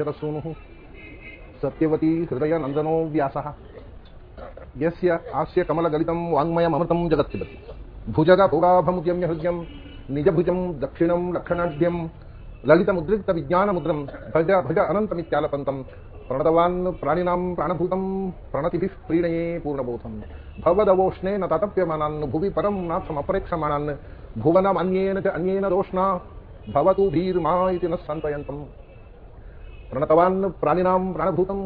ಶರಸೂನು ಸತ್ಯವತಿ ಹೃದಯ ನಂದನೋ ವ್ಯಾಸ ಯಸ್ಯ ಹಾಸ್ಯ ಕಮಲಗಲಿತಂ ವಾಂಗ್ಮಯಮೃತಂ ಜಗತ್ತಿಬತಿ ಭುಜಗ ಭೋಗಾಭಮುದ್ಯಮ್ಯ ಹೃದಯಂ ನಿಜಭುಜಂ ದಕ್ಷಿಣಂ ಲಕ್ಷಣಾಢ್ಯಂ ಲಲಿತಮುದ್ರಿಕ್ತ ವಿಜ್ಞಾನಮುದ್ರಂ ಭಜ ಭಜ ಅನಂತಮಿತ್ಯಾಲಪಂತಂ ಪ್ರಣತವಾನ್ ಪ್ರಾಣಿನಾಂ ಪ್ರಾಣಭೂತಂ ಪ್ರಣತಿಭಿಃ ಪ್ರೀಣಯೇ ಪೂರ್ಣಬೋಧಂ ಭವದವೋಷ್ಣೇನ ತತಪ್ಯಮಾನಾನ್ ಭುವಿ ಪರಂ ನಾಥಮಪರೇಕ್ಷಮಾಣಾನ್ ಭುವನಮನ್ಯೇನ ಚ ಅನ್ಯೇನ ದೋಷ್ಣಾ ಭವತು ಧೀರ್ಮಾ ಇತಿ ನ ಸಂತಯಂತಂ ಪ್ರಣತವಾನ್ ಪ್ರಾಣಿನಾಂ ಪ್ರಾಣಭೂತಂ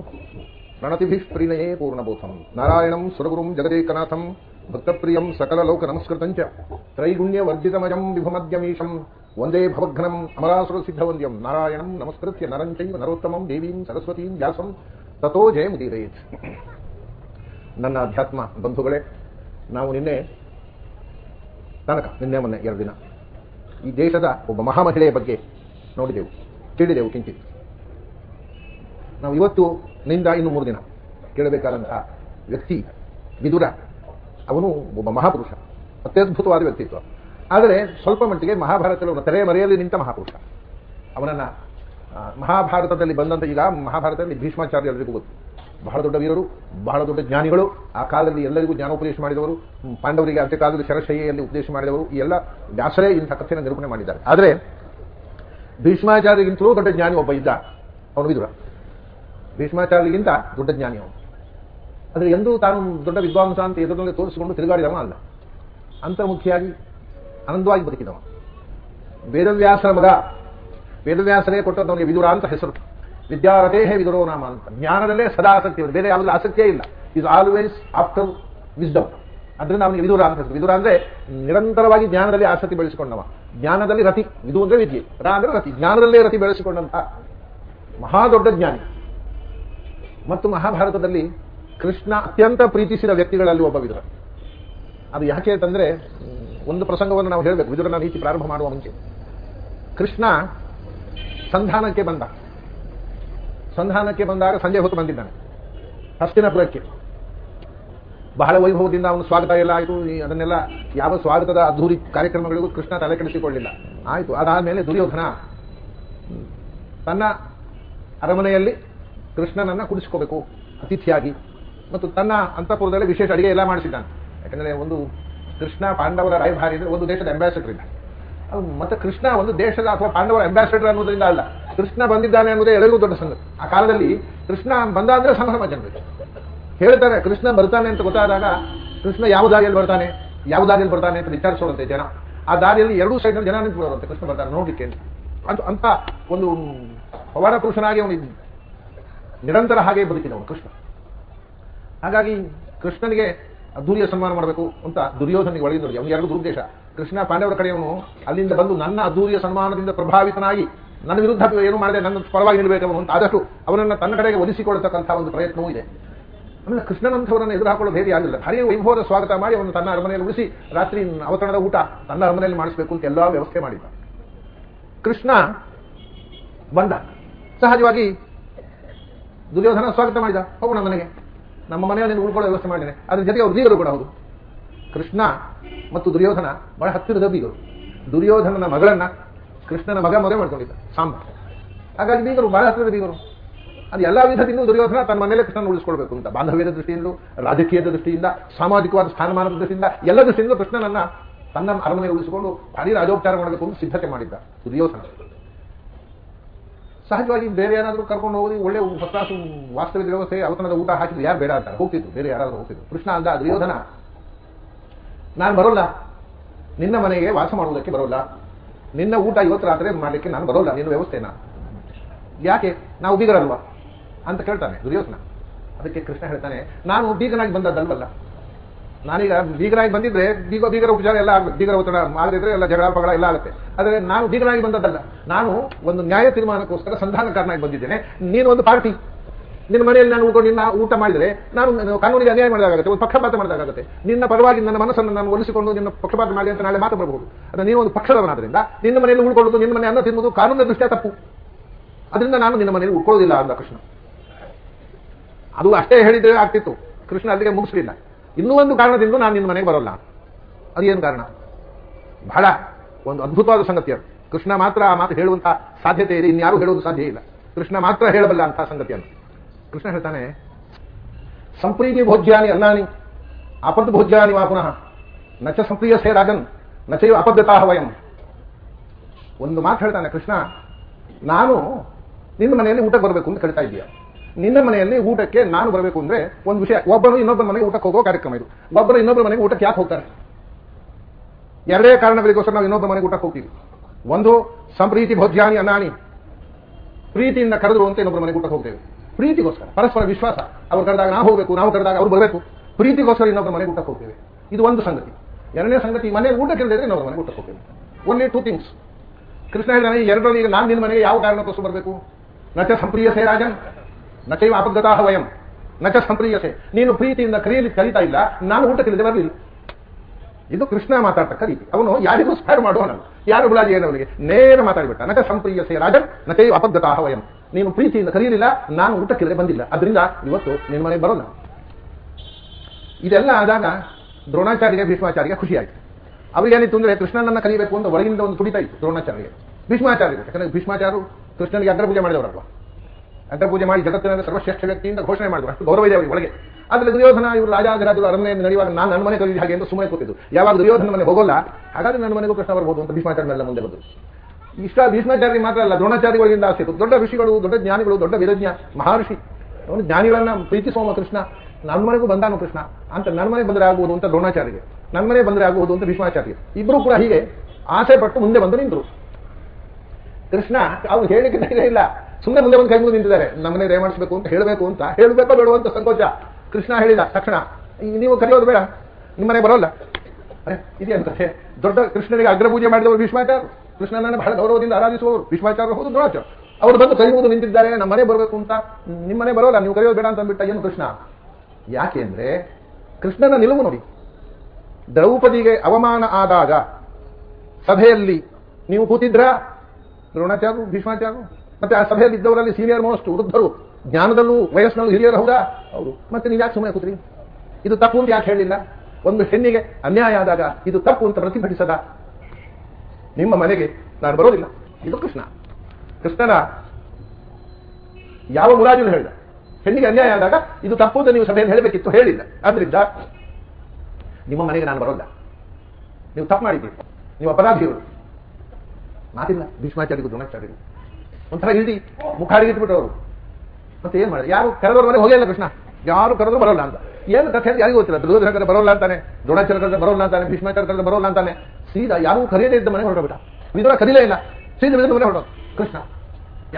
ಪ್ರಣತಿಭಿಃ ಪ್ರೀಣಯೇ ಪೂರ್ಣಬೋಧಂ ನಾರಾಯಣಂ ಸುರಗುರುಂ ಜಗದೇಕನಾಥಂ ಭಕ್ತಪ್ರಿಯಂ ಸಕಲಲೋಕ ನಮಸ್ಕೃತಂ ಚ ತ್ರೈಗುಣ್ಯವರ್ಜಿತಮಜಂ ವಿಭುಮದ್ಯಮೀಶಂ ವಂದೇ ಭವಘ್ನಂ ಅಮರಾಸುರಸಿದ್ಧವಂದ್ಯಂ ನಾರಾಯಣಂ ನಮಸ್ಕೃತ್ಯ ನರಂ ಚೈವ ನರೋತ್ತಮಂ ದೇವೀಂ ಸರಸ್ವತೀಂ ವ್ಯಾಸಂ ತಥೋ ಜಯಮುದೀರಯೇತ್ ನನ್ನ ಅಧ್ಯಾತ್ಮ ಬಂಧುಗಳೇ ನಾವು ನಿನ್ನೆ ತನಕ ನಿನ್ನೆ ಮೊನ್ನೆ, ಎರಡು ದಿನ, ಈ ದೇಶದ ಒಬ್ಬ ಮಹಾಮಹಿಳೆಯ ಬಗ್ಗೆ ನೋಡಿದೆವು ತಿಳಿದೆವು ಕಿಂಚಿತ್. ನಾವು ಇವತ್ತು ನಿಂದ ಇನ್ನು ಮೂರು ದಿನ ಕೇಳಬೇಕಾದಂತಹ ವ್ಯಕ್ತಿ ವಿದುರ, ಅವನು ಒಬ್ಬ ಮಹಾಪುರುಷ, ಅತ್ಯದ್ಭುತವಾದ ವ್ಯಕ್ತಿತ್ವ. ಆದರೆ ಸ್ವಲ್ಪ ಮಟ್ಟಿಗೆ ಮಹಾಭಾರತದಲ್ಲಿ ತೆರೆ ಮರೆಯಲ್ಲಿ ನಿಂತ ಮಹಾಪುರುಷ. ಅವನನ್ನ ಮಹಾಭಾರತದಲ್ಲಿ ಬಂದಂತ ಈಗ ಮಹಾಭಾರತದಲ್ಲಿ ಭೀಷ್ಮಾಚಾರ್ಯರಿಗೂ ಗೊತ್ತು. ಬಹಳ ದೊಡ್ಡ ವೀರರು, ಬಹಳ ದೊಡ್ಡ ಜ್ಞಾನಿಗಳು, ಆ ಕಾಲದಲ್ಲಿ ಎಲ್ಲರಿಗೂ ಜ್ಞಾನೋಪದೇಶ ಮಾಡಿದವರು ಪಾಂಡವರಿಗೆ ಅಂತ್ಯ ಕಾಲದಲ್ಲಿ ಶರಶಯ್ಯಲ್ಲಿ ಉಪದೇಶ ಮಾಡಿದವರು, ಈ ಎಲ್ಲ ವ್ಯಾಸರೇ ಇಂಥ ಕಥೆಯನ್ನು ನಿರೂಪಣೆ ಮಾಡಿದ್ದಾರೆ. ಆದರೆ ಭೀಷ್ಮಾಚಾರ್ಯಗಿಂತಲೂ ದೊಡ್ಡ ಜ್ಞಾನಿ ಒಬ್ಬ ಇದ್ದ, ಅವನು ವಿದುರ. ಭೀಷ್ಮಾಚಾರ್ಯಗಿಂತ ದೊಡ್ಡ ಜ್ಞಾನಿ ಅವನು ಆದರೆ ಎಂದೂ ತಾನು ದೊಡ್ಡ ವಿದ್ವಾಂಸ ಅಂತ ಎದುರಲ್ಲಿ ತೋರಿಸಿಕೊಂಡು ತಿರುಗಾಡಿದವ ಅಲ್ಲ ಅಂತರ್ಮುಖಿಯಾಗಿ ಆನಂದವಾಗಿ ಬದುಕಿದವ ವೇದವ್ಯಾಸರ ಮಗ ವೇದವ್ಯಾಸರೇ ಕೊಟ್ಟವನಿಗೆ ವಿದುರ ಅಂತ ಹೆಸರು ವಿದ್ಯಾರಥೇಹೇ ವಿದುರೋ ನಾಮ ಅಂತ ಜ್ಞಾನದಲ್ಲೇ ಸದಾ ಆಸಕ್ತಿ ಇದೆ ಬೇರೆ ಯಾವುದೇ ಆಸಕ್ತಿಯೇ ಇಲ್ಲ ಇಸ್ ಆಲ್ವೇಸ್ ಆಫ್ಟರ್ ವಿಸ್ಡಮ್ ಅದರಿಂದ ಅವನಿಗೆ ವಿದುರ ಅಂತ ಹೆಸರು ವಿದುರ ಅಂದ್ರೆ ನಿರಂತರವಾಗಿ ಜ್ಞಾನದಲ್ಲಿ ಆಸಕ್ತಿ ಬೆಳೆಸಿಕೊಂಡವ ಜ್ಞಾನದಲ್ಲಿ ರತಿ ವಿದು ಅಂದ್ರೆ ವಿದ್ಯೆ ರ ಅಂದ್ರೆ ರತಿ ಜ್ಞಾನದಲ್ಲೇ ರತಿ ಬೆಳೆಸಿಕೊಂಡಂತಹ ಮಹಾ ದೊಡ್ಡ ಜ್ಞಾನಿ ಮತ್ತು ಮಹಾಭಾರತದಲ್ಲಿ ಕೃಷ್ಣ ಅತ್ಯಂತ ಪ್ರೀತಿಸಿದ ವ್ಯಕ್ತಿಗಳಲ್ಲಿ ಒಬ್ಬ ವಿದುರ. ಅದು ಯಾಕೆ ಅಂತಂದ್ರೆ, ಒಂದು ಪ್ರಸಂಗವನ್ನು ನಾವು ಹೇಳಬೇಕು. ವಿದುರನ ರೀತಿ ಪ್ರಾರಂಭ ಮಾಡುವ ಮುಂಚೆ. ಕೃಷ್ಣ ಸಂಧಾನಕ್ಕೆ ಬಂದ. ಸಂಧಾನಕ್ಕೆ ಬಂದಾಗ ಸಂಜೆ ಹೊತ್ತು ಬಂದಿದ್ದಾನೆ. ಹಸ್ತಿನಪುರಕ್ಕೆ ಬಹಳ ವೈಭವದಿಂದ ಅವನು ಸ್ವಾಗತ ಎಲ್ಲ ಆಯಿತು. ಅದನ್ನೆಲ್ಲ ಯಾವ ಸ್ವಾಗತದ ಅದ್ಧೂರಿ ಕಾರ್ಯಕ್ರಮಗಳಿಗೂ ಕೃಷ್ಣ ತಲೆ ಕೆಡಿಸಿಕೊಳ್ಳಿಲ್ಲ. ಆಯಿತು. ಅದಾದಮೇಲೆ ದುರ್ಯೋಧನ ತನ್ನ ಅರಮನೆಯಲ್ಲಿ ಕೃಷ್ಣನನ್ನ ಕುಡಿಸ್ಕೋಬೇಕು, ಅತಿಥಿಯಾಗಿ. ಮತ್ತು ತನ್ನ ಅಂತಃಪುರದಲ್ಲಿ ವಿಶೇಷ ಅಡಿಗೆ ಎಲ್ಲ ಮಾಡಿಸಿದ್ದಾನೆ. ಯಾಕಂದರೆ ಒಂದು ಕೃಷ್ಣ ಪಾಂಡವರ ರಾಯಭಾರಿ ಅಂದ್ರೆ ಒಂದು ದೇಶದ ಅಂಬಾಸಿಡರ್ ಇದ್ದ ಮತ್ತು ಕೃಷ್ಣ ಒಂದು ದೇಶದ ಅಥವಾ ಪಾಂಡವರ ಅಂಬಾಸಿಡರ್ ಅನ್ನೋದ್ರಿಂದ ಅಲ್ಲ, ಕೃಷ್ಣ ಬಂದಿದ್ದಾನೆ ಅನ್ನೋದೇ ಎಲ್ಲರಿಗೂ ದೊಡ್ಡ ಸಂಗತಿ. ಆ ಕಾಲದಲ್ಲಿ ಕೃಷ್ಣ ಬಂದ ಅಂದ್ರೆ ಸಂಭ್ರಮ ಜನರಿಗೆ ಹೇಳ್ತಾರೆ, ಕೃಷ್ಣ ಬರ್ತಾನೆ ಅಂತ ಗೊತ್ತಾದಾಗ, ಕೃಷ್ಣ ಯಾವ ದಾರಿಯಲ್ಲಿ ಬರ್ತಾನೆ, ಯಾವ ದಾರಿಯಲ್ಲಿ ಬರ್ತಾನೆ ಅಂತ ವಿಚಾರಿಸೋರಂತೆ ಜನ. ಆ ದಾರಿಯಲ್ಲಿ ಎರಡೂ ಸೈಡ್ನಲ್ಲಿ ಜನ ನಿಂತ್ಕೊಳ್ಳೋರಂತೆ ಕೃಷ್ಣ ಬರ್ತಾರೆ ನೋಡಿ ಅಂತ. ಅಂತ ಒಂದು ಪವಾಡ ಪುರುಷನಾಗಿ ಅವನು ನಿರಂತರ ಹಾಗೆ ಬದುಕಿದವನು ಕೃಷ್ಣ. ಹಾಗಾಗಿ ಕೃಷ್ಣನಿಗೆ ಅದ್ದೂರಿಯ ಸನ್ಮಾನ ಮಾಡಬೇಕು ಅಂತ ದುರ್ಯೋಧನಿಗೆ ಒಳಗೆ ನೋಡಿ ಎರಡು ದುರುದ್ದೇಶ. ಕೃಷ್ಣ ಪಾಂಡವರ ಕಡೆಯವನು ಅಲ್ಲಿಂದ ಬಂದು ನನ್ನ ಅದ್ದೂರಿಯ ಸನ್ಮಾನದಿಂದ ಪ್ರಭಾವಿತನಾಗಿ ನನ್ನ ವಿರುದ್ಧ ಏನು ಮಾಡಿದೆ ನನ್ನ ಪರವಾಗಿ ನಿಲ್ಲಬೇಕು ಅಂತ. ಆದಷ್ಟು ಅವನನ್ನು ತನ್ನ ಕಡೆಗೆ ಒಲಿಸಿಕೊಳ್ಳತಕ್ಕಂಥ ಒಂದು ಪ್ರಯತ್ನವೂ ಇದೆ. ಆಮೇಲೆ ಕೃಷ್ಣನಂಥವರನ್ನು ಎದುರು ಹಾಕೊಳ್ಳೋ ಧೈರ್ಯ ಆಗಲಿಲ್ಲ ಹರಿಯ ವೈಭವದ ಸ್ವಾಗತ ಮಾಡಿ ಅವನು ತನ್ನ ಅರಮನೆಯಲ್ಲಿ ಉಳಿಸಿ ರಾತ್ರಿ ಅವತರಣದ ಊಟ ತನ್ನ ಅರಮನೆಯಲ್ಲಿ ಮಾಡಿಸಬೇಕು ಅಂತ ಎಲ್ಲ ವ್ಯವಸ್ಥೆ ಮಾಡಿದ್ದ ಕೃಷ್ಣ ಬಂದ. ಸಹಜವಾಗಿ ದುರ್ಯೋಧನ ಸ್ವಾಗತ ಮಾಡಿದ. ಹೋಗೋಣ ಮನೆಗೆ ನಮ್ಮ ಮನೆಯಲ್ಲಿ ಉಳ್ಕೊಳ್ಳೋ ವ್ಯವಸ್ಥೆ ಮಾಡಿದ್ದೇನೆ ಅದ್ರ ಜೊತೆಗೆ ಅವ್ರು ಬೀಗರು ಕೂಡ ಹೌದು. ಕೃಷ್ಣ ಮತ್ತು ದುರ್ಯೋಧನ ಬಹಳ ಹತ್ತಿರದ ಬೀಗರು. ದುರ್ಯೋಧನನ ಮಗಳನ್ನ ಕೃಷ್ಣನ ಮಗ ಮದುವೆ ಮಾಡ್ಕೊಂಡಿದ್ದ. ಸಾಂಬ. ಹಾಗಾಗಿ ಬೀಗರು ಬಹಳ ಹತ್ತಿರದ ಬೀಗರು. ಅದು ಎಲ್ಲ ವಿಧದಿಂದ ದುರ್ಯೋಧನ ತನ್ನ ಮನೆಯಲ್ಲೇ ಕೃಷ್ಣನ ಉಳಿಸ್ಕೊಳ್ಬೇಕು ಅಂತ. ಬಾಂಧವ್ಯದ ದೃಷ್ಟಿಯಿಂದ ರಾಜಕೀಯದ ದೃಷ್ಟಿಯಿಂದ, ಸಾಮಾಜಿಕವಾದ ಸ್ಥಾನಮಾನದ ದೃಷ್ಟಿಯಿಂದ ಎಲ್ಲ ದೃಷ್ಟಿಯಿಂದ ಕೃಷ್ಣನನ್ನ ತನ್ನ ಅರಮನೆ ಉಳಿಸಿಕೊಂಡು ಭಾರಿ ರಾಜೋಪಚಾರ ಮಾಡಬೇಕು ಅಂತ ಸಿದ್ಧತೆ ಮಾಡಿದ್ದ ದುರ್ಯೋಧನ. ಸಹಜವಾಗಿ ಬೇರೆ ಯಾರಾದರೂ ಕರ್ಕೊಂಡು ಹೋಗಿ ಒಳ್ಳೆ ಹೊಸ ವಾಸ್ತವಿಕ ವ್ಯವಸ್ಥೆ ಅವತನದ ಊಟ ಹಾಕಿದ್ರು, ಯಾರು ಬೇಡ ಅಂತ. ಹೋಗ್ತಿದ್ರು, ಬೇರೆ ಯಾರಾದರೂ ಹೋಗ್ತಿದ್ರು. ಕೃಷ್ಣ ಅಂದ ದುರ್ಯೋಧನ ನಾನು ಬರೋಲ್ಲ. ನಿನ್ನ ಮನೆಗೆ ವಾಸ ಮಾಡುವುದಕ್ಕೆ ಬರೋಲ್ಲ. ನಿನ್ನ ಊಟ ಇವತ್ತು ರಾತ್ರಿ ಮಾಡಲಿಕ್ಕೆ ನಾನು ಬರೋಲ್ಲ. ನಿನ್ನ ವ್ಯವಸ್ಥೆನ. ಯಾಕೆ? ನಾವು ಬೀಗರಲ್ವಾ? ಅಂತ ಕೇಳ್ತಾನೆ ದುರ್ಯೋಧನ. ಅದಕ್ಕೆ ಕೃಷ್ಣ ಹೇಳ್ತಾನೆ, ನಾನು ಬೀಗನಾಗಿ ಬಂದದ್ದಲ್ವಲ್ಲ. ನಾನೀಗ ಬೀಗರಾಗಿ ಬಂದಿದ್ರೆ ಬೀಗ ಬೀಗರ ಉಪಚಾರ ಎಲ್ಲ ಆಗುತ್ತೆ ಬೀಗರ ಒತ್ತಡ ಮಾಡಿದ್ರೆ ಎಲ್ಲ ಜಗಳ ಪಗಳ ಎಲ್ಲ ಆಗುತ್ತೆ. ಆದರೆ ನಾನು ಬೀಗರಾಗಿ ಬಂದದ್ದಲ್ಲ. ನಾನು ಒಂದು ನ್ಯಾಯ ತೀರ್ಮಾನಕ್ಕೋಸ್ಕರ ಸಂಧಾನಕಾರನಾಗಿ ಬಂದಿದ್ದೇನೆ. ನೀನು ಒಂದು ಪಾರ್ಟಿ. ನಿನ್ನ ಮನೆಯಲ್ಲಿ ನಾನು ಉಳ್ಕೊಂಡು ನಿನ್ನ ಊಟ ಮಾಡಿದರೆ ನಾನು ಕಾನೂನಿಗೆ ಅನ್ಯಾಯ ಮಾಡಿದಾಗುತ್ತೆ ಒಂದು ಪಕ್ಷಪಾತ ಮಾಡಿದಾಗುತ್ತೆ ನಿನ್ನ ಪರವಾಗಿ ನನ್ನ ಮನಸ್ಸನ್ನು ನಾನು ಒಲಿಸಿಕೊಂಡು ನಿನ್ನ ಪಕ್ಷಪಾತ ಮಾಡಿ ಅಂತ ನಾಳೆ ಮಾತು ಬರಬಹುದು ಅದನ್ನು ನೀನು ಒಂದು ಪಕ್ಷದವನಾದ್ರಿಂದ ನಿನ್ನ ಮನೆಯಲ್ಲಿ ಉಳ್ಕೊಳ್ಳೋದು, ನಿನ್ನ ಮನೆ ಅನ್ನ ತಿನ್ನುವುದು ಕಾನೂನಿನ ದೃಷ್ಟಿಯ ತಪ್ಪು. ಅದರಿಂದ ನಾನು ನಿನ್ನ ಮನೆಯಲ್ಲಿ ಉಳ್ಕೊಳ್ಳೋದಿಲ್ಲ ಅಂದ ಕೃಷ್ಣ ಅದು ಅಷ್ಟೇ ಹೇಳಿದ್ರೆ ಆಗ್ತಿತ್ತು. ಕೃಷ್ಣ ಅಲ್ಲಿಗೆ ಮುಗಿಸಲಿಲ್ಲ. ಇನ್ನೂ ಒಂದು ಕಾರಣದಿಂದ ನಾನು ನಿನ್ನ ಮನೆಗೆ ಬರೋಲ್ಲ. ಅದೇನು ಕಾರಣ? ಬಹಳ ಒಂದು ಅದ್ಭುತವಾದ ಸಂಗತಿ ಅದು. ಕೃಷ್ಣ ಮಾತ್ರ ಆ ಮಾತು ಹೇಳುವಂತ ಸಾಧ್ಯತೆ ಇದೆ. ಇನ್ಯಾರು ಹೇಳುವುದು ಸಾಧ್ಯ ಇಲ್ಲ. ಕೃಷ್ಣ ಮಾತ್ರ ಹೇಳಬಲ್ಲ ಅಂತ ಸಂಗತಿಯನ್ನು ಕೃಷ್ಣ ಹೇಳ್ತಾನೆ, ಸಂಪ್ರೀತಿ ಭೋಜ್ಯಾನಿ ಅನ್ನಾನಿ ಆಪದ್ ಭೋಜ್ಯಾನಿ ವಾ ಪುನಃ. ನಚ ಸಂಪ್ರಿಯಸೇ ರಾಜನ್ ನಚೆಯು ಅಪದ್ಧತಾ ವಯಂ. ಒಂದು ಮಾತು ಹೇಳ್ತಾನೆ ಕೃಷ್ಣ, ನಾನು ನಿನ್ನ ಮನೆಯಲ್ಲಿ ಊಟಕ್ಕೆ ಬರಬೇಕು ಅಂತ ಕೇಳ್ತಾ ಇದೀಯ ನಿನ್ನ ಮನೆಯಲ್ಲಿ ಊಟಕ್ಕೆ ನಾನು ಬರಬೇಕು ಅಂದ್ರೆ ಒಂದು ವಿಷಯ ಒಬ್ಬರು ಇನ್ನೊಬ್ಬರ ಮನೆಗೆ ಊಟಕ್ಕೆ ಹೋಗೋ ಕಾರ್ಯಕ್ರಮ ಇದು. ಒಬ್ಬರು ಇನ್ನೊಬ್ಬರ ಮನೆಗೆ ಊಟಕ್ಕೆ ಯಾಕೆ ಹೋಗ್ತಾರೆ? ಎರಡೇ ಕಾರಣಗಳಿಗೋಸ್ಕರ ನಾವು ಇನ್ನೊಬ್ಬರ ಮನೆಗೆ ಊಟಕ್ಕೆ ಹೋಗ್ತೀವಿ. ಒಂದು, ಸಂಪ್ರೀತಿ ಭೋಜ್ಯಾನಿ ಅನ್ನಾನಿ. ಪ್ರೀತಿಯಿಂದ ಕರೆದ್ರು ಅಂತ ಇನ್ನೊಬ್ಬರ ಮನೆಗೆ ಊಟಕ್ಕೆ ಹೋಗ್ತೇವೆ. ಪ್ರೀತಿಗೋಸ್ಕರ, ಪರಸ್ಪರ ವಿಶ್ವಾಸ. ಅವ್ರು ಕರೆದಾಗ ನಾವು ಹೋಗಬೇಕು, ನಾವು ಕರೆದಾಗ ಅವ್ರು ಬರಬೇಕು. ಪ್ರೀತಿಗೋಸ್ಕರ ಇನ್ನೊಬ್ಬರ ಮನೆಗೆ ಊಟಕ್ಕೆ ಹೋಗ್ತೇವೆ. ಇದು ಒಂದು ಸಂಗತಿ. ಎರಡನೇ ಸಂಗತಿ ಮನೆ ಊಟಕ್ಕೆ ಇಲ್ಲದಿದ್ರೆ ಇನ್ನೊಬ್ಬರ ಮನೆಗೆ ಊಟಕ್ಕೆ ಹೋಗ್ತೇವೆ. ಓನ್ಲಿ ಟೂ ಥಿಂಗ್ಸ್ ಕೃಷ್ಣ ಹೇಳಿದಾನೆ ಎರಡರಲ್ಲಿ ನಾನು ನಿನ್ನ ಮನೆಗೆ ಯಾವ ಕಾರಣಕ್ಕೋಸ್ಕರ ಬರಬೇಕು? ನಚ ಸಂಪ್ರಿಯಸೆ ರಾಜನ್ ನಚೈವ ಅಪಗತಾ ವಯಂ. ನಚ ನೀನು ಪ್ರೀತಿಯಿಂದ ಕರೆಯಲಿ ಕರೀತಾ ಇಲ್ಲ, ನಾನು ಊಟಕ್ಕಿಲ್ಲದೆ ಬರಲಿಲ್ಲ ಇದು ಕೃಷ್ಣ ಮಾತಾಡ್ತಕ್ಕ ರೀತಿ. ಅವನು ಯಾರಿಗೂ ಸ್ಪೇರ್ ಮಾಡುವನಲ್ಲ ಯಾರು ಗುಲಾಜಿ ಏನವನಿಗೆ? ನೇರ ಮಾತಾಡಿಬಿಟ್ಟ. ನಟ ಸಂಪ್ರಿಯಸೆ ರಾಜನ್ ನಟೇ ಅಪದ್ಧತಾ ವಯಂ. ನೀನು ಪ್ರೀತಿಯಿಂದ ಕರೆಯಲಿಲ್ಲ, ನಾನು ಊಟಕ್ಕಿಲ್ಲದೆ ಬಂದಿಲ್ಲ. ಅದರಿಂದ ಇವತ್ತು ನಿನ್ನ ಮನೆಗೆ ಬರೋಲ್ಲ ಇದೆಲ್ಲ ಆದಾಗ ದ್ರೋಣಾಚಾರ್ಯ ಭೀಷ್ಮಾಚಾರ್ಯ ಖುಷಿಯಾಯಿತು ಅವ್ರಿಗೇನಿತ್ತು ಅಂದ್ರೆ ಕೃಷ್ಣನನ್ನ ಕರೀಬೇಕು ಅಂತ ಒಳಗಿಂದ ಒಂದು ತುಡಿತಾ ಇತ್ತು ದ್ರೋಣಾಚಾರ್ಯ ಭೀಷ್ಮಾಚಾರ್ಯ ಯಾಕಂದ್ರೆ ಭೀಷ್ಮಾಚಾರ್ಯರು ಕೃಷ್ಣನಿಗೆ ಅಗ್ರ ಪೂಜೆ ಮಾಡಿದವರಲ್ವ. ಅಗ್ರ ಪೂಜೆ ಮಾಡಿ ಜಗತ್ತಿನ ಸರ್ವಶ್ರೇಷ್ಠ ವ್ಯಕ್ತಿಯಿಂದ ಘೋಷಣೆ ಮಾಡಿದ್ರು. ಅಷ್ಟು ಗೌರವ ಇದೆ ಅವರಿಗೆ ಒಳಗೆ. ಆದರೆ ದುರ್ಯೋಧನ ಇವರು ರಾಜಾಜರಾಜರು ಅರಮನೆಯನ್ನು ನಡೆಯುವಾಗ ನಾನು ನನ್ನ ಮನೆ ಕರೀಲಿ ಹಾಗೆ ಅಂತ ಸುಮ್ಮನೆ ಕೂತಿದ್ದು ಯಾವಾಗ ದುರ್ಯೋಧನ ಮನೆ ಹೋಗೋಲ್ಲ, ಹಾಗಾದ್ರೆ ನನ್ನ ಮನೆಗೂ ಕೃಷ್ಣ ಬರಬಹುದು ಅಂತ ಭೀಷ್ಮಾಚಾರ್ಯರೆಲ್ಲ ಮುಂದೆ ಬಂದರು. ಇಷ್ಟ ಭೀಷ್ಮಾಚಾರ್ಯ ಮಾತ್ರ ಅಲ್ಲ, ದ್ರೋಣಾಚಾರ್ಯಗಳಿಂದ ಆಸೆ ದೊಡ್ಡ ಋಷಿಗಳು, ದೊಡ್ಡ ಜ್ಞಾನಿಗಳು, ದೊಡ್ಡ ವಿರಜ್ಞ ಮಹರ್ಷಿ. ಅವನು ಜ್ಞಾನಿಗಳನ್ನ ಪ್ರೀತಿಸೋಮ ಕೃಷ್ಣ. ನನ್ನ ಮನೆಗೂ ಬಂದಾನು ಕೃಷ್ಣ ಅಂತ ನನ್ನ ಮನೆ ಬಂದರೆ ಆಗುವುದು ಅಂತ ದ್ರೋಣಾಚಾರ್ಯಗೆ ನನ್ನ ಮನೆ ಬಂದರೆ ಆಗುವುದು ಅಂತ ಭೀಷ್ಮಾಚಾರ್ಯ ಇಬ್ಬರು ಕೂಡ ಹೀಗೆ ಆಸೆ ಪಟ್ಟು ಮುಂದೆ ಬಂದು ನಿಂತರು. ಕೃಷ್ಣ ಅವ್ರು ಹೇಳಿಕೆ ಇಲ್ಲ. ಸುಮ್ಮನೆ ಮುಂದೆ ಒಂದು ಕೈ ಮುಂದೆ ನಿಂತಿದ್ದಾರೆ. ನಮ್ಮನೆ ದಯಮಾಡಿಸಬೇಕು ಅಂತ ಹೇಳಬೇಕು ಅಂತ. ಹೇಳಬೇಕೋ ಬೇಡ ಅಂತ ಸಂಕೋಚ. ಕೃಷ್ಣ ಹೇಳಿದ ತಕ್ಷಣ ನೀವು ಕರೆಯೋದು ಬೇಡ. ನಿಮ್ಮನೆ ಬರೋಲ್ಲ. ಅರೆ ಇದೆಯಂತ ದೊಡ್ಡ ಕೃಷ್ಣನಿಗೆ ಅಗ್ರಪೂಜೆ ಮಾಡಿದವರು ವಿಶ್ವಾಚಾರ್ಯರು ಕೃಷ್ಣನನ್ನು ಬಹಳ ಗೌರವದಿಂದ ಆರಾಧಿಸುವವರು ಭೀಷ್ಮಾಚಾರ್ಯ ಹೌದು ದ್ರೋಣಾಚಾರ್ಯ ಅವರು ಬಂದು ಕೈ ಮುಗಿದು ನಿಂತಿದ್ದಾರೆ. ನಮ್ಮ ಮನೆ ಬರಬೇಕು ಅಂತ. ನಿಮ್ಮನೆ ಬರೋಲ್ಲ. ನೀವು ಕರೆಯೋದು ಬೇಡ ಅಂತ ಅಂದ್ಬಿಟ್ಟ ಏನು ಕೃಷ್ಣ? ಯಾಕೆ ಅಂದ್ರೆ, ಕೃಷ್ಣನ ನಿಲುವು ನೋಡಿ. ದ್ರೌಪದಿಗೆ ಅವಮಾನ ಆದಾಗ ಸಭೆಯಲ್ಲಿ ನೀವು ಕೂತಿದ್ರ? ದ್ರೋಣಾಚಾರ್ಯರು, ಭೀಷ್ಮಾಚಾರ್ಯರು? ಮತ್ತೆ ಆ ಸಭೆಯಲ್ಲಿ ಇದ್ದವರಲ್ಲಿ ಸೀನಿಯರ್ ಮೋಸ್ಟ್ ವೃದ್ಧರು, ಜ್ಞಾನದಲ್ಲೂ ವಯಸ್ಸಿನಲ್ಲೂ ಹಿರಿಯರು ಹೌದಾ? ಹೌದು. ಮತ್ತೆ ನೀವು ಯಾಕೆ ಸುಮ್ಮನೆ ಕೂತ್ರಿ? ಇದು ತಪ್ಪು ಅಂತ ಯಾಕೆ ಹೇಳಿಲ್ಲ? ಒಂದು ಹೆಣ್ಣಿಗೆ ಅನ್ಯಾಯ ಆದಾಗ ಇದು ತಪ್ಪು ಅಂತ ಪ್ರತಿಭಟಿಸದ? ನಿಮ್ಮ ಮನೆಗೆ ನಾನು ಬರೋದಿಲ್ಲ. ಇದು ಕೃಷ್ಣ. ಕೃಷ್ಣನ ಯಾವ ಮುರಾಜು ಹೇಳಿದ ಹೆಣ್ಣಿಗೆ ಅನ್ಯಾಯ ಆದಾಗ ಇದು ತಪ್ಪು ಅಂತ ನೀವು ಸಭೆಯಲ್ಲಿ ಹೇಳಬೇಕಿತ್ತು, ಹೇಳಿಲ್ಲ. ಆದ್ರಿಂದ ನಿಮ್ಮ ಮನೆಗೆ ನಾನು ಬರೋಲ್ಲ ನೀವು ತಪ್ಪು ಮಾಡಿದ್ದೀರಿ. ನೀವು ಅಪರಾಧಿಗಳು ಮಾತಿಲ್ಲ. ಭೀಷ್ಮಾಚಾರ್ಯಗೂ ದ್ರೋಣಾಚಾರ್ಯರು ಒಂಥರ ಇಲ್ದಿ ಮುಖ ಇಟ್ಬಿಟ್ಟು ಅವರು. ಮತ್ತೆ ಏನ್ ಮಾಡಿದ್ರು ಯಾರು ಕರೆದವ್ರ ಮನೆ ಹೋಗಿಲ್ಲ ಕೃಷ್ಣ. ಯಾರು ಕರೆದ್ರು ಬರೋಲ್ಲ ಅಂತ. ಏನು ಕಥೆ ಅಂತ ಯಾರಿಗೂ ಗೊತ್ತಿಲ್ಲ. ದುರ್ಯೋಧನ ಕರೆದ್ರೆ ಬರೋಲ್ಲ ಅಂತಾನೆ ದ್ರೋಣಾಚಾರ್ಯ ಕರೆದ್ರೆ ಬರೋಲ್ಲ ಅಂತಾನೆ ಭೀಷ್ಮಾಚಾರ್ಯ ಕರೆದ್ರೆ ಬರೋಲ್ಲ ಅಂತಾನೆ. ಸೀದಾ ಯಾರು ಕರೆಯದೇ ಇದ್ದ ಮನೆ ಹೊರಡಬಿಟ್ಟ ವಿದುರ ಕರೀಲೇ ಇಲ್ಲ. ಸೀದಾ ವಿದುರ ಮನೆ ಹೊರಡೋದು ಕೃಷ್ಣ,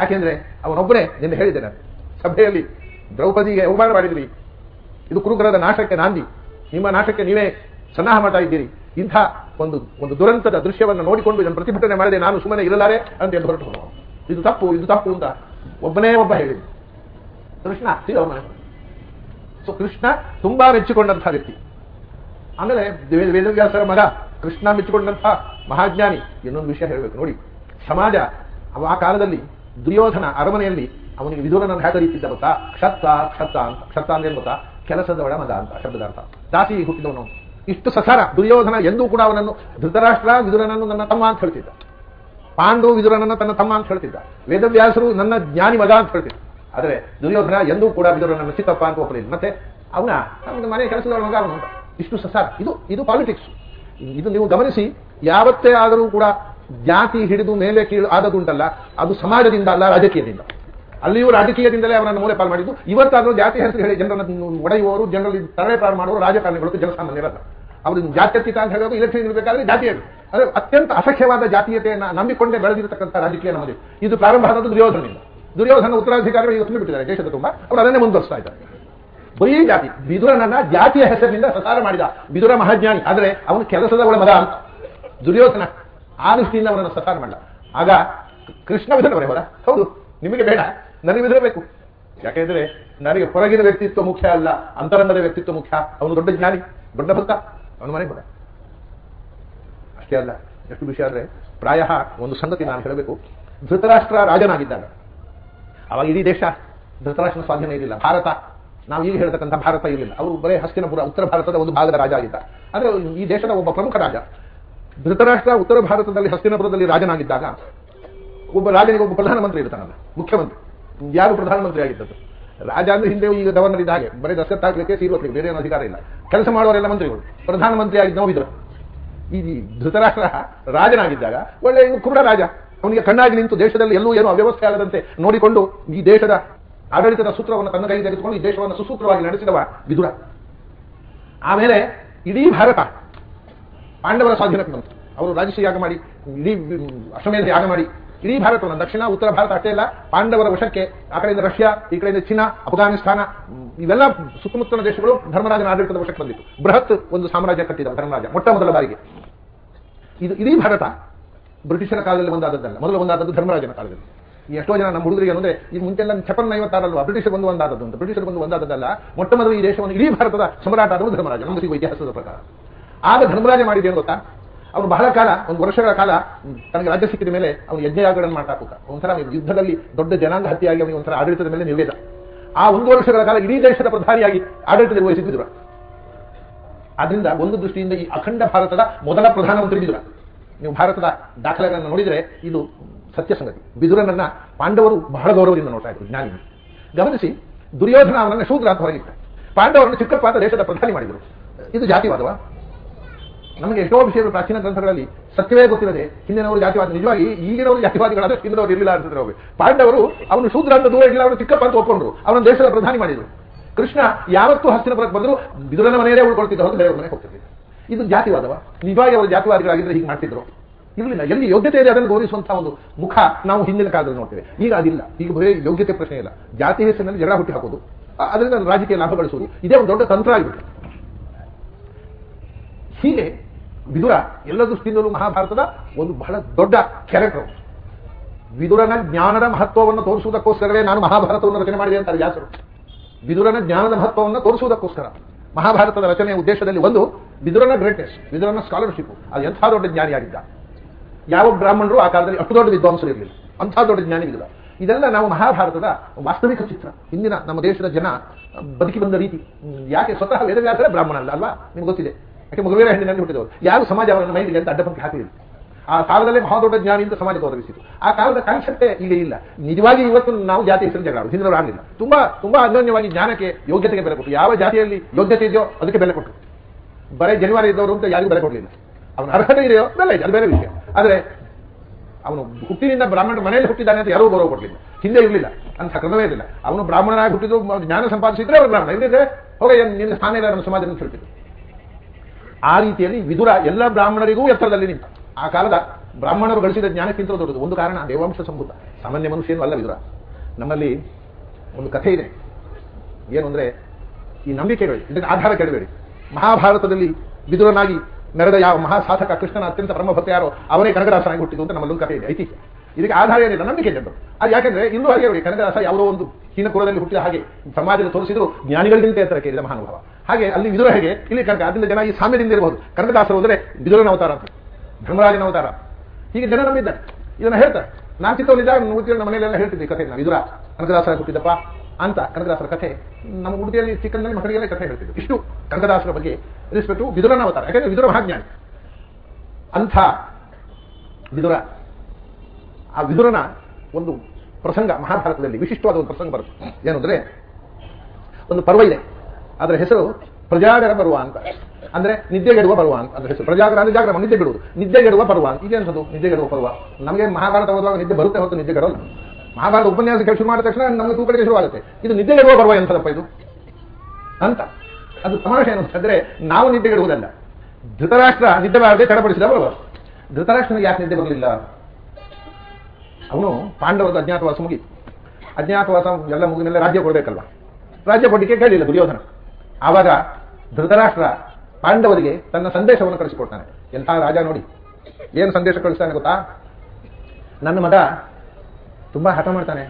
ಯಾಕೆಂದ್ರೆ ಅವನೊಬ್ಬನೇ ನಿನ್ನೆ ಹೇಳಿದ್ದೆ ನಾನು. ಸಭೆಯಲ್ಲಿ ದ್ರೌಪದಿಗೆ ಅವಮಾನ ಮಾಡಿದ್ರಿ. ಇದು ಕುರುಗ್ರಹದ ನಾಶಕ್ಕೆ ನಾಂದಿ. ನಿಮ್ಮ ನಾಶಕ್ಕೆ ನೀವೇ ಸನ್ನಾಹ ಮಾಡ್ತಾ ಇದ್ದೀರಿ. ಇಂಥ ಒಂದು ಒಂದು ದುರಂತದ ದೃಶ್ಯವನ್ನು ನೋಡಿಕೊಂಡು ಇದನ್ನು ಪ್ರತಿಭಟನೆ ಮಾಡದೆ ನಾನು ಸುಮ್ಮನೆ ಇರಲಾರೆ ಅಂತ ಹೊರಟು. ಇದು ತಪ್ಪು ಇದು ತಪ್ಪು ಅಂತ ಒಬ್ಬನೇ ಒಬ್ಬ ಹೇಳಿದ ಕೃಷ್ಣ ಅವನ ಸೊ ಕೃಷ್ಣ ತುಂಬಾ ಮೆಚ್ಚಿಕೊಂಡಂತಹ ವ್ಯಕ್ತಿ. ಆಮೇಲೆ ವೇದ- ವೇದವ್ಯಾಸರ ಮಗ ಕೃಷ್ಣ ಮೆಚ್ಚಿಕೊಂಡಂತಹ ಮಹಾಜ್ಞಾನಿ. ಇನ್ನೊಂದು ವಿಷಯ ಹೇಳಬೇಕು ನೋಡಿ. ಸಮಾಜ ಆ ಕಾಲದಲ್ಲಿ ದುರ್ಯೋಧನ ಅರಮನೆಯಲ್ಲಿ ಅವನಿಗೆ ವಿಧುರನ ಕರೀತಿದ್ದ ಗೊತ್ತಾ? ಕ್ಷತ್ತ ಕ್ಷತ್ತ ಅಂತ. ಕ್ಷತ್ತ ಅಂದ್ರೆ ಗೊತ್ತಾ? ಕೆಲಸದ ಒಳ ಮಗ ಅಂತ, ಶಬ್ದದ ಅರ್ಥ. ದಾಸಿ ಹುಟ್ಟಿದವನು. ಇಷ್ಟು ಸಸಾರ, ದುರ್ಯೋಧನ ಎಂದೂ ಕೂಡ ಅವನನ್ನು ಧೃತರಾಷ್ಟ್ರ, ವಿಧುರನನ್ನು ನನ್ನ ತಮ್ಮ ಅಂತ ಹೇಳ್ತಿದ್ದ. ಪಾಂಡು ವಿದುರನನ್ನ ತನ್ನ ತಮ್ಮ ಅಂತ ಹೇಳ್ತಿದ್ದ. ವೇದವ್ಯಾಸರು ನನ್ನ ಜ್ಞಾನಿ ಮಗ ಅಂತ ಹೇಳ್ತಿದ್ದ ಆದರೆ ದುರ್ಯೋಧನ ಎಂದೂ ಕೂಡ ವಿದುರನನ್ನು ಚಿಕ್ಕಪ್ಪ ಅಂತ ಒಪ್ಪಲಿಲ್ಲ ಮತ್ತೆ ಅವನ ಅವನ ಮನೆ ಕೆಲಸದ ಮಗ ಅವನು ಇಷ್ಟು ಸಸಾರ. ಇದು ಇದು ಪಾಲಿಟಿಕ್ಸ್ ಇದು ನೀವು ಗಮನಿಸಿ, ಯಾವತ್ತೇ ಆದರೂ ಕೂಡ ಜಾತಿ ಹಿಡಿದು ಮೇಲೆ ಕೀಳು ಆದದುಂಟಲ್ಲ ಅದು ಸಮಾಜದಿಂದ ಅಲ್ಲ, ರಾಜಕೀಯದಿಂದ. ಅಲ್ಲಿಯೂ ರಾಜಕೀಯದಿಂದಲೇ ಅವರನ್ನು ಮೂಲೆ ಪಾಲು ಮಾಡಿದ್ದು. ಇವತ್ತಾದರೂ ಜಾತಿ ಹೆಸರು ಹೇಳಿ ಜನರನ್ನು ಒಡೆಯುವವರು, ಜನರಲ್ಲಿ ತರಳೆ ಪಾಲು ಮಾಡುವವರು ರಾಜಕಾರಣಿಗಳು ಜನಸಾಮಾನ್ಯರಲ್ಲ. ಅವರು ಜಾತ್ಯತೀತ ಅಂತ ಹೇಳೋದು ಇಲೆಕ್ಷನ್ ಇರಬೇಕಾದ್ರೆ ಅಂದ್ರೆ ಅತ್ಯಂತ ಅಸಖ್ಯವಾದ ಜಾತೀಯತೆಯನ್ನು ನಂಬಿಕೊಂಡೇ ಬೆಳೆದಿರತಕ್ಕಂಥ ರಾಜಕೀಯ ನಮ್ಮದು. ಇದು ಪ್ರಾರಂಭ ಆದದ್ದು ದುರ್ಯೋಧನದಿಂದ. ದುರ್ಯೋಧನ ಉತ್ತರಾಧಿಕಾರಿಗಳು ಇವತ್ತು ಬಿಟ್ಟಿದ್ದಾರೆ ದೇಶದ ತುಂಬ. ಅವರು ಅದನ್ನೇ ಮುಂದುವರಿಸ್ತಾ ಇದ್ದಾರೆ. ಬರೀ ಜಾತಿ. ಬಿದುರನನ್ನ ಜಾತಿಯ ಹೆಸರಿನಿಂದ ಪ್ರಸಾರ ಮಾಡಿದ ಬಿದುರ ಮಹಾಜ್ಞಾನಿ. ಆದ್ರೆ ಅವನು ಕೆಲಸದ ಒಳ ಮದ ಅಂತ. ದುರ್ಯೋಧನ ಆ ದೃಷ್ಟಿಯಿಂದ ಅವನನ್ನು ಸಸಾರ ಮಾಡಲ್ಲ ಆಗ ಕೃಷ್ಣ ವಿಧನವರೇ ಹೊರ ಹೌದು, ನಿಮಗೆ ಬೇಡ. ನನಗೆ ವಿಧರ ಬೇಕು ಯಾಕೆಂದ್ರೆ ನನಗೆ ಹೊರಗಿನ ವ್ಯಕ್ತಿತ್ವ ಮುಖ್ಯ ಅಲ್ಲ, ಅಂತರಂಗದ ವ್ಯಕ್ತಿತ್ವ ಮುಖ್ಯ. ಅವನು ದೊಡ್ಡ ಜ್ಞಾನಿ, ದೊಡ್ಡ ಭಕ್ತ. ಅವನ ಮನೆಗೆ ಬಂದ ಅಷ್ಟೇ ಅಲ್ಲ, ಎಷ್ಟು ವಿಷಯ ಅಂದ್ರೆ ಪ್ರಾಯ ಒಂದು ಸಂಗತಿ ನಾನು ಹೇಳಬೇಕು. ಧೃತರಾಷ್ಟ್ರ ರಾಜನಾಗಿದ್ದಾಗ ಅವಾಗ ಇಡೀ ದೇಶ ಧೃತರಾಷ್ಟ್ರ ಸ್ವಾಧೀನ ಇರಲಿಲ್ಲ. ಭಾರತ, ನಾವು ಈಗ ಹೇಳ್ತಕ್ಕಂಥ ಭಾರತ ಇರಲಿಲ್ಲ. ಅವರು ಬರೇ ಹಸ್ತಿನಪುರ, ಉತ್ತರ ಭಾರತದ ಒಂದು ಭಾಗದ ರಾಜ ಆಗಿದ್ದ. ಅಂದ್ರೆ ಈ ದೇಶದ ಒಬ್ಬ ಪ್ರಮುಖ ರಾಜ, ಧೃತರಾಷ್ಟ್ರ ಉತ್ತರ ಭಾರತದಲ್ಲಿ ಹಸ್ತಿನಪುರದಲ್ಲಿ ರಾಜನಾಗಿದ್ದಾಗ ಒಬ್ಬ ರಾಜನಿಗೆ ಒಬ್ಬ ಪ್ರಧಾನಮಂತ್ರಿ ಇರ್ತಾನಲ್ಲ, ಮುಖ್ಯಮಂತ್ರಿ. ಯಾರು ಪ್ರಧಾನಮಂತ್ರಿ ಆಗಿದ್ದದ್ದು? ರಾಜ ಅಂದ್ರೆ ಹಿಂದೆ ಈಗ ಗವರ್ನರ್ ಹಾಗೆ. ಬರೀ ದಸ್ತ ಹಾಕ್ಲಿಕ್ಕೆ ಸೀರೋತ್ಲಿಕ್ಕೆ ಬೇರೆ ಏನು ಅಧಿಕಾರ ಇಲ್ಲ. ಕೆಲಸ ಮಾಡುವವರೆಲ್ಲ ಮಂತ್ರಿಗಳು. ಪ್ರಧಾನಮಂತ್ರಿ ಆಗಿದ್ದ ನೋವಿದ್ರು ಈ ಧೃತರಾಷ್ಟ್ರ ರಾಜನಾಗಿದ್ದಾಗ ಒಳ್ಳೆ ಕುರುಡ ರಾಜ. ಅವನಿಗೆ ಕಣ್ಣಾಗಿ ನಿಂತು ದೇಶದಲ್ಲಿ ಎಲ್ಲೂ ಏನು ಅವ್ಯವಸ್ಥೆ ಆಗದಂತೆ ನೋಡಿಕೊಂಡು ಈ ದೇಶದ ಆಡಳಿತದ ಸೂತ್ರವನ್ನು ತನ್ನ ಕೈಗೆ ತೆಗೆದುಕೊಂಡು ಈ ದೇಶವನ್ನು ಸುಸೂತ್ರವಾಗಿ ನಡೆಸಿದವ ವಿದುರ. ಆಮೇಲೆ ಇಡೀ ಭಾರತ ಪಾಂಡವರ ಸ್ವಾಧೀನಕ್ಕೆ ಬಂತು. ಅವರು ರಾಜಶ್ರೀ ಯಾಗ ಮಾಡಿ, ಇಡೀ ಅಶ್ವಮೇಧ ಯಾಗ ಮಾಡಿ ಇಡೀ ಭಾರತವನ್ನು, ದಕ್ಷಿಣ, ಉತ್ತರ ಭಾರತ ಅಷ್ಟೇ ಇಲ್ಲ ಪಾಂಡವರ ವಶಕ್ಕೆ, ಆ ಕಡೆಯಿಂದ ರಷ್ಯಾ, ಈ ಕಡೆಯಿಂದ ಚೀನಾ, ಅಫ್ಘಾನಿಸ್ತಾನ, ಇವೆಲ್ಲ ಸುತ್ತಮುತ್ತಲ ದೇಶಗಳು ಧರ್ಮರಾಜನ ಆಡಳಿತದ ವಶಕ್ಕೆ ಬಂದಿತ್ತು. ಬೃಹತ್ ಒಂದು ಸಾಮ್ರಾಜ್ಯ ಕಟ್ಟಿದ ಧರ್ಮರಾಜ ಮೊಟ್ಟ ಮೊದಲ ಬಾರಿಗೆ. ಇದು ಇಡೀ ಭಾರತ ಬ್ರಿಟಿಷರ ಕಾಲದಲ್ಲಿ ಒಂದಾದದ್ದಲ್ಲ, ಮೊದಲು ಒಂದಾದದ್ದು ಧರ್ಮರಾಜನ ಕಾಲದಲ್ಲಿ. ಈ ಎಷ್ಟೋ ಜನ ನಮ್ಮ ಹುಡುಗರಿಗೆ ಅಂದ್ರೆ ಈ ಮುಂಚೆಲ್ಲ ಛಪನ್ ಐವತ್ತಾರಲ್ವಾ, ಬ್ರಿಟಿಷರು ಬಂದು ಒಂದಾದದ್ದು ಅಂತ. ಬ್ರಿಟಿಷರು ಬಂದು ಒಂದಾದದ್ದಲ್ಲ, ಮೊಟ್ಟ ಮೊದಲು ಈ ದೇಶವನ್ನು ಇಡೀ ಭಾರತದ ಸಮ್ರಾಟ ಆದವು ಧರ್ಮರಾಜ, ನಮ್ಮ ಇತಿಹಾಸದ ಪ್ರಕಾರ. ಆಗ ಧರ್ಮರಾಜ ಮಾಡಿದ್ದೇನು ಗೊತ್ತಾ? ಅವನು ಬಹಳ ಕಾಲ, ಒಂದು ವರ್ಷಗಳ ಕಾಲ, ತನಗೆ ರಾಜ್ಯ ಸಿಕ್ಕಿದ ಮೇಲೆ ಅವನು ಯಜ್ಞಯಾಗಗಳನ್ನು ಮಾಡ್ತಾ ಕೂತ. ಒಂಥರ ಯುದ್ಧದಲ್ಲಿ ದೊಡ್ಡ ಜನಾಂಗ ಹತ್ಯೆಯಾಗಿ ಅವನಿಗೆ ಒಂಥರ ಆಡಳಿತದ ಮೇಲೆ ನಿವೇದ. ಆ ಒಂದು ವರ್ಷಗಳ ಕಾಲ ಇಡೀ ದೇಶದ ಪ್ರಧಾನಿಯಾಗಿ ಆಡಳಿತ ನಿರ್ವಹಿಸಿದ್ರು ಆದ್ರಿಂದ ಒಂದು ದೃಷ್ಟಿಯಿಂದ ಈ ಅಖಂಡ ಭಾರತದ ಮೊದಲ ಪ್ರಧಾನಮಂತ್ರಿ ಬಿದುರ. ನೀವು ಭಾರತದ ದಾಖಲೆಗಳನ್ನು ನೋಡಿದರೆ ಇದು ಸತ್ಯ ಸಂಗತಿ. ಬಿದುರನನ್ನ ಪಾಂಡವರು ಬಹಳ ಗೌರವದಿಂದ ನೋಡ್ತಾ ಇದ್ರು ಜ್ಞಾನಿ ಗಮನಿಸಿ, ದುರ್ಯೋಧನ ಅವನನ್ನ ಶೂದ್ರ ಅಂತ ಹೊರಗಿಟ್ಟ. ಪಾಂಡವರನ್ನು ಚಿಕ್ಕಪ್ಪ ದೇಶದ ಪ್ರಧಾನಿ ಮಾಡಿದರು. ಇದು ಜಾತಿವಾದವಾ. ನಮಗೆ ಎಷ್ಟೋ ವಿಷಯಗಳು ಪ್ರಾಚೀನ ಗ್ರಂಥಗಳಲ್ಲಿ ಸತ್ಯವೇ ಗೊತ್ತಿರದೆ ಹಿಂದಿನವರು ಜಾತಿವಾದಿ ನಿಜವಾಗಿ ಈಗಿನವರು ಜಾತಿವಾದಿಗಳಾದ್ರೆ ಹಿಂದಿನವರು ಇರಲಿಲ್ಲ ಅಂತಂದ್ರೆ ಅವರು. ಪಾಂಡವರು ಅವನು ಶೂದ್ರ ಅಂತ ದೂರ ಇರಲಿಲ್ಲ ಅವರು ಚಿಕ್ಕಪ್ಪ ಅಂತ ಒಪ್ಕೊಂಡ್ರು. ಅವನ ದೇಶದ ಪ್ರಧಾನಿ ಮಾಡಿದ್ರು. ಕೃಷ್ಣ ಯಾವತ್ತೂ ಹಸ್ತಿನಪುರಕ್ಕೆ ಬಂದರು ಬಿದುರನ ಮನೆಯಲ್ಲೇ ಉಳ್ಕೊಳ್ತಿದ್ದ ಹೊರತು ಬೇರೆ ಮನೆಗೆ ಹೋಗ್ತಿದ್ದೆ ಇದು ಜಾತಿವಾದವ. ನಿಜವಾಗಿ ಅವರು ಜಾತಿವಾದಿಗಳಾಗಿದ್ರೆ ಹೀಗೆ ಮಾಡ್ತಿದ್ರು. ಇರಲಿಲ್ಲ. ಎಲ್ಲಿ ಯೋಗ್ಯತೆ ಇದೆ ಅದನ್ನು ಗೌರವಿಸುವಂತಹ ಒಂದು ಮುಖ ನಾವು ಹಿಂದಿನ ಕಾಲದಲ್ಲಿ ನೋಡ್ತೇವೆ. ಈಗ ಅದಿಲ್ಲ. ಈಗ ಬರೀ ಯೋಗ್ಯತೆ ಪ್ರಶ್ನೆ ಇಲ್ಲ. ಜಾತಿ ಹೆಸರಿನಲ್ಲಿ ಜಗಳ ಹುಟ್ಟಿ ಹಾಕೋದು. ಅದರಿಂದ ರಾಜಕೀಯ ಲಾಭ ಗಳಿಸುವುದು ಇದೇ ಒಂದು ದೊಡ್ಡ ತಂತ್ರ ಆಗಿಬಿಟ್ಟು ಹೀಗೆ ವಿದುರ ಎಲ್ಲ ದೃಷ್ಟಿಯಿಂದಲೂ ಮಹಾಭಾರತದ ಒಂದು ಬಹಳ ದೊಡ್ಡ ಕ್ಯಾರೆಕ್ಟರ್ ವಿದುರನ ಜ್ಞಾನದ ಮಹತ್ವವನ್ನು ತೋರಿಸುವುದಕ್ಕೋಸ್ಕರವೇ ನಾನು ಮಹಾಭಾರತವನ್ನು ರಚನೆ ಮಾಡಿದೆ ಅಂತಾರೆ ವ್ಯಾಸರು. ವಿದುರನ ಜ್ಞಾನದ ಮಹತ್ವವನ್ನು ತೋರಿಸುವುದಕ್ಕೋಸ್ಕರ ಮಹಾಭಾರತದ ರಚನೆಯ ಉದ್ದೇಶದಲ್ಲಿ ಒಂದು ವಿದುರನ ಗ್ರೇಟ್ನೆಸ್ ವಿದುರನ ಸ್ಕಾಲರ್ಶಿಪ್ ಅದು ಎಂಥ ದೊಡ್ಡ ಜ್ಞಾನಿಯಾಗಿದ್ದ ಯಾವ ಬ್ರಾಹ್ಮಣರು ಆ ಕಾಲದಲ್ಲಿ ಅಷ್ಟು ದೊಡ್ಡ ವಿದ್ವಾಂಸರು ಇರಲಿಲ್ಲ. ಅಂಥ ದೊಡ್ಡ ಜ್ಞಾನಿ ವಿದುರ. ಇದೆಲ್ಲ ನಾವು ಮಹಾಭಾರತದ ವಾಸ್ತವಿಕ ಚಿತ್ರ. ಹಿಂದಿನ ನಮ್ಮ ದೇಶದ ಜನ ಬದುಕಿ ಬಂದ ರೀತಿ. ಯಾಕೆ ಸ್ವತಃ ವೇದವ್ಯಾಸರೇ ಬ್ರಾಹ್ಮಣ ಅಲ್ಲ, ಅಲ್ವಾ? ನಿಮ್ಗೆ ಗೊತ್ತಿದೆ. ಯಾಕೆ ಮಗುವೇರ ಹೆಣ್ಣಿನಲ್ಲಿ ಹುಟ್ಟಿದವರು ಯಾರು ಸಮಾಜ ಅವರನ್ನು ಮೈಲಿಗೆ ಅಂತ ಅಡ್ಡಪಂಕ್ತಿ ಹಾಕಿದ್ರು ಆ ಕಾಲದಲ್ಲೇ ಮಹಾ ದೊಡ್ಡ ಜ್ಞಾನಿಯಿಂದ ಸಮಾಜ ಗೌರವಿಸಿತು. ಆ ಕಾಲದ ಕಾನ್ಸೆಪ್ಟೇ ಈಗ ಇಲ್ಲ. ನಿಜವಾಗಿ ಇವತ್ತು ನಾವು ಜಾತಿ ಹೆಸರು ಜಗಳ ಹಿಂದಿನವರು ಆಗಲಿಲ್ಲ ತುಂಬಾ ತುಂಬಾ ಅನ್ಯೋನ್ಯವಾಗಿ ಜ್ಞಾನಕ್ಕೆ ಯೋಗ್ಯತೆಗೆ ಬೆಲೆ ಕೊಟ್ಟು, ಯಾವ ಜಾತಿಯಲ್ಲಿ ಯೋಗ್ಯತೆ ಇದೆಯೋ ಅದಕ್ಕೆ ಬೆಲೆ ಕೊಟ್ಟರು. ಬರೀ ಜನಿವಾರ ಇದ್ದವರು ಅಂತ ಯಾರಿಗೂ ಬೆಲೆ ಕೊಡಲಿಲ್ಲ. ಅವನ ಅರ್ಹತೆ ಇದೆಯೋ? ಬೆಲೆ ಇದೆ. ಅದು ಬೇರೆ ವಿಷಯ. ಆದರೆ ಅವನು ಹುಟ್ಟಿನಿಂದ ಬ್ರಾಹ್ಮಣ ಮನೆಯಲ್ಲಿ ಹುಟ್ಟಿದ್ದಾನೆ ಅಂತ ಯಾರೂ ಗೌರವ ಕೊಡಲಿಲ್ಲ. ಹಿಂದೆ ಇರಲಿಲ್ಲ. ಅಂತ ಕ್ರಮವೇ ಇರಲಿಲ್ಲ. ಅವನು ಬ್ರಾಹ್ಮಣನಾಗಿ ಹುಟ್ಟಿದ್ರು ಜ್ಞಾನ ಸಂಪಾದಿಸಿದ್ರೆ ಅವರು ಬ್ರಾಹ್ಮಣ. ಇಲ್ಲದಿದ್ರೆ ಹೋಗ ನಿನ್ನ ಸ್ಥಾನ ಇಲ್ಲ ನಮ್ಮ ಸಮಾಜದಲ್ಲಿ ಹೇಳ್ತಿದ್ರು. ಆ ರೀತಿಯಲ್ಲಿ ವಿದುರ ಎಲ್ಲ ಬ್ರಾಹ್ಮಣರಿಗೂ ಎತ್ತರದಲ್ಲಿ ನಿಂತ. ಆ ಕಾಲದ ಬ್ರಾಹ್ಮಣರು ಗಳಿಸಿದ ಜ್ಞಾನಕ್ಕಿಂತ ದೊಡ್ಡದು. ಒಂದು ಕಾರಣ, ದೇವಾಂಶ ಸಂಭೂತ ಸಾಮಾನ್ಯ ಮನುಷ್ಯನೂ ಅಲ್ಲ ವಿದುರ. ನಮ್ಮಲ್ಲಿ ಒಂದು ಕಥೆ ಇದೆ. ಏನು ಅಂದ್ರೆ, ಈ ನಂಬಿಕೆಗಳು, ಇದಕ್ಕೆ ಆಧಾರ ಕೇಳಬೇಡಿ. ಮಹಾಭಾರತದಲ್ಲಿ ವಿದುರನಾಗಿ ನಡೆದ ಯಾವ ಮಹಾಸಾಧಕ ಕೃಷ್ಣನ ಅತ್ಯಂತ ಬ್ರಹ್ಮಭಕ್ತ ಯಾರೋ ಅವನೇ ಕನಕದಾಸನಾಗಿ ಹುಟ್ಟಿದ್ದು ಅಂತ ನಮ್ಮಲ್ಲೊಂದು ಕಥೆ ಇದೆ. ಐತಿಹ್ಯ. ಇದಕ್ಕೆ ಆಧಾರ ಏನಿಲ್ಲ, ನಂಬಿಕೆ ಜನರು ಅದು. ಯಾಕೆಂದ್ರೆ ಇಂದು ಹಾಗೆ ನೋಡಿ ಕನಕದಾಸ ಯಾವುದೋ ಒಂದು ಹೀನ ಕುಲದಲ್ಲಿ ಹುಟ್ಟಿದ ಹಾಗೆ ಸಮಾಜದಲ್ಲಿ ತೋರಿಸಿದ್ರು, ಜ್ಞಾನಿಗಳಿಗಿಂತ ಎತ್ತರಕ್ಕೆ ಕೇಳಿದ ಮಹಾನುಭಾವ. ಹಾಗೆ ಅಲ್ಲಿ ವಿದುರ ಹೇಗೆ, ಇಲ್ಲಿ ಕನಕ ಅದರಿಂದ ಜನ ಈ ಸಾಮ್ಯದಿಂದ ಇರಬಹುದು. ಕನಕದಾಸರು ಅಂದ್ರೆ ವಿದುರನ ಅವತಾರ ಅಂತ ಧರ್ಮರಾಜನ ಅವತಾರ. ಹೀಗೆ ಜನ ನಂಬಿದ್ದಾರೆ. ಇದನ್ನ ಹೇಳ್ತಾರೆ. ನಾನು ಚಿಕ್ಕವನಿದ್ದಾಗ ಉಡುಪಿಯಲ್ಲಿ ನಮ್ಮ ಮನೆಯಲ್ಲೆಲ್ಲ ಹೇಳ್ತಿದ್ದೆ ಕಥೆ ನಾವು ವಿದುರ. ಕನಕದಾಸರ ಹುಟ್ಟಿದಪ್ಪ ಅಂತ ಕನಕದಾಸರ ಕಥೆ. ನಮ್ಮ ಉಡುಪಿಯಲ್ಲಿ ಚಿಕ್ಕಂದಲ್ಲಿ ಮಕ್ಕಳಿಗೆಲ್ಲ ಕಥೆ ಹೇಳ್ತಿದ್ರು ಇಷ್ಟು ಕನಕದಾಸರ ಬಗ್ಗೆ ರಿಸ್ಪೆಕ್ಟು ವಿದುರನ ಅವತಾರ. ಯಾಕಂದ್ರೆ ವಿದುರ ಮಹಾಜ್ಞಾನಿ. ಅಂಥ ವಿದುರ. ಆ ವಿದುರನ ಒಂದು ಪ್ರಸಂಗ, ಮಹಾಭಾರತದಲ್ಲಿ ವಿಶಿಷ್ಟವಾದ ಒಂದು ಪ್ರಸಂಗ ಬರುತ್ತೆ. ಏನಂದ್ರೆ ಒಂದು ಪರ್ವ ಇದೆ. ಅದರ ಹೆಸರು ಪ್ರಜಾಗರ ಪರ್ವ ಅಂತ. ಅಂದ್ರೆ ನಿದ್ದೆಗೆಡುವ ಪರ್ವ ಅಂತ. ಅಂದ್ರೆ ಹೆಸರು ಪ್ರಜಾಗರ ಅಂದ್ರೆ ಜಾಗರ, ನಿದ್ದೆ ಬಿಡುವುದು. ನಿದ್ದೆಗೆಡುವ ಪರ್ವ ಅಂತ. ಇದೇನದು ನಿದ್ದೆಗೆಡುವ ಪರ್ವ. ನಮಗೆ ಮಹಾಭಾರತ ಓದುವಾಗ ನಿದ್ದೆ ಬರುತ್ತೆ ಹೊತ್ತು ನಿದ್ದೆ ಕೆಡೋಲ್ಲ. ಮಹಾಭಾರತ ಉಪನ್ಯಾಸ ಕೆಲಸ ಶುರು ಮಾಡಿದ ತಕ್ಷಣ ನಮಗೆ ತೂಕಡಿಗೆ ಶುರುವಾಗುತ್ತೆ. ಇದು ನಿದ್ದೆಗೆಡುವ ಪರ್ವ ಎಂತದಪ್ಪ ಇದು? ಅಂತ. ಅದು ಸಮಾವೇಶ ಏನು ಅಂತಂದ್ರೆ ನಾವು ನಿದ್ದೆಗೆಡುವುದಲ್ಲ ಧೃತರಾಷ್ಟ್ರ ನಿದ್ದೆ ಮಾಡದೆ ತಡಪಡಿಸಿದ ಪರ್ವ. ಧೃತರಾಷ್ಟ್ರನಿಗೆ ಯಾಕೆ ನಿದ್ದೆ ಬರಲಿಲ್ಲ? ಅವನು ಪಾಂಡವರದ ಅಜ್ಞಾತವಾಸ ಮುಗಿ ಅಜ್ಞಾತವಾಸ ಎಲ್ಲ ಮುಗಿದ ಮೇಲೆ ರಾಜ್ಯ ಕೊಡಬೇಕಲ್ವ? ರಾಜ್ಯ ಕೊಡಲಿಕ್ಕೆ ಕೇಳಿಲ್ಲ ದುರ್ಯೋಧನ. ಆವಾಗ ಧೃತರಾಷ್ಟ್ರ ಪಾಂಡವರಿಗೆ ತನ್ನ ಸಂದೇಶವನ್ನು ಕಳಿಸಿಕೊಡ್ತಾನೆ. ಎಂಥ ರಾಜ ನೋಡಿ. ಏನು ಸಂದೇಶ ಕಳಿಸ್ತಾನೆ ಗೊತ್ತಾ? ನನ್ನ ಮಗ ತುಂಬಾ ಹಠ ಮಾಡ್ತಾನೆ.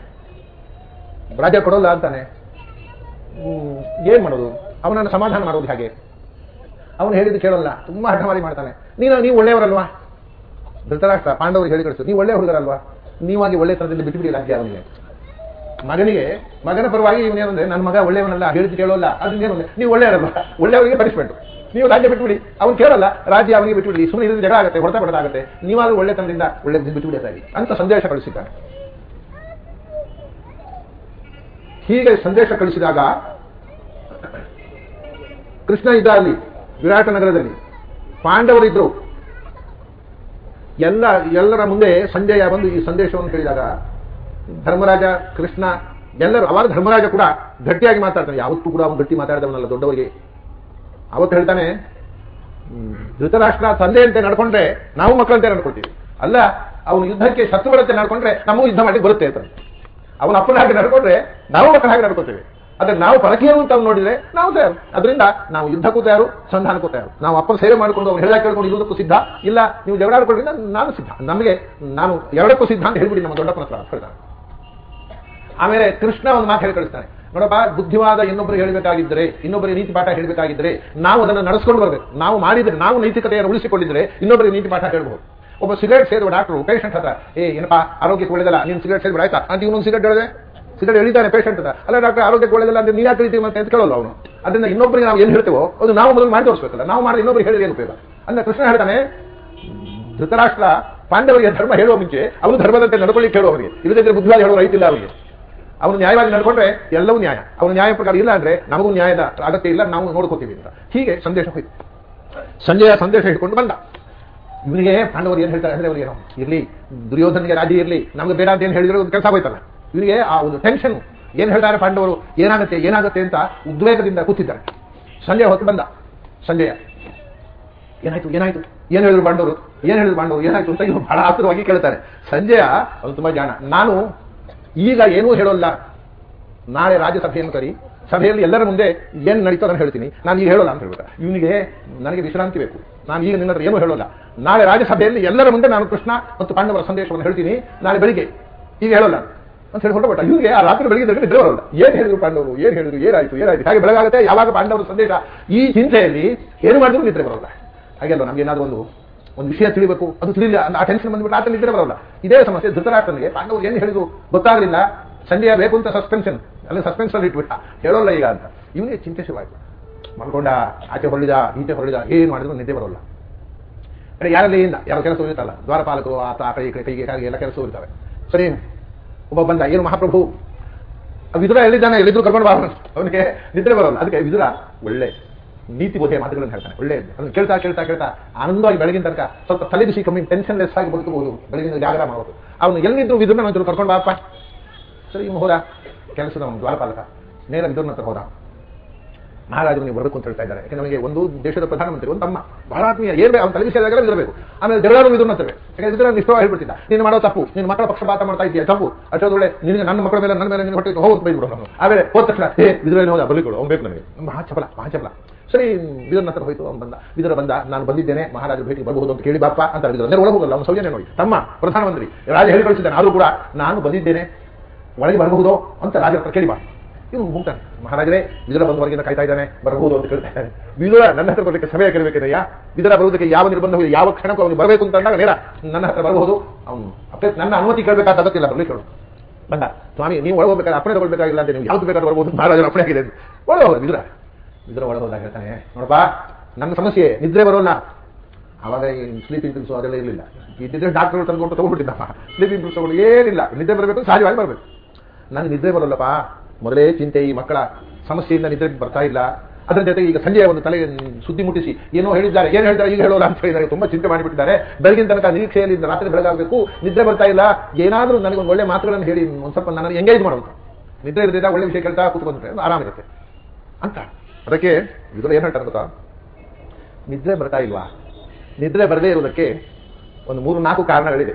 ರಾಜ್ಯ ಕೊಡೋಲ್ಲ ಅಂತಾನೆ. ಏನ್ ಮಾಡೋದು? ಅವನನ್ನು ಸಮಾಧಾನ ಮಾಡೋದು ಹಾಗೆ? ಅವನು ಹೇಳಿದ್ದು ಕೇಳೋಲ್ಲ. ತುಂಬಾ ಹಠಮಾರಿ ಮಾಡ್ತಾನೆ. ನೀನು, ನೀವು ಒಳ್ಳೆಯವರಲ್ವಾ? ಧೃತರಾಷ್ಟ್ರ ಪಾಂಡವರಿಗೆ ಹೇಳಿ ಕಳಿಸು ನೀವು ಒಳ್ಳೆ ಹುಡುಗರಲ್ವಾ? ನೀವಾಗಿ ಒಳ್ಳೆ ತರದಲ್ಲಿ ಬಿಟ್ಟುಬಿಡಿ ರಾಜ್ಯ ಅವನಿಗೆ ಮಗನಿಗೆ, ಮಗನ ಪರವಾಗಿ ಇವನೇನಂದ್ರೆ ನನ್ನ ಮಗ ಒಳ್ಳೆಯವನಲ್ಲ, ಹೇಳಿದ್ದು ಕೇಳೋಲ್ಲ. ಅದನ್ನ ನೀವು ಒಳ್ಳೆಯವರಲ್ಲ ಒಳ್ಳೆಯವರಿಗೆ ಪನಿಷ್ಮೆಂಟ್ ನೀವು ರಾಜ್ಯ ಬಿಟ್ಬಿಡಿ ಅವ್ನು ಕೇಳಲ್ಲ, ರಾಜ್ಯ ಅವನಿಗೆ ಬಿಟ್ಬಿಡಿ ಸುಮ್ಮನೆ ಇದ್ರೆ ಜಗಳ ಆಗುತ್ತೆ, ಹೊಡೆತ ಪಡೆದಾಗುತ್ತೆ ನೀವಾದ್ರೂ ಒಳ್ಳೆ ತನದಿಂದ ಒಳ್ಳೆ ಬಿಟ್ಟುಬಿಡೋದಾಗಿ ಅಂತ ಸಂದೇಶ ಕಳಿಸಿದ್ದಾರೆ ಹೀಗೆ ಸಂದೇಶ ಕಳಿಸಿದಾಗ, ಕೃಷ್ಣ ಇದ್ದ ಅಲ್ಲಿ ವಿರಾಟ ನಗರದಲ್ಲಿ ಪಾಂಡವರಿದ್ರು ಎಲ್ಲ, ಎಲ್ಲರ ಮುಂದೆ ಸಂಜಯ ಬಂದು ಈ ಸಂದೇಶವನ್ನು ಕೇಳಿದಾಗ, ಧರ್ಮರಾಜ, ಕೃಷ್ಣ, ಎಲ್ಲರೂ, ಅವಾಗ ಧರ್ಮರಾಜ ಕೂಡ ಗಟ್ಟಿಯಾಗಿ ಮಾತಾಡ್ತಾನೆ. ಯಾವತ್ತೂ ಕೂಡ ಅವನು ಗಟ್ಟಿ ಮಾತಾಡಿದವನಲ್ಲ ದೊಡ್ಡವರಿಗೆ. ಅವತ್ತು ಹೇಳ್ತಾನೆ ಧೃತರಾಷ್ಟ್ರ ತಂದೆಯಂತೆ ನಡ್ಕೊಂಡ್ರೆ ನಾವು ಮಕ್ಕಳಂತೆ ನಡ್ಕೊಳ್ತೀವಿ. ಅಲ್ಲ, ಅವನು ಯುದ್ಧಕ್ಕೆ ಶತ್ರುಗಳಂತೆ ನಡ್ಕೊಂಡ್ರೆ ನಮಗೂ ಯುದ್ಧ ಮಾಡಿ ಬರುತ್ತೆ ಅಂತ. ಅವನ ಅಪ್ಪನ ಹಾಗೆ ನಡ್ಕೊಂಡ್ರೆ ನಾವು ಮಕ್ಕಳ ಹಾಗೆ ನಡ್ಕೊಳ್ತೇವೆ. ಆದ್ರೆ ನಾವು ಪರಕೀಯರು ಅಂತ ನೋಡಿದ್ರೆ ನಾವು ತಯಾರು. ಅದರಿಂದ ನಾವು ಯುದ್ಧಕ್ಕೂ ತಯಾರು, ಸಂಧಾನಕ್ಕೂ ತಯಾರು. ನಾವು ಅಪ್ಪನ ಸೇವೆ ಮಾಡ್ಕೊಂಡು ಅವ್ರು ಹೇಳಿದ ಕೇಳ್ಕೊಂಡು ಇರುವುದಕ್ಕೂ ಸಿದ್ಧ, ಇಲ್ಲ ನೀವು ಜಗಳ ನಾನು- ಸಿದ್ಧ. ನಮಗೆ, ನಾನು ಎರಡಕ್ಕೂ ಸಿದ್ಧ ಅಂತ ಹೇಳ್ಬಿಡಿ ನಮ್ಮ ದೊಡ್ಡಪ್ಪನ ಹತ್ರ ಹೇಳ್ತಾರೆ ಆಮೇಲೆ ಕೃಷ್ಣ ಒಂದು ಮಾತು ಹೇಳಿ ಕಳಿಸ್ತಾನೆ. ನೋಡಪ್ಪ, ಬುದ್ಧಿವಾದ ಇನ್ನೊಬ್ಬರು ಹೇಳಬೇಕಾಗಿದ್ದರೆ, ಇನ್ನೊಬ್ಬರಿಗೆ ನೀತಿ ಪಾಠ ಹೇಳಬೇಕಾಗಿದ್ದರೆ, ನಾವು ಅದನ್ನು ನಡೆಸ್ಕೊಂಡು ಬರಬೇಕು. ನಾವು ಮಾಡಿದ್ರೆ, ನಾವು ನೈತಿಕತೆಯನ್ನು ಉಳಿಸಿಕೊಂಡಿದ್ರೆ ಇನ್ನೊಬ್ಬರಿಗೆ ನೀತಿ ಪಾಠ ಹೇಳ್ಬಹುದು. ಒಬ್ಬ ಸಿಗರೇಟ್ ಸೇರುವ ಡಾಕ್ಟರ್, ಪೇಷಂಟ್ ಹತ್ರ, ಏ, ಏನಪ್ಪ, ಆರೋಗ್ಯಕ್ಕೆ ಒಳ್ಳೇದಲ್ಲ, ನೀನು ಸಿಗರೇಟ್ ಸೇರಿ ಆಯ್ತಾ? ಅಂತ ಇವನೊಂದು ಸಿಗರೇಟ್ ಹೇಳಿದೆ. ಸಿಗರೇಟ್ ಹೇಳಿದ್ದಾನೆ ಪೇಷಂಟ್ ಅಲ್ಲ, ಡಾಕ್ಟರ್, ಆರೋಗ್ಯಕ್ಕೆ ಒಳ್ಳೆದಲ್ಲ ಅಂದ್ರೆ ನೀನು ಯಾಕೆ ಹೇಳ್ತೀವಿ ಮತ್ತೆ ಅಂತ ಕೇಳೋಲ್ಲ ಅವನು. ಅದರಿಂದ ಇನ್ನೊಬ್ಬರಿಗೆ ನಾವು ಏನು ಹೇಳ್ತೇವೋ, ಅದು ನಾವು ಮೊದಲು ಮಾಡಿ ತೋರಿಸ್ಬೇಕಲ್ಲ. ನಾವು ಮಾಡಿ ಇನ್ನೊಬ್ಬರಿಗೆ ಹೇಳಿದ್ರೆ ಏನು ಉಪಯೋಗ? ಅಂದ್ರೆ ಕೃಷ್ಣ ಹೇಳ್ತಾನೆ, ಧೃತರಾಷ್ಟ್ರ ಪಾಂಡವರಿಗೆ ಧರ್ಮ ಹೇಳುವ ಮುಂಚೆ ಅವನು ಧರ್ಮದಂತೆ ನಡ್ಕೊಳ್ಳಿಕ್ಕೆ ಹೇಳುವವರಿಗೆ ಇಲ್ಲದಿದ್ರೆ ಬುದ್ಧಿವಾಗಿ ಹೇಳುವ ರೈತಿಲ್ಲ ಅವರಿಗೆ ಅವನು ನ್ಯಾಯವಾಗಿ ನಡ್ಕೊಂಡ್ರೆ ಎಲ್ಲವೂ ನ್ಯಾಯ. ಅವನು ನ್ಯಾಯ ಪ್ರಕಾರ ಇಲ್ಲ ಅಂದ್ರೆ ನಮಗೂ ನ್ಯಾಯದ ಅಗತ್ಯ ಇಲ್ಲ, ನಾವು ನೋಡ್ಕೋತೀವಿ ಅಂತ. ಹೀಗೆ ಸಂದೇಶ ಹೋಯ್ತು. ಸಂಜೆಯ ಸಂದೇಶ ಇಟ್ಕೊಂಡು ಬಂದ. ಇವನಿಗೆ ಪಾಂಡವರು ಏನ್ ಹೇಳ್ತಾರೆ ಅಂದ್ರೆ ಅವರಿಗೆ ಇರ್ಲಿ, ದುರ್ಯೋಧನಿಗೆ ರಾಜಿ ಇರಲಿ. ನಮ್ಗೆ ಬೇಡ ಅಂತ ಏನ್ ಹೇಳಿದ್ರೆ ಒಂದು ಕೆಲಸ ಹೋಯ್ತಲ್ಲ ಇವನಿಗೆ ಆ ಒಂದು ಟೆನ್ಷನ್ ಏನು ಹೇಳ್ತಾರೆ ಪಾಂಡವರು? ಏನಾಗುತ್ತೆ ಏನಾಗುತ್ತೆ ಅಂತ ಉದ್ವೇಗದಿಂದ ಕೂತಿದ್ದಾರೆ. ಸಂಜೆ ಹೊತ್ತು ಬಂದ. ಸಂಜೆಯ. ಏನಾಯ್ತು ಏನಾಯ್ತು? ಏನ್ ಹೇಳಿದ್ರು ಪಾಂಡವರು? ಏನ್ ಹೇಳಿದ್ರು ಪಾಂಡವರು? ಏನಾಯ್ತು ಅಂತ ಇವರು ಬಹಳ ಆತುರವಾಗಿ ಕೇಳ್ತಾರೆ. ಸಂಜಯ, ಅದು ತುಂಬಾ ಜಾಣ ನಾನು ಈಗ ಏನೂ ಹೇಳೋಲ್ಲ. ನಾಳೆ ರಾಜ್ಯಸಭೆಯನ್ನು ಕರಿ. ಸಭೆಯಲ್ಲಿ ಎಲ್ಲರ ಮುಂದೆ ಏನು ನಡೀತೋ ಅದನ್ನು ಹೇಳ್ತೀನಿ. ನಾನು ಈಗ ಹೇಳೋಲ್ಲ ಅಂತ ಹೇಳ್ಬಿಟ್ಟ. ಇವನಿಗೆ ನನಗೆ ವಿಶ್ರಾಂತಿ ಬೇಕು. ನಾನು ಈಗ ನಿನ್ನ ಏನು ಏನೂ ಹೇಳೋಲ್ಲ. ನಾಳೆ ರಾಜ್ಯಸಭೆಯಲ್ಲಿ ಎಲ್ಲರ ಮುಂದೆ ನಾನು ಕೃಷ್ಣ ಮತ್ತು ಪಾಂಡವರ ಸಂದೇಶವನ್ನು ಹೇಳ್ತೀನಿ. ನಾಳೆ ಬೆಳಿಗ್ಗೆ. ಈಗ ಹೇಳೋಲ್ಲ. ಅಂತ ಹೇಳಿ ಹೊರಟ ಇವರಿಗೆ ಆ ರಾತ್ರಿ ಬೆಳಗ್ಗೆ ನಿದ್ರೆ ಬರೋಲ್ಲ ಏನ್ ಹೇಳಿದ್ರು ಪಾಂಡವರು? ಏನ್ ಹೇಳಿದ್ರು? ಏನಾಯ್ತು? ಏನಾಯ್ತು? ಹಾಗೆ ಬೆಳಗಾಗುತ್ತೆ. ಯಾವಾಗ ಪಾಂಡವರು ಸಂದೇಶ? ಈ ಚಿಂತೆಯಲ್ಲಿ ಏನು ಮಾಡಿದ್ರು ನಿದ್ರೆ ಬರೋಲ್ಲ. ಹಾಗೆ ನಮ್ಗೆ ಏನಾದ್ರು ಒಂದು ಒಂದು ವಿಷಯ ತಿಳಿಬೇಕು. ಅದು ತಿಳಿಲ್ಲ ಆ ಟೆನ್ಷನ್ ಬಂದ್ಬಿಟ್ಟು ಆತನ ನಿದ್ರೆ ಬರೋಲ್ಲ. ಇದೇ ಸಮಸ್ಯೆ ಧೃತರಾಷ್ಟ್ರನಿಗೆ. ಪಾಂಡವರು ಏನು ಹೇಳಿದ್ರು? ಗೊತ್ತಾಗಲಿಲ್ಲ. ಸಂಜೆಯ ಬೇಕು ಅಂತ ಸಸ್ಪೆನ್ಷನ್ ಅಲ್ಲಿ ಸಸ್ಪೆನ್ಸ್ ಅಲ್ಲಿ ಇಟ್ಬಿಟ್ಟ. ಹೇಳೋಲ್ಲ ಈಗ ಅಂತ. ಇವನಿಗೆ ಚಿಂತೆ ಶುರುವಾಯ್ತು. ಮಲ್ಕೊಂಡ, ಆಚೆ ಹೊರಳಿದ, ಈಚೆ ಹೊರಳಿದ, ಏನು ಮಾಡಿದ್ರು ನಿದ್ದೆ ಬರೋಲ್ಲ. ಅಂದ್ರೆ ಯಾರಲ್ಲಿ ಇಲ್ಲ. ಯಾರೋ ಕೆಲಸ ಇರುತ್ತಲ್ಲ ದ್ವಾರಪಾಲಕರು, ಆತ, ಆ ಕೈ ಈ ಕೈಗೆ ಕಾಲಿಗೆ ಎಲ್ಲ ಕೆಲಸ ಇರ್ತವೆ ಸರಿ ಒಬ್ಬ ಬಂದ, ಏನು ಮಹಾಪ್ರಭು? ವಿದುರ ಎಲ್ಲಿದ್ದಾನೆ? ಎಲ್ಲಿದ್ರು ಕರ್ಕೊಂಡು ಬಾ ಅವನಿಗೆ ನಿದ್ರೆ ಬರೋಲ್ಲ ಅದಕ್ಕೆ ವಿದುರ ಒಳ್ಳೆ ನೀತಿ ಬೋಧೆಯ ಮಾತುಗಳನ್ನು ಹೇಳ್ತಾನೆ. ಒಳ್ಳೆ ಅದನ್ನು ಕೇಳ್ತಾ ಕೇಳ್ತಾ ಕೇಳ್ತಾ ಆನಂದವಾಗಿ ಬೆಳಗಿನ ತನಕ ಸ್ವಲ್ಪ ತಲೆ ಬಿಸಿ ಕಮ್ಮಿ ಟೆನ್ಷನ್ ಲೆಸ್ ಆಗಿ ಬದುಕಬಹುದು. ಬೆಳಗಿನ ಜಾಗರ ಮಾಡೋದು ಅವನು ಎಲ್ಲಿದ್ರು ವಿದುರನ ಒಂಚೂರು ಕರ್ಕೊಂಡು ಬಾಪ್ಪ ಸರಿ ಹೋದ ಕೆಲಸದ ಅವನು ದ್ವಾರಪಾಲಕ. ನೇರ ವಿದುರನ ಹತ್ರ ಹೋದ. ಮಹಾರಾಜರು ನೀವು ಬರಬೇಕು ಅಂತ ಹೇಳ್ತಾ ಇದ್ದಾರೆ. ಯಾಕಂದ್ರೆ ನಮಗೆ ಒಂದು ದೇಶದ ಪ್ರಧಾನಮಂತ್ರಿ, ಒಂದು ತಮ್ಮ. ಬಹಳ ಆತ್ಮೀಯ ಅವ್ನು ವಿಷಯದಾಗ ಇರಬೇಕು. ಆಮೇಲೆ ಜಗಳಾರು ಇದನ್ನ ಹತ್ತವೆ ಯಾಕಂದ್ರೆ ಇದ್ರ ನಿಷ್ಠವಾಗಿ ಹೇಳ್ಬಿಟ್ಟಿದ್ದ. ನೀನು ಮಾಡೋ ತಪ್ಪು ನಿನ್ನ ಮಕ್ಕಳ ಪಕ್ಷಪಾತ ಮಾಡ್ತಾ ಇದೆಯಾ ತಪ್ಪು. ಅಷ್ಟೊಂದೊಳ್ಳೆ ನಿನಗೆ ನನ್ನ ಮಕ್ಕಳ ಮೇಲೆ, ನನ್ನ ಮೇಲೆ ನಿನ್ನ ಹೊಟ್ಟೆ ಹೋಗಿ ಬೈದ್ಬಿಡೋ ನಾನು ಆಮೇಲೆ ಹೋದ ತಕ್ಷಣ ಹೇ ವಿದುರ ಹೋದ ಬಲಿಗಳು ಅವ್ನು ಬೇಕು ನನಗೆ. ಮಹಾ ಚಪಲ ಮಹಾ ಚಪಲ. ಸರಿ ವಿದುರನ ಹತ್ರ ಹೋಯ್ತು, ಅವ್ನು ಬಂದ. ವಿದುರ ಬಂದ, ನಾನು ಬಂದಿದ್ದೇನೆ ಮಹಾರಾಜ ಭೇಟಿ ಬರಬಹುದು ಅಂತ ಕೇಳಿ, ಬಾಪ್ಪ ಅಂತ ವಿದುರ ಅಂದ್ರೆ ಹೋಗಲ್ಲ ಅವನು ಸೌಜನ್ಯ ನೋಡಿ ತಮ್ಮ, ಪ್ರಧಾನಮಂತ್ರಿ, ರಾಜ ಹೇಳಿ ಕಳಿಸಿದ್ದಾನೆ ಆದರೂ ಕೂಡ ನಾನು ಬಂದಿದ್ದೇನೆ, ಒಳಗೆ ಬರಬಹುದೋ ಅಂತ ರಾಜ ಹತ್ರ ಕೇಳಿ ಬಾ. ಇವನು ಹೋಗ್ತಾನೆ ಮಹಾರಾಜನೇ ವಿದುರ ಬಂದು ಹೊರಗಿಂದ ಕಾಯ್ತಾ ಇದ್ದಾನೆ. ಬರಬಹುದು ಅಂತ ಕೇಳ್ತಾನೆ ವಿದುರ ನನ್ನ ಹತ್ರ ಬರಲಿಕ್ಕೆ ಸಮಯ ಕೇಳಬೇಕಿದೆಯಾ ವಿದುರ ಬರುವುದಕ್ಕೆ ಯಾವ ನಿರ್ಬಂಧ ಯಾವ ಕ್ಷಣಕ್ಕೂ ಅವನು ಬರಬೇಕು ಅಂತ ಅಂದಾಗ ನೇರ ನನ್ನ ಹತ್ರ ಬರಬಹುದು. ಅವನು ನನ್ನ ಅನುಮತಿ ಕೇಳಬೇಕಾದ ಅಗತ್ಯ ಬರಲಿ ಕೇಳು. ಬಂದ, ಸ್ವಾಮಿ, ನೀವು ಒಳಗೆ ಹೋಗ್ಬೇಕಾದ್ರೆ ಅಪ್ಪಣೆ ತಗೊಳ್ಬೇಕಾಗಿಲ್ಲ ಅಂತ ನೀವು ಯಾವ್ದು ಬೇಕಾದ್ರೂ ಬರ್ಬೋದು ಮಹಾರಾಜನ ಅಪ್ಪಣೆ ಆಗಿದೆ. ಒಳಗೆ ಹೋದ ವಿದುರ ವಿದುರ ಹೇಳ್ತಾನೆ, ನೋಡಪ್ಪ, ನನ್ನ ಸಮಸ್ಯೆ ನಿದ್ರೆ ಬರೋಲ್ಲ. ಅವಾಗ ಸ್ಲೀಪಿಂಗ್ ಪಿಲ್ಸು ಅದೆಲ್ಲ ಇರಲಿಲ್ಲ. ಇದ್ದಿದ್ರೆ ಡಾಕ್ಟರ್ ತಂದುಕೊಂಡು ತಗೊಂಡ್ಬಿಟ್ಟಿದ್ದಪ್ಪ. ಸ್ಲೀಪಿಂಗ್ ಪಿಲ್ಸ್ ತಗೊಂಡು ಏನಿಲ್ಲ, ನಿದ್ರೆ ಬರಬೇಕು, ಸಾಧ್ಯವಾಗಿ ಬರಬೇಕು. ನನಗೆ ನಿದ್ರೆ ಬರೋಲ್ಲಪ್ಪ. ಮೊದಲೇ ಚಿಂತೆ ಈ ಮಕ್ಕಳ ಸಮಸ್ಯೆಯಿಂದ ನಿದ್ರೆ ಬರ್ತಾ ಇಲ್ಲ. ಅದರ ಜೊತೆಗೆ ಈಗ ಸಂಜೆಯ ಒಂದು ತಲೆ ಸುದ್ದಿ ಮುಟ್ಟಿಸಿ, ಏನೋ ಹೇಳಿದ್ದಾರೆ, ಏನು ಹೇಳ್ತಾರೆ, ಈಗ ಹೇಳೋಲ್ಲ ಅಂತ ಹೇಳಿದ್ದಾರೆ. ತುಂಬಾ ಚಿಂತೆ ಮಾಡಿಬಿಟ್ಟಿದ್ದಾರೆ. ಬೆಳಗಿನ ತನಕ ನಿರೀಕ್ಷೆಯಲ್ಲಿ ರಾತ್ರಿ ಬೆಳಗಾಗಬೇಕು. ನಿದ್ರೆ ಬರ್ತಾ ಇಲ್ಲ. ಏನಾದರೂ ನನಗೆ ಒಂದು ಒಳ್ಳೆ ಮಾತುಗಳನ್ನು ಹೇಳಿ, ಒಂದು ಸ್ವಲ್ಪ ನನ್ನನ್ನು ಎಂಗೇಜ್ ಮಾಡೋದು ನಿದ್ರೆ ಇರದಿದ್ದ ಒಳ್ಳೆ ವಿಷಯ ಕೇಳ್ತಾ ಕೂತ್ಕೊಂಡ್ರೆ ಆರಾಮಿರುತ್ತೆ. ಅಂತ. ಅದಕ್ಕೆ ಇದ್ರಲ್ಲಿ ಏನು ಹೇಳ್ತಾರೆ ಗೊತ್ತಾ? ನಿದ್ರೆ ಬರ್ತಾ ಇಲ್ವಾ? ನಿದ್ರೆ ಬರದೇ ಇರುವುದಕ್ಕೆ ಒಂದು ಮೂರು ನಾಲ್ಕು ಕಾರಣಗಳಿದೆ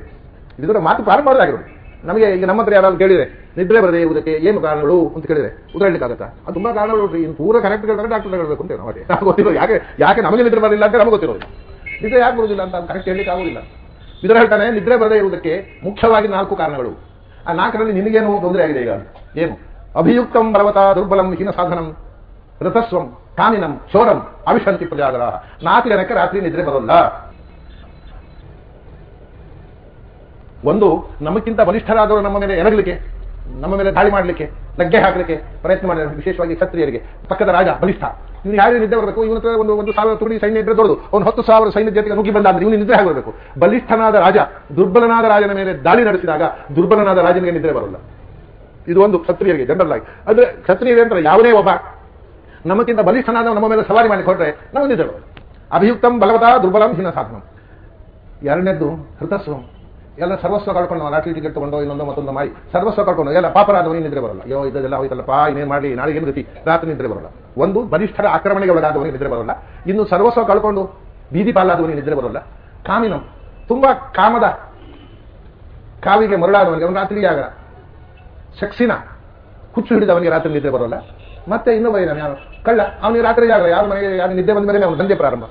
ಇದರ ಮಾತು ಪ್ರಾರಂಭ ಮಾಡೋದಾಗಿರೋದು ನಮಗೆ ಈಗ ನಮ್ಮ ಹತ್ರ ಯಾರಾದ್ರು ಕೇಳಿದ್ರೆ, ನಿದ್ರೆ ಬರದೇ ಇರುವುದಕ್ಕೆ ಏನು ಕಾರಣಗಳು ಅಂತ ಕೇಳಿದ್ರೆ ಉತ್ತರ ಹೇಳಲಿಕ್ಕಾಗತ್ತಾ? ಅದು ತುಂಬಾ ಕಾರಣಗಳು ಇನ್ನು ಪೂರ ಕರೆಕ್ಟ್ ಕೇಳಿದ್ರೆ ಡಾಕ್ಟರ್ ಹೇಳಬೇಕು ಅಂತ ನಮಗೆ ಗೊತ್ತಿರೋದು ಯಾಕೆ ಯಾಕೆ ನಮಗೆ ನಿದ್ರೆ ಬರಲಿಲ್ಲ ಅಂತ ನಮಗೆ ಗೊತ್ತಿರೋದು ನಿದ್ರೆ ಯಾಕೆ ಬರುವುದಿಲ್ಲ ಅಂತ ಕರೆಕ್ಟ್ ಹೇಳಲಿಕ್ಕೆ ಆಗುದಿಲ್ಲ ಇದರ ಹೇಳ್ತಾನೆ, ನಿದ್ರೆ ಬರದೇ ಇರುವುದಕ್ಕೆ ಮುಖ್ಯವಾಗಿ ನಾಲ್ಕು ಕಾರಣಗಳು. ಆ ನಾಲ್ಕರಲ್ಲಿ ನಿನಗೇನು ತೊಂದರೆ ಆಗಿದೆ ಈಗ? ಏನು? ಅಭಿಯುಕ್ತಂ ಬಲವತ ದುರ್ಬಲಂ ಹೀನ ಸಾಧನಂ, ರಥಸ್ವಂ ಕಾಮಿನಂ ಶೋರಂ, ಅವಿಶಂತಿ ಪ್ರಜಾಗರ ನಾಲ್ಕು ಜನಕ್ಕೆ ರಾತ್ರಿ ನಿದ್ರೆ ಬರೋಲ್ಲ. ಒಂದು, ನಮಗಿಂತ ಬಲಿಷ್ಠರಾದವರು ನಮ್ಮ ಮೇಲೆ ಎರಗಲಿಕ್ಕೆ, ನಮ್ಮ ಮೇಲೆ ದಾಳಿ ಮಾಡಲಿಕ್ಕೆ ಲಗ್ಗೆ ಹಾಕಲಿಕ್ಕೆ ಪ್ರಯತ್ನ ಮಾಡಿದ್ದಾರೆ ವಿಶೇಷವಾಗಿ ಕ್ಷತ್ರಿಯರಿಗೆ, ಪಕ್ಕದ ರಾಜ, ಬಲಿಷ್ಠ. ಇವ್ನು ಯಾರು ನಿದ್ದೆ ಬರಬೇಕು ಇವನ ಒಂದು ಒಂದು ಸಾವಿರ ತುಡಿ ಸೈನ್ಯ ಇದ್ರೆ ದೊಡ್ಡದು. ಅವ್ನು ಹತ್ತು ಸಾವಿರ ಸೈನ್ಯ ಜೊತೆಗೆ ನುಗ್ಗಿ ಬಂದ ಅಂದ್ರೆ ಇವನು ನಿದ್ರೆ ಆಗಬೇಕು ಬಲಿಷ್ಠನಾದ ರಾಜ, ದುರ್ಬಲನಾದ ರಾಜನ ಮೇಲೆ ದಾಳಿ ನಡೆಸಿದಾಗ ದುರ್ಬಲನಾದ ರಾಜನಿಗೆ ನಿದ್ರೆ ಬರಲ್ಲ. ಇದು ಒಂದು ಕ್ಷತ್ರಿಯರಿಗೆ ಜನರಲ್ ಆಗಿ. ಅಂದ್ರೆ ಕ್ಷತ್ರಿಯರಿಗೆ ಅಂತ ಯಾವುದೇ ಒಬ್ಬ ನಮಗಿಂತ ಬಲಿಷ್ಠನಾದ ನಮ್ಮ ಮೇಲೆ ಸವಾರಿ ಮಾಡಿ ಕೊಟ್ರೆ ನಾವು ನಿದ್ರೆ ಬರೋದು ಅಭಿಯುಕ್ತಂ ಬಲವತ ದುರ್ಬಲಂ ಹೀನ ಸಾಧನ. ಎರಡನೇದ್ದು ಹೃತಸ್ವಂ ಎಲ್ಲ ಸರ್ವಸ್ವ ಕಳ್ಕೊಂಡು ಲಾಟ್ರಿ ಟಿಕೆಟ್ ತಗೊಂಡು ಇನ್ನೊಂದು ಮತ್ತೊಂದು ಮಾಡಿ ಸರ್ವಸ್ವ ಕಳ್ಕೊಂಡು, ಎಲ್ಲ ಪಾಪರಾದವನಿಗೆ ನಿದ್ರೆ ಬರಲ್ಲ. ಅಯ್ಯೋ ಇದೆಲ್ಲ ಹೋಯ್ತಲ್ಲಪ್ಪ, ಇನ್ನೇನು ಮಾಡಲಿ ನಾಳೆ ಏನು ಗತಿ? ರಾತ್ರಿ ನಿದ್ರೆ ಬರಲ್ಲ. ಒಂದು ಬಲಿಷ್ಠರ ಆಕ್ರಮಣೆಗೆ ಒಳಗಾದವನಿಗೆ ನಿದ್ರೆ ಬರಲ್ಲ. ಇನ್ನು ಸರ್ವಸ್ವ ಕಳ್ಕೊಂಡು ಬೀದಿ ಪಾಲಾದವನಿಗೆ ನಿದ್ರೆ ಬರಲ್ಲ. ಕಾಮಿನ, ತುಂಬಾ ಕಾಮದ ಕಾವಿಗೆ ಮರಳಾದವನಿಗೆ, ಅವನು ರಾತ್ರಿ ಆಗ ಸೆಕ್ಸಿನ ಹುಚ್ಚು ಹಿಡಿದವನಿಗೆ ರಾತ್ರಿ ನಿದ್ರೆ ಬರೋಲ್ಲ. ಮತ್ತೆ ಇನ್ನೊಬ್ಬ ಯಾರು? ಕಳ್ಳ. ಅವನಿಗೆ ರಾತ್ರಿ ಆಗಲ್ಲ ಯಾರು ಮನೆಗೆ, ಯಾರು ನಿದ್ದೆ ಬಂದ ಮೇಲೆ ಅವನು ದಂಧೆ ಪ್ರಾರಂಭ.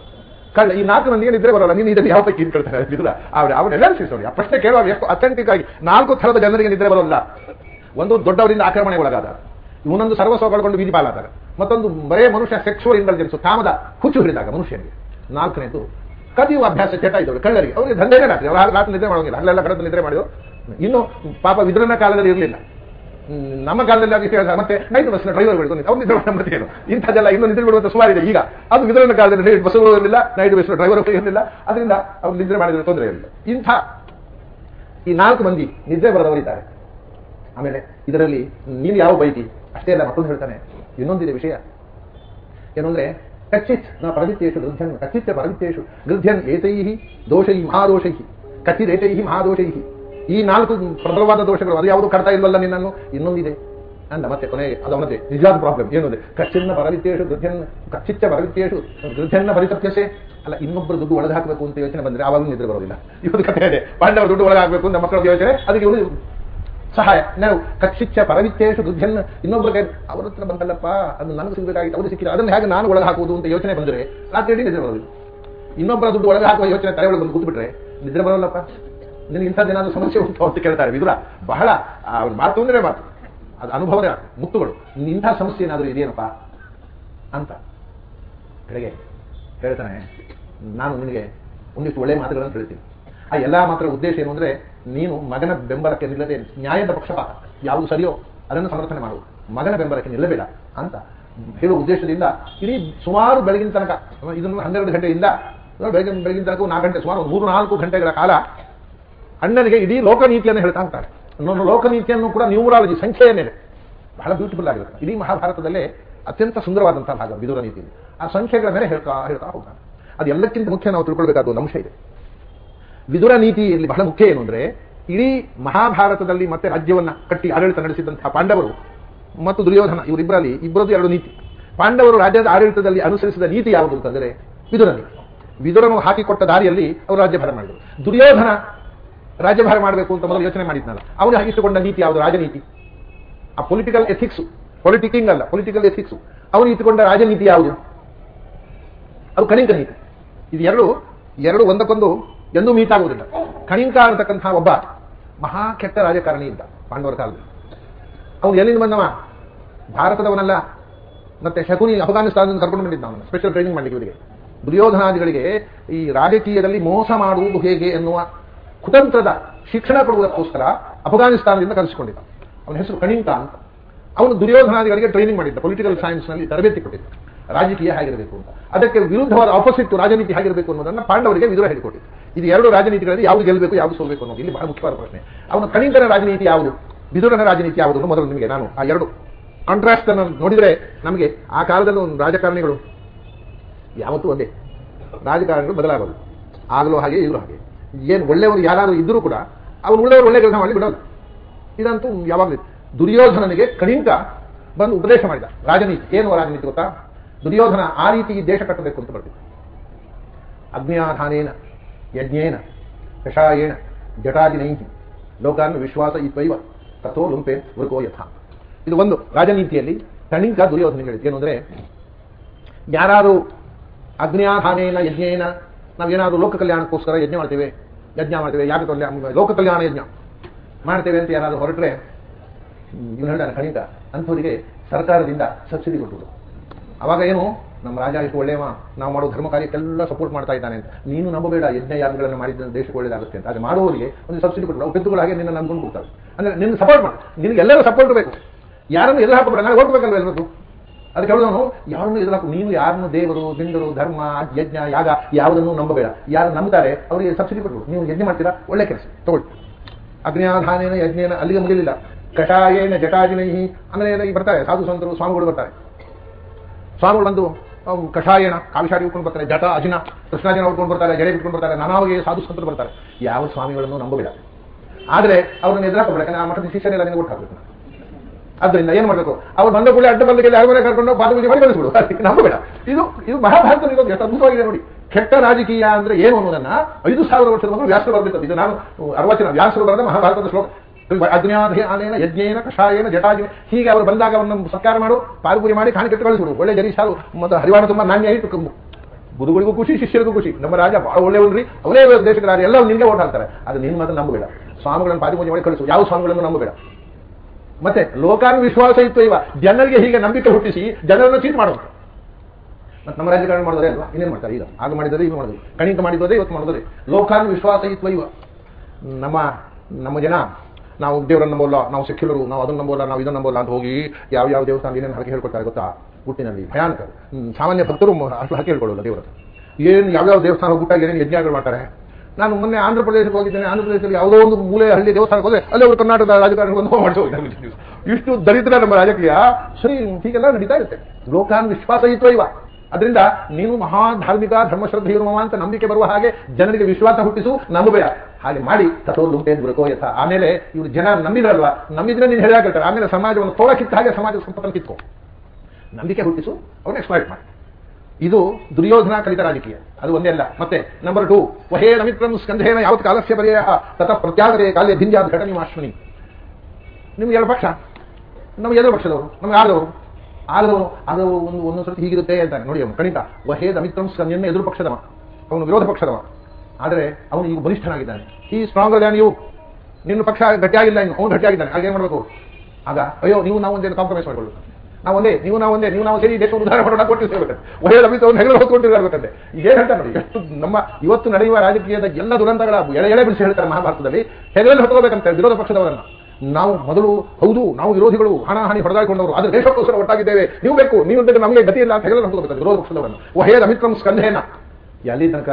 ಕಳ್ಳ ಈ ನಾಲ್ಕು ಮಂದಿಗೆ ನಿದ್ರೆ ಬರೋಲ್ಲ. ನೀನು ಇದನ್ನು ಯಾವ ಪೈಕಿ ಕೇಳ್ತಾರೆ ಇದ್ರ ಅವ್ರು ಅವನ ನೋಡಿ ಆ ಪ್ರಶ್ನೆ ಕೇಳುವಾಗ ಎಷ್ಟು ಅಥೆಂಟಿಕ್ ಆಗಿ ನಾಲ್ಕು ಥರದ ಜನರಿಗೆ ನಿದ್ರೆ ಬರೋಲ್ಲ. ಒಂದು ದೊಡ್ಡವರಿಂದ ಆಕ್ರಮಣೆ ಒಳಗಾದ ಇವನೊಂದು ಸರ್ವಸ್ವ ಕಳ್ಕೊಂಡು ಬೀದಿ ಪಾಲಾದಾಗ, ಮತ್ತೊಂದು ಬರೇ ಮನುಷ್ಯ ಸೆಕ್ಸುವಲ್ ಇಂಟೆಲಿಜೆನ್ಸ್ ಕಾಮದ ಹುಚ್ಚು ಹಿಡಿದಾಗ ಮನುಷ್ಯನಿಗೆ. ನಾಲ್ಕನೇದು ಕದಿಯುವ ಅಭ್ಯಾಸ ಚಟ ಇದ್ದವರು ಕಳ್ಳರಿಗೆ. ಅವರಿಗೆ ದಂಧೆನೇ ರಾತ್ರಿ. ಅವ್ರು ರಾತ್ರಿ ನಿದ್ರೆ ಮಾಡೋಂಗಿಲ್ಲ. ಅಲ್ಲೆಲ್ಲ ಕಡೆ ನಿದ್ರೆ ಮಾಡಿದ್ರು ಇನ್ನು ಪಾಪ ವಿದ್ರನ ಕಾಲದಲ್ಲಿ ಇರಲಿಲ್ಲ. ನಮ್ಮ ಕಾಲದಲ್ಲಿ ಅದು ಹೇಳಿದ ಮತ್ತೆ ನೈಟ್ ಬಸ್ನ ಡ್ರೈವರ್ ಅವ್ರು ನಿದ್ರೆ ಮತ್ತೆ ಏನು? ಇಂಥದ್ದೆಲ್ಲ ಇನ್ನೂ ನಿದ್ರೆ ಬಿಡುವಂತ ಸುಮಾರಿದೆ ಈಗ. ಅದು ಮಿದ್ರನ ಕಾಲದಲ್ಲಿ ನೈಟ್ ಬಸ್ಸುಗಳು ಇರಲಿಲ್ಲ ನೈಟ್ ಬಸ್ ಡ್ರೈವರ್ ಇರಲಿಲ್ಲ. ಅದರಿಂದ ಅವ್ರು ನಿದ್ರೆ ಮಾಡಿದ್ರೆ, ತೊಂದರೆ ಇರಲಿಲ್ಲ ಇಂಥ ಈ ನಾಲ್ಕು ಮಂದಿ ನಿದ್ರೆ ಬರದವರಿದ್ದಾರೆ ಆಮೇಲೆ ಇದರಲ್ಲಿ ನೀನು ಯಾವ ಬೈತಿ ಅಷ್ಟೇ ಅಲ್ಲ, ಮತ್ತೊಂದು ಹೇಳ್ತಾನೆ, ಇನ್ನೊಂದಿದೆ ವಿಷಯ. ಏನಂದ್ರೆ, ಕಚ್ಚಿತ್ನ ಪರವಿತ್ತೇಶು ಗೃಧ್ಯನ್ ಕಚ್ಚಿತ್ಯ ಪರವಿತ್ತೇಶು ಗೃಧ್ಯನ್ ಏತೈ ದೋಷೈ ಮಹಾದೋಷೈ ಕಚ್ಚಿದೇತೈ ಮಹಾದೋಷೈ ಈ ನಾಲ್ಕು ಪ್ರಬಲವಾದ ದೋಷಗಳು, ಅದು ಯಾವುದು ಕಡ್ತಾ ಇಲ್ವಲ್ಲ ನಿನ್ನನ್ನು? ಇನ್ನೊಂದಿದೆ ಅಂದ, ಮತ್ತೆ ಕೊನೆ ಅದು ಅವನದೇ ನಿಜವಾದ ಪ್ರಾಬ್ಲಮ್ ಏನು ಕಚ್ಚಿನ ಕಚ್ಚಿನ್ನ ದುರ್ಧನ್ ಕಚ್ಚಿಚ್ಚ ಪರವಿತ್ತೇಶು ದುರ್ಧನ್ನ ಪರಿತಪ್ಯಸೆ ಅಲ್ಲ ಇನ್ನೊಬ್ಬರು ದುಡ್ಡು ಒಳಗೆ ಹಾಕಬೇಕು ಅಂತ ಯೋಚನೆ ಬಂದ್ರೆ ಆವಾಗ ನಿದ್ರೆ ಬರೋದಿಲ್ಲ. ಇವತ್ತು ಕಥೆ ಇದೆ ಪಾಂಡವರು ದುಡ್ಡು ಒಳಗೆ ಹಾಕಬೇಕು ಅಂತ ಮಕ್ಕಳ ಯೋಚನೆ, ಅದಕ್ಕೆ ಇವರು ಸಹಾಯ. ನಾವು ಕಕ್ಷಿಚ್ಚ ಪರವಿತ್ತೇಶು ದುರ್ಜನ್ ಇನ್ನೊಬ್ಬರು ಕೈ, ಅವ್ರ ಹತ್ರ ಬಂದಲ್ಲಪ್ಪ ಅದು ನನಗೆ ಸಿಗಬೇಕಾಗಿತ್ತು ಅವರು ಸಿಕ್ಕಿಲ್ಲ, ಅದನ್ನು ಹೇಗೆ ನಾನು ಒಳಗೆ ಹಾಕುವುದು ಅಂತ ಯೋಚನೆ ಬಂದರೆ ರಾತ್ರಿ ನಿದ್ರೆ ಬರೋದಿಲ್ಲ. ಇನ್ನೊಬ್ಬರ ದುಡ್ಡು ಒಳಗೆ ಹಾಕುವ ಯೋಚನೆ ತಲೆ ಒಳಗೆ ಬಂದು ಕೂತ್ಬಿಟ್ರೆ ನಿದ್ರೆ ಬರೋಲ್ಲಪ್ಪ. ನಿನಗೆ ಇಂಥದ್ದೇನಾದ್ರೂ ಸಮಸ್ಯೆ ಉಂಟು ಅಂತ ಕೇಳ್ತಾರೆ. ವಿದುರ, ಬಹಳ ಅವ್ರ ಮಾತು ಅಂದ್ರೆ ಮಾತು. ಅದು ಅನುಭವದ ಮುತ್ತುಗಳು. ಇಂಥ ಸಮಸ್ಯೆ ಏನಾದರೂ ಇದೆಯೇನಪ್ಪ? ಅಂತ. ಬೆಳಗ್ಗೆ ಹೇಳ್ತಾನೆ, ನಾನು ನಿನಗೆ ಒಂದಿಷ್ಟು ಒಳ್ಳೆಯ ಮಾತುಗಳನ್ನು ಹೇಳ್ತೀನಿ. ಆ ಎಲ್ಲ ಮಾತ್ರ ಉದ್ದೇಶ ಏನು ಅಂದರೆ, ನೀನು ಮಗನ ಬೆಂಬಲಕ್ಕೆ ನಿಲ್ಲದೆ ನ್ಯಾಯದ ಪಕ್ಷಪಾತ. ಯಾವುದು ಸರಿಯೋ ಅದನ್ನು ಸಮರ್ಥನೆ ಮಾಡು. ಮಗನ ಬೆಂಬಲಕ್ಕೆ ನಿಲ್ಲಬೇಡ ಅಂತ ಹೇಳುವ ಉದ್ದೇಶದಿಂದ ಇಡೀ ಸುಮಾರು ಬೆಳಗಿನ ತನಕ ಇದನ್ನು ಹನ್ನೆರಡು ಗಂಟೆಯಿಂದ, ಬೆಳಗಿನ ಬೆಳಗಿನ ತನಕ ನಾಲ್ಕು ಗಂಟೆ, ಸುಮಾರು ಮೂರು ನಾಲ್ಕು ಗಂಟೆಗಳ ಕಾಲ ಅಣ್ಣನಿಗೆ ಇಡೀ ಲೋಕನೀತಿಯನ್ನು ಹೇಳ್ತಾ ಹೋಗ್ತಾರೆ. ಇನ್ನೊಂದು ಲೋಕನೀತಿಯನ್ನು ಕೂಡ ನ್ಯೂಮರಾಲಜಿ ಸಂಖ್ಯೆಯ ಮೇಲೆ ಬಹಳ ಬ್ಯೂಟಿಫುಲ್ ಆಗಿರುತ್ತೆ. ಇಡೀ ಮಹಾಭಾರತದಲ್ಲೇ ಅತ್ಯಂತ ಸುಂದರವಾದಂತಹ ಭಾಗ ವಿದುರ ನೀತಿಯಲ್ಲಿ ಆ ಸಂಖ್ಯೆಗಳ ಮೇಲೆ ಹೇಳ್ತಾ ಹೇಳ್ತಾ ಹೋಗ್ತಾನೆ ಅದು ಎಲ್ಲಕ್ಕಿಂತ ಮುಖ್ಯ ನಾವು ತಿಳ್ಕೊಳ್ಬೇಕಾದ ಒಂದು ಅಂಶ ಇದೆ. ವಿದುರ ನೀತಿಯಲ್ಲಿ ಬಹಳ ಮುಖ್ಯ ಏನು ಅಂದ್ರೆ ಇಡೀ ಮಹಾಭಾರತದಲ್ಲಿ ಮತ್ತೆ ರಾಜ್ಯವನ್ನ ಕಟ್ಟಿ ಆಡಳಿತ ನಡೆಸಿದಂತಹ ಪಾಂಡವರು ಮತ್ತು ದುರ್ಯೋಧನ ಇವರಿಬ್ಬರಲ್ಲಿ ಇಬ್ಬರದ್ದು ಎರಡು ನೀತಿ. ಪಾಂಡವರು ರಾಜ್ಯದ ಆಡಳಿತದಲ್ಲಿ ಅನುಸರಿಸಿದ ನೀತಿ ಯಾವುದು ಅಂತಂದರೆ ವಿದುರ ನೀತಿ. ವಿದುರನು ಹಾಕಿಕೊಟ್ಟ ದಾರಿಯಲ್ಲಿ ಅವರು ರಾಜ್ಯಭಾರ ಮಾಡಿದರು. ದುರ್ಯೋಧನ ರಾಜ್ಯಭಾರ ಮಾಡಬೇಕು ಅಂತ ಮೊದಲು ಯೋಚನೆ ಮಾಡಿದ್ನಲ್ಲ, ಅವನು ಹಾಕಿಸಿಕೊಂಡ ನೀತಿ ಯಾವುದು? ರಾಜನೀತಿ. ಆ ಪೊಲಿಟಿಕಲ್ ಎಥಿಕ್ಸ್ ಪೊಲಿಟಿಕಿಂಗ್ ಅಲ್ಲ ಪೊಲಿಟಿಕಲ್ ಎಥಿಕ್ಸ್ ಅವನು ಇಟ್ಟುಕೊಂಡ ರಾಜನೀತಿ ಯಾವುದು? ಅದು ಕಣಿಂಕ ನೀತಿ. ಇದು ಎರಡು ಎರಡು ಒಂದಕ್ಕೊಂದು ಎಂದೂ ಮೀಟ್ ಆಗುವುದಿಲ್ಲ. ಕಣಿಂಕ ಅಂತಕ್ಕಂತಹ ಒಬ್ಬ ಮಹಾ ಕೆಟ್ಟ ರಾಜಕಾರಣಿ ಇದ್ದ ಪಾಂಡವರ ಕಾಲದಲ್ಲಿ. ಅವನು ಎಲ್ಲಿಂದ ಬಂದವ? ಭಾರತದವನಲ್ಲ, ಮತ್ತೆ ಶಕುನಿ ಅಫ್ಘಾನಿಸ್ತಾನದಿಂದ ಕರ್ಕೊಂಡು ಬಂದಿದ್ದ ಅವನು ಸ್ಪೆಷಲ್ ಟ್ರೈನಿಂಗ್ ಮಾಡಲಿಕ್ಕೆ ಇವರಿಗೆ. ದುರ್ಯೋಧನಾದಿಗಳಿಗೆ ಈ ರಾಜಕೀಯದಲ್ಲಿ ಮೋಸ ಮಾಡುವುದು ಹೇಗೆ ಎನ್ನುವ ಕುತಂತ್ರದ ಶಿಕ್ಷಣ ಕೊಡುವುದಕ್ಕೋಸ್ಕರ ಅಫ್ಘಾನಿಸ್ತಾನದಿಂದ ಕರೆಸಿಕೊಂಡಿದ್ದ. ಅವನ ಹೆಸರು ಕಣಿಂತ ಅಂತ ಅವನು ದುರ್ಯೋಧನಾದಿಗಳಿಗೆ ಟ್ರೈನಿಂಗ್ ಮಾಡಿದ್ದ ಪೊಲಿಟಿಕಲ್ ಸೈನ್ಸ್ನಲ್ಲಿ ತರಬೇತಿ ಕೊಟ್ಟಿದ್ದ. ರಾಜಕೀಯ ಹೇಗಿರಬೇಕು ಅಂತ. ಅದಕ್ಕೆ ವಿರುದ್ಧವಾದ ಆಪೋಸಿಟ್ ರಾಜನೀತಿ ಹೇಗಿರಬೇಕು ಅನ್ನೋದನ್ನ ಪಾಂಡವರಿಗೆ ವಿದುರ ಹೇಳಿಕೊಟ್ಟಿದ್ದ. ಇದು ಎರಡು ರಾಜನೀತಿಗಳಲ್ಲಿ ಯಾವುದು ಗೆಲ್ಲಬೇಕು ಯಾವುದು ಸೋಲ್ಬೇಕು ಅನ್ನೋದು ಇಲ್ಲಿ ಬಹಳ ಮುಖ್ಯವಾದ ಪ್ರಶ್ನೆ. ಅವನ ಕಣಿಂತನ ರಾಜನೀತಿ ಯಾವುದು? ಬಿದುರನ ರಾಜನೀತಿ ಯಾವುದು ಮೊದಲು ನಿಮಗೆ ನಾನು ಆ ಎರಡು ಕಾಂಟ್ರಾಸ್ಟ್ ಅನ್ನು ನೋಡಿದರೆ ನಮಗೆ ಆ ಕಾಲದಲ್ಲಿ ಒಂದು ರಾಜಕಾರಣಿಗಳು, ಯಾವತ್ತೂ ಒಂದೇ ರಾಜಕಾರಣಿಗಳು ಬದಲಾಗೋದು. ಆಗಲೂ ಹಾಗೆ ಇವರು ಹಾಗೆ. ಏನು ಒಳ್ಳೆಯವರು ಯಾರಾದರೂ ಇದ್ದರೂ ಕೂಡ ಅವನು ಒಳ್ಳೆಯವರು ಒಳ್ಳೆ ಕೆಲಸ ಮಾಡಿ ಬಿಡೋಲ್ಲ. ಇದಂತೂ ಯಾವಾಗಲೂ ದುರ್ಯೋಧನನಿಗೆ ಕಣಿಂಕ ಬಂದು ಉಪದೇಶ ಮಾಡಿದ. ರಾಜನೀತಿ. ಏನು ರಾಜನೀತಿ ಗೊತ್ತಾ? ದುರ್ಯೋಧನ ಆ ರೀತಿ ಈ ದೇಶ ಕಟ್ಟಬೇಕು ಅಂತ ಬರ್ತಿತ್ತು ಅಗ್ನಿಯಾಧಾನೇನ, ಯಜ್ಞೇನ ಕಷಾಯೇಣ ಜಟಾದಿನೈಹಿ, ಲೋಕಾನ್ ವಿಶ್ವಾಸ ಇತ್ವೈವ, ತಥೋ ಲುಂಪೆ ಯಥ. ಇದು ಒಂದು ರಾಜನೀತಿಯಲ್ಲಿ ಕಣಿಂಕ ದುರ್ಯೋಧನ ಹೇಳಿದ್ದು. ಏನು ಅಂದರೆ ಯಾರು ಅಗ್ನಿಯಾಧಾನೇನ, ಯಜ್ಞೇನ ನಾವೇನಾದ್ರೂ ಲೋಕ ಕಲ್ಯಾಣಕ್ಕೋಸ್ಕರ ಯಜ್ಞ ಮಾಡ್ತೇವೆ ಯಜ್ಞ ಮಾಡ್ತೇವೆ, ಯಾಕೆ ಕಲ್ಯಾಣ ಲೋಕ ಕಲ್ಯಾಣ ಯಜ್ಞ. ಮಾಡ್ತೇವೆ ಅಂತ ಯಾರಾದರೂ ಹೊರಟ್ರೆ ಇವ್ನ ಕಣಿಕ ಅಂಥವರಿಗೆ ಸರ್ಕಾರದಿಂದ ಸಬ್ಸಿಡಿ ಕೊಟ್ಟುದು ಅವಾಗ ಏನು? ನಮ್ಮ ರಾಜ ಇಷ್ಟು ಒಳ್ಳೆಯವ, ನಾವು ಮಾಡೋ ಧರ್ಮ ಕಾರ್ಯಕ್ಕೆಲ್ಲ ಸಪೋರ್ಟ್ ಮಾಡ್ತಾ ಇದ್ದಾನೆ ಅಂತ. ನೀನು ನಂಬಬೇಡ, ಯಜ್ಞ ಯಾಗಗಳನ್ನು ಮಾಡಿದ್ದ ದೇಶಕ್ಕೆ ಒಳ್ಳೇದಾಗುತ್ತೆ ಅಂತ. ಅದು ಮಾಡುವವರಿಗೆ ಒಂದು ಸಬ್ಸಿಡಿ ಕೊಟ್ಟು ಪೆದ್ದುಗಳು ಹಾಗೆ ನಿನ್ನ ನಂಬ್ಕೊಂಡು ಕೊಡ್ತಾರೆ ಅಂದ್ರೆ ನಿನ್ನ ಸಪೋರ್ಟ್ ಮಾಡಿ. ನಿನಗೆ ಎಲ್ಲರೂ ಸಪೋರ್ಟ್ ಬೇಕು ಯಾರನ್ನು ಎಲ್ಲ ಹಾಕಬೇಡ ನಾನು ಹೋಗ್ಬೇಕಲ್ವ ಎಲ್ಲರೂ ಅದಕ್ಕೆ ಹೇಳೋನು ಯಾರನ್ನು ಎದುರು ಹಾಕು ನೀನು ಯಾರನ್ನು ದೇವರು, ದಿಂಡರು, ಧರ್ಮ, ಯಜ್ಞ, ಯಾಗ, ಯಾವುದನ್ನು ನಂಬಬೇಡ. ಯಾರು ನಂಬುತ್ತಾರೆ, ಅವರಿಗೆ ಸಬ್ಸಿಡಿ ಕೊಟ್ಟು ನೀವು ಯಜ್ಞ ಮಾಡ್ತೀರಾ? ಒಳ್ಳೆ ಕೆಲಸ. ತಗೊಳ್ಳಿ. ಅಗ್ನಿಯಾಧಾನೇನ, ಯಜ್ಞೇನ ಅಲ್ಲಿಗೆ ಮುಗಿಲಿಲ್ಲ. ಕಟಾಯೇನ ಜಟಾಜಿನೈಹಿ, ಆಮೇಲೆ ಈ ಬರ್ತಾರೆ, ಸಾಧು ಸಂತರು, ಸ್ವಾಮಿಗಳು ಬರ್ತಾರೆ. ಸ್ವಾಮಿಗಳು ಬಂದು ಕಷಾಯಣ ಕಾವಿಶಾರಿ ಉಟ್ಕೊಂಡು ಬರ್ತಾರೆ, ಜಟ, ಅಜಿನ, ಕೃಷ್ಣಾಜಿನ ಉಟ್ಕೊಂಡು ಬರ್ತಾರೆ, ಜಡೆ ಬಿಟ್ಕೊಂಡು ಬರ್ತಾರೆ, ನಾನಾವಿಗೆ ಸಾಧು ಸಂತರು ಬರ್ತಾರೆ. ಯಾವ ಸ್ವಾಮಿಗಳನ್ನು ನಂಬಬೇಡ. ಆದರೆ, ಅವ್ರನ್ನ ಎದುರಾಕಬೇಡ. ಯಾಕಂದ್ರೆ ಆ ಮಠದ ಶಿಷ್ಯನೆಲ್ಲ ನಿನಗೆ ಒಟ್ಟು ಹಾಕ್ಬೇಕು ಏನು ಮಾಡಬೇಕು? ಅವ್ರು ಬಂದ ಕೂಡಲೇ ಅಡ್ಡ ಬಂದಕ್ಕೆ ಯಾರು ಕರ್ಕೊಂಡು ಪಾದಪೂಜೆ ಮಾಡಿ ಕಳಿಸ್ಬಿಡು ನಮ್ಮ ಬೇಡ ಇದು ಇದು ಮಹಾಭಾರತ ಇರೋದು ಎಷ್ಟು ಅದ್ಭುತವಾಗಿದೆ ನೋಡಿ. ಕೆಟ್ಟ ರಾಜಕೀಯ ಅಂದ್ರೆ ಏನು ಅನ್ನೋದನ್ನ ಐದು ಸಾವಿರ ವರ್ಷದ ಮೊದಲು ವ್ಯಾಸರು ಬರಬೇಕು ಇದು ನಾನು ಅರ್ವಚನ ವ್ಯಾಸರು ಬರೆದ ಮಹಾಭಾರತದ ಶ್ಲೋಕ. ಅಜ್ಞಾನೇನ ಯಜ್ಞೇನ ಕಷಾಯೇನ ಜಟಾಜಿನ ಹೀಗೆ ಅವರು ಬಂದಾಗ ಅವರನ್ನು ಸತ್ಕಾರ ಮಾಡು, ಪಾದಪೂಜೆ ಮಾಡಿ ಕಾಣಿ ಕೆಟ್ಟು ಕಳಿಸ್ಬಿಡು ಒಳ್ಳೆ ಜರಿ ಸಾರು. ಮತ್ತು ಹರಿವಾಣ ತುಂಬ ನಾಣ್ಯ ಇಟ್ಟು ಗುರುಗಳಿಗೂ ಖುಷಿ, ಶಿಷ್ಯರಿಗೂ ಖುಷಿ. ನಮ್ಮ ರಾಜ ಬಹಳ ಒಳ್ಳೆಯವನ್ರಿ. ಅವನೇ ದೇಶದ ರಾಜ. ಎಲ್ಲ ನಿನ್ಗೆ ಓಟ್ ಹಾಕ್ತಾರೆ. ಅದು ನಿನ್ನ ಮಾತ್ರ ನಂಬಬೇಡ. ಸ್ವಾಮಿಗಳನ್ನು ಪಾದಪೂಜೆ ಮಾಡಿ ಕಳಿಸು. ಯಾವ ಸ್ವಾಮಿಗಳನ್ನು ನಂಬಬೇಡ. ಮತ್ತೆ ಲೋಕಾನ್ ವಿಶ್ವಾಸ ಇತ್ತು ಇವ. ಜನರಿಗೆ ಹೀಗೆ ನಂಬಿಕೆ ಹುಟ್ಟಿಸಿ ಜನರನ್ನು ಚೀಟ್ ಮಾಡೋದು ಮತ್ತೆ ನಮ್ಮ ರಾಜಕಾರಣ ಮಾಡಿದ್ರೆ ಅಲ್ವಾ? ಇನ್ನೇನು ಮಾಡ್ತಾರೆ? ಈಗ ಆಗ ಮಾಡಿದರೆ ಈಗ ಮಾಡಿದ್ರು ಕಣಿತ ಮಾಡಿದ್ರೆ ಇವತ್ತು ಮಾಡಿದ್ರೆ ಲೋಕಾನ್ ವಿಶ್ವಾಸ ಇತ್ತು ಇವ. ನಮ್ಮ ನಮ್ಮ ಜನ, ನಾವು ದೇವರನ್ನು ನಂಬೋಲ್ಲ, ನಾವು ಸೆಕ್ಯುಲರು ನಾವು ಅದನ್ನು ನಂಬೋಲ್ಲ, ನಾವು ಇದನ್ನು ನಂಬೋಲ್ಲ ಅಂತ ಹೋಗಿ ಯಾವ ಯಾವ ದೇವಸ್ಥಾನ ಏನೇನು ಹಾಕಿ ಹೇಳ್ಕೊಡ್ತಾರೆ ಗೊತ್ತಾ? ಗುಟ್ಟಿನಲ್ಲಿ ಭಯಾನಕ ಸಾಮಾನ್ಯ ಭಕ್ತರು ಅಷ್ಟು ಹಾಕಿ ಹೇಳ್ಕೊಳ್ಳೋಲ್ಲ ದೇವರ ಏನು ಯಾವ್ಯಾವ ದೇವಸ್ಥಾನ ಹೋಗ್ಬಿಟ್ಟಾಗ ಏನೇನು ಯಜ್ಞಗಳು ಮಾಡ್ತಾರೆ? ನಾನು ಮೊನ್ನೆ ಆಂಧ್ರ ಪ್ರದೇಶಕ್ಕೆ ಹೋಗಿದ್ದೇನೆ. ಆಂಧ್ರ ಪ್ರದೇಶದಲ್ಲಿ ಯಾವುದೋ ಒಂದು ಮೂಲೆ ಹಳ್ಳಿ ದೇವಸ್ಥಾನಕ್ಕೆ ಹೋದ್ರೆ ಅಲ್ಲಿ ಅವರು ಕರ್ನಾಟಕದ ರಾಜಕಾರಣ ಬಂದು ಮಾಡಿ ಹೋಗಿದ್ದಾರೆ ಇಷ್ಟು ದರಿದ್ರ ನಮ್ಮ ರಾಜಕೀಯ. ಸರಿ, ಹೀಗೆಲ್ಲ ನಡೀತಾ ಇರುತ್ತೆ. ಲೋಕಾನ್ ವಿಶ್ವಾಸ ಇತ್ತು ಇವ. ಅದರಿಂದ ನೀನು ಮಹಾ ಧಾರ್ಮಿಕ ಧರ್ಮಶ್ರದ್ಧೆ ಇರುವ ಅಂತ ನಂಬಿಕೆ ಬರುವ ಹಾಗೆ ಜನರಿಗೆ ವಿಶ್ವಾಸ ಹುಟ್ಟಿಸು, ನಂಬಬೇಡ. ಹಾಗೆ ಮಾಡಿ, ತಥೋ ಲುಂಟೆ ಬುರಕೋ ಯಥ. ಆಮೇಲೆ ಇವರು ಜನ ನಂಬಿದ್ರಲ್ವಾ? ನಂಬಿದ್ರೆ ನೀನು ಹೇಳಾಕಳ್ತಾರೆ ಆಮೇಲೆ ಸಮಾಜವನ್ನು ತೋಳ ಹಾಗೆ ಸಮಾಜ ಸಂಪತ್ತನ್ನು ಕಿತ್ಕೋ. ನಂಬಿಕೆ ಹುಟ್ಟಿಸು, ಅವ್ರನ್ನ ಎಕ್ಸ್ಪ್ಲಾಯ್ಟ್ ಮಾಡಿ. ಇದು ದುರ್ಯೋಧನ ಕಲಿತ ರಾಜಕೀಯ. ಅದು ಒಂದೇ ಅಲ್ಲ. ಮತ್ತೆ ನಂಬರ್ ಟು ವಹೇ ನಮಿತ್ರಂ ಸ್ಕಂಧೇನ ಯಾವತ್ ಕಾಲಸ್ಯ ಪರ್ಯಾಯ, ತತ ಪ್ರತ್ಯಾಗರೆ ಕಾಲೇ ಭಿಂಜಾದ ಘಟನೆ ಮಾಶ್ವನಿ. ನಿಮ್ಗೆ ಎರಡು ಪಕ್ಷ? ನಮ್ಗೆ ಎದುರು ಪಕ್ಷದವರು. ನಮ್ಗೆ ಆದವರು ಆದವರು ಆದವರು ಒಂದು ಒಂದೊಂದು ಸರ್ತಿ ಹೀಗಿರುತ್ತೆ ಅಂತಾನೆ ನೋಡಿ ಅವನು ಕಣಿತ ವಹೇದ ಮಿತ್ರಂ ಸ್ಕಂಧೆಯನ್ನು ಎದುರು ಪಕ್ಷದವ. ಅವನು ವಿರೋಧ ಪಕ್ಷದವ. ಆದರೆ ಅವನು ಈಗ ಬಲಿಷ್ಠನಾಗಿದ್ದಾನೆ. ಈ ಸ್ಟ್ರಾಂಗ್ ದ್ಯಾನ್ ಯು ನಿನ್ನ ಪಕ್ಷ ಗಟ್ಟಿಯಾಗಿಲ್ಲ ಇನ್ನು. ಅವನು ಗಟ್ಟಿಯಾಗಿದ್ದಾನೆ. ಹಾಗೆ ಮಾಡಬೇಕು? ಆಗ, ಅಯ್ಯೋ, ನೀವು ನಾವು ಒಂದೇನು ಕಾಂಪ್ರಮೈಸ್ ಮಾಡಿಕೊಳ್ಳು ನಾವು ಒಂದೇ, ನೀವು ನಾವು ಒಂದೇ, ನೀವು ನಾವು ಸೇರಿ ದೇಶವನ್ನು ಉದಾಹರಣೆ ಮಾಡೋಣ ಕೊಟ್ಟು ಸೇರ್ಬೇಕಂತೆ ಒಳ್ಳೆ ಅಭಿತವನ್ನು ಹೆಗಲು ಹೊತ್ಕೊಂಡಿರ್ಬೇಕಂತೆ ಈಗ ಏನು ಹೇಳ್ತಾರೆ ನೋಡಿ ಎಷ್ಟು ನಮ್ಮ ಇವತ್ತು ನಡೆಯುವ ರಾಜಕೀಯದ ಎಲ್ಲ ದುರಂತಗಳ ಎಳೆ ಎಳೆ ಬಿಡಿಸಿ ಹೇಳ್ತಾರೆ ಮಹಾಭಾರತದಲ್ಲಿ. ಹೆಗಲಲ್ಲಿ ಹೊತ್ಕೋಬೇಕಂತೆ ವಿರೋಧ ಪಕ್ಷದವರನ್ನ. ನಾವು ಮೊದಲು, ಹೌದು, ನಾವು ವಿರೋಧಿಗಳು ಹಣ ಹಾನಿ ಹೊಡೆದಾಡಿಕೊಂಡವರು, ಆದರೆ ದೇಶಕ್ಕೋಸ್ಕರ ಒಟ್ಟಾಗಿದ್ದೇವೆ. ನೀವು ಬೇಕು, ನೀವು ನಮಗೆ ಗತಿ ಇಲ್ಲ ಅಂತ ಹೆಗಲಲ್ಲಿ ಹೊತ್ಕೋಬೇಕು ವಿರೋಧ ಪಕ್ಷದವರನ್ನು. ಒಹೇದ ಅಮಿತ್ರಂ ಸ್ಕಂಧೇನ ಎಲ್ಲಿ ತನಕ?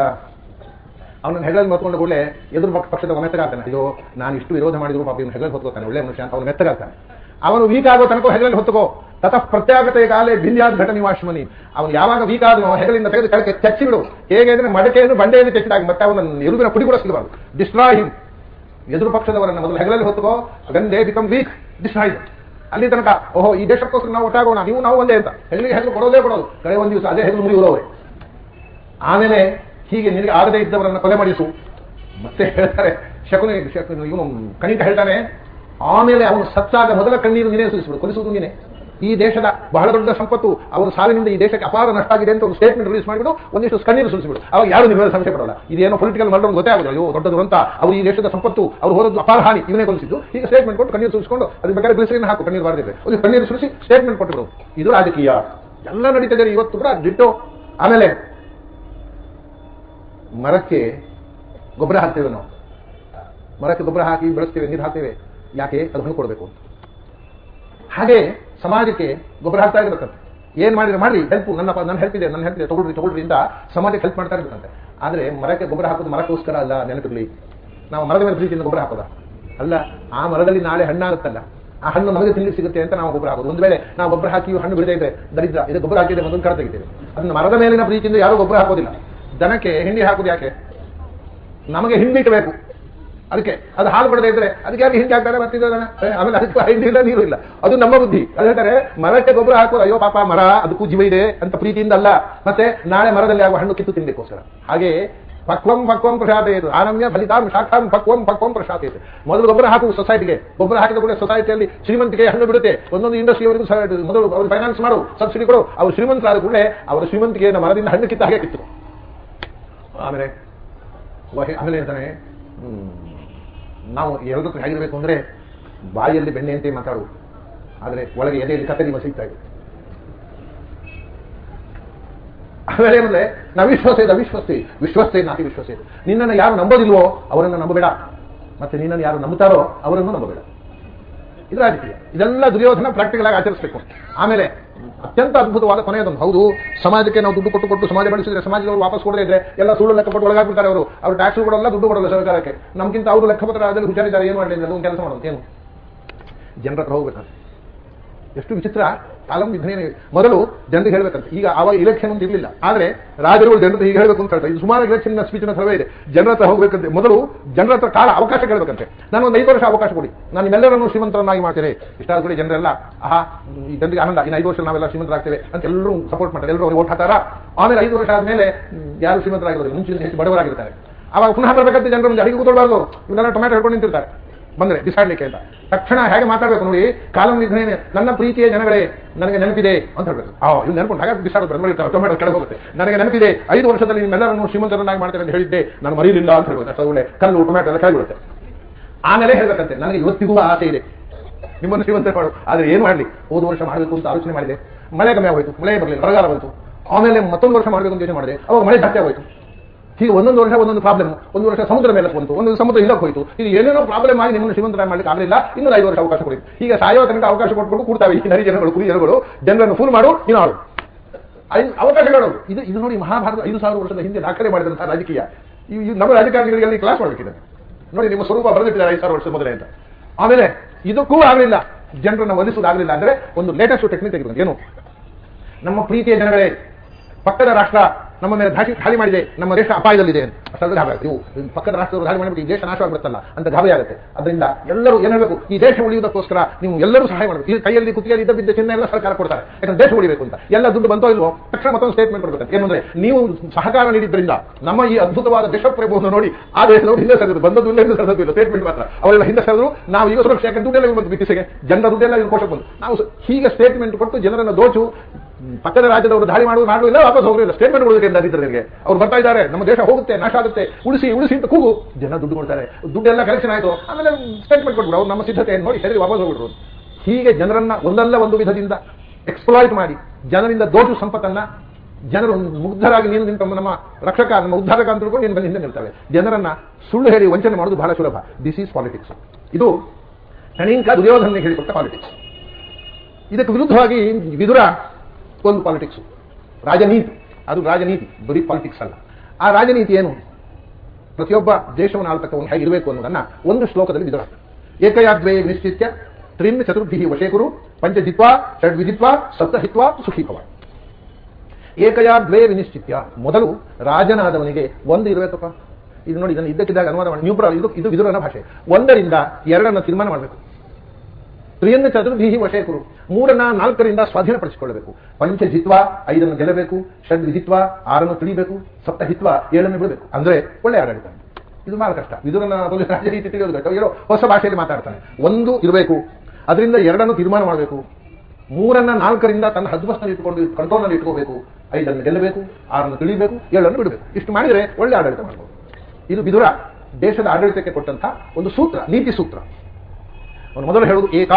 ಅವನನ್ನು ಹೆಗಲಲ್ಲಿ ಮತ್ಕೊಂಡು ಕೂಡಲೇ ಎದುರು ಪಕ್ಷ ಪಕ್ಷದ ಮೆತ್ತಗಾಗ್ತಾನೆ ಅಯ್ಯೋ, ನಾನು ಇಷ್ಟು ವಿರೋಧ ಮಾಡಿದ್ರು ಪಾಪ, ಇವನು ಹೆಗಲಲ್ಲಿ ಹೊತ್ಕೋತಾನೆ, ಒಳ್ಳೆ ಮನುಷ್ಯ ಅಂತ ಅವನು ಮೆತ್ತಗಾಗ್ತಾನೆ. ಅವನು ವೀಕ್ ಆಗೋ ತನಕ ಹೆಗಲಲ್ಲಿ ಹೊತ್ತುಕೋ. ತತಃ ಪ್ರತ್ಯಾಗತೆ ಕಾಲೇ ಭಿಂದ್ಯಾದ ಘಟ ವಾಶ್ಮನಿ. ಅವನು ಯಾವಾಗ ವೀಕ್ ಆದನೋ ಹೆಗಲಿಂದ ತೆಗೆದು ಕೆಳಗೆ ಚಚ್ಚಿಬಿಡು. ಹೇಗೆ ಅಂದ್ರೆ ಮಡಕೆಯನ್ನು ಬಂಡೆಯನ್ನು ಚಚ್ಚಿದಾಗ ಮತ್ತೆ ಅವನ ಎರುವಿನ ಪುಡಿ ಕೂಡ ಸಿಗಬಾರ್ದು. ಡಿಸ್ಟ್ರಾಯ್ ಹಿಮ್ ಎದುರು ಪಕ್ಷದವರನ್ನು ಮೊದಲು ಹೆಗಲಲ್ಲಿ ಹೊತ್ತುಕೋ. ಅದನ್ನೇ ಬಿಕಮ್ ವೀಕ್ ಡಿಸ್ಟ್ರಾಯ್ ಅಲ್ಲಿ ತನಕ, ಓಹೋ, ಈ ದೇಶಕ್ಕೋಸ್ಕರ ನಾವು ಒಟ್ಟಾಗೋಣ. ನೀವು ನಾವು ಒಂದೇ ಅಂತ. ಹೆಗಲಿಗೆ ಹೆಗಲು ಕೊಡೋದೇ ಕೊಡೋದು. ಕಡೆ ಒಂದು ದಿವಸ ಅದೇ ಹೆಗಲು ಮುರಿಯುವವರೇ. ಆಮೇಲೆ ಹೀಗೆ ನಿನಗೆ ಆಗದೇ ಇದ್ದವರನ್ನು ಕೊಲೆ ಮಾಡಿಸು. ಮತ್ತೆ ಹೇಳ್ತಾರೆ, ಶಕುನಿ ಶಕುನಿ, ಇವನು ಕಣಿತ ಹೇಳ್ತಾನೆ ಆಮೇಲೆ ಅವನು ಸತ್ತಾಗ ಮೊದಲ ಕಣ್ಣೀರು ನೀನೇ ಸುರಿಸ್ಬಿಡು, ಕೊಲಿಸುವುದು ನೀನೆ. ಈ ದೇಶದ ಬಹಳ ದೊಡ್ಡ ಸಂಪತ್ತು ಅವರ ಸಾವಿನಿಂದ ಈ ದೇಶಕ್ಕೆ ಅಪಾರ ನಷ್ಟ ಆಗಿದೆ ಅಂತ ಒಂದು ಸ್ಟೇಟ್ಮೆಂಟ್ ರಿಲೀಸ್ ಮಾಡಿಬಿಟ್ಟು ಒಂದಿಷ್ಟು ಕಣ್ಣೀರು ಸುರಿಸಿಬಿಡು. ಅವಾಗ ಯಾರು ನಿಮ್ಮ ಸಂಶಯ ಪಡಲ್ಲ? ಇದೇನೋ ಪೊಲಿಟಿಕಲ್ ಮಾಡೋದು ಗೊತ್ತೇ ಆಗೋದು ಅಯ್ಯೋ ದೊಡ್ಡ ದುರಂತ ಅವರು ಈ ದೇಶದ ಸಂಪತ್ತು, ಅವರು ಹೋದದ್ದು ಅಪಾರ ಹಾನಿ, ಇವನೇ ಕೊಲಿಸಿದ್ದು. ಈಗ ಸ್ಟೇಟ್ಮೆಂಟ್ ಕೊಟ್ಟು ಕಣ್ಣೀರು ಸುರಿಸಿಕೊಂಡು, ಅದ್ರ ಬೇಕಾದ್ರೆ ಬಿಸಿಲಿನ ಹಾಕು, ಕಣ್ಣೀರು ಬಾರದಿದ್ರೆ. ಒಂದು ಕಣ್ಣೀರು ಸುರಿಸಿ ಸ್ಟೇಟ್ಮೆಂಟ್ ಕೊಟ್ಟರು ಇದು ರಾಜಕೀಯ. ಎಲ್ಲ ನಡೀತಿದೆ ಇವತ್ತು ಕೂಡ ಡಿಟ್ಟು ಆಮೇಲೆ, ಮರಕ್ಕೆ ಗೊಬ್ಬರ ಹಾಕ್ತೇವೆ ನಾವು. ಮರಕ್ಕೆ ಗೊಬ್ಬರ ಹಾಕಿ ಬೆಳೆಸ್ತೇವೆ, ನೀರು ಹಾಕ್ತೇವೆ. ಯಾಕೆ ಅದು ಹಣ್ಣು ಕೊಡಬೇಕು ಅಂತ. ಹಾಗೆ ಸಮಾಜಕ್ಕೆ ಗೊಬ್ಬರ ಹಾಕ್ತಾ ಇರ್ಬೇಕಂತೆ. ಏನ್ ಮಾಡಿದ್ರೆ ಮಾಡಿ ಹೆಲ್ಪ್ ನನ್ನ ನನ್ನ ಹೆಲ್ಪ್ ಇದೆ, ನನ್ನ ಹೆಲ್ಪ್ ಇದೆ, ತಗೊಳ್ರಿ ತಗೊಳ್ರಿ ಅಂತ ಸಮಾಜಕ್ಕೆ ಹೆಲ್ಪ್ ಮಾಡ್ತಾ ಇರ್ಬೇಕಂತೆ. ಆದ್ರೆ ಮರಕ್ಕೆ ಗೊಬ್ಬರ ಹಾಕೋದು ಮರಕ್ಕೋಸ್ಕರ ಅಲ್ಲ, ನೆನಪಿರ್ಲಿ. ನಾವು ಮರದ ಮೇಲೆ ಪ್ರೀತಿಯಿಂದ ಗೊಬ್ಬರ ಹಾಕೋದ? ಅಲ್ಲ, ಆ ಮರದಲ್ಲಿ ನಾಳೆ ಹಣ್ಣಾಗುತ್ತಲ್ಲ, ಆ ಹಣ್ಣು ನಮಗೆ ತಿನ್ನಿ ಸಿಗುತ್ತೆ ಅಂತ ನಾವು ಗೊಬ್ಬರ ಹಾಕೋದು. ಒಂದು ವೇಳೆ ನಾವು ಗೊಬ್ಬರ ಹಾಕಿ ಹಣ್ಣು ಬಿಡದೇ ಇದ್ರೆ ದರಿದ್ರ, ಇದು ಗೊಬ್ಬರ ಹಾಕಿದ್ರೆ ಮೊದಲು ಕಡೆ ತೆಗಿತೇವೆ. ಅದನ್ನ ಮರದ ಮೇಲಿನ ಪ್ರೀತಿಯಿಂದ ಯಾರು ಗೊಬ್ಬರ ಹಾಕೋದಿಲ್ಲ. ದನಕ್ಕೆ ಹಿಂಡಿ ಹಾಕೋದು ಯಾಕೆ? ನಮಗೆ ಹಿಂಡಿ ಬೇಕು ಅದಕ್ಕೆ ಅದು ಹಾಲು ಕೊಡದೇ ಇದ್ರೆ ಅದಕ್ಕೆ ಯಾರು ಹಿಂಗೆ ಹಾಕ್ತಾರೆ ಮತ್ತೆ ಇದು ಅದನ್ನ? ಆಮೇಲೆ ಅದಕ್ಕೆ ಐದು ಇಲ್ಲ ನೀರು ಇಲ್ಲ. ಅದು ನಮ್ಮ ಬುದ್ಧಿ. ಅದು ಹೇಳ್ತಾರೆ ಮರಕ್ಕೆ ಗೊಬ್ಬರ ಹಾಕೋದು ಅಯ್ಯೋ ಪಾಪ ಮರ ಅದಕ್ಕೂ ಜೀವ ಇದೆ ಅಂತ ಪ್ರೀತಿಯಿಂದ ಅಲ್ಲ. ಮತ್ತೆ ನಾಳೆ ಮರದಲ್ಲಿ ಆಗುವ ಹಣ್ಣು ಕಿತ್ತು ತಿನ್ಬೇಕೋಸ್ಕರ. ಹಾಗೆ ಪಕ್ವಂ ಪಕ್ವಂ ಪ್ರಸಾದೇತು ಆನಮ್ಯ ಫಲಿತಾಂ ಶಾಖಾಂ ಪಕ್ವಂ ಪಕ್ವಂ ಪ್ರಸಾದೇತು ಮೊದಲು ಗೊಬ್ಬರ ಹಾಕುವ ಸೊಸೈಟಿಗೆ ಗೊಬ್ಬರ ಹಾಕಿದ ಕೂಡ ಸೊಸೈಟಿಯಲ್ಲಿ ಶ್ರೀಮಂತಿಗೆ ಹಣ್ಣು ಬಿಡುತ್ತೆ. ಒಂದೊಂದು ಇಂಡಸ್ಟ್ರಿಯವರೆಗೂ ಮೊದಲು ಅವರು ಫೈನಾನ್ಸ್ ಮಾಡು ಸಬ್ಸಿಡಿ ಕೊಡು. ಅವರು ಶ್ರೀಮಂತರಾದ ಕೂಡಲೇ ಅವರ ಶ್ರೀಮಂತಿಗೆಯನ್ನು ಮರದಿಂದ ಹಣ್ಣು ಕಿತ್ತ ಹಾಗೆ ಕಿತ್ತು. ಆಮೇಲೆ ಆಮೇಲೆ ಹೇಳ್ತಾನೆ? ಹ್ಮ್, ನಾವು ಯಾವುದಕ್ಕೂ ಹೇಗಿರಬೇಕು ಅಂದ್ರೆ ಬಾಯಿಯಲ್ಲಿ ಬೆಣ್ಣೆ ಅಂತೆ ಮಾತಾಡು. ಆದರೆ ಒಳಗೆ ಎದೆಯಲ್ಲಿ ಕತ್ತರಿ ಸಿಗ್ತಾ ಇದೆ. ಆಮೇಲೆ ಏನಂದ್ರೆ ಅವಿಶ್ವಾಸ ಇದೆ. ವಿಶ್ವಾಸ ಇದೆ, ನಾತಿ ಇದೆ. ನಿನ್ನನ್ನು ಯಾರು ನಂಬೋದಿಲ್ವೋ ಅವರನ್ನು ನಂಬಬೇಡ. ಮತ್ತೆ ನಿನ್ನನ್ನು ಯಾರು ನಂಬುತ್ತಾರೋ ಅವರನ್ನು ನಂಬಬೇಡ. ಇದು ರಾಜಕೀಯ ಇದೆಲ್ಲ ದುರ್ಯೋಧನ ಪ್ರಾಕ್ಟಿಕಲ್ ಆಗಿ ಆಚರಿಸಬೇಕು. ಆಮೇಲೆ ಅತ್ಯಂತ ಅದ್ಭುತವಾದ ಕೊನೆಯದೊಂದು. ಹೌದು, ಸಮಾಜಕ್ಕೆ ನಾವು ದುಡ್ಡು ಕೊಟ್ಟು ಕೊಟ್ಟು ಸಮಾಜ ಬೆಳೆಸಿದ್ರೆ ಸಮಾಜದವರು ವಾಪಸ್ ಕೊಡದೇ ಇದ್ರೆ ಎಲ್ಲ ಸುಳ್ಳು ಲೆಕ್ಕ ಕೊಟ್ಟು ಒಳಗಾಗ್ಬಿಡ್ತಾರೆ ಅವರು. ಅವ್ರು ಟ್ಯಾಕ್ಸ್ ಕೊಡಲ್ಲ, ದುಡ್ಡು ಕೊಡಲ್ಲ ಸರ್ಕಾರಕ್ಕೆ. ನಮ್ಗಿಂತ ಅವರು ಲೆಕ್ಕಪತ್ರ ಅದರಲ್ಲಿ ಹುಷಾರಿದ್ದಾರೆ, ಏನು ಮಾಡಲಿ ಒಂದು ಕೆಲಸ ಮಾಡೋದು. ಏನು? ಜನರ ಹತ್ರ ಹೋಗ್ಬೇಕಂತೆ ಎಷ್ಟು ವಿಚಿತ್ರ ಕಾಲಂ ವಿಘ್ನೇನ ಮೊದಲು ಜನರಿಗೆ ಹೇಳಬೇಕಂತೆ. ಈಗ ಆವಾಗ ಇಲೆಕ್ಷನ್ ಅಂತ ಇರಲಿಲ್ಲ. ಆದ್ರೆ ರಾಜರುಗಳು ಜನರ ಹೀಗೆ ಹೇಳಬೇಕು ಅಂತ ಹೇಳ್ತಾರೆ. ಇದು ಸುಮಾರು ಇಲೆಕ್ಷನ್ ಸ್ಪೀಚ್ನ ಥರವೇ ಇದೆ. ಜನರ ಹತ್ರ ಹೋಗಬೇಕಂತೆ. ಮೊದಲು ಜನರ ಹತ್ರ ಕಾಲ ಅವಕಾಶ ಕೇಳಬೇಕಂತೆ. ನಾನು ಒಂದು ಐದು ವರ್ಷ ಅವಕಾಶ ಕೊಡಿ. ನಾನು ನಿಮ್ಮೆಲ್ಲರನ್ನು ಶ್ರೀಮಂತರನ್ನಾಗಿ ಮಾಡ್ತೇನೆ. ಇಷ್ಟಾದ ಕೂಡ ಜನರೆಲ್ಲ, ಆಹಾ, ಈ ಜನರಿಗೆ ಆನಂದ. ಇನ್ನು ಐದು ವರ್ಷ ನಾವೆಲ್ಲ ಶ್ರೀಮಂತರಾಗ್ತೇವೆ ಅಂತ ಎಲ್ಲರೂ ಸಪೋರ್ಟ್ ಮಾಡ್ತಾರೆ. ಎಲ್ಲರೂ ಅವ್ರಿಗೆ ಓಟ್ ಹಾಕ್ತಾರ? ಆಮೇಲೆ ಐದು ವರ್ಷ ಆದ್ಮೇಲೆ ಯಾರು ಶ್ರೀಮಂತರಾಗಿರೋದು ಮುಂಚಿನ ಹೆಚ್ಚು ಬಡವರಾಗಿರ್ತಾರೆ. ಅವಾಗ ಪುನಃ ಬರಬೇಕಂತ ಜನರು ಒಂದು ಅಡಿಗೆ ಕೂತ್ಕೊಳ್ಬಾರ್ದು. ಟೊಮ್ಯಾಟೊ ಹಿಡ್ಕೊಂಡು ನಿಂತಿರ್ತಾರೆ. ಬಂದ್ರೆ, ಬಿಸಾಡ್ಲಿಕ್ಕೆ ಅಂತ ತಕ್ಷಣ ಹೇಗೆ ಮಾತಾಡ್ಬೇಕು ನೋಡಿ, ಕಾಲಂ ವಿಘ್ನೇನೆ ನನ್ನ ಪ್ರೀತಿಯ ಜನಗಳೇ, ನನಗೆ ನೆನಪಿದೆ ಅಂತ ಹೇಳ್ಬೇಕು. ಆ ಇಲ್ಲಿ ನೆನಪು ಹಾಗೆ ಬಿಸಾಡೋದು ಟೊಮೆಟೊ ಕೆಳಗೆ ಹೋಗುತ್ತೆ. ನನಗೆ ನೆನಪಿದೆ, ಐದು ವರ್ಷದಲ್ಲಿ ನಿಮ್ಮೆಲ್ಲರನ್ನು ಶ್ರೀಮಂತರನ್ನಾಗಿ ಮಾಡ್ತೇನೆ ಅಂತ ಹೇಳಿದ್ದೆ. ನಾನು ಮರೀಲಿಲ್ಲ ಅಂತ ಹೇಳ್ಬೋದು. ಅಷ್ಟು ಒಳ್ಳೆ ಕಲ್ಲು ಟೊಮೆಟೊ ಎಲ್ಲ ಕೆಳಗೆ ಬಿಡುತ್ತೆ ಆಮೇಲೆ ಹೇಳ್ಬೇಕಂತೆ, ನನಗೆ ಇವತ್ತಿಗೂ ಆಸೆ ಇದೆ. ನಿಮ್ಮನ್ನು ಶ್ರೀಮಂತ ಮಾಡು ಆದ್ರೆ ಏನು ಮಾಡ್ಲಿ? ಹೋದ ವರ್ಷ ಮಾಡಬೇಕು ಅಂತ ಆಲೋಚನೆ ಮಾಡಿದೆ. ಮಳೆ ಕಮ್ಮಿ ಆಗೋಯ್ತು, ಮಳೆ ಬರಲಿಲ್ಲ, ಬರಗಾಲ ಬಂತು. ಆಮೇಲೆ ಮತ್ತೊಂದು ವರ್ಷ ಮಾಡಬೇಕು ಅಂತ ಯೋಚನೆ ಮಾಡಿದೆ. ಅವಾಗ ಮಳೆ ಜಾಸ್ತಿ ಆಗೋಯ್ತು. ಹೀಗೆ ಒಂದೊಂದು ವರ್ಷ ಒಂದೊಂದು ಪ್ರಾಬ್ಲಮ್ ಒಂದು ವರ್ಷ ಸಮುದ್ರ ಮೇಲೆ ಬಂತು ಒಂದು ಸಮುದ್ರ ಇಲ್ಲಕ್ಕೆ ಹೋಯಿತು. ಇದು ಏನೇನೋ ಪ್ರಾಬ್ಲಮ್ ಆಗಿ ನಿಮ್ಮನ್ನು ಶ್ರೀಮಂತರ ಮಾಡ್ಲಿಕ್ಕೆ ಆಗಲಿಲ್ಲ ಇನ್ನೂ ಐದು ವರ್ಷ ಅವಕಾಶ ಕೊಡಿ ಈಗ ಸಾಯೋ ತನಕ ಅವಕಾಶ ಕೊಟ್ಬಿಟ್ಟು ಕೂಡ್ತಾವೆ ಈ ನರಿ ಜನಗಳು, ಕುರಿ ಜನಗಳು. ಜನರನ್ನು ಫೋನ್ ಮಾಡು, ನೀನು ಆಳು ಅವಕಾಶಗಳು ಇದು ಇದು ನೋಡಿ ಮಹಾಭಾರತ ಐದು ಸಾವಿರ ವರ್ಷದ ಹಿಂದೆ ದಾಖಲೆ ಮಾಡಿದಂತಹ ರಾಜಕೀಯ. ಈ ನಮ್ಮ ರಾಜಕಾರಣಿಗಳಿಗೆ ಕ್ಲಾಸ್ ಮಾಡಬೇಕಿದೆ. ನೋಡಿ ನಿಮ್ಮ ಸ್ವರೂಪ ಬರೆದಿಟ್ಟಿದ್ದಾರೆ ಐದು ಸಾವಿರ ವರ್ಷದ ಮೊದಲೇ ಅಂತ. ಆಮೇಲೆ ಇದಕ್ಕೂ ಆಗಲಿಲ್ಲ. ಜನರನ್ನು ಒಲಿಸುವುದಾಗಲಿಲ್ಲ ಅಂದ್ರೆ ಒಂದು ಲೇಟೆಸ್ಟ್ ಟೆಕ್ನಿಕ್ ತೆಗೆದು ಏನು? ನಮ್ಮ ಪ್ರೀತಿಯ ಜನಗಳೇ, ಪಕ್ಕದ ರಾಷ್ಟ್ರ ನಮ್ಮ ಮೇಲೆ ಧಾಟಿ ದಾಳಿ ಮಾಡಿದೆ. ನಮ್ಮ ದೇಶ ಅಪಾಯದಲ್ಲಿದೆ ಅಂತ. ಇವು ಪಕ್ಕದ ರಾಷ್ಟ್ರವರು ದಾಳಿ ಮಾಡಿಬಿಟ್ಟು ಈ ದೇಶ ನಾಶವಾಗಿಬಿಡುತ್ತಲ್ಲ ಅಂತ ಗಾಬರಿ ಆಗುತ್ತೆ. ಅದರಿಂದ ಎಲ್ಲರೂ ಏನು ಈ ದೇಶ ಉಳಿಯುವುದಕ್ಕೋಸ್ಕರ ನೀವು ಎಲ್ಲರೂ ಸಹಾಯ ಮಾಡಬೇಕು. ಈ ಕೈಯಲ್ಲಿ, ಕುತ್ತಿಗೆಯಲ್ಲಿ ಇದ್ದ ಬಿದ್ದ ಚಿಹ್ನೆ ಎಲ್ಲ ಸರ್ಕಾರ ಕೊಡ್ತಾರೆ. ಯಾಕಂದ್ರೆ ದೇಶ ಉಳಿಬೇಕು ಅಂತ. ಎಲ್ಲ ದುಡ್ಡು ಬಂತೋ ಇಲ್ವೋ? ತಕ್ಷಣ ಮತ್ತೊಂದು ಸ್ಟೇಟ್ಮೆಂಟ್ ಕೊಡ್ಬೇಕು ಏನಂದ್ರೆ ನೀವು ಸಹಕಾರ ನೀಡಿದ್ರಿಂದ ನಮ್ಮ ಈ ಅದ್ಭುತವಾದ ದೇಶಪ್ರೇಮವನ್ನು ನೋಡಿ ಆ ದೇಶದವರು ಹಿಂದೆ ಸರಿದ್ರು ಬಂದದ್ದು ಇಲ್ಲ, ಹಿಂದೆ ಸರಿದ್ರು ಸ್ಟೇಟ್ಮೆಂಟ್ ಮಾತ್ರ. ಅವರೆಲ್ಲ ಹಿಂದೆ ಸರಿದ್ರು. ನಾವು ಈಗ ಸುರಕ್ಷೆ ಯಾಕಂದ್ರೆ ದುಡ್ಡೆಲ್ಲ ಬಂತು ಬ್ರಿಟಿಷ್ಗೆ ಜನರ ದುಡ್ಡೆಲ್ಲ ಕೊಟ್ಟು ಬಂದು ನಾವು ಹೀಗೆ ಸ್ಟೇಟ್ಮೆಂಟ್ ಕೊಟ್ಟು ಜನರನ್ನು ದೋಚು ಪಕ್ಕದ ರಾಜ್ಯದವರು ದಾಳಿ ಮಾಡುವುದು ಮಾಡಲಿಲ್ಲ ವಾಪಸ್ ಹೋಗಲಿಲ್ಲ ಸ್ಟೇಟ್ಮೆಂಟ್ ಕೊಡೋದಕ್ಕೆ ನಿಮಗೆ ಅವ್ರು ಬರ್ತಾ ಇದ್ದಾರೆ, ನಮ್ಮ ದೇಶ ಹೋಗುತ್ತೆ, ನಾಶ ಆಗುತ್ತೆ, ಉಳಿಸಿ ಉಳಿಸಿ ಅಂತ ಕೂಗು. ಜನ ದುಡ್ಡು ಕೊಡ್ತಾರೆ, ದುಡ್ಡೆಲ್ಲ ಕಲೆಕ್ಷನ್ ಆಯಿತು, ಆಮೇಲೆ ಸ್ಟೇಟ್ಮೆಂಟ್ ಕೊಟ್ಬಿಡು, ಅವ್ರು ನಮ್ಮ ಸಿದ್ಧತೆಯನ್ನು ನೋಡಿ ಹೇಳಿ ವಾಪಸ್ ಹೋಗ್ಬಿಟ್ರು. ಹೀಗೆ ಜನರನ್ನ ಒಂದಲ್ಲ ಒಂದು ವಿಧದಿಂದ ಎಕ್ಸ್ಪ್ಲಾಯ್ಟ್ ಮಾಡಿ, ಜನರಿಂದ ದೋಚು ಸಂಪತ್ತನ್ನ ಜನರು ಮುಗ್ಧರಾಗಿ ನೀನು ನಿಂತ ನಮ್ಮ ರಕ್ಷಕ, ನಮ್ಮ ಉದ್ಧಾರಕ ಅಂತ ತಿಳ್ಕೊಂಡು ನಿನ್ನ ಹಿಂದೆ ನಿಲ್ತವೆ ಜನರನ್ನ ಸುಳ್ಳು ಹೇಳಿ ವಂಚನೆ ಮಾಡೋದು ಬಹಳ ಸುಲಭ. ದಿಸ್ ಈಸ್ ಪಾಲಿಟಿಕ್ಸ್ ಇದು ಕಣಿಂಕ ದುರ್ಯೋಧನಿಗೆ ಹೇಳಿಕೊಟ್ಟ ಪಾಲಿಟಿಕ್ಸ್ ಇದಕ್ಕೆ ವಿರುದ್ಧವಾಗಿ ವಿದುರ ಒಂದು ಪಾಲಿಟಿಕ್ಸು ರಾಜನೀತಿ. ಅದು ರಾಜನೀತಿ, ಬರೀ ಪಾಲಿಟಿಕ್ಸ್ ಅಲ್ಲ. ಆ ರಾಜನೀತಿ ಏನು? ಪ್ರತಿಯೊಬ್ಬ ದೇಶವನ್ನು ಆಳ್ತಕ್ಕವನು ಹೇಗಿರಬೇಕು ಅನ್ನೋದನ್ನ ಒಂದು ಶ್ಲೋಕದಲ್ಲಿ ವಿದುರ ಏಕಯಾದ್ವೇ ನಿಶ್ಚಿತ್ಯ ತ್ರಿನ್ ಚತುರ್ಭಿ ವಶೇಕುರು, ಪಂಚಜಿತ್ವಾ ಷಡ್ವಿಧಿತ್ವ ಸಪ್ತಹಿತ್ವ ಸುಖೀಭವ ಏಕಯಾ ದ್ವೇ ವಿನಿಶ್ಚಿತ್ಯ. ಮೊದಲು ರಾಜನಾದವನಿಗೆ ಒಂದು ಇರಬೇಕಪ್ಪ. ಇದು ನೋಡಿ, ಇದನ್ನು ಇದ್ದಕ್ಕಿದ್ದಾಗ ಅನುವಾದ ಮಾಡಿ. ನ್ಯೂಬ್ರ ಇದು ಇದು ವಿದುರನ ಭಾಷೆ. ಒಂದರಿಂದ ಎರಡನ್ನು ತೀರ್ಮಾನ ಮಾಡಬೇಕು. ತ್ರಿಯನ್ನ ಚತುರ್ಭೀಹಿ ವಶೇಕುರು ಮೂರನ್ನ ನಾಲ್ಕರಿಂದ ಸ್ವಾಧೀನಪಡಿಸಿಕೊಳ್ಳಬೇಕು. ಪಂಚಜಿತ್ವ ಐದನ್ನು ಗೆಲ್ಲಬೇಕು ಷಡ್ ವಿಧಿತ್ವ ಆರನ್ನು ತಿಳಿಬೇಕು ಸಪ್ತಹಿತ್ವ ಏಳನ್ನು ಬಿಡಬೇಕು. ಅಂದ್ರೆ ಒಳ್ಳೆ ಆಡಳಿತ. ಇದು ಬಹಳ ಕಷ್ಟ. ಇದನ್ನ ರಾಜನೀತಿ ತಿಳಿಯೋದು ಕಷ್ಟ. ಏನೋ ಹೊಸ ಭಾಷೆಯಲ್ಲಿ ಮಾತಾಡ್ತಾನೆ. ಒಂದು ಇರಬೇಕು. ಅದರಿಂದ ಎರಡನ್ನು ತೀರ್ಮಾನ ಮಾಡಬೇಕು. ಮೂರನ್ನ ನಾಲ್ಕರಿಂದ ತನ್ನ ಹದ್ವಸ್ನಲ್ಲಿ ಇಟ್ಕೊಂಡು ಕಂಟ್ರೋಲ್ನಲ್ಲಿ ಇಟ್ಕೋಬೇಕು. ಐದನ್ನು ಗೆಲ್ಲಬೇಕು, ಆರನ್ನು ತಿಳಿಬೇಕು, ಏಳನ್ನು ಬಿಡಬೇಕು. ಇಷ್ಟು ಮಾಡಿದರೆ ಒಳ್ಳೆ ಆಡಳಿತ ಮಾಡಬಹುದು ಇದು ಬಿದುರ ದೇಶದ ಆಡಳಿತಕ್ಕೆ ಕೊಟ್ಟಂತ ಒಂದು ಸೂತ್ರ, ನೀತಿ ಸೂತ್ರ. ಅವನು ಮೊದಲು ಹೇಳುವುದು ಏಕ.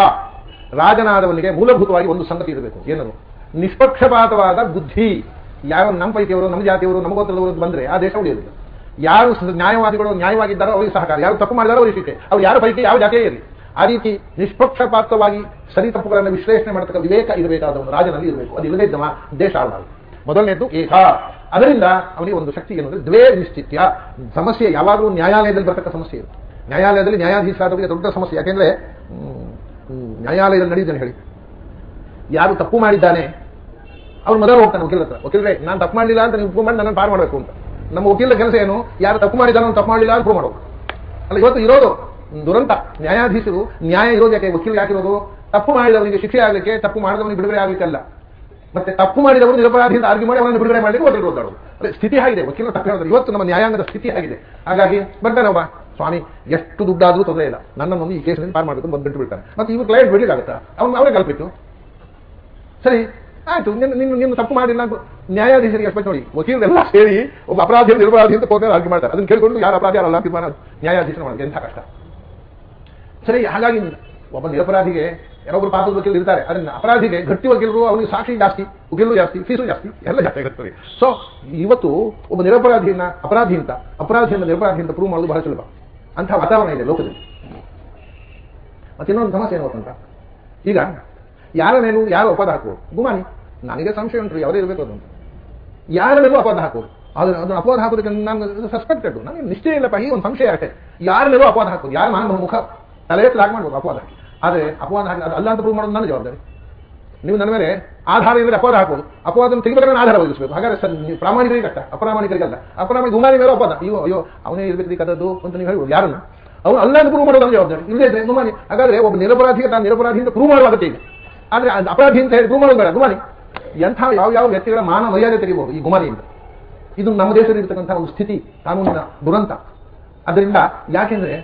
ರಾಜನಾದವನಿಗೆ ಮೂಲಭೂತವಾಗಿ ಒಂದು ಸಂಗತಿ ಇರಬೇಕು. ಏನದು? ನಿಷ್ಪಕ್ಷಪಾತವಾದ ಬುದ್ಧಿ. ಯಾರು ನಮ್ಮ ಪೈಕಿಯವರು ನಮ್ಮ ಜಾತಿಯವರು ಅಂತ ಬಂದ್ರೆ ಆ ದೇಶ ಉಳಿಯೋದಿಲ್ಲ ಯಾರು ನ್ಯಾಯವಾದಿಗಳು ನ್ಯಾಯವಾಗಿದ್ದಾರೋ ಅವರಿಗೆ ಸಹಕಾರ. ಯಾರು ತಪ್ಪು ಮಾಡಿದಾರೋ ಅವರಿಗೆ ಶಿಕ್ಷೆ. ಅವ್ರು ಯಾರ ಪೈಕಿ ಯಾವ ಜಾತಿಯೇ ಇರಲಿ. ಆ ರೀತಿ ನಿಷ್ಪಕ್ಷಪಾತವಾಗಿ ಸರಿ ತಪ್ಪುಗಳನ್ನು ವಿಶ್ಲೇಷಣೆ ಮಾಡತಕ್ಕ ವಿವೇಕ ಇರಬೇಕಾದ ಒಂದು ರಾಜನಲ್ಲಿ ಇರಬೇಕು. ಅದು ಇಲ್ಲದೇ ಇದ್ದವ ದೇಶ ಆಳಬಾರದು. ಮೊದಲನೇದು ಏಕ. ಅದರಿಂದ ಅವನಿಗೆ ಒಂದು ಶಕ್ತಿ ಏನಂದ್ರೆ ದ್ವೇ ನಿಶ್ಚಿತ್ಯ. ಸಮಸ್ಯೆ ಯಾವಾಗಲೂ ನ್ಯಾಯಾಲಯದಲ್ಲಿ ಬರ್ತಕ್ಕ ಸಮಸ್ಯೆ ಇದು ನ್ಯಾಯಾಲಯದಲ್ಲಿ ನ್ಯಾಯಾಧೀಶರಾದವರಿಗೆ ದೊಡ್ಡ ಸಮಸ್ಯೆ. ಯಾಕೆಂದ್ರೆ ನ್ಯಾಯಾಲಯದಲ್ಲಿ ನಡೆಯುತ್ತೇನೆ ಹೇಳಿ. ಯಾರು ತಪ್ಪು ಮಾಡಿದ್ದಾನೆ, ಅವ್ರು ಮೊದಲು ಹೋಗ್ತಾನೆ ವಕೀಲ ಹತ್ರ. ವಕೀಲರೇ, ನಾನು ತಪ್ಪು ಮಾಡಲಿಲ್ಲ ಅಂತ ನೀವು ಪ್ರೂವ್ ಮಾಡಿ, ನನ್ನನ್ನು ಪಾರು ಮಾಡಬೇಕು ಅಂತ. ನಮ್ಮ ವಕೀಲರ ಕೆಲಸ ಏನು? ಯಾರು ತಪ್ಪು ಮಾಡಿದ್ದಾನೋ ತಪ್ಪು ಮಾಡಲಿಲ್ಲ ಅಂತ ಪ್ರೂವ್ ಮಾಡೋದು ಅಲ್ಲ, ಇವತ್ತು ಇರೋದು ದುರಂತ. ನ್ಯಾಯಾಧೀಶರು ನ್ಯಾಯ ಇರೋದು ಯಾಕೆ? ವಕೀಲ ಯಾಕಿರೋದು ತಪ್ಪು ಮಾಡಿದವನಿಗೆ ಶಿಕ್ಷೆ ಆಗಲಿಕ್ಕೆ, ತಪ್ಪು ಮಾಡಿದವನಿಗೆ ಬಿಡುಗಡೆ ಆಗಲಿಕ್ಕಲ್ಲ. ಮತ್ತೆ ತಪ್ಪು ಮಾಡಿದವರು ನಿರಪರಾಧಿಯಿಂದ ಆರ್ಗ್ಯೂ ಮಾಡಿ ಅವರನ್ನು ಬಿಡುಗಡೆ ಮಾಡಲಿಕ್ಕೆ ಅದೇ, ಸ್ಥಿತಿ ಆಗಿದೆ. ವಕೀಲರು ತಪ್ಪು ಇವತ್ತು ನಮ್ಮ ನ್ಯಾಯಾಂಗದ ಸ್ಥಿತಿ ಆಗಿದೆ. ಹಾಗಾಗಿ ಬರ್ತಾನೆ ಒಬ್ಬ ಸ್ವಾಮಿ, ಎಷ್ಟು ದುಡ್ಡಾದರೂ ತೊಂದರೆ ಇಲ್ಲ. ನನ್ನನ್ನು ಈ ಕೇಸಿನಲ್ಲಿ ಪಾರ್ ಮಾಡಬೇಕು ಬಂದು ಬಿಟ್ಟು ಬಿಡ್ತಾರೆ ಮತ್ತೆ ಇವ್ರು ಕ್ಲೈಂಟ್ ಬಿಡಲಿಕ್ಕಾಗತ್ತಾ? ಅವ್ನು ಅವರೇ ಕಲ್ಪಿಟ್ಟು. ಸರಿ, ಆಯ್ತು, ನಿನ್ನ ನಿನ್ನ ತಪ್ಪು ಮಾಡಿಲ್ಲ ನ್ಯಾಯಾಧೀಶರಿಗೆ ಎಸ್ಪೆಕ್ಟ್ ನೋಡಿ. ವಕೀಲರೆಲ್ಲ ಸೇರಿ ಒಬ್ಬ ಅಪರಾಧಿ ನಿರ್ಪರಾಧಿ ಅಂತ ಕೋರ್ಟ್ನಲ್ಲಿ ಆರ್ಗ್ಯೂ ಮಾಡ್ತಾರೆ. ಅದನ್ನ ಕೇಳಿಕೊಂಡು ಯಾರು ಅಪರಾಧಿ ಅಲ್ಲ ತೀರ್ಮಾನ ನ್ಯಾಯಾಧೀಶರು ಮಾಡೋದು. ಎಂಥ ಕಷ್ಟ. ಸರಿ, ಹಾಗಾಗಿ ಒಬ್ಬ ನಿರಪರಾಧಿಗೆ ಯಾರೊಬ್ಬರು ಪಾಪದ ವಕೀಲರು ಇರ್ತಾರೆ. ಅದನ್ನ ಅಪರಾಧಿಗೆ ಗಟ್ಟಿ ವಕೀಲರು, ಅವನಿಗೆ ಸಾಕ್ಷಿ ಜಾಸ್ತಿ, ವಕೀಲರು ಜಾಸ್ತಿ, ಫೀಸು ಜಾಸ್ತಿ, ಎಲ್ಲ ಜಾಸ್ತಿ ಆಗುತ್ತದೆ ಸೊ ಇವತ್ತು ಒಬ್ಬ ನಿರಪರಾಧಿಯನ್ನ ಅಪರಾಧಿಯಿಂದ ಅಪರಾಧಿಯಿಂದ ನಿರಪರಾಧಿಯಿಂದ ಪ್ರೂವ್ ಮಾಡೋದು ಬಹಳ ಸುಲಭ. ಅಂಥ ವಾತಾವರಣ ಇದೆ, ಲೋಕದಲ್ಲಿ. ಮತ್ತೆ ಇನ್ನೊಂದು ಸಮಸ್ಯೆ ಏನು ಗೊತ್ತಂತ ಈಗ ಯಾರ ಮೇಲೂ ಯಾರು ಅಪವಾದ ಹಾಕುವುದು ಗುಮಾನಿ. ನನಗೆ ಸಂಶಯ ಉಂಟು, ಯಾವುದೇ ಇರಬೇಕು ಅದು ಯಾರ ಮೇಲೂ ಅಪವಾದ ಹಾಕುವುದು ಆದರೆ ಅದನ್ನು ಅಪವಾದ ಹಾಕೋದಕ್ಕೆ ನಾನು ಸಸ್ಪೆಕ್ಟೆಡ್ ನನಗೆ ನಿಶ್ಚಯ ಇಲ್ಲಪ್ಪ ಈ ಒಂದು ಸಂಶಯ ಅಷ್ಟೇ. ಯಾರ ಮೇಲೂ ಅಪವಾದ ಹಾಕೋದು ಯಾರು ನಾನು ಮುಖ? ತಲೆ ಎತ್ತಲಾಗಿ ಮಾಡ್ಬೋದು ಅಪವಾದ ಹಾಕಿ ಆದರೆ ಅಪವಾದ ಹಾಕಿ ಅದು ಅಲ್ಲ ಅಂತ ಪ್ರೂವ್ ಮಾಡೋದು ನನ್ನ ಜವಾಬ್ದಾರಿ. ನೀವು ನನ್ನ ಮೇಲೆ ಆಧಾರ ಇಲ್ಲದೆ ಅಪವಾದ ಹಾಕೋದು ಅಪವಾದ ತೆಗಿಬೇಕಾದ್ರೆ ಆಧಾರ ಒದಗಿಸಬೇಕು. ಹಾಗಾದ್ರೆ ಸರ್, ನೀವು ಪ್ರಾಮಾಣಿಕರಿಗೆ ಕಷ್ಟ ಅಪ್ರಾಮಾಣಿಕರಿಗಲ್ಲ ಅಪ್ರಾಮಾಣಿಕ ಗುಮಾನಿ ಮೇಲೆ ಅಪವಾದ ಅಯ್ಯೋ ಅಯ್ಯೋ, ಅವನೇ ಇರ್ಬೇಕು ಕದದ್ದು ಅಂತ ನೀವು ಹೇಳ್ಬೋದು. ಯಾರನ್ನ? ಅವನು ಅಲ್ಲ ಅಂತ ಪ್ರೂವ್ ಮಾಡೋದು ಜವಾಬ್ದಾರಿ. ಇಲ್ಲದೇ ಇದ್ರೆ ಗುಮಾನಿ ಹಾಗಾದ್ರೆ ಒಬ್ಬ ನಿರಪರಾಧಿಗೆ ನಾನು ನಿರಪರಾಧಿ ಅಂತ ಪ್ರೂವ್ ಮಾಡುವ ಅಗತ್ಯ ಆದ್ರೆ ಅಪರಾಧಿ ಅಂತ ಹೇಳಿ ಪ್ರೂವ್ ಮಾಡೋದು ಬೇಡ. ಗುಮಾನಿ ಎಂಥ ಯಾವ ಯಾವ ವ್ಯಕ್ತಿಗಳ ಮಾನ ಮರ್ಯಾದೆ ತೆಗಿಬಹುದು ಈ ಗುಮಾನಿಯಿಂದ ಇದು ನಮ್ಮ ದೇಶದಲ್ಲಿ ಇರತಕ್ಕಂಥ ಒಂದು ಸ್ಥಿತಿ, ಕಾನೂನಿನ ದುರಂತ. ಅದರಿಂದ ಯಾಕೆಂದ್ರೆ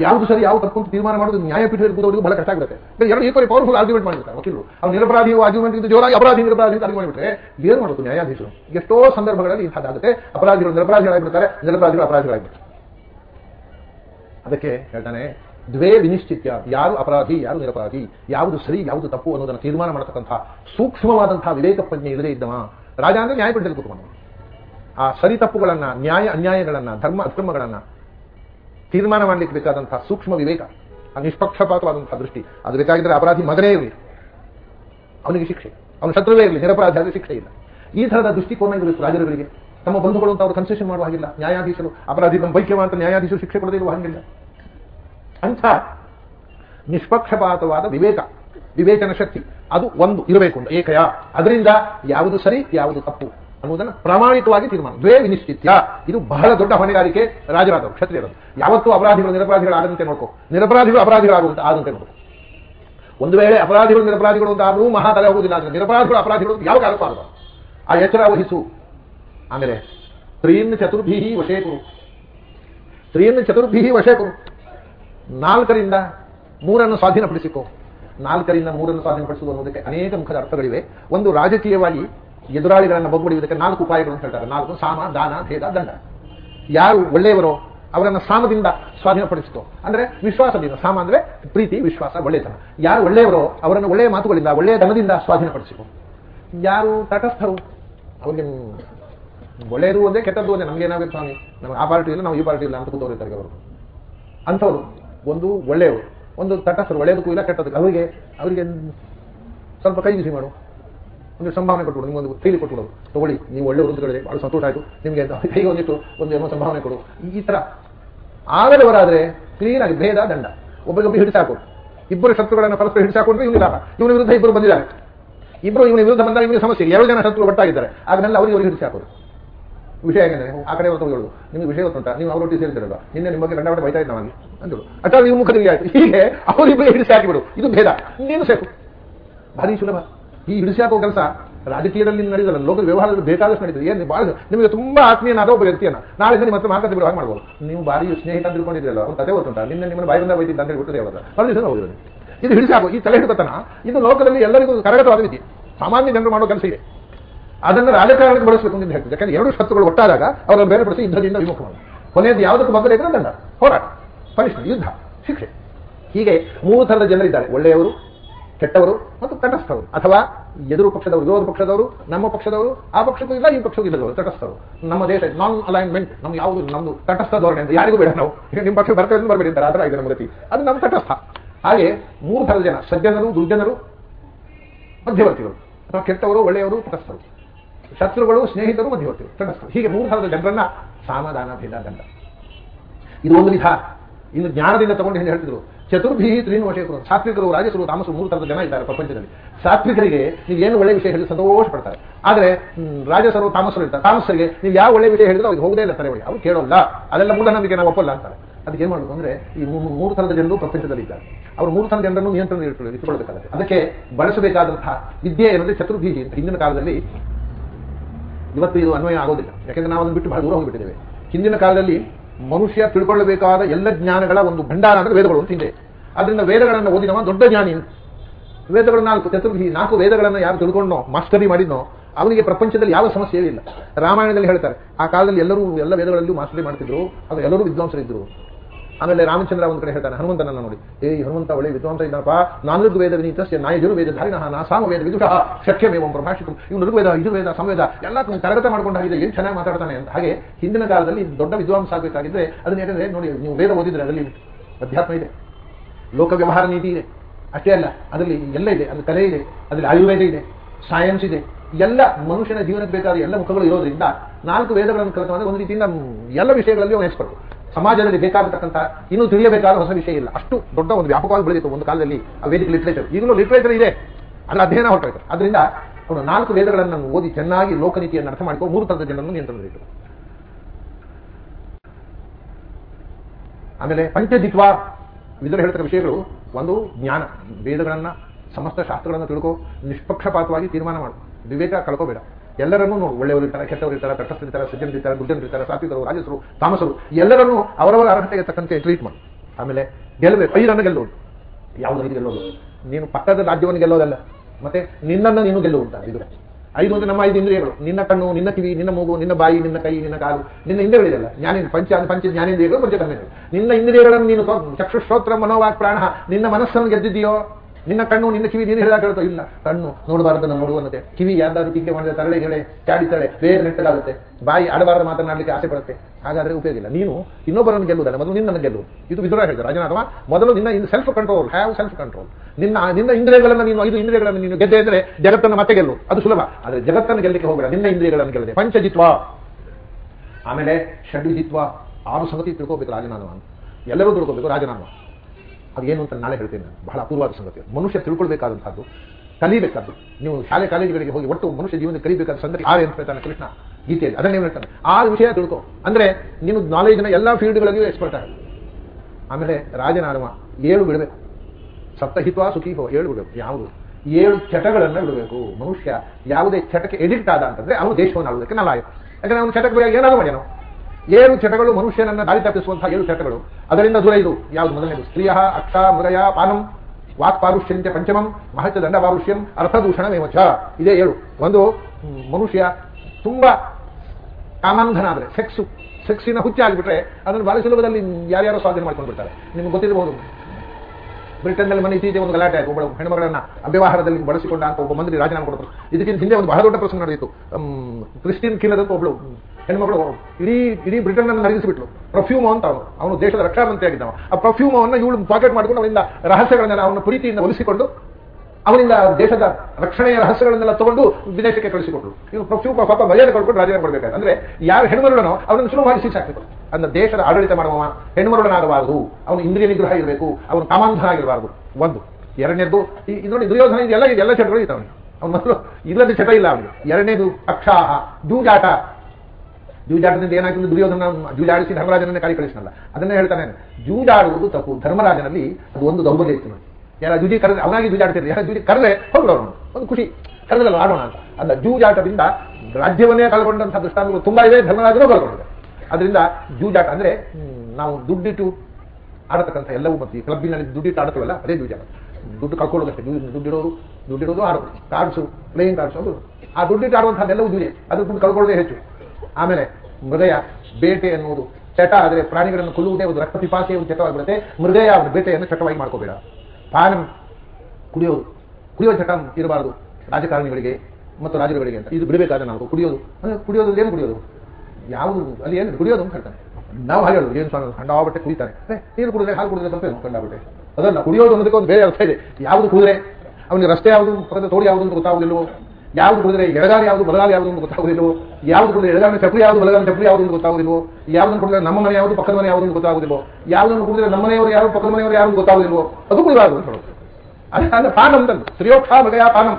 ಯಾವುದು ಸರಿ ಯಾವ ತಪ್ಪು ಅಂತ ತೀರ್ಮಾನ ಮಾಡೋದು ನ್ಯಾಯಪೀಠ ಕೂತವರಿಗೂ ಬಹಳ ಕಷ್ಟ ಆಗುತ್ತೆ. ಎರಡು ಈಕ್ವಲಿ ಪವರ್ಫುಲ್ ಆರ್ಗ್ಯುಮೆಂಟ್ ಮಾಡಿರ್ತಾರೆ, ವಕೀಲರು. ಅವ್ರು ನಿರಪರಾಧಿ ಆರ್ಗ್ಯುಮೆಂಟ್ ಜೋರಾಗಿ ಅಪರಾಧಿ, ನಿರಪರಾಧಿ ಅಂತ ಮಾಡಿಬಿಟ್ರೆ ಏನು ಮಾಡೋದು ನ್ಯಾಯಾಧೀಶರು. ಎಷ್ಟೋ ಸಂದರ್ಭಗಳಲ್ಲಿ ಇಂಥದ್ದಾಗುತ್ತೆ ಅಪರಾಧಿಗಳು ನಿರಪರಾಧಿಗಳಾಗಿಬಿಡ್ತಾರೆ, ನಿರಪರಾಧಿಗಳು ಅಪರಾಧಿಗಳಾಗಿಬಿಡ್ತಾರೆ. ಅದಕ್ಕೆ ಹೇಳ್ತಾನೆ, ದ್ವೇ ವಿನಿಶ್ಚಿತ್ಯ. ಯಾರು ಅಪರಾಧಿ, ಯಾರು ನಿರಪರಾಧಿ, ಯಾವುದು ಸರಿ, ಯಾವುದು ತಪ್ಪು ಅನ್ನೋದನ್ನು ತೀರ್ಮಾನ ಮಾಡತಕ್ಕಂತಹ ಸೂಕ್ಷ್ಮವಾದಂತಹ ವಿವೇಕ ಪ್ರಜ್ಞೆ ಇಲ್ಲದೆ ಇದ್ದವ ರಾಜ ಅಂದ್ರೆ ನ್ಯಾಯಪೀಠದಲ್ಲಿ ಕೂತ್ಕೊಂಡು ಆ ಸರಿ ತಪ್ಪುಗಳನ್ನ, ನ್ಯಾಯ ಅನ್ಯಾಯಗಳನ್ನ, ಧರ್ಮ ಅಕ್ರಮಗಳನ್ನ ತೀರ್ಮಾನ ಮಾಡಲಿಕ್ಕೆ ಬೇಕಾದಂತಹ ಸೂಕ್ಷ್ಮ ವಿವೇಕ, ಆ ನಿಷ್ಪಕ್ಷಪಾತವಾದಂತಹ ದೃಷ್ಟಿ, ಅದು ಬೇಕಾಗಿದ್ದರೆ ಅಪರಾಧಿ ಮಗನೇ ಇರಲಿ. ಅವನಿಗೆ ಶಿಕ್ಷೆ, ಅವನ ಶತ್ರುವೇ ಇರಲಿ ನಿರಪರಾಧಿ ಆದರೆ ಶಿಕ್ಷೆ ಇಲ್ಲ. ಈ ಥರದ ದೃಷ್ಟಿಕೋನ ಇರಬೇಕು ರಾಜರುಗಳಿಗೆ. ತಮ್ಮ ಬಂಧುಗಳು ಅಂತ ಅವರು ಕನ್ಸೆಷನ್ ಮಾಡುವ ಹಾಗಿಲ್ಲ. ನ್ಯಾಯಾಧೀಶರು, ಅಪರಾಧಿ ನಮ್ಮ ಬೈಕ್ಯ ನ್ಯಾಯಾಧೀಶರು ಶಿಕ್ಷೆ ಕೊಡದೇ ಇರುವ ಹಾಗಿಲ್ಲ. ಅಂಥ ನಿಷ್ಪಕ್ಷಪಾತವಾದ ವಿವೇಕ, ವಿವೇಚನ ಶಕ್ತಿ, ಅದು ಒಂದು ಇರಬೇಕು ಏಕಯ. ಅದರಿಂದ ಯಾವುದು ಸರಿ, ಯಾವುದು ತಪ್ಪು. ಅನ್ನುವುದನ್ನು ಪ್ರಾಮಾಣಿಕವಾಗಿ ತೀರ್ಮಾನ. ದ್ವೇ ವಿನಿಶ್ಚಿತ್ಯ. ಇದು ಬಹಳ ದೊಡ್ಡ ಹೊಣೆಗಾರಿಕೆ ರಾಜರಾದವರು ಕ್ಷತ್ರಿಯರು ಯಾವತ್ತೂ ಅಪರಾಧಿಗಳು ನಿರಪರಾಧಿಗಳಾಗದಂತೆ ನೋಡ್ಕೋ. ನಿರಪರಾಧಿಗಳು ಅಪರಾಧಿಗಳಾಗುವಂತೆ ಆದಂತೆ ನೋಡ್ಕೋ. ಒಂದು ವೇಳೆ ಅಪರಾಧಿಗಳು ನಿರಪರಾಧಿಗಳು ಅಂತ ಆದರೂ ಮಹಾ ತಲೆ ಹೋಗುವುದಿಲ್ಲ ಅಂದ್ರೆ ನಿರಪರಾಧಿಗಳು ಅಪರಾಧಿಗಳು ಯಾವ ಕಾಲಕ್ಕೂ ಆಗಬಾರದು. ಆ ಎಚ್ಚರ ವಹಿಸು. ಆಮೇಲೆ ಸ್ತ್ರೀಯನ್ನು ಚತುರ್ಭಿ ವಶೇ ಕುರು. ಸ್ತ್ರೀಯನ್ನು ಚತುರ್ಭಿ ವಶೇ ಕುರು. ನಾಲ್ಕರಿಂದ ಮೂರನ್ನು ಸ್ವಾಧೀನಪಡಿಸಿಕೋ. ನಾಲ್ಕರಿಂದ ಮೂರನ್ನು ಸ್ವಾಧೀನಪಡಿಸುವುದು ಅನ್ನೋದಕ್ಕೆ ಅನೇಕ ಮುಖದ ಅರ್ಥಗಳಿವೆ. ಒಂದು ರಾಜಕೀಯವಾಗಿ ಎದುರಾಳಿಗಳನ್ನು ಬಗ್ಗುಡಿಯುವುದಕ್ಕೆ ನಾಲ್ಕು ಉಪಾಯಗಳು ಅಂತ ಹೇಳ್ತಾರೆ. ನಾಲ್ಕು ಸಾಮ, ದಾನ, ಭೇದ, ದಂಡ. ಯಾರು ಒಳ್ಳೆಯವರೋ ಅವರನ್ನು ಸಾಮದಿಂದ ಸ್ವಾಧೀನಪಡಿಸಿತು ಅಂದ್ರೆ ವಿಶ್ವಾಸದಿಂದ. ಸಾಮ ಅಂದ್ರೆ ಪ್ರೀತಿ, ವಿಶ್ವಾಸ ಒಳ್ಳೆಯತನ ಯಾರು ಒಳ್ಳೆಯವರೋ ಅವರನ್ನು ಒಳ್ಳೆಯ ಮಾತುಗಳಿಂದ, ಒಳ್ಳೆಯ ಧನದಿಂದ ಸ್ವಾಧೀನಪಡಿಸಿತು ಯಾರು ತಟಸ್ಥರು? ಅವ್ರಿಗೆ ಒಳ್ಳೆಯದು ಒಂದೇ ಕೆಟ್ಟದ್ದು ಒಂದೇ ನಮ್ಗೆ ಏನಾಗುತ್ತೆ ಸ್ವಾಮಿ? ನಮ್ಗೆ ಆ ಪಾರ್ಟಿ ಇಲ್ಲ, ನಾವು ಈ ಪಾರ್ಟಿ ಇಲ್ಲ ಅಂತ ಕೂತವ್ರು ಇರ್ತಾರೆ ಅವರು. ಅಂಥವ್ರು ಒಂದು ಒಳ್ಳೆಯವರು. ಒಂದು ತಟಸ್ಥರು. ಒಳ್ಳೆಯದಕ್ಕೂ ಇಲ್ಲ ಕೆಟ್ಟದಕ್ಕೂ ಅವರಿಗೆ ಅವರಿಗೆ ಸ್ವಲ್ಪ ಕೈ ಬಿಸಿ ಮಾಡು. ಒಂದು ಸಂಭಾವನೆ ಕೊಟ್ಬಿಡು, ನಿಮ್ಗೊಂದು ಕೈಲಿ ಕೊಟ್ಬಿಡೋದು ತಗೊಳ್ಳಿ, ನೀವು ಒಳ್ಳೆ ವೃದ್ಧಗಳಿದೆ ಬಹಳ ಸಂತೋಷ ಆಯಿತು. ನಿಮಗೆ ಅಂತ ಕೈಗೆ ಒಂದಿಟ್ಟು ಒಂದು ಏನೋ ಸಂಭಾವನೆ ಕೊಡು. ಈ ಥರ ಆಗದವರಾದ್ರೆ ಕ್ಲೀನ್ ಆಗಿ ಭೇದ, ದಂಡ. ಒಬ್ಬರಿಗೊಬ್ಬರು ಹಿಡಿಸಾಕು. ಇಬ್ಬರು ಶತ್ರುಗಳನ್ನು ಪರಸ್ಪರ ಹಿಡಿಸಾಕೊಂಡ್ರೆ ಇವನಿಲ್ಲ ಇವನ ವಿರುದ್ಧ ಇಬ್ಬರು ಬಂದಿದ್ದಾರೆ. ಇಬ್ಬರು ಇವನ ವಿರುದ್ಧ ಬಂದಾಗ ಇವನಿಗೆ ಸಮಸ್ಯೆ ಎರಡು ಜನ ಶತ್ರು ಒಟ್ಟಾಗಿದ್ದಾರೆ. ಆಗನೆಲ್ಲ ಅವರಿಗೆ ಅವರಿಗೆ ಹಿಡಿಸಾಕೋದು ವಿಷಯ ಹೇಗೆಂದರೆ, ಆ ಕಡೆ ಹೊತ್ತು ಹೇಳುದು. ನಿಮಗೆ ವಿಷಯ ಗೊತ್ತುಂಟ? ನೀವು ಅವರೊಟ್ಟಿಗೆ ಸೇರಿಸಿರಲ್ಲ ನಿನ್ನೆ ನಿಮ್ಮ ಬಗ್ಗೆ ಗಂಡಾಟ ಬೈತಾ ಇದ್ದ ನಮಗೆ. ಅಂದರು. ಅಟ್ಟ ನೀವು ಮುಖದಲ್ಲಿ ಆಯ್ತು. ಹೀಗೆ ಅವರಿಬ್ಬರು ಹಿಡಿಸಿ ಹಾಕಿಬಿಡು ಇದು ಭೇದ. ನೀನು ಸೇಕು ಭಾರಿ ಸುಲಭ. ಈ ಹಿಡಿಸಿ ಹಾಕೋ ಕೆಲಸ? ರಾಜಕೀಯದಲ್ಲಿ ನಡೆದಲ್ಲ, ಲೋಕದ ವ್ಯವಹಾರದಲ್ಲಿ ಬೇಕಾದಷ್ಟು ನಡೀತದೆ ಏನು ಭಾಳ ನಿಮಗೆ ತುಂಬಾ ಆತ್ಮೀಯನಾದ ಒಬ್ಬ ವ್ಯಕ್ತಿಯನ್ನು ನಾಳೆ ನಿಮ್ಮ ಮಾತಾಡಿ ಬಿಡುವ ಹಾಗೆ ಮಾಡ್ಬೋದು. ನೀವು ಬಾರಿ ಸ್ನೇಹಿತ ತಿಳ್ಕೊಂಡಿದ್ರಲ್ಲ ಅವ್ನು ಕತೆ ಗೊತ್ತುಂಟ? ನಿನ್ನೆ ನಿಮ್ಮನ್ನು ಬಾಯಿಂದ ಬೈತಿದ್ದ ಅಂತ ಹೇಳ್ಬಿಟ್ಟು ದೇವರ ಮರುದಿವಸ ಹೋಗಿರೋದು ಇದು ಹಿಡಿಸಿ ಹಾಕೋ ಈ ತಲೆ ಹಿಡಿತತನ ಇದು ಲೋಕದಲ್ಲಿ ಎಲ್ಲರಿಗೂ ಕರಗತವಾದ ವಿಧಿ. ಸಾಮಾನ್ಯ ಜನರು ಮಾಡೋ ಕೆಲಸ ಇದೆ. ಅದನ್ನು ರಾಜಕಾರಣಕ್ಕೆ ಬಳಸಬೇಕು ಅಂತ ಹೇಳ್ತಾರೆ ಯಾಕಂದ್ರೆ ಎರಡು ಶತ್ರುಗಳು ಒಟ್ಟಾದಾಗ ಅವರನ್ನು ಬೇರೆಪಡಿಸಿ ಯುದ್ಧದಿಂದ ವಿಮುಖ ಕೊನೆಯದು ಯಾವುದಕ್ಕೂ ಬಗ್ಗಬೇಕು ದಂಡ. ಹೋರಾಟ ಪನಿಷ್ಮೆಂಟ್ ಯುದ್ಧ, ಶಿಕ್ಷೆ. ಹೀಗೆ ಮೂರು ಥರದ ಜನರಿದ್ದಾರೆ. ಒಳ್ಳೆಯವರು ಕೆಟ್ಟವರು ಮತ್ತು ತಟಸ್ಥರು. ಅಥವಾ ಎದುರು ಪಕ್ಷದವರು, ವಿರೋಧ ಪಕ್ಷದವರು, ನಮ್ಮ ಪಕ್ಷದವರು, ಆ ಪಕ್ಷಕ್ಕೂ ಇಲ್ಲ, ಈ ಪಕ್ಷಕ್ಕೂ ಇಲ್ಲದವರು, ತಟಸ್ಥರು. ನಮ್ಮ ದೇಶ ನಾನ್ ಅಲೈನ್ಮೆಂಟ್ ನಮ್ಗೆ ಯಾವುದು ನಮ್ದು ತಟಸ್ಥ ಧೋರಣೆ ಅಂತ ಯಾರಿಗೂ ಬೇಡ ನಾವು. ನಿಮ್ಮ ಪಕ್ಷ ಬರ್ತೇವೆ ಅಂತ ಬರಬೇಡಿ ಅಂತಾರೆ ಆ ಥರ ಇದೆ ನಮ್ಮ ಗತಿ. ಅದು ನಮ್ಮ ತಟಸ್ಥ. ಹಾಗೆ ಮೂರು ಥರದ ಜನ, ಸಜ್ಜನರು, ದುರ್ಜನರು, ಮಧ್ಯವರ್ತಿಗಳು, ಅಥವಾ ಕೆಟ್ಟವರು, ಒಳ್ಳೆಯವರು, ತಟಸ್ಥರು. ಶತ್ರುಗಳು, ಸ್ನೇಹಿತರು, ಮಧ್ಯವರ್ತಿಗಳು, ತಟಸ್ಥರು. ಹೀಗೆ ಮೂರು ಥರದ ಜನರನ್ನ ಸಾಮಾಧಾನ, ಭೇದ, ದಂಡ. ಇದು ಒಂದು ವಿಧ. ಇನ್ನು ಜ್ಞಾನದಿಂದ ತಗೊಂಡು ಹೇಳ್ತಿದ್ರು? ಚತುರ್ಭಿ ತ್ರೀನು ವಶೇಕರು ಸಾತ್ವಿಕರು, ರಾಜಸರು, ತಾಮಸರು ಮೂರು ಥರದ ಜನ ಇದ್ದಾರೆ ಪ್ರಪಂಚದಲ್ಲಿ. ಸಾತ್ವಿಕರಿಗೆ ನೀವು ಏನು ಒಳ್ಳೆ ವಿಷಯ ಹೇಳಿದ್ರೆ ಸಂತೋಷ ಪಡ್ತಾರೆ. ಆದರೆ ರಾಜಸರು, ತಾಮಸರು ಇರ್ತಾರೆ. ತಾಮಸರಿಗೆ ನೀವು ಯಾವ ಒಳ್ಳೆ ವಿಷಯ ಹೇಳಿದ್ರೆ ಅವ್ರಿಗೆ ಹೋಗದೇ ಇಲ್ಲ ತಲೆ ಒಳ್ಳೆ ಅವ್ರು ಕೇಳೋಲ್ಲ. ಅದೆಲ್ಲ ಮೂಢನಂಬಿಕೆ ನಾವು ಒಪ್ಪಲ್ಲ ಅಂತಾರೆ. ಅದಕ್ಕೆ ಏನು ಮಾಡಬೇಕು ಅಂದ್ರೆ, ಈ ಮೂರು ಥರದ ಜನರು ಪ್ರಪಂಚದಲ್ಲಿ ಇದ್ದಾರೆ. ಅವರು ಮೂರು ಥರದ ಜನರನ್ನು ನಿಯಂತ್ರಣ ಇಟ್ಟುಕೊಳ್ಳಬೇಕಾಗುತ್ತೆ ಅದಕ್ಕೆ ಬಳಸಬೇಕಾದಂತಹ ವಿದ್ಯೆ ಏನಂದ್ರೆ ಚತುರ್ಭಿ ಅಂತ. ಹಿಂದಿನ ಕಾಲದಲ್ಲಿ ಇವತ್ತು ಇದು ಅನ್ವಯ ಆಗೋದಿಲ್ಲ. ಯಾಕೆಂದ್ರೆ ನಾವು ಅದನ್ನು ಬಿಟ್ಟು ಬಹಳ ದೂರ ಹೋಗಿಬಿಟ್ಟಿದ್ದೇವೆ. ಹಿಂದಿನ ಕಾಲದಲ್ಲಿ ಮನುಷ್ಯ ತಿಳ್ಕೊಳ್ಳಬೇಕಾದ ಎಲ್ಲ ಜ್ಞಾನಗಳ ಒಂದು ಭಂಡಾರ ಅಂದ್ರೆ ವೇದಗಳು ಅಂತ ಹಿಂದೆ ಅದರಿಂದ ವೇದಗಳನ್ನು ಓದಿನವ ದೊಡ್ಡ ಜ್ಞಾನಿ. ವೇದಗಳು ನಾಲ್ಕು ಚತುರ್ಭಿ ನಾಲ್ಕು ವೇದಗಳನ್ನು ಯಾರು ತಿಳ್ಕೊಂಡೋ ಮಾಸ್ಟರಿ ಮಾಡಿದ್ನೋ, ಅವನಿಗೆ ಪ್ರಪಂಚದಲ್ಲಿ ಯಾವ ಸಮಸ್ಯೆ ಇಲ್ಲ. ರಾಮಾಯಣದಲ್ಲಿ ಹೇಳ್ತಾರೆ, ಆ ಕಾಲದಲ್ಲಿ ಎಲ್ಲರೂ ಎಲ್ಲ ವೇದಗಳಲ್ಲೂ ಮಾಸ್ಟರಿ ಮಾಡ್ತಿದ್ರು ಅದು ಎಲ್ಲರೂ ವಿದ್ವಾಂಸರಿದ್ದರು ಆಮೇಲೆ ರಾಮಚಂದ್ರ ಒಂದು ಕಡೆ ಹೇಳ್ತಾನೆ, ಹನುಮಂತನನ್ನ ನೋಡಿ. ಏ ಹನುಮಂತ ಒಳ್ಳೆ ವಿದ್ವಾಂಸ ಇದ್ದಾನಪ್ಪ ನಾನು ವೇದ ವಿನೀತಸ್ಯ, ನಾಯ ವೇದ ಧಾರಿಣ, ನಾ ಸಾಮ ವೇದ ವಿದುಷ ಶಕ್ಯಮೇವಂ ಪ್ರಭಾಷಿಕಂ ಇವನು ಋಗ್ವೇದ ಯಜುರ್ವೇದ, ಸಂವೇದ ಎಲ್ಲ ಕರಗತ ಮಾಡ್ಕೊಂಡಾಗಿದೆ ಏನು ಚೆನ್ನಾಗಿ ಮಾತಾಡ್ತಾನೆ ಅಂತ. ಹಾಗೆ ಹಿಂದಿನ ಕಾಲದಲ್ಲಿ ದೊಡ್ಡ ವಿದ್ವಾಂಸ ಆಗಬೇಕಾಗಿದ್ರೆ ಅದನ್ನ ಯಾಕಂದ್ರೆ ನೋಡಿ, ನೀವು ವೇದ ಓದಿದ್ರೆ ಅದರಲ್ಲಿ ಅಧ್ಯಾತ್ಮ ಇದೆ. ಲೋಕ ವ್ಯವಹಾರ ನೀತಿ ಇದೆ. ಅಷ್ಟೇ ಅಲ್ಲ, ಅದರಲ್ಲಿ ಎಲ್ಲ ಇದೆ. ಅದು ಕಲೆ ಇದೆ, ಅದರಲ್ಲಿ ಆಯುರ್ವೇದ ಇದೆ ಸೈನ್ಸ್ ಇದೆ. ಎಲ್ಲ ಮನುಷ್ಯನ ಜೀವನಕ್ಕೆ ಬೇಕಾದ ಎಲ್ಲ ಮುಖಗಳು ಇರೋದ್ರಿಂದ ನಾಲ್ಕು ವೇದಗಳನ್ನು ಕಲಿತು ಅಂದರೆ ಒಂದು ರೀತಿಯಿಂದ ಎಲ್ಲ ವಿಷಯಗಳಲ್ಲಿ ಅವನು ಎಕ್ಸ್ಪರ್ಟ್ ಸಮಾಜದಲ್ಲಿ ಬೇಕಾಗತಕ್ಕಂಥ ಇನ್ನೂ ತಿಳಿಯಬೇಕಾದ ಹೊಸ ವಿಷಯ ಇಲ್ಲ. ಅಷ್ಟು ದೊಡ್ಡ ಒಂದು ವ್ಯಾಪಕವಾಗಿ ಬೆಳೆದಿತ್ತು ಒಂದು ಕಾಲದಲ್ಲಿ ಆ ವೇದಿಕ ಲಿಟ್ರೇಚರ್ ಈಗಲೂ ಲಿಟ್ರೇಚರ್ ಇದೆ. ಅದರ ಅಧ್ಯಯನ ಹೊರಟಾಯಿತು. ಅದರಿಂದ ಅವನು ನಾಲ್ಕು ವೇದಗಳನ್ನು ಓದಿ ಚೆನ್ನಾಗಿ ಲೋಕನೀತಿಯನ್ನು ಅರ್ಥ ಮಾಡಿಕೊಂಡು ಮೂರು ತರದ ಜನರನ್ನು ನಿಯಂತ್ರಣದಲ್ಲಿಟ್ಟರು ಆಮೇಲೆ ಪಂಚಜಿತ್ವ ವಿದುರ ಹೇಳ್ತಕ್ಕ ವಿಷಯಗಳು, ಒಂದು ಜ್ಞಾನ, ವೇದಗಳನ್ನ, ಸಮಸ್ತ ಶಾಸ್ತ್ರಗಳನ್ನು ತಿಳ್ಕೊ, ನಿಷ್ಪಕ್ಷಪಾತವಾಗಿ ತೀರ್ಮಾನ ಮಾಡು. ವಿವೇಕ ಕಳ್ಕೋಬೇಡ. ಎಲ್ಲರನ್ನೂ ನೋಡು. ಒಳ್ಳೆಯವರು ಇರ್ತಾರೆ, ಕೆಟ್ಟವರು ಇರ್ತಾರೆ ತಟಸ್ಥರಿರ್ತಾರೆ ಸಜ್ಜನರಿರ್ತಾರೆ ದುರ್ಜನರಿರ್ತಾರೆ ಸಾತ್ವಿಕರು, ರಾಜಸರು, ತಾಮಸರು, ಎಲ್ಲರನ್ನೂ ಅವರವರ ಅರ್ಹತೆಗೆ ತಕ್ಕಂತೆ ಟ್ರೀಟ್ ಮಾಡು. ಆಮೇಲೆ ಗೆಲ್ಲಬೇಕು ಐದನ್ನು ಗೆಲ್ಲೋದು ಯಾವುದು ಐದು ಗೆಲ್ಲೋದು ನೀನು ಪಕ್ಕದ ರಾಜ್ಯವನ್ನು ಗೆಲ್ಲೋದಲ್ಲ. ಮತ್ತೆ ನಿನ್ನನ್ನು ನೀನು ಗೆಲ್ಲುವಂತ ಇದು. ಐದು ಅಂದ್ರೆ ನಮ್ಮ ಐದು ಇಂದ್ರಿಯಗಳು. ನಿನ್ನ ಕಣ್ಣು, ನಿನ್ನ ಕಿವಿ, ನಿನ್ನ ಮೂಗು, ನಿನ್ನ ಬಾಯಿ, ನಿನ್ನ ಕೈ, ನಿನ್ನ ಕಾಲು, ನಿನ್ನ ಇಂದ್ರಿಯಗಳಿದೆಲ್ಲ ಜ್ಞಾನ ಪಂಚ ಪಂಚ ಜ್ಞಾನೇಂದ್ರಿಯಗಳು ಪಂಚ ನಿನ್ನ ಇಂದ್ರಿಯಗಳನ್ನು ನೀನು ಚಕ್ಷುಶ್ರೋತ್ರ ಮನೋವಾಕ್ ಪ್ರಾಣ, ನಿನ್ನ ಮನಸ್ಸನ್ನು ಗೆದ್ದಿದೆಯೋ ನಿನ್ನ ಕಣ್ಣು ನಿನ್ನ ಕಿವಿ ನೀನು ಹೇಳಿದಾಗ ಹೇಳ್ತೋ, ಇಲ್ಲ, ಕಣ್ಣು ನೋಡಬಾರದು ನೋಡುವಂತೆ ಕಿವಿ ಯಾವ್ದಾದ್ರು ಟೀಕೆ ಮಾಡಿದ್ರೆ ತರಳೆ ಗೆಳೆ ಚಾಡಿತಾಳೆ, ಬೇರೆ ನೆಟ್ಟಲಾಗುತ್ತೆ ಬಾಯಿ ಆಡಬಾರದು ಮಾತನಾಡಲಿಕ್ಕೆ ಆಸೆ ಪಡುತ್ತೆ. ಹಾಗಾದ್ರೆ ಉಪಯೋಗ ಇಲ್ಲ. ನೀನು ಇನ್ನೊಬ್ಬರನ್ನು ಗೆಲ್ಲುವುದಲ್ಲ, ಮೊದಲು ನಿನ್ನನ್ನು ಗೆಲ್ಲುವುದು. ಇದು ವಿದುರ ಹೇಳಿದ ಅಥವಾ ಮೊದಲು ನಿನ್ನ self control have self control ನಿನ್ನ ನಿನ್ನ ಇಂದ್ರಿಯಗಳನ್ನು ನೀನು, ಐದು ಇಂದ್ರಿಯಗಳನ್ನು ನೀನು ಗೆದ್ದೆ ಅಂದ್ರೆ ಜಗತ್ತನ್ನು ಮತ್ತೆ ಗೆಲ್ಲು. ಅದು ಸುಲಭ. ಆದರೆ ಜಗತ್ತನ್ನು ಗೆಲ್ಲಕ್ಕೆ ಹೋಗಬೇಡ. ನಿನ್ನ ಇಂದ್ರಿಯಗಳನ್ನು ಗೆಲ್ಲದೆ. ಪಂಚಜಿತ್ವ. ಆಮೇಲೆ ಷಡ್ವಿಜಿತ್ವ. ಆರು ಸಂಗತಿ ತಿಳ್ಕೋಬೇಕು ರಾಜನಾಮ ಎಲ್ಲರೂ ತಿಳ್ಕೋಬೇಕು ರಾಜನಾಥವ ಅದೇನು ಅಂತ ನಾಳೆ ಹೇಳ್ತೇನೆ ನಾನು. ಬಹಳ ಅಪೂರ್ವಾದ ಸಂಗತಿ ಅದು. ಮನುಷ್ಯ ತಿಳ್ಕೊಳ್ಬೇಕಾದಂಥದ್ದು ಕಲಿಬೇಕಾದ್ದು. ನೀವು ಶಾಲೆ ಕಾಲೇಜುಗಳಿಗೆ ಹೋಗಿ ಒಟ್ಟು ಮನುಷ್ಯ ಜೀವನ ಕಲಿಬೇಕಾದ ಸಂಗತಿ ಆರೆ ಅಂತ ಹೇಳ್ತಾನೆ ಕೃಷ್ಣ ಗೀತೆಯಲ್ಲಿ. ಅದನ್ನೇ ಹೇಳ್ತಾನೆ. ಆ ವಿಷಯ ತಿಳ್ಕೊ. ಅಂದ್ರೆ ನೀನು ನಾಲೆಜ್ನ ಎಲ್ಲ ಫೀಲ್ಡ್ಗಳಲ್ಲಿಯೂ ಎಕ್ಸ್ಪರ್ಟ್ ಆಗ. ಆಮೇಲೆ ರಾಜನಾಡುವ ಏಳು ಬಿಡಬೇಕು. ಸಪ್ತಹಿತ್ವ ಸುಖೀಹೋ ಏಳು ಬಿಡಬೇಕು. ಯಾವುದು? ಏಳು ಚಟಗಳನ್ನು ಬಿಡಬೇಕು. ಮನುಷ್ಯ ಯಾವುದೇ ಚಟಕ್ಕೆ ಎಡಿಕ್ಟ್ ಆದ ಅಂತಂದ್ರೆ ಅವನು ದೇಶವನ್ನು ಆಳುವುದಕ್ಕೆ ನಲಾಯ ಯಾಕಂದ್ರೆ ಅವನು ಚಟಕ್ಕೆ ಏನಾದ್ರು ಮಾಡ್ಯಾನೋ ಏಳು ಚಟಗಳು ಮನುಷ್ಯನನ್ನ ದಾರಿ ತಪ್ಪಿಸುವಂತಹ ಏಳು ಚಟಗಳು. ಅದರಿಂದ ದೂರ ಇದು ಯಾವುದು? ಮೊದಲನೇದು. ಸ್ತ್ರೀಯ ಅಕ್ಷ ಮೃದಯ ಪಾನಂ ವಾಕ್ ಪಾರುಷ್ಯಂತೆ ಪಂಚಮಂ ಮಹತ್ವ ದಂಡ ಪಾರುಷ್ಯಂ ಅರ್ಥದೂಷಣ ನೇಮಚ ಇದೇ ಏಳು. ಒಂದು ಮನುಷ್ಯ ತುಂಬಾ ಕಾಮಾಂಧನಾದ್ರೆ, ಸೆಕ್ಸು. ಸೆಕ್ಸಿನ ಹುಚ್ಚ ಆಗಿಬಿಟ್ರೆ ಅದನ್ನು ಬಹಳ ಸುಲಭದಲ್ಲಿ ಯಾರ್ಯಾರೋ ಸ್ವಾಧೀನ ಮಾಡ್ಕೊಂಡು ಬಿಡ್ತಾರೆ ನಿಮ್ಗೆ ಗೊತ್ತಿರಬಹುದು ಬ್ರಿಟನ್ನಲ್ಲಿ ಮನೆ ಇತ್ತೀಚೆಗೆ ಒಂದು ಗಲಾಟೆ ಒಬ್ಬ ಒಬ್ಬಳು ಹೆಣ್ಮಗಳನ್ನ ಅವ್ಯವಹಾರದಲ್ಲಿ ಬಳಸಿಕೊಂಡ ಅಂತ ಒಬ್ಬ ಮಂತ್ರಿ ರಾಜೀನಾಮೆ ಕೊಡ್ತಾರೆ ಇದಕ್ಕಿಂತ ಹಿಂದೆ ಒಂದು ಬಹಳ ದೊಡ್ಡ ಪ್ರಸಂಗ ನಡೆಯಿತು ಕ್ರಿಸ್ಟಿಯನ್ ಅಂತ ಒಬ್ಳು ಹೆಣ್ಮಗಳು ಇಡೀ ಇಡೀ ಬ್ರಿಟನ್ ಅನ್ನು ನರಗಿಸಿಬಿಟ್ಲು. ಪ್ರಫ್ಯೂಮ್ ಅಂತ ಅವನು. ಅವನು ದೇಶದ ರಕ್ಷಾ ಮಂತ್ರಿ ಆಗಿದ್ದವ ಆ ಪ್ರಫ್ಯೂಮ್ ಅನ್ನು ಇವಳು ಪಾಕೆಟ್ ಮಾಡ್ಕೊಂಡು ಅವನಿಂದ ರಹಸ್ಯಗಳನ್ನೆಲ್ಲ ಅವನ ಪ್ರೀತಿಯಿಂದ ಒಲಿಸಿಕೊಂಡು ಅವನಿಂದ ದೇಶದ ರಕ್ಷಣೆಯ ರಹಸ್ಯಗಳನ್ನೆಲ್ಲ ತಗೊಂಡು ವಿದೇಶಕ್ಕೆ ಕಳಿಸಿಕೊಟ್ರು. ಇವರು ಪ್ರಫ್ಯೂಮ್ ಪಾಪ ಮರ್ಯಾದೆ ಕಳ್ಕೊಂಡು ರಾಜೀನಾಮೆ ಕೊಡಬೇಕಾದ್ರೆ ಅಂದ್ರೆ ಯಾರು ಹೆಣ್ಮರುಳನೋ ಅವನನ್ನು ಸುಲಭವಾಗಿ ಶಿಕ್ಷೆ ಅಂದ್ರೆ ದೇಶದ ಆಡಳಿತ ಮಾಡುವವ ಹೆಣ್ಮರುಳನಾಗಬಾರದು ಅವನು ಇಂದ್ರಿಯ ನಿಗ್ರಹ ಇರಬೇಕು. ಅವನು ಕಾಮಾಂಧನಾಗಿರಬಾರದು. ಒಂದು. ಎರಡನೇದು, ಈ ನೋಡಿ, ದುರ್ಯೋಧನ ಎಲ್ಲ ಎಲ್ಲ ಚಟಗಳು ಇತ್ತು ಅವನು ಅವನು ಮೊದಲು ಇಲ್ಲದ ಚಟ ಇಲ್ಲ ಅವನಿಗೆ. ಎರಡನೇದು, ಅಕ್ಷಾಹ, ಜೂಜಾಟ. ಜೂಜಾಟದಿಂದ ಏನಾಗ್ತದೆ ದುರ್ಯೋಧನ ಜೂಜಾಡಿಸಿ ಧರ್ಮರಾಜನನ್ನೇ ಕಾಲಿ ಕಳಿಸಲ್ಲ ಅದನ್ನೇ ಹೇಳ್ತಾನೆ. ಜೂಜಾಡುವುದು ತಪ್ಪು. ಧರ್ಮರಾಜನಲ್ಲಿ ಅದು ಒಂದು ದೌರ್ಬಲ್ಯ ಇತ್ತು ಯಾರ ಜೂಜಿ ಕರೆದ್ರೆ, ಅವನಾಗಿ ಜೂಜಾಡ್ತಿರ್ಲಿ. ಯಾರ ಜೂಜಿ ಕರೆದ್ರೆ ಹೋಗ್ಬಿಡೋಣ ಒಂದು ಖುಷಿ. ಕರೆದಲ್ಲ ಆಡೋಣ ಅಂತ. ಅಲ್ಲ, ಜೂಜಾಟದಿಂದ ರಾಜ್ಯವನ್ನೇ ಕಳ್ಕೊಂಡಂತಹ ದೃಷ್ಟಾಂತಗಳು ತುಂಬಾ ಇದೆ ಧರ್ಮರಾಜನೂ ಕಳ್ಕೊಂಡಿದೆ. ಅದರಿಂದ ಜೂಜಾಟ ಅಂದ್ರೆ, ನಾವು ದುಡ್ಡಿಟ್ಟು ಆಡತಕ್ಕಂಥ ಎಲ್ಲವೂ ಮತ್ತು ಈ ಕ್ಲಬ್ಬಿನಲ್ಲಿ ದುಡ್ಡಿಟ್ಟು ಆಡ್ತೀವಲ್ಲ ಅದೇ ಜೂಜಾಟ. ದುಡ್ಡು ಕಳ್ಕೊಳ್ಳೋದಷ್ಟೇ ದು- ದುಡ್ಡಿಡೋದು ಆಡೋದು. ಕಾರ್ಡ್ಸು, ಪ್ಲೇಯಿಂಗ್ ಕಾರ್ಡ್ಸು ಅದು ಆ ದುಡ್ಡಿಟ್ಟು ಆಡುವಂಥದ್ದೆಲ್ಲವೂ ಜೂಜೆ. ಅದು ದುಡ್ಡು ಕಳ್ಕೊಳ್ಳೋದೇ ಹೆಚ್ಚು. ಆಮೇಲೆ ಮೃಗಯ ಬೇಟೆ ಎನ್ನುವುದು. ಚಟ ಆದರೆ ಪ್ರಾಣಿಗಳನ್ನು ಕೊಲ್ಲುವುದೇ ಒಂದು ರಕ್ತ ಪಿಪಾಸೆಯ ಒಂದು ಚಟವಾಗಿಬಿಡುತ್ತೆ. ಮೃಗಯ ಒಂದು ಬೇಟೆಯನ್ನು ಚಟವಾಗಿ ಮಾಡ್ಕೋಬೇಡ. ಪಾನ ಕುಡಿಯೋದು. ಕುಡಿಯೋ ಚಟ ಇರಬಾರದು. ರಾಜಕಾರಣಿಗಳಿಗೆ ಮತ್ತು ರಾಜರುಗಳಿಗೆ ಅಂತ. ಇದು ಬಿಡಬೇಕಾದ್ರೆ ನಾವು ಕುಡಿಯೋದು. ಅಂದರೆ ಕುಡಿಯೋದು, ಏನು ಕುಡಿಯೋದು? ಯಾವುದು ಅಲ್ಲಿ ಏನು ಕುಡಿಯೋದು ಅಂತ ಹೇಳ್ತಾನೆ ನಾವು ಹಾಗೆ ಹೇಳೋದು, ಏನು ಸ್ವಾಮಿ ಕಂಡಾಬಿಟ್ಟೆ ಕುಡಿತಾರೆ. ನೀರು ಕುಡಿದ್ರೆ ಹಾಲು ಕುಡಿದ್ರೆ ತಪ್ಪೇನು ಕಂಡಾಬಿಟ್ಟೆ ಅದನ್ನ ಕುಡಿಯೋದು ಅನ್ನೋದಕ್ಕೆ ಒಂದು ಬೇರೆ ಅರ್ಥ ಇದೆ. ಯಾವುದು ಕುಡಿದ್ರೆ, ಅವನಿಗೆ ರಸ್ತೆ ಯಾವುದು, ಪಕ್ಕದ ತೋಡಿ ಯಾವುದು ಅಂತ ಗೊತ್ತಾಗುದಿಲ್ವೋ? ಯಾವ್ದು ಕುಡಿದ್ರೆ ಎಡಗಾಲಿ ಯಾವುದು ಬಲಗಾಲಿ ಯಾವುದು ಅಂತ ಗೊತ್ತಾಗುದಿಲ್ಲ ಯಾವ್ದು ಕುಡಿದ್ರೆ ಎಡಗಾಲಿನ ಚಪ್ಪಲಿ ಯಾವುದು ಬಲಗಾಲಿನ ಚಪ್ಪಲಿ ಯಾವುದು ಅಂತ ಗೊತ್ತಾಗುದಿಲ್ವೋ? ಯಾವ್ದನ್ನು ಕುಡಿದ್ರೆ ನಮ್ಮ ಮನೆ ಯಾವುದು, ಪಕ್ಕದ ಮನೆ ಯಾವುದು ಅಂತ ಗೊತ್ತಾಗುದಿಲ್ವೋ? ಯಾವ್ದನ್ನು ಕುಡಿದ್ರೆ ನಮ್ಮ ಮನೆಯವರು ಯಾರು, ಪಕ್ಕದ ಮನೆಯವರು ಯಾರು ಗೊತ್ತಾಗುದಿಲ್ಲ ಅದು ಕುಡಿಬಾರ್ದು ಅಂತ ಹೇಳೋದು. ಅದೇ ಪಾನಂ ತಂದು ಸ್ತ್ರೀಯೋಕ್ಷ ಮಗಯ ಪಾನಂ.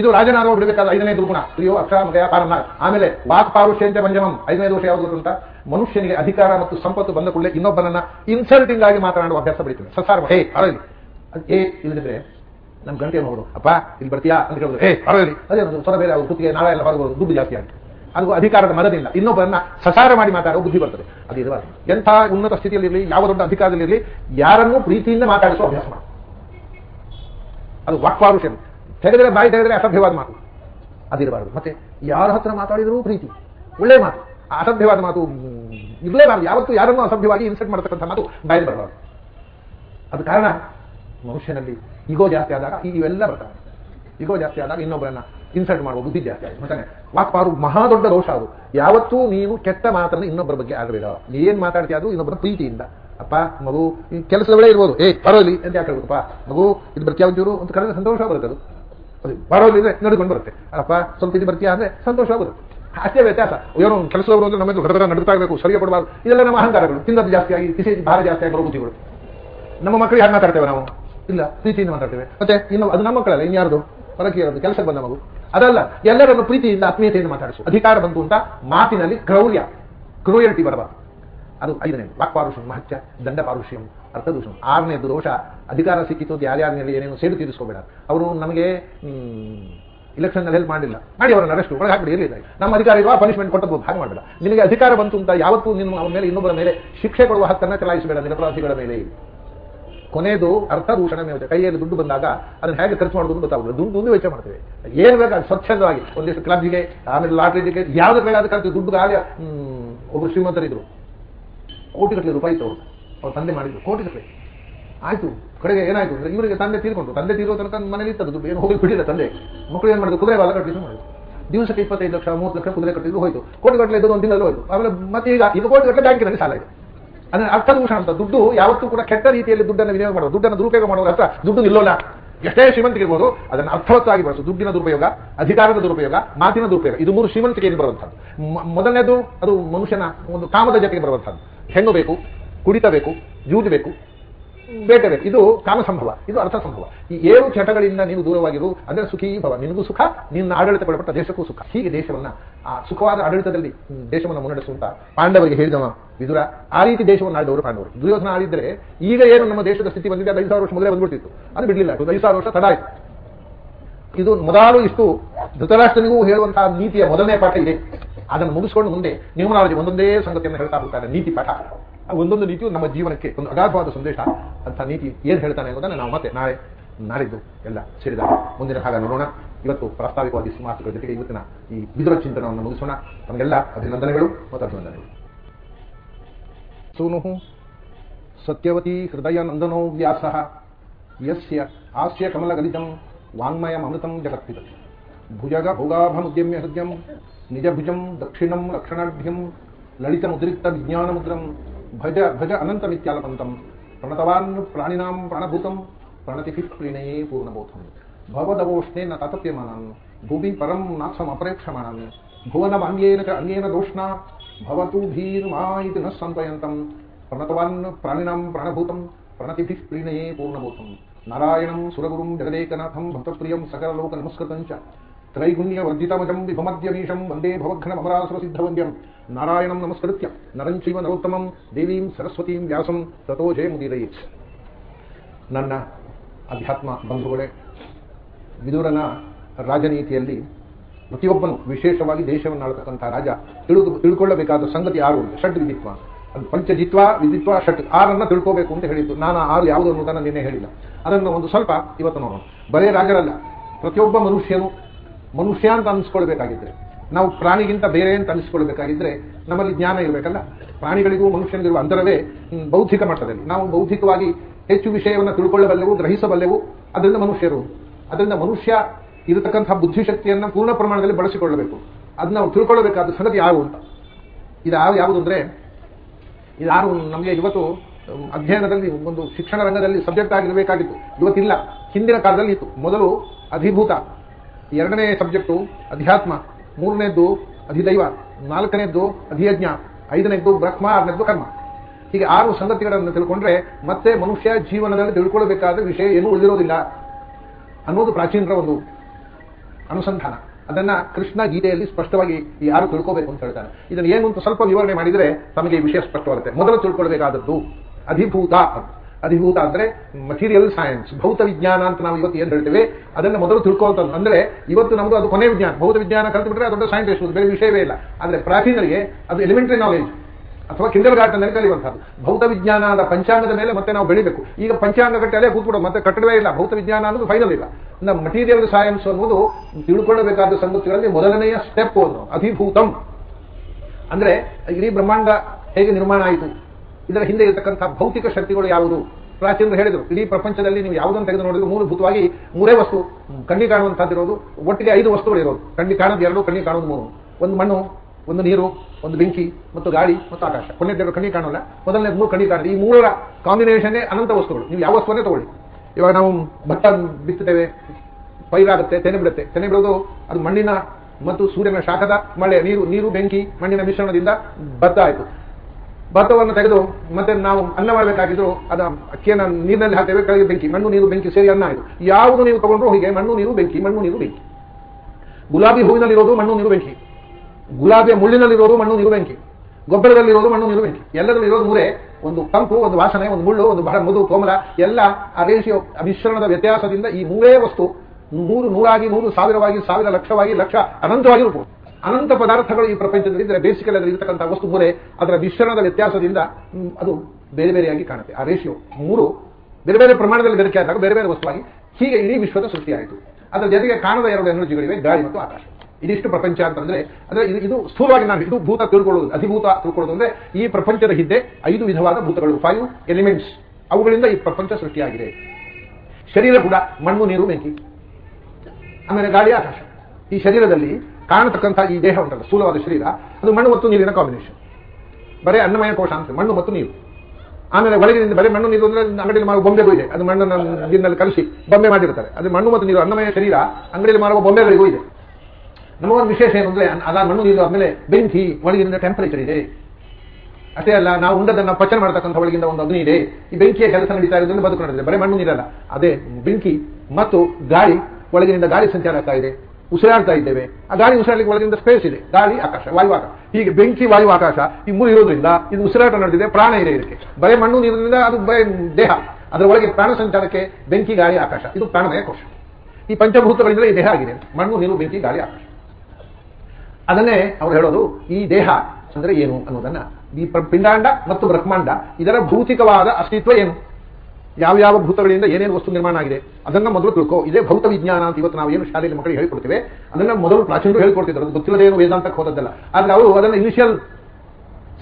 ಇದು ರಾಜನಾರೋ ಬಿಡಬೇಕಾದ ಐದನೇ ದುರ್ಗುಣ. ಪ್ರಿಯೋ ಅಕ್ಷ ಕಾರಣ ಆಮೇಲೆ ವಾಕ್ ಪಾರುಷ್ಯಂತೆ ಮಂಜಮಂ ಐದನೇ ದೋಷ ಯಾವುದು ಅಂತ? ಮನುಷ್ಯನಿಗೆ ಅಧಿಕಾರ ಮತ್ತು ಸಂಪತ್ತು ಬಂದ ಕೂಡಲೇ ಇನ್ನೊಬ್ಬನನ್ನ ಇನ್ಸಲ್ಟಿಂಗ್ ಆಗಿ ಮಾತನಾಡುವ ಅಭ್ಯಾಸ ಬೆಳೀತದೆ. ಸಸಾರ ಹೇ ಅರಲಿ ಏ ಇಲ್ಲದಿದ್ರೆ ನಮ್ಮ ಗಂಟೆ ನೋಡು ಅಪ್ಪ, ಇಲ್ಲಿ ಬರ್ತೀಯಾ ಅಂತ ಕೇಳಿದ್ರು. ಹೇ ಅರಲಿ ಅದೇ ಸ್ವರ ಬೇರೆ, ಅವ್ರ ಕುತ್ತಿಗೆ ನಾಳೆ ಎಲ್ಲ ಹೊರಗೆ ದುಡ್ಡು ಜಾಸ್ತಿ ಆಗುತ್ತೆ ಅದು ಅಧಿಕಾರದ ಮದದಿಂದ ಇನ್ನೊಬ್ಬರನ್ನ ಸಸಾರ ಮಾಡಿ ಮಾತಾಡೋ ಬುದ್ಧಿ ಬರ್ತದೆ. ಅದು ಇರಬಾರ್ದು ಎಂಥ ಉನ್ನತ ಸ್ಥಿತಿಯಲ್ಲಿರಲಿ, ಯಾವ ದೊಡ್ಡ ಅಧಿಕಾರದಲ್ಲಿರಲಿ, ಯಾರನ್ನೂ ಪ್ರೀತಿಯಿಂದ ಮಾತಾಡಿಸುವ ಅಭ್ಯಾಸ ಮಾಡಿ. ಅದು ವಾಕ್ಪಾರುಷ್ಯ ತೆಗೆದರೆ ಬಾಯಿ ತೆಗೆದರೆ ಅಸಭ್ಯವಾದ ಮಾತು. ಅದಿರಬಾರದು. ಮತ್ತೆ ಯಾರ ಹತ್ರ ಮಾತಾಡಿದರೂ ಪ್ರೀತಿ. ಒಳ್ಳೆ ಮಾತು. ಅಸಭ್ಯವಾದ ಮಾತು ಇರಲೇಬಾರದು ಯಾವತ್ತೂ ಯಾರನ್ನೂ ಅಸಭ್ಯವಾಗಿ ಇನ್ಸಲ್ಟ್ ಮಾಡತಕ್ಕಂಥ ಮಾತು ಬಾಯಿ ಬರಬಾರದು. ಅದು ಕಾರಣ ಮನುಷ್ಯನಲ್ಲಿ ಈಗೋ ಜಾಸ್ತಿ ಆದಾಗ ಇವೆಲ್ಲ ಬರ್ತಾರೆ ಈಗೋ ಜಾಸ್ತಿ ಆದಾಗ ಇನ್ನೊಬ್ಬರನ್ನ ಇನ್ಸಲ್ಟ್ ಮಾಡುವ ಬುದ್ಧಿ ಜಾಸ್ತಿ ಆಗಿದೆ ಮತ್ತೆ ವಾಕ್ಪಾರು ಮಹಾ ದೊಡ್ಡ ದೋಷ ಅದು. ಯಾವತ್ತೂ ನೀವು ಕೆಟ್ಟ ಮಾತನ್ನು ಇನ್ನೊಬ್ಬರ ಬಗ್ಗೆ ಆಗಬೇಡ. ಏನ್ ಮಾತಾಡ್ತೀಯ ಅದು ಇನ್ನೊಬ್ಬರ ಪ್ರೀತಿಯಿಂದ. ಅಪ್ಪ, ಮಗು ಕೆಲಸದ ಕೆಲಸಗಳೇ ಇರ್ಬೋದು. ಏ ಪರವಾಗಿ ಅಂತ ಯಾಕೆ ಹೇಳ್ಬೇಕಪ್ಪ? ಮಗು, ಇದು ಬರ್ತೀಯ ಒಂಚೂರು? ಅಂತ ಕರೆದ ಸಂತೋಷ ಅದು ಬರೋದಿದ್ರೆ ನಡ್ಕೊಂಡು ಬರುತ್ತೆ. ಅಪ್ಪ ಸ್ವಲ್ಪ ಇದು ಬರ್ತೀಯಾ ಅಂದ್ರೆ ಸಂತೋಷ ಆಗುದು. ಅಷ್ಟೇ ವ್ಯತ್ಯಾಸ. ಏನೋ ಕೆಲಸದವರು ಅಂದ್ರೆ ನಮಗೆ ಹೊರತರ ನಡುತ್ತಾ ಇರಬೇಕು ಸರಿಯ ಕೊಡಬಾರ್ದು. ಇದೆಲ್ಲ ನಮ್ಮ ಅಹಂಕಾರಗಳು. ತಿಂದದ್ದು ಜಾಸ್ತಿ ಆಗಿ ಕಿಸೆ ಭಾರ ಜಾಸ್ತಿ ಆಗಿ ಬರೋ ಬುದ್ಧಿಗಳು. ನಮ್ಮ ಮಕ್ಕಳಿಗೆ ಹಣ ಮಾತಾಡ್ತೇವೆ ನಾವು? ಇಲ್ಲ, ಪ್ರೀತಿಯಿಂದ ಮಾತಾಡ್ತೇವೆ. ಮತ್ತೆ ಇನ್ನು ಅದು ನಮ್ಮ ಮಕ್ಕಳಲ್ಲ ಇನ್ಯಾರ್ದು ಹೊರಗೆ ಇರೋದು ಕೆಲಸಕ್ಕೆ ಬಂದ ಮಗು. ಅದಲ್ಲ, ಎಲ್ಲರನ್ನು ಪ್ರೀತಿಯಿಂದ, ಆತ್ಮೀಯತೆಯಿಂದ ಮಾತಾಡಿಸು. ಅಧಿಕಾರ ಬಂತು ಅಂತ ಮಾತಿನಲ್ಲಿ ಕ್ರೌರ್ಯ ಕ್ರೂಯರಿಟಿ ಬರಬಾರ್ದು. ಅದು ಐದನೇ ವಾಕ್ಪಾರುಷ್ಯಂ ಮಹತ್ಯ ದಂಡ ಪಾರುಷ್ಯಂ ಅರ್ಥದೂಷಂ ಆರನೇದು ದೋಷ ಅಧಿಕಾರ ಸಿಕ್ಕಿತು ಅಂತ ಯಾರ್ಯಾರ ಮೇಲೆ ಏನೇನು ಸೇಡು ತೀರಿಸ್ಕೋಬೇಡ. ಅವರು ನಮಗೆ ಇಲೆಕ್ಷನ್ನಲ್ಲಿ ಹೆಲ್ಪ್ ಮಾಡಿಲ್ಲ. ಮಾಡಿ ಅವರನ್ನು ಅರೆಸ್ಟ್ ಒಳಗೆ ಹಾಕ್ಬಿಡಿ ಇರಲಿಲ್ಲ ನಮ್ಮ ಅಧಿಕಾರ ಇರುವ ಪನಿಷ್ಮೆಂಟ್ ಕೊಟ್ಟಬಹುದು ಹಾಗೆ ಮಾಡಬೇಡ. ನಿಮಗೆ ಅಧಿಕಾರ ಬಂತು ಅಂತ ಯಾವತ್ತೂ ನಿಮ್ಮ ಅವರ ಮೇಲೆ, ಇನ್ನೊಬ್ಬರ ಮೇಲೆ ಶಿಕ್ಷೆ ಕೊಡುವ ಹಕ್ಕನ್ನು ಚಲಾಯಿಸಬೇಡ. ನಿರಪರಾಧಿಗಳ ಮೇಲೆ ಕೊನೆಯದು ಅರ್ಥದೂಷಣ ಮೇಲೆ ಕೈಯಲ್ಲಿ ದುಡ್ಡು ಬಂದಾಗ ಅದನ್ನ ಹೇಗೆ ಖರ್ಚು ಮಾಡೋದು ಗೊತ್ತಾಗುತ್ತೆ ದುಡ್ಡು ದುಡ್ಡು ವೆಚ್ಚ ಮಾಡ್ತೇವೆ. ಏನು ಬೇಕಾದ ಸ್ವಚ್ಛಂದವಾಗಿ. ಒಂದಿಷ್ಟು ಕ್ಲಬ್ಗೆ ಆಮೇಲೆ ಲಾಟ್ರಿಗೆ ಯಾವ್ದು ಬೇಕಾದ ಖರ್ಚು? ದುಡ್ಡು ಒಬ್ರು ಶ್ರೀಮಂತರಿದ್ರು. ಕೋಟಿಗಟ್ಟಲೆ ರೂಪಾಯಿ ತವರು ಅವ್ರ ತಂದೆ ಮಾಡಿದ್ರು, ಕೋಟಿಗಟ್ಟಲೆ. ಆಯ್ತು, ಕಡೆಗೆ ಏನಾಯ್ತು ಅಂದ್ರೆ ಇವರಿಗೆ ತಂದೆ ತೀರ್ಕೊಂಡು ತಂದೆ ತೀರೋ ತನಕ ಮನೇಲಿ ಇತ್ತದ್ದು ಏನು ಹೋಗಿ ಬಿಡಿಲ್ಲ ತಂದೆ. ಮಕ್ಕಳು ಏನ್ ಮಾಡಿದ್ರು? ಕುದುರೆ ಬಾಲ ಕಟ್ಟಿದ್ರು, ಮಾಡಿದ್ರು. ದಿವಸಕ್ಕೆ ಇಪ್ಪತ್ತೈದು ಲಕ್ಷ, ಮೂವತ್ತು ಲಕ್ಷ ಕುದುರೆ ಕಟ್ಟಿದ್ರು, ಹೋಯ್ತು. ಕೋಟಿಗಟ್ಟಲೆ ಇದ್ದು ಒಂದು ತಿಂಗಳಲ್ಲಿ ಹೋಯ್ತು. ಆಮೇಲೆ ಮತ್ತೆ ಈಗ ಇದು ಕೋಟಿಗಟ್ಟಲೆ ಬ್ಯಾಂಕಿನಲ್ಲಿ ಸಾಲ ಇದೆ. ಅಂದ್ರೆ ಅರ್ಥದೂಷಣ ಅಂತ, ದುಡ್ಡು ಯಾವತ್ತೂ ಕೂಡ ಕೆಟ್ಟ ರೀತಿಯಲ್ಲಿ ದುಡ್ಡನ್ನು ವಿನಿಯೋಗ ಮಾಡೋದು ದುಡ್ಡನ್ನು ದುರುಪಯೋಗ ಮಾಡೋದ್ರ ಹತ್ರ ದುಡ್ಡು ನಿಲ್ಲೋಲ್ಲ. ಎಷ್ಟೇ ಶ್ರೀಮಂತಿಗಿರ್ಬೋದು ಅದನ್ನು ಅರ್ಥವತ್ತಾಗಿ ಬಳಸು. ದುಡ್ಡಿನ ದುರುಪಯೋಗ, ಅಧಿಕಾರದ ದುರುಪಯೋಗ, ಮಾತಿನ ದುರುಪಯೋಗ, ಇದು ಮೂರು ಶ್ರೀಮಂತಿಕೆಯಲ್ಲಿ ಬರುವಂಥದ್ದು ಮ- ಮೊದಲನೇದು ಅದು ಮನುಷ್ಯನ ಒಂದು ಕಾಮದ ಜೊತೆಗೆ ಬರುವಂಥದ್ದು ಹೆಣ್ಣು ಬೇಕು? ಕುಡಿತ ಜೂಜಬೇಕು ಜೂಜು ಬೇಕು ಬೇಟೆ ಬೇಕು ಇದು ಕಾಮ ಸಂಭವ ಇದು ಅರ್ಥ ಸಂಭವ ಈ ಏಳು ಚಟಗಳಿಂದ ನೀನು ದೂರವಾಗಿರು, ಅಂದ್ರೆ ಸುಖೀ ಭವ. ನಿನಗೂ ಸುಖ, ನಿನ್ನ ಆಡಳಿತಗೊಳಪಟ್ಟ ದೇಶಕ್ಕೂ ಸುಖ. ಹೀಗೆ ದೇಶವನ್ನ, ಆ ಸುಖವಾದ ಆಡಳಿತದಲ್ಲಿ ದೇಶವನ್ನು ಮುನ್ನಡೆಸುವಂತ ಪಾಂಡವರಿಗೆ ಹೇಳಿದವ ವಿದುರ. ಆ ರೀತಿ ದೇಶವನ್ನು ಆಡಿದವರು ಪಾಂಡವರು. ದುರ್ಯೋಧನ ಆಡಿದ್ರೆ ಈಗ ಏನು ನಮ್ಮ ದೇಶದ ಸ್ಥಿತಿ ಬಂದಿದೆ? ಅದು ಐದು ಸಾವಿರ ವರ್ಷ ಮೊದಲೇ ಬಂದ್ಬಿಡ್ತಿತ್ತು ಅದು ಬಿಡಲಿಲ್ಲ. ಐದು ಸಾವಿರ ವರ್ಷ ತಡ ಇದು ಮೊದಲು ಇಷ್ಟು ಧೃತರಾಷ್ಟ್ರನಿಗೂ ಹೇಳುವಂತಹ ನೀತಿಯ ಮೊದಲನೇ ಪಾಠ ಇದೆ. ಅದನ್ನು ಮುಗಿಸ್ಕೊಂಡು ಮುಂದೆ ನ್ಯೂಮರಾಲಜಿ ಒಂದೊಂದೇ ಸಂಗತಿಯನ್ನು ಹೇಳ್ತಾ ಹೋಗ್ತಾರೆ ನೀತಿ ಪಾಠ. ಒಂದೊಂದು ನೀತಿಯು ನಮ್ಮ ಜೀವನಕ್ಕೆ ಒಂದು ಅಗಾಧವಾದ ಸಂದೇಶ ಅಂತ ನೀತಿ ಏನ್ ಹೇಳ್ತಾನೆ ಅನ್ನೋದನ್ನ ನಾವು ಮತ್ತೆ ನಾಳೆ ನಾಡಿದ್ದು ಎಲ್ಲ ಸೇರಿದಾಗ. ಮುಂದಿನ ಭಾಗ ನೋಡೋಣ. ಇವತ್ತು ಪ್ರಾಸ್ತಾವಿಕವಾಗಿ ಮಾತುಗಳ ಜೊತೆಗೆ ಇವತ್ತಿನ ಈ ಬಿದುರ ಚಿಂತನವನ್ನು ಮುಗಿಸೋಣ. ತಮಗೆಲ್ಲ ಅಭಿನಂದನೆಗಳು ಮತ್ತು ಅಭಿನಂದನೆಗಳು. ಸೂನು ಸತ್ಯವತಿ ಹೃದಯ ನಂದನೋ ವ್ಯಾಸ. ಯಸ್ಯ ಹಾಸ್ಯ ಕಮಲಗಲಿತಂ ವಾಂಗ್ಮಯಂ ಅಮೃತಂ ಜಗತ್ಪಿತ ಭುಜಗ ಭೋಗಾಭಮುದ್ಯಮ್ಯ ಹೃದಯಂ ನಿಜ ಭುಜಂ ದಕ್ಷಿಣಂ ಲಕ್ಷಣಾಢ್ಯಂ ಲಲಿತಮುದ್ರಿಕ್ತ ವಿಜ್ಞಾನಮುದ್ರಂ భజ భజ అనంతమిత్యాలపంతం ప్రణతవాన్ ప్రాణినాం ప్రాణభూతం ప్రణతిభి ప్రణయే పూర్ణబోధం। భవదవోష్ణేన తతప్యమానం భూమి పరం నాథమప్రేక్షమాణం భువనమన్యేన చ అన్యేన దోష్ణ భవతు భీర్మా ఇది నంతయంతం ప్రణతవాన్ ప్రాణినాం ప్రాణభూతం ప్రణతిభి ప్రీణయే పూర్ణబోధం। నారాయణం సురగురుం జగదేకనాథం భక్తప్రియం సకలలోక నమస్కృతం చ। ತ್ರೈಗುಣ್ಯವರ್ಜಿತಮಜಂ ವಿಭಮದ್ಯಮೀಶಂ ವಂದೇ ಭವಘ್ನಮರಾಸುರಸಿದ್ಧವಂದ್ಯಂ ನಾರಾಯಣಂ ನಮಸ್ಕೃತ್ಯ ನರಂಚೈವ ನರೋತ್ತಮಂ ದೇವೀಂ ಸರಸ್ವತೀಂ ವ್ಯಾಸಂ ತಥೋ ಜಯ ಮುದಿರಯೇತ್ ನನ್ನ ಅಧ್ಯಾತ್ಮ ಬಂಧುಗಳೇ, ವಿದುರನ ರಾಜನೀತಿಯಲ್ಲಿ ಪ್ರತಿಯೊಬ್ಬನು ವಿಶೇಷವಾಗಿ ದೇಶವನ್ನು ಆಳತಕ್ಕಂಥ ರಾಜ, ತಿಳಿದು ತಿಳ್ಕೊಳ್ಳಬೇಕಾದ ಸಂಗತಿ ಆರು ಷಡ್ ವಿದಿತ್ವ ಅದು ಪಂಚಜಿತ್ವ ವಿದಿತ್ವ ಷಟ್, ಆರನ್ನ ತಿಳ್ಕೋಬೇಕು ಅಂತ ಹೇಳಿದ್ದು. ನಾನು ಆರು ಯಾವುದು ಅನ್ನೋದನ್ನು ನಿನ್ನೆ ಹೇಳಿಲ್ಲ. ಅದನ್ನು ಒಂದು ಸ್ವಲ್ಪ ಇವತ್ತು ನೋಡೋಣ. ಬರೇ ರಾಜರಲ್ಲ, ಪ್ರತಿಯೊಬ್ಬ ಮನುಷ್ಯನು ಮನುಷ್ಯ ಅಂತ ಅನಿಸ್ಕೊಳ್ಬೇಕಾಗಿದ್ರೆ, ನಾವು ಪ್ರಾಣಿಗಿಂತ ಬೇರೆ ಅಂತ ಅನಿಸ್ಕೊಳ್ಬೇಕಾಗಿದ್ರೆ ನಮ್ಮಲ್ಲಿ ಜ್ಞಾನ ಇರಬೇಕಲ್ಲ? ಪ್ರಾಣಿಗಳಿಗೂ ಮನುಷ್ಯನಿಗಿರುವ ಅಂತರವೇ ಬೌದ್ಧಿಕ ಮಟ್ಟದಲ್ಲಿ. ನಾವು ಬೌದ್ಧಿಕವಾಗಿ ಹೆಚ್ಚು ವಿಷಯವನ್ನು ತಿಳ್ಕೊಳ್ಳಬಲ್ಲೆವು, ಗ್ರಹಿಸಬಲ್ಲೆವು, ಅದರಿಂದ ಮನುಷ್ಯರು. ಅದರಿಂದ ಮನುಷ್ಯ ಇರತಕ್ಕಂತಹ ಬುದ್ಧಿಶಕ್ತಿಯನ್ನು ಪೂರ್ಣ ಪ್ರಮಾಣದಲ್ಲಿ ಬಳಸಿಕೊಳ್ಳಬೇಕು. ಅದನ್ನ ನಾವು ತಿಳ್ಕೊಳ್ಳಬೇಕಾದ ಸಂಗತಿ ಯಾರು ಅಂತ? ಇದು ಯಾವುದು ಅಂದರೆ, ಇದು ಯಾರು ನಮಗೆ ಇವತ್ತು ಅಧ್ಯಯನದಲ್ಲಿ ಒಂದು ಶಿಕ್ಷಣ ರಂಗದಲ್ಲಿ ಸಬ್ಜೆಕ್ಟ್ ಆಗಿರಬೇಕಾಗಿತ್ತು. ಇವತ್ತಿಲ್ಲ. ಹಿಂದಿನ ಕಾಲದಲ್ಲಿ ಇತ್ತು. ಮೊದಲು ಅಧಿಭೂತ. ಎರಡನೇ ಸಬ್ಜೆಕ್ಟು ಅಧ್ಯಾತ್ಮ, ಮೂರನೇದ್ದು ಅಧಿದೈವ, ನಾಲ್ಕನೇದ್ದು ಅಧಿಯಜ್ಞ, ಐದನೇದ್ದು ಬ್ರಹ್ಮ, ಆರನೇದ್ದು ಕರ್ಮ. ಹೀಗೆ ಆರು ಸಂಗತಿಗಳನ್ನು ತಿಳ್ಕೊಂಡ್ರೆ ಮತ್ತೆ ಮನುಷ್ಯ ಜೀವನದಲ್ಲಿ ತಿಳ್ಕೊಳ್ಬೇಕಾದ ವಿಷಯ ಏನೂ ಉಳಿದಿರೋದಿಲ್ಲ ಅನ್ನೋದು ಪ್ರಾಚೀನರ ಒಂದು ಅನುಸಂಧಾನ. ಅದನ್ನ ಕೃಷ್ಣ ಗೀತೆಯಲ್ಲಿ ಸ್ಪಷ್ಟವಾಗಿ ಯಾರು ತಿಳ್ಕೋಬೇಕು ಅಂತ ಹೇಳ್ತಾರೆ ಇದನ್ನು ಏನು ಅಂತ ಸ್ವಲ್ಪ ವಿವರಣೆ ಮಾಡಿದರೆ ತಮಗೆ ವಿಷಯ ಸ್ಪಷ್ಟವಾಗುತ್ತೆ. ಮೊದಲು ತಿಳ್ಕೊಳ್ಬೇಕಾದದ್ದು ಅಧಿಭೂತ ಅಧಿಭೂತ ಅಂದ್ರೆ ಮಟೀರಿಯಲ್ ಸೈನ್ಸ್ ಭೌತ ವಿಜ್ಞಾನ ಅಂತ ನಾವು ಇವತ್ತು ಏನ್ ಹೇಳ್ತೇವೆ, ಅದನ್ನ ಮೊದಲು ತಿಳ್ಕೊಳ್ತ ಅಂದ್ರೆ ಇವತ್ತು ನಮ್ದು ಅದು ಕೊನೆ ವಿಜ್ಞಾನ. ಭೌತ ವಿಜ್ಞಾನ ಕಲಿತು ಬಿಟ್ರೆ ದೊಡ್ಡ ಸೈಂಟಿಸ್ಟ್ ಬೇರೆ ವಿಷಯವೇ ಇಲ್ಲ. ಆದ್ರೆ ಪ್ರಾಚೀನರಿಗೆ ಅದು ಎಲಿಮೆಂಟರಿ ನಾಲೆಜ್ ಅಥವಾ ಕಿಂಡಲ್ ಗಾರ್ಟನ್ ಕಲಿಯುವಂಥದ್ದು. ಭೌತ ವಿಜ್ಞಾನದ ಪಂಚಾಂಗದ ಮೇಲೆ ಮತ್ತೆ ನಾವು ಬೆಳಿಬೇಕು. ಈಗ ಪಂಚಾಂಗ ಕಟ್ಟೆ ಅಲ್ಲೇ ಕೂತ್ಬಿಡೋದು ಮತ್ತೆ ಕಟ್ಟಡವೇ ಇಲ್ಲ, ಭೌತ ವಿಜ್ಞಾನ ಅನ್ನೋದು ಫೈನಲ್ ಇಲ್ಲ. ನಮ್ಮ ಮಟೀರಿಯಲ್ ಸೈನ್ಸ್ ಅನ್ನೋದು ತಿಳ್ಕೊಳ್ಳಬೇಕಾದ ಸಂಗತಿಗಳಲ್ಲಿ ಮೊದಲನೆಯ ಸ್ಟೆಪ್ ಒಂದು ಅಧಿಭೂತಂ. ಅಂದ್ರೆ ಇಡೀ ಬ್ರಹ್ಮಾಂಡ ಹೇಗೆ ನಿರ್ಮಾಣ ಆಯಿತು? ಇದರ ಹಿಂದೆ ಇರತಕ್ಕಂತಹ ಭೌತಿಕ ಶಕ್ತಿಗಳು ಯಾವುದು? ಪ್ರಾಚೀನರು ಹೇಳಿದರು. ಇಡೀ ಪ್ರಪಂಚದಲ್ಲಿ ನೀವು ಯಾವುದನ್ನು ತೆಗೆದು ನೋಡಿದ್ರು ಮೂಲಭೂತವಾಗಿ ಮೂರೇ ವಸ್ತು ಕಣ್ಣಿಗೆ ಕಾಣುವಂತಹದ್ದಿರೋದು, ಒಟ್ಟಿಗೆ ಐದು ವಸ್ತುಗಳು ಇರೋದು. ಕಣ್ಣಿಗೆ ಕಾಣೋದು ಎರಡು, ಕಣ್ಣಿಗೆ ಕಾಣೋದು ಮೂರು. ಒಂದು ಮಣ್ಣು, ಒಂದು ನೀರು, ಒಂದು ಬೆಂಕಿ ಮತ್ತು ಗಾಳಿ ಮತ್ತು ಆಕಾಶ. ಕೊನೆಯದೆರಡು ಕಣ್ಣಿಗೆ ಕಾಣೋಲ್ಲ ಮೊದಲನೇ ಮೂರು ಕಣ್ಣಿ ಕಾಣೋದು ಈ ಮೂರರ ಕಾಂಬಿನೇಷನ್ನೇ ಅನಂತ ವಸ್ತುಗಳು. ನೀವು ಯಾವ ವಸ್ತುವನ್ನೇ ತಗೊಳ್ಳಿ. ಇವಾಗ ನಾವು ಭತ್ತ ಬಿತ್ತುತ್ತೇವೆ ಪೈರಾಗುತ್ತೆ ತೆನೆ ಬಿಡುತ್ತೆ. ತೆನೆ ಬಿಡೋದು ಅದು ಮಣ್ಣಿನ ಮತ್ತು ಸೂರ್ಯನ ಶಾಖದ ಮಳೆ, ನೀರು ನೀರು, ಬೆಂಕಿ, ಮಣ್ಣಿನ ಮಿಶ್ರಣದಿಂದ ಭತ್ತ ಆಯಿತು. ಭತ್ತವನ್ನು ತೆಗೆದು ಮತ್ತೆ ನಾವು ಅನ್ನ ಮಾಡಬೇಕಾಗಿದ್ರು ಅದ ಅಕ್ಕಿಯನ್ನು ನೀರಿನಲ್ಲಿ ಹಾಕ್ತೇವೆ, ಕೆಳಗೆ ಬೆಂಕಿ, ಮಣ್ಣು, ನೀರು, ಬೆಂಕಿ ಸೇರಿ ಅನ್ನ ಆಯಿತು ಯಾವುದು ನೀವು ತಗೊಂಡ್ರು ಹೀಗೆ, ಮಣ್ಣು, ನೀರು, ಬೆಂಕಿ, ಮಣ್ಣು, ನೀರು, ಬೆಂಕಿ. ಗುಲಾಬಿ ಹೂವಿನಲ್ಲಿರೋದು ಮಣ್ಣು, ನೀರು, ಬೆಂಕಿ. ಗುಲಾಬಿಯ ಮುಳ್ಳಿನಲ್ಲಿರೋದು ಮಣ್ಣು, ನೀರು, ಬೆಂಕಿ. ಗೊಬ್ಬರದಲ್ಲಿರೋದು ಮಣ್ಣು, ನೀರು, ಬೆಂಕಿ. ಎಲ್ಲದರಲ್ಲಿ ಇರೋದು ಮೂರೇ. ಒಂದು ತಂಪು, ಒಂದು ವಾಸನೆ, ಒಂದು ಮುಳ್ಳು, ಒಂದು ಬಹಳ ಮೃದು ಕೋಮಲ. ಎಲ್ಲ ಆ ರೇಷಿಯ ಮಿಶ್ರಣದ ವ್ಯತ್ಯಾಸದಿಂದ ಈ ಮೂರೇ ವಸ್ತು ನೂರು, ನೂರಾಗಿ, ನೂರು ಸಾವಿರವಾಗಿ, ಸಾವಿರ ಲಕ್ಷವಾಗಿ, ಲಕ್ಷ ಅನಂತವಾಗಿ ಅನಂತ ಪದಾರ್ಥಗಳು ಈ ಪ್ರಪಂಚದಲ್ಲಿ ಇದ್ರೆ ಬೇಸಿಕಲ್ ಅದರಲ್ಲಿ ಇರತಕ್ಕಂಥ ವಸ್ತು ಮೂಲೆ, ಅದರ ಮಿಶ್ರಣದ ವ್ಯತ್ಯಾಸದಿಂದ ಅದು ಬೇರೆ ಬೇರೆಯಾಗಿ ಕಾಣುತ್ತೆ. ಆ ರೇಷಿಯೋ ಮೂರು ಬೇರೆ ಬೇರೆ ಪ್ರಮಾಣದಲ್ಲಿ ಬೆರಕೆ ಆದಾಗ ಬೇರೆ ಬೇರೆ ವಸ್ತುವಾಗಿ ಹೀಗೆ ಇಡೀ ವಿಶ್ವದ ಸೃಷ್ಟಿಯಾಯಿತು ಅದರ ಜೊತೆಗೆ ಕಾಣದ ಎರಡು ಎನರ್ಜಿಗಳಿವೆ, ಗಾಳಿ ಮತ್ತು ಆಕಾಶ. ಇದಿಷ್ಟು ಪ್ರಪಂಚ ಅಂತಂದ್ರೆ ಅಂದ್ರೆ ಇದು ಇದು ಸ್ಥೂಲವಾಗಿ ನಾವು ಇದು ಭೂತ ತಿಳ್ಕೊಳ್ಳೋದು, ಅಧಿಭೂತ ತಿಳ್ಕೊಳ್ಳೋದು ಅಂದ್ರೆ ಈ ಪ್ರಪಂಚದ ಹಿಂದೆ ಐದು ವಿಧವಾದ ಭೂತಗಳು ಫೈವ್ ಎಲಿಮೆಂಟ್ಸ್ ಅವುಗಳಿಂದ ಈ ಪ್ರಪಂಚ ಸೃಷ್ಟಿಯಾಗಿದೆ. ಶರೀರ ಕೂಡ, ಮಣ್ಣು, ನೀರು ಬೆಂಕಿ ಆಮೇಲೆ ಗಾಳಿ, ಆಕಾಶ. ಈ ಶರೀರದಲ್ಲಿ ಕಾಣತಕ್ಕಂಥ ಈ ದೇಹ ಉಂಟಲ್ಲ, ಸ್ಥೂಲವಾದ ಶರೀರ, ಅದು ಮಣ್ಣು ಮತ್ತು ನೀರಿನ ಕಾಂಬಿನೇಷನ್ ಬರೇ ಅನ್ನಮಯ ಕೋಶ ಅಂತ, ಮಣ್ಣು ಮತ್ತು ನೀರು. ಆಮೇಲೆ ಒಳಗಿನಿಂದ ಬರೀ ಮಣ್ಣು ನೀರು ಅಂದ್ರೆ ಅಂಗಡಿಯಲ್ಲಿ ಮಾರುವ ಬೊಂಬೆಗೂ ಇದೆ ಅದು ಮಣ್ಣನ್ನು ನೀರಿನಲ್ಲಿ ಕಲಸಿ ಬೊಂಬೆ ಮಾಡಿರ್ತಾರೆ. ಅದು ಮಣ್ಣು ಮತ್ತು ನೀರು, ಅನ್ನಮಯ ಶರೀರ ಅಂಗಡಿಯಲ್ಲಿ ಮಾರುವ ಬೊಂಬೆಗಳಿಗೂ ಇದೆ ನಮ್ಮ ಒಂದು ವಿಶೇಷ ಏನು ಅಂದ್ರೆ, ಅದ ಮಣ್ಣು ನೀರು ಆಮೇಲೆ ಬೆಂಕಿ, ಒಳಗಿನಿಂದ ಟೆಂಪರೇಚರ್ ಇದೆ. ಅಷ್ಟೇ ಅಲ್ಲ, ನಾವು ಉಂಡದನ್ನ ಪಚನ ಮಾಡತಕ್ಕಂಥ ಒಳಗಿಂದ ಒಂದು ಅಗ್ನಿ ಇದೆ. ಈ ಬೆಂಕಿಯ ಕೆಲಸ ನಡೀತಾ ಇರೋದ್ರಿಂದ ಬದುಕು ನಡೆದಿದೆ. ಬರೀ ಮಣ್ಣು ನೀರಲ್ಲ. ಅದೇ ಬೆಂಕಿ ಮತ್ತು ಗಾಳಿ, ಒಳಗಿನಿಂದ ಗಾಳಿ ಸಂಚಾರ ಆಗ್ತಾ ಇದೆ. ಉಸಿರಾಡ್ತಾ ಇದ್ದೇವೆ. ಆ ಗಾಳಿ ಉಸಿರಾಡಲಿಕ್ಕೆ ಒಳಗಿಂದ ಸ್ಪೇಸ್ ಇದೆ. ಗಾಳಿ, ಆಕಾಶ, ವಾಯು ಆಕಾಶ. ಹೀಗೆ ಬೆಂಕಿ, ವಾಯು ಆಕಾಶ, ಈ ಮೂರು ಇರೋದ್ರಿಂದ ಇದು ಉಸಿರಾಟ ನಡೆದಿದೆ, ಪ್ರಾಣ ಇದೆ ಇದಕ್ಕೆ. ಬರೀ ಮಣ್ಣು ನೀರೋದ್ರಿಂದ ಅದು ದೇಹ. ಅದರ ಒಳಗೆ ಪ್ರಾಣ ಸಂಚಾರಕ್ಕೆ ಬೆಂಕಿ, ಗಾಳಿ, ಆಕಾಶ. ಇದು ಪ್ರಾಣಮಯ ಕೋಶ. ಈ ಪಂಚಭೂತಗಳಿಂದ ಈ ದೇಹ ಆಗಿದೆ. ಮಣ್ಣು, ನೀರು, ಬೆಂಕಿ, ಗಾಳಿ, ಆಕಾಶ. ಅದನ್ನೇ ಅವರು ಹೇಳೋದು, ಈ ದೇಹ ಅಂದ್ರೆ ಏನು ಅನ್ನೋದನ್ನ. ಈ ಪಿಂಡಾಂಡ ಮತ್ತು ಬ್ರಹ್ಮಾಂಡ ಇದರ ಭೌತಿಕವಾದ ಅಸ್ತಿತ್ವ ಏನು? ಯಾವ ಯಾವ ಭೂತಗಳಿಂದ ಏನೇನು ವಸ್ತು ನಿರ್ಮಾಣ ಆಗಿದೆ, ಅದನ್ನ ಮೊದಲು ತಿಳ್ಕೋ. ಇದೇ ಭೌತ ವಿಜ್ಞಾನ ಅಂತ ಇವತ್ತು ನಾವು ಏನು ಶಾಲೆಯಲ್ಲಿ ಮಕ್ಕಳಿಗೆ ಹೇಳ್ಕೊಡ್ತೇವೆ. ಅದನ್ನ ಮೊದಲು ಪ್ರಾಚೀನರು ಹೇಳ್ಕೊಡ್ತಿದ್ರು. ಅದು ಗೊತ್ತಿಲ್ಲದೆ ಏನು ವೇದಾಂತಕ್ಕೆ ಹೋದದ್ದಲ್ಲ. ಆದ್ರೆ ಅವರು ಅದನ್ನ ಇನಿಷಿಯಲ್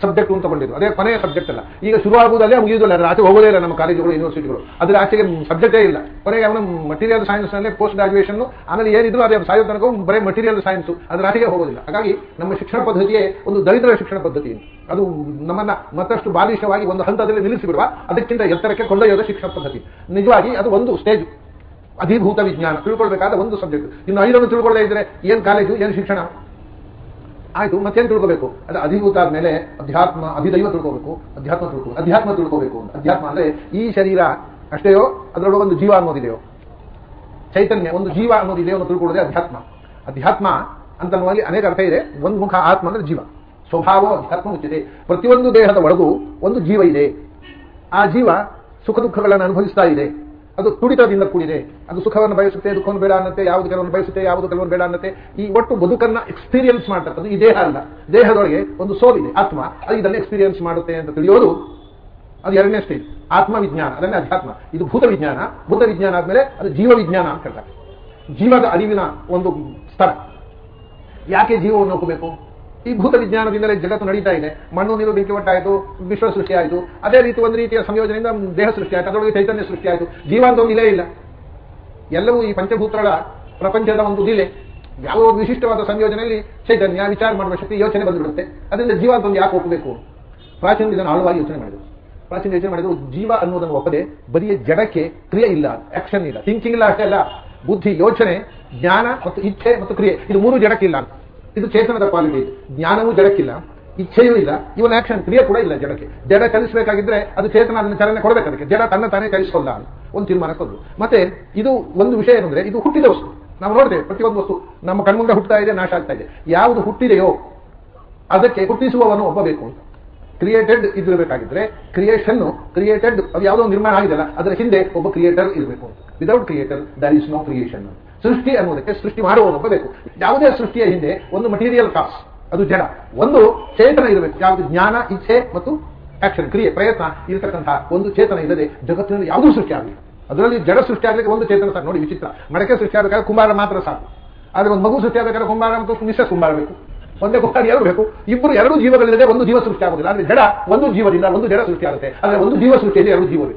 ಸಬ್ಜೆಕ್ಟ್ ಅಂತ ತಗೊಂಡಿದ್ರು ಅದೇ ಕೊನೆಯ ಸಬ್ಜೆಕ್ಟ್ ಅಲ್ಲ. ಈಗ ಶುರುವಾಗುವುದಲ್ಲೇ ಮುಗಿಯುವುದಿಲ್ಲ. ಅದರ ಆಚೆ ಹೋಗೋದೇ ಇಲ್ಲ ನಮ್ಮ ಕಾಲೇಜುಗಳು ಯೂನಿವರ್ಸಿಟಿಗಳು ಅದರ ಆಚೆಗೆ ಸಬ್ಜೆಕ್ಟೇ ಇಲ್ಲ. ಕೊನೆಗೆ ಅವನು ಮಟೀರಿಯಲ್ ಸೈನ್ಸ್ನಲ್ಲಿ ಪೋಸ್ಟ್ ಗ್ರಾಜುಯೇಷನ್ ಆಮೇಲೆ ಏನಿದ್ರು ಅದೇ ಸಾಯೋ ತನಕ ಬರೀ ಮಟೀರಿಯಲ್ ಸೈನ್ಸ್ ಅದರ ಆಚೆಗೆ ಹೋಗೋದಿಲ್ಲ ಹಾಗಾಗಿ ನಮ್ಮ ಶಿಕ್ಷಣ ಪದ್ಧತಿಯೇ ಒಂದು ದರಿದ್ರ ಶಿಕ್ಷಣ ಪದ್ಧತಿ ಅದು ನಮ್ಮನ್ನ ಮತ್ತಷ್ಟು ಬಾಲಿಶವಾಗಿ ಒಂದು ಹಂತದಲ್ಲಿ ನಿಲ್ಲಿಸಿಬಿಡುವ, ಅದಕ್ಕಿಂತ ಎತ್ತರಕ್ಕೆ ಕೊಂಡೊಯ್ಯೋದ ಶಿಕ್ಷಣ ಪದ್ಧತಿ. ನಿಜವಾಗಿ ಅದು ಒಂದು ಸ್ಟೇಜ್ ಅಧಿಭೂತ ವಿಜ್ಞಾನ. ತಿಳ್ಕೊಳ್ಬೇಕಾದ ಒಂದು ಸಬ್ಜೆಕ್ಟ್ ಇನ್ನು ಐದನ್ನು ತಿಳ್ಕೊಳ್ಳದೆ ಇದ್ರೆ ಏನ್ ಕಾಲೇಜು ಏನು ಶಿಕ್ಷಣ? ಆಯ್ತು, ಮತ್ತೇನು ತಿಳ್ಕೋಬೇಕು? ಅದು ಅಧಿಭೂತ ಆದಮೇಲೆ ಅಧ್ಯಾತ್ಮ, ಅಭಿದೈವ ತಿಳ್ಕೋಬೇಕು. ಅಧ್ಯಾತ್ಮ ತಿಳ್ಕೋ ಅಧ್ಯಾತ್ಮ ತಿಳ್ಕೋಬೇಕು. ಅಂತ ಅಧ್ಯಾತ್ಮ ಅಂದ್ರೆ ಈ ಶರೀರ ಅಷ್ಟೇ ಅದರೊಳಗೆ ಒಂದು ಜೀವ ಅನ್ನೋದಿದೆಯೋ? ಚೈತನ್ಯ, ಒಂದು ಜೀವ ಅನ್ನೋದಿದೆಯೋ ಅನ್ನೋ ತಿಳ್ಕೊಳ್ಳೋದೇ ಅಧ್ಯಾತ್ಮ. ಅಧ್ಯಾತ್ಮ ಅಂತನ್ನುವಲ್ಲಿ ಅನೇಕ ಅರ್ಥ ಇದೆ. ಒಂದು ಮುಖ ಆತ್ಮ ಅಂದ್ರೆ ಜೀವ. ಸ್ವಭಾವ ಅಧ್ಯಾತ್ಮ ಮುಚ್ಚಿದೆ. ಪ್ರತಿಯೊಂದು ದೇಹದ ಒಳಗೂ ಒಂದು ಜೀವ ಇದೆ. ಆ ಜೀವ ಸುಖ ದುಃಖಗಳನ್ನು ಅನುಭವಿಸ್ತಾ ಇದೆ. ಅದು ತುಡಿತದಿಂದ ಕೂಡಿದೆ. ಅದು ಸುಖವನ್ನು ಬಯಸುತ್ತೆ, ದುಃಖವನ್ನು ಬೇಡ ಅನ್ನತ್ತೆ, ಯಾವುದು ಕೆಲವನ್ನು ಬಯಸುತ್ತೆ, ಯಾವುದು ಕೆಲವನ್ನು ಬೇಡ ಅನ್ನತ್ತೆ. ಈ ಒಟ್ಟು ಬದುಕನ್ನ ಎಕ್ಸ್ಪೀರಿಯನ್ಸ್ ಮಾಡ್ತಕ್ಕಂಥದ್ದು ಈ ದೇಹ ಅಲ್ಲ. ದೇಹದೊಳಗೆ ಒಂದು ಸೋಲ್ ಇದೆ ಆತ್ಮ. ಅದು ಇದನ್ನು ಎಕ್ಸ್ಪೀರಿಯನ್ಸ್ ಮಾಡುತ್ತೆ ಅಂತ ತಿಳಿಯೋದು ಅದು ಎರಡನೇ ಸ್ಟೇಜ್ ಆತ್ಮ ವಿಜ್ಞಾನ ಅದನ್ನೇ ಅಧ್ಯಾತ್ಮ. ಇದು ಭೂತ ವಿಜ್ಞಾನ ಭೂತ ವಿಜ್ಞಾನ ಆದ್ಮೇಲೆ ಅದು ಜೀವ ವಿಜ್ಞಾನ ಅಂತ ಹೇಳ್ತಾರೆ. ಜೀವದ ಅರಿವಿನ ಒಂದು ಸ್ತರ ಯಾಕೆ ಜೀವವನ್ನು ಒಪ್ಪಬೇಕು? ಈ ಭೂತ ವಿಜ್ಞಾನದಿಂದಲೇ ಜಗತ್ತು ನಡೀತಾ ಇದೆ. ಮಣ್ಣು, ನೀರು, ಬೆಂಕಿ ಒಟ್ಟಾಯಿತು, ವಿಶ್ವ ಸೃಷ್ಟಿಯಾಯಿತು ಅದೇ ರೀತಿ ಒಂದು ರೀತಿಯ ಸಂಯೋಜನೆಯಿಂದ ದೇಹ ಸೃಷ್ಟಿಯಾಯಿತು ಅದರೊಳಗೆ ಚೈತನ್ಯ ಸೃಷ್ಟಿಯಾಯಿತು ಆಯಿತು. ಜೀವ ಅಂತ ಒಂದು ಇಲ್ಲ. ಎಲ್ಲವೂ ಈ ಪಂಚಭೂತಗಳ ಪ್ರಪಂಚದ ಒಂದು ಜಿಲ್ಲೆ ಯಾವ ವಿಶಿಷ್ಟವಾದ ಸಂಯೋಜನೆಯಲ್ಲಿ ಚೈತನ್ಯ, ವಿಚಾರ ಮಾಡುವ ಶಕ್ತಿ, ಯೋಚನೆ ಬಂದುಬಿಡುತ್ತೆ. ಅದರಿಂದ ಜೀವ ಅಂತ ಒಂದು ಯಾಕೆ ಒಪ್ಪಬೇಕು? ಪ್ರಾಚೀನ ಇದನ್ನು ಆಳವಾಗಿ ಯೋಚನೆ ಮಾಡಿದ್ರು. ಪ್ರಾಚೀನ ಯೋಚನೆ ಮಾಡಿದ್ರು, ಜೀವ ಅನ್ನೋದನ್ನು ಒಪ್ಪದೆ ಬರೀ ಜಡಕ್ಕೆ ಕ್ರಿಯೆ ಇಲ್ಲ ಆಕ್ಷನ್ ಇಲ್ಲ ಥಿಂಕಿಂಗ್ ಇಲ್ಲ ಅಷ್ಟೇ ಅಲ್ಲ. ಬುದ್ಧಿ ಯೋಚನೆ, ಜ್ಞಾನ ಮತ್ತು ಇಚ್ಛೆ ಮತ್ತು ಕ್ರಿಯೆ. ಇದು ಮೂರು ಜಡಕ್ಕಿಲ್ಲ ಅಂತ. ಇದು ಚೇತನದ ಕ್ವಾಲಿಟಿ ಜ್ಞಾನವೂ ಜಡಕ್ಕಿಲ್ಲ, ಇಚ್ಛೆಯೂ ಇಲ್ಲ, ಇವನ್ ಆಕ್ಷನ್ ಕ್ರಿಯೆ ಕೂಡ ಇಲ್ಲ ಜಡಕ್ಕೆ. ಜಡ ಚಲಿಸಬೇಕಾಗಿದ್ರೆ ಅದು ಚೇತನ ಅದನ್ನ ಚಲನೆ ಕೊಡಬೇಕು ಅದಕ್ಕೆ. ಜಡ ತನ್ನ ತಾನೇ ಕಲಿಸಿಕೊಲ್ಲ ಅಂತ. ಒಂದು ತೀರ್ಮಾನ ಕೊದ್ರು ಮತ್ತೆ ಇದು ಒಂದು ವಿಷಯ ಏನಂದ್ರೆ, ಇದು ಹುಟ್ಟಿದ ವಸ್ತು. ನಾವು ನೋಡ್ತೇವೆ ಪ್ರತಿಯೊಂದು ವಸ್ತು. ನಮ್ಮ ಕಣ್ಮುಂದೆ ಹುಟ್ಟುತ್ತಾ ಇದೆ, ನಾಶ ಆಗ್ತಾ ಇದೆ. ಯಾವುದು ಹುಟ್ಟಿದೆಯೋ ಅದಕ್ಕೆ ಹುಟ್ಟಿಸುವವನು ಒಬ್ಬಬೇಕು ಅಂತ. ಕ್ರಿಯೇಟೆಡ್ ಇದಿರಬೇಕಾಗಿದ್ರೆ ಕ್ರಿಯೇಷನ್ ಕ್ರಿಯೇಟೆಡ್ ಅದು ಯಾವುದೋ ನಿರ್ಮಾಣ ಆಗಿದೆಲ್ಲ ಅದರ ಹಿಂದೆ ಒಬ್ಬ ಕ್ರಿಯೇಟರ್ ಇರಬೇಕು without creator there is no creation ಸೃಷ್ಟಿ ಅನ್ನೋದಕ್ಕೆ ಸೃಷ್ಟಿ ಮಾಡುವವನೊಬ್ಬ ಬೇಕು ಯಾವುದೇ ಸೃಷ್ಟಿಯ ಹಿಂದೆ ಒಂದು ಮಟೀರಿಯಲ್ ಕಾಸ್ ಅದು ಜಡ. ಒಂದು ಚೇತನ ಇರಬೇಕು. ಯಾವುದು? ಜ್ಞಾನ, ಇಚ್ಛೆ ಮತ್ತು ಆಕ್ಷನ್ ಕ್ರಿಯೆ, ಪ್ರಯತ್ನ ಇರತಕ್ಕಂತಹ ಒಂದು ಚೇತನ ಇಲ್ಲದೆ ಜಗತ್ತಿನಲ್ಲಿ ಯಾವುದೂ ಸೃಷ್ಟಿ ಆಗಲಿ ಅದರಲ್ಲಿ ಜಡ ಸೃಷ್ಟಿ ಆಗಲಿಕ್ಕೆ ಒಂದು ಚೇತನ ಸಾಕು. ನೋಡಿ ವಿಚಿತ್ರ. ಮಡಕೆ ಸೃಷ್ಟಿ ಆಗಬೇಕಾದ್ರೆ ಕುಂಬಾರ ಮಾತ್ರ ಸಾಕು. ಆದರೆ ಒಂದು ಮಗು ಸೃಷ್ಟಿ ಆಗಬೇಕಾದ್ರೆ ಕುಂಬಾರ ಮತ್ತು ಮಿಸ್ಸ ಕುಂಬಾರ ಬೇಕು. ಒಂದೇ ಕುಂಬಾರ ಎರಡು ಬೇಕು? ಇಬ್ಬರು ಎರಡು ಜೀವಗಳಿಲ್ಲದೆ ಒಂದು ಜೀವ ಸೃಷ್ಟಿ ಆಗುದಿಲ್ಲ ಆದರೆ ಜಡ ಒಂದು ಜೀವದಿಂದ ಒಂದು ಜಡ ಸೃಷ್ಟಿ ಆಗುತ್ತೆ. ಆದರೆ ಒಂದು ಜೀವ ಸೃಷ್ಟಿಯಲ್ಲಿ ಎರಡು ಜೀವಗಳು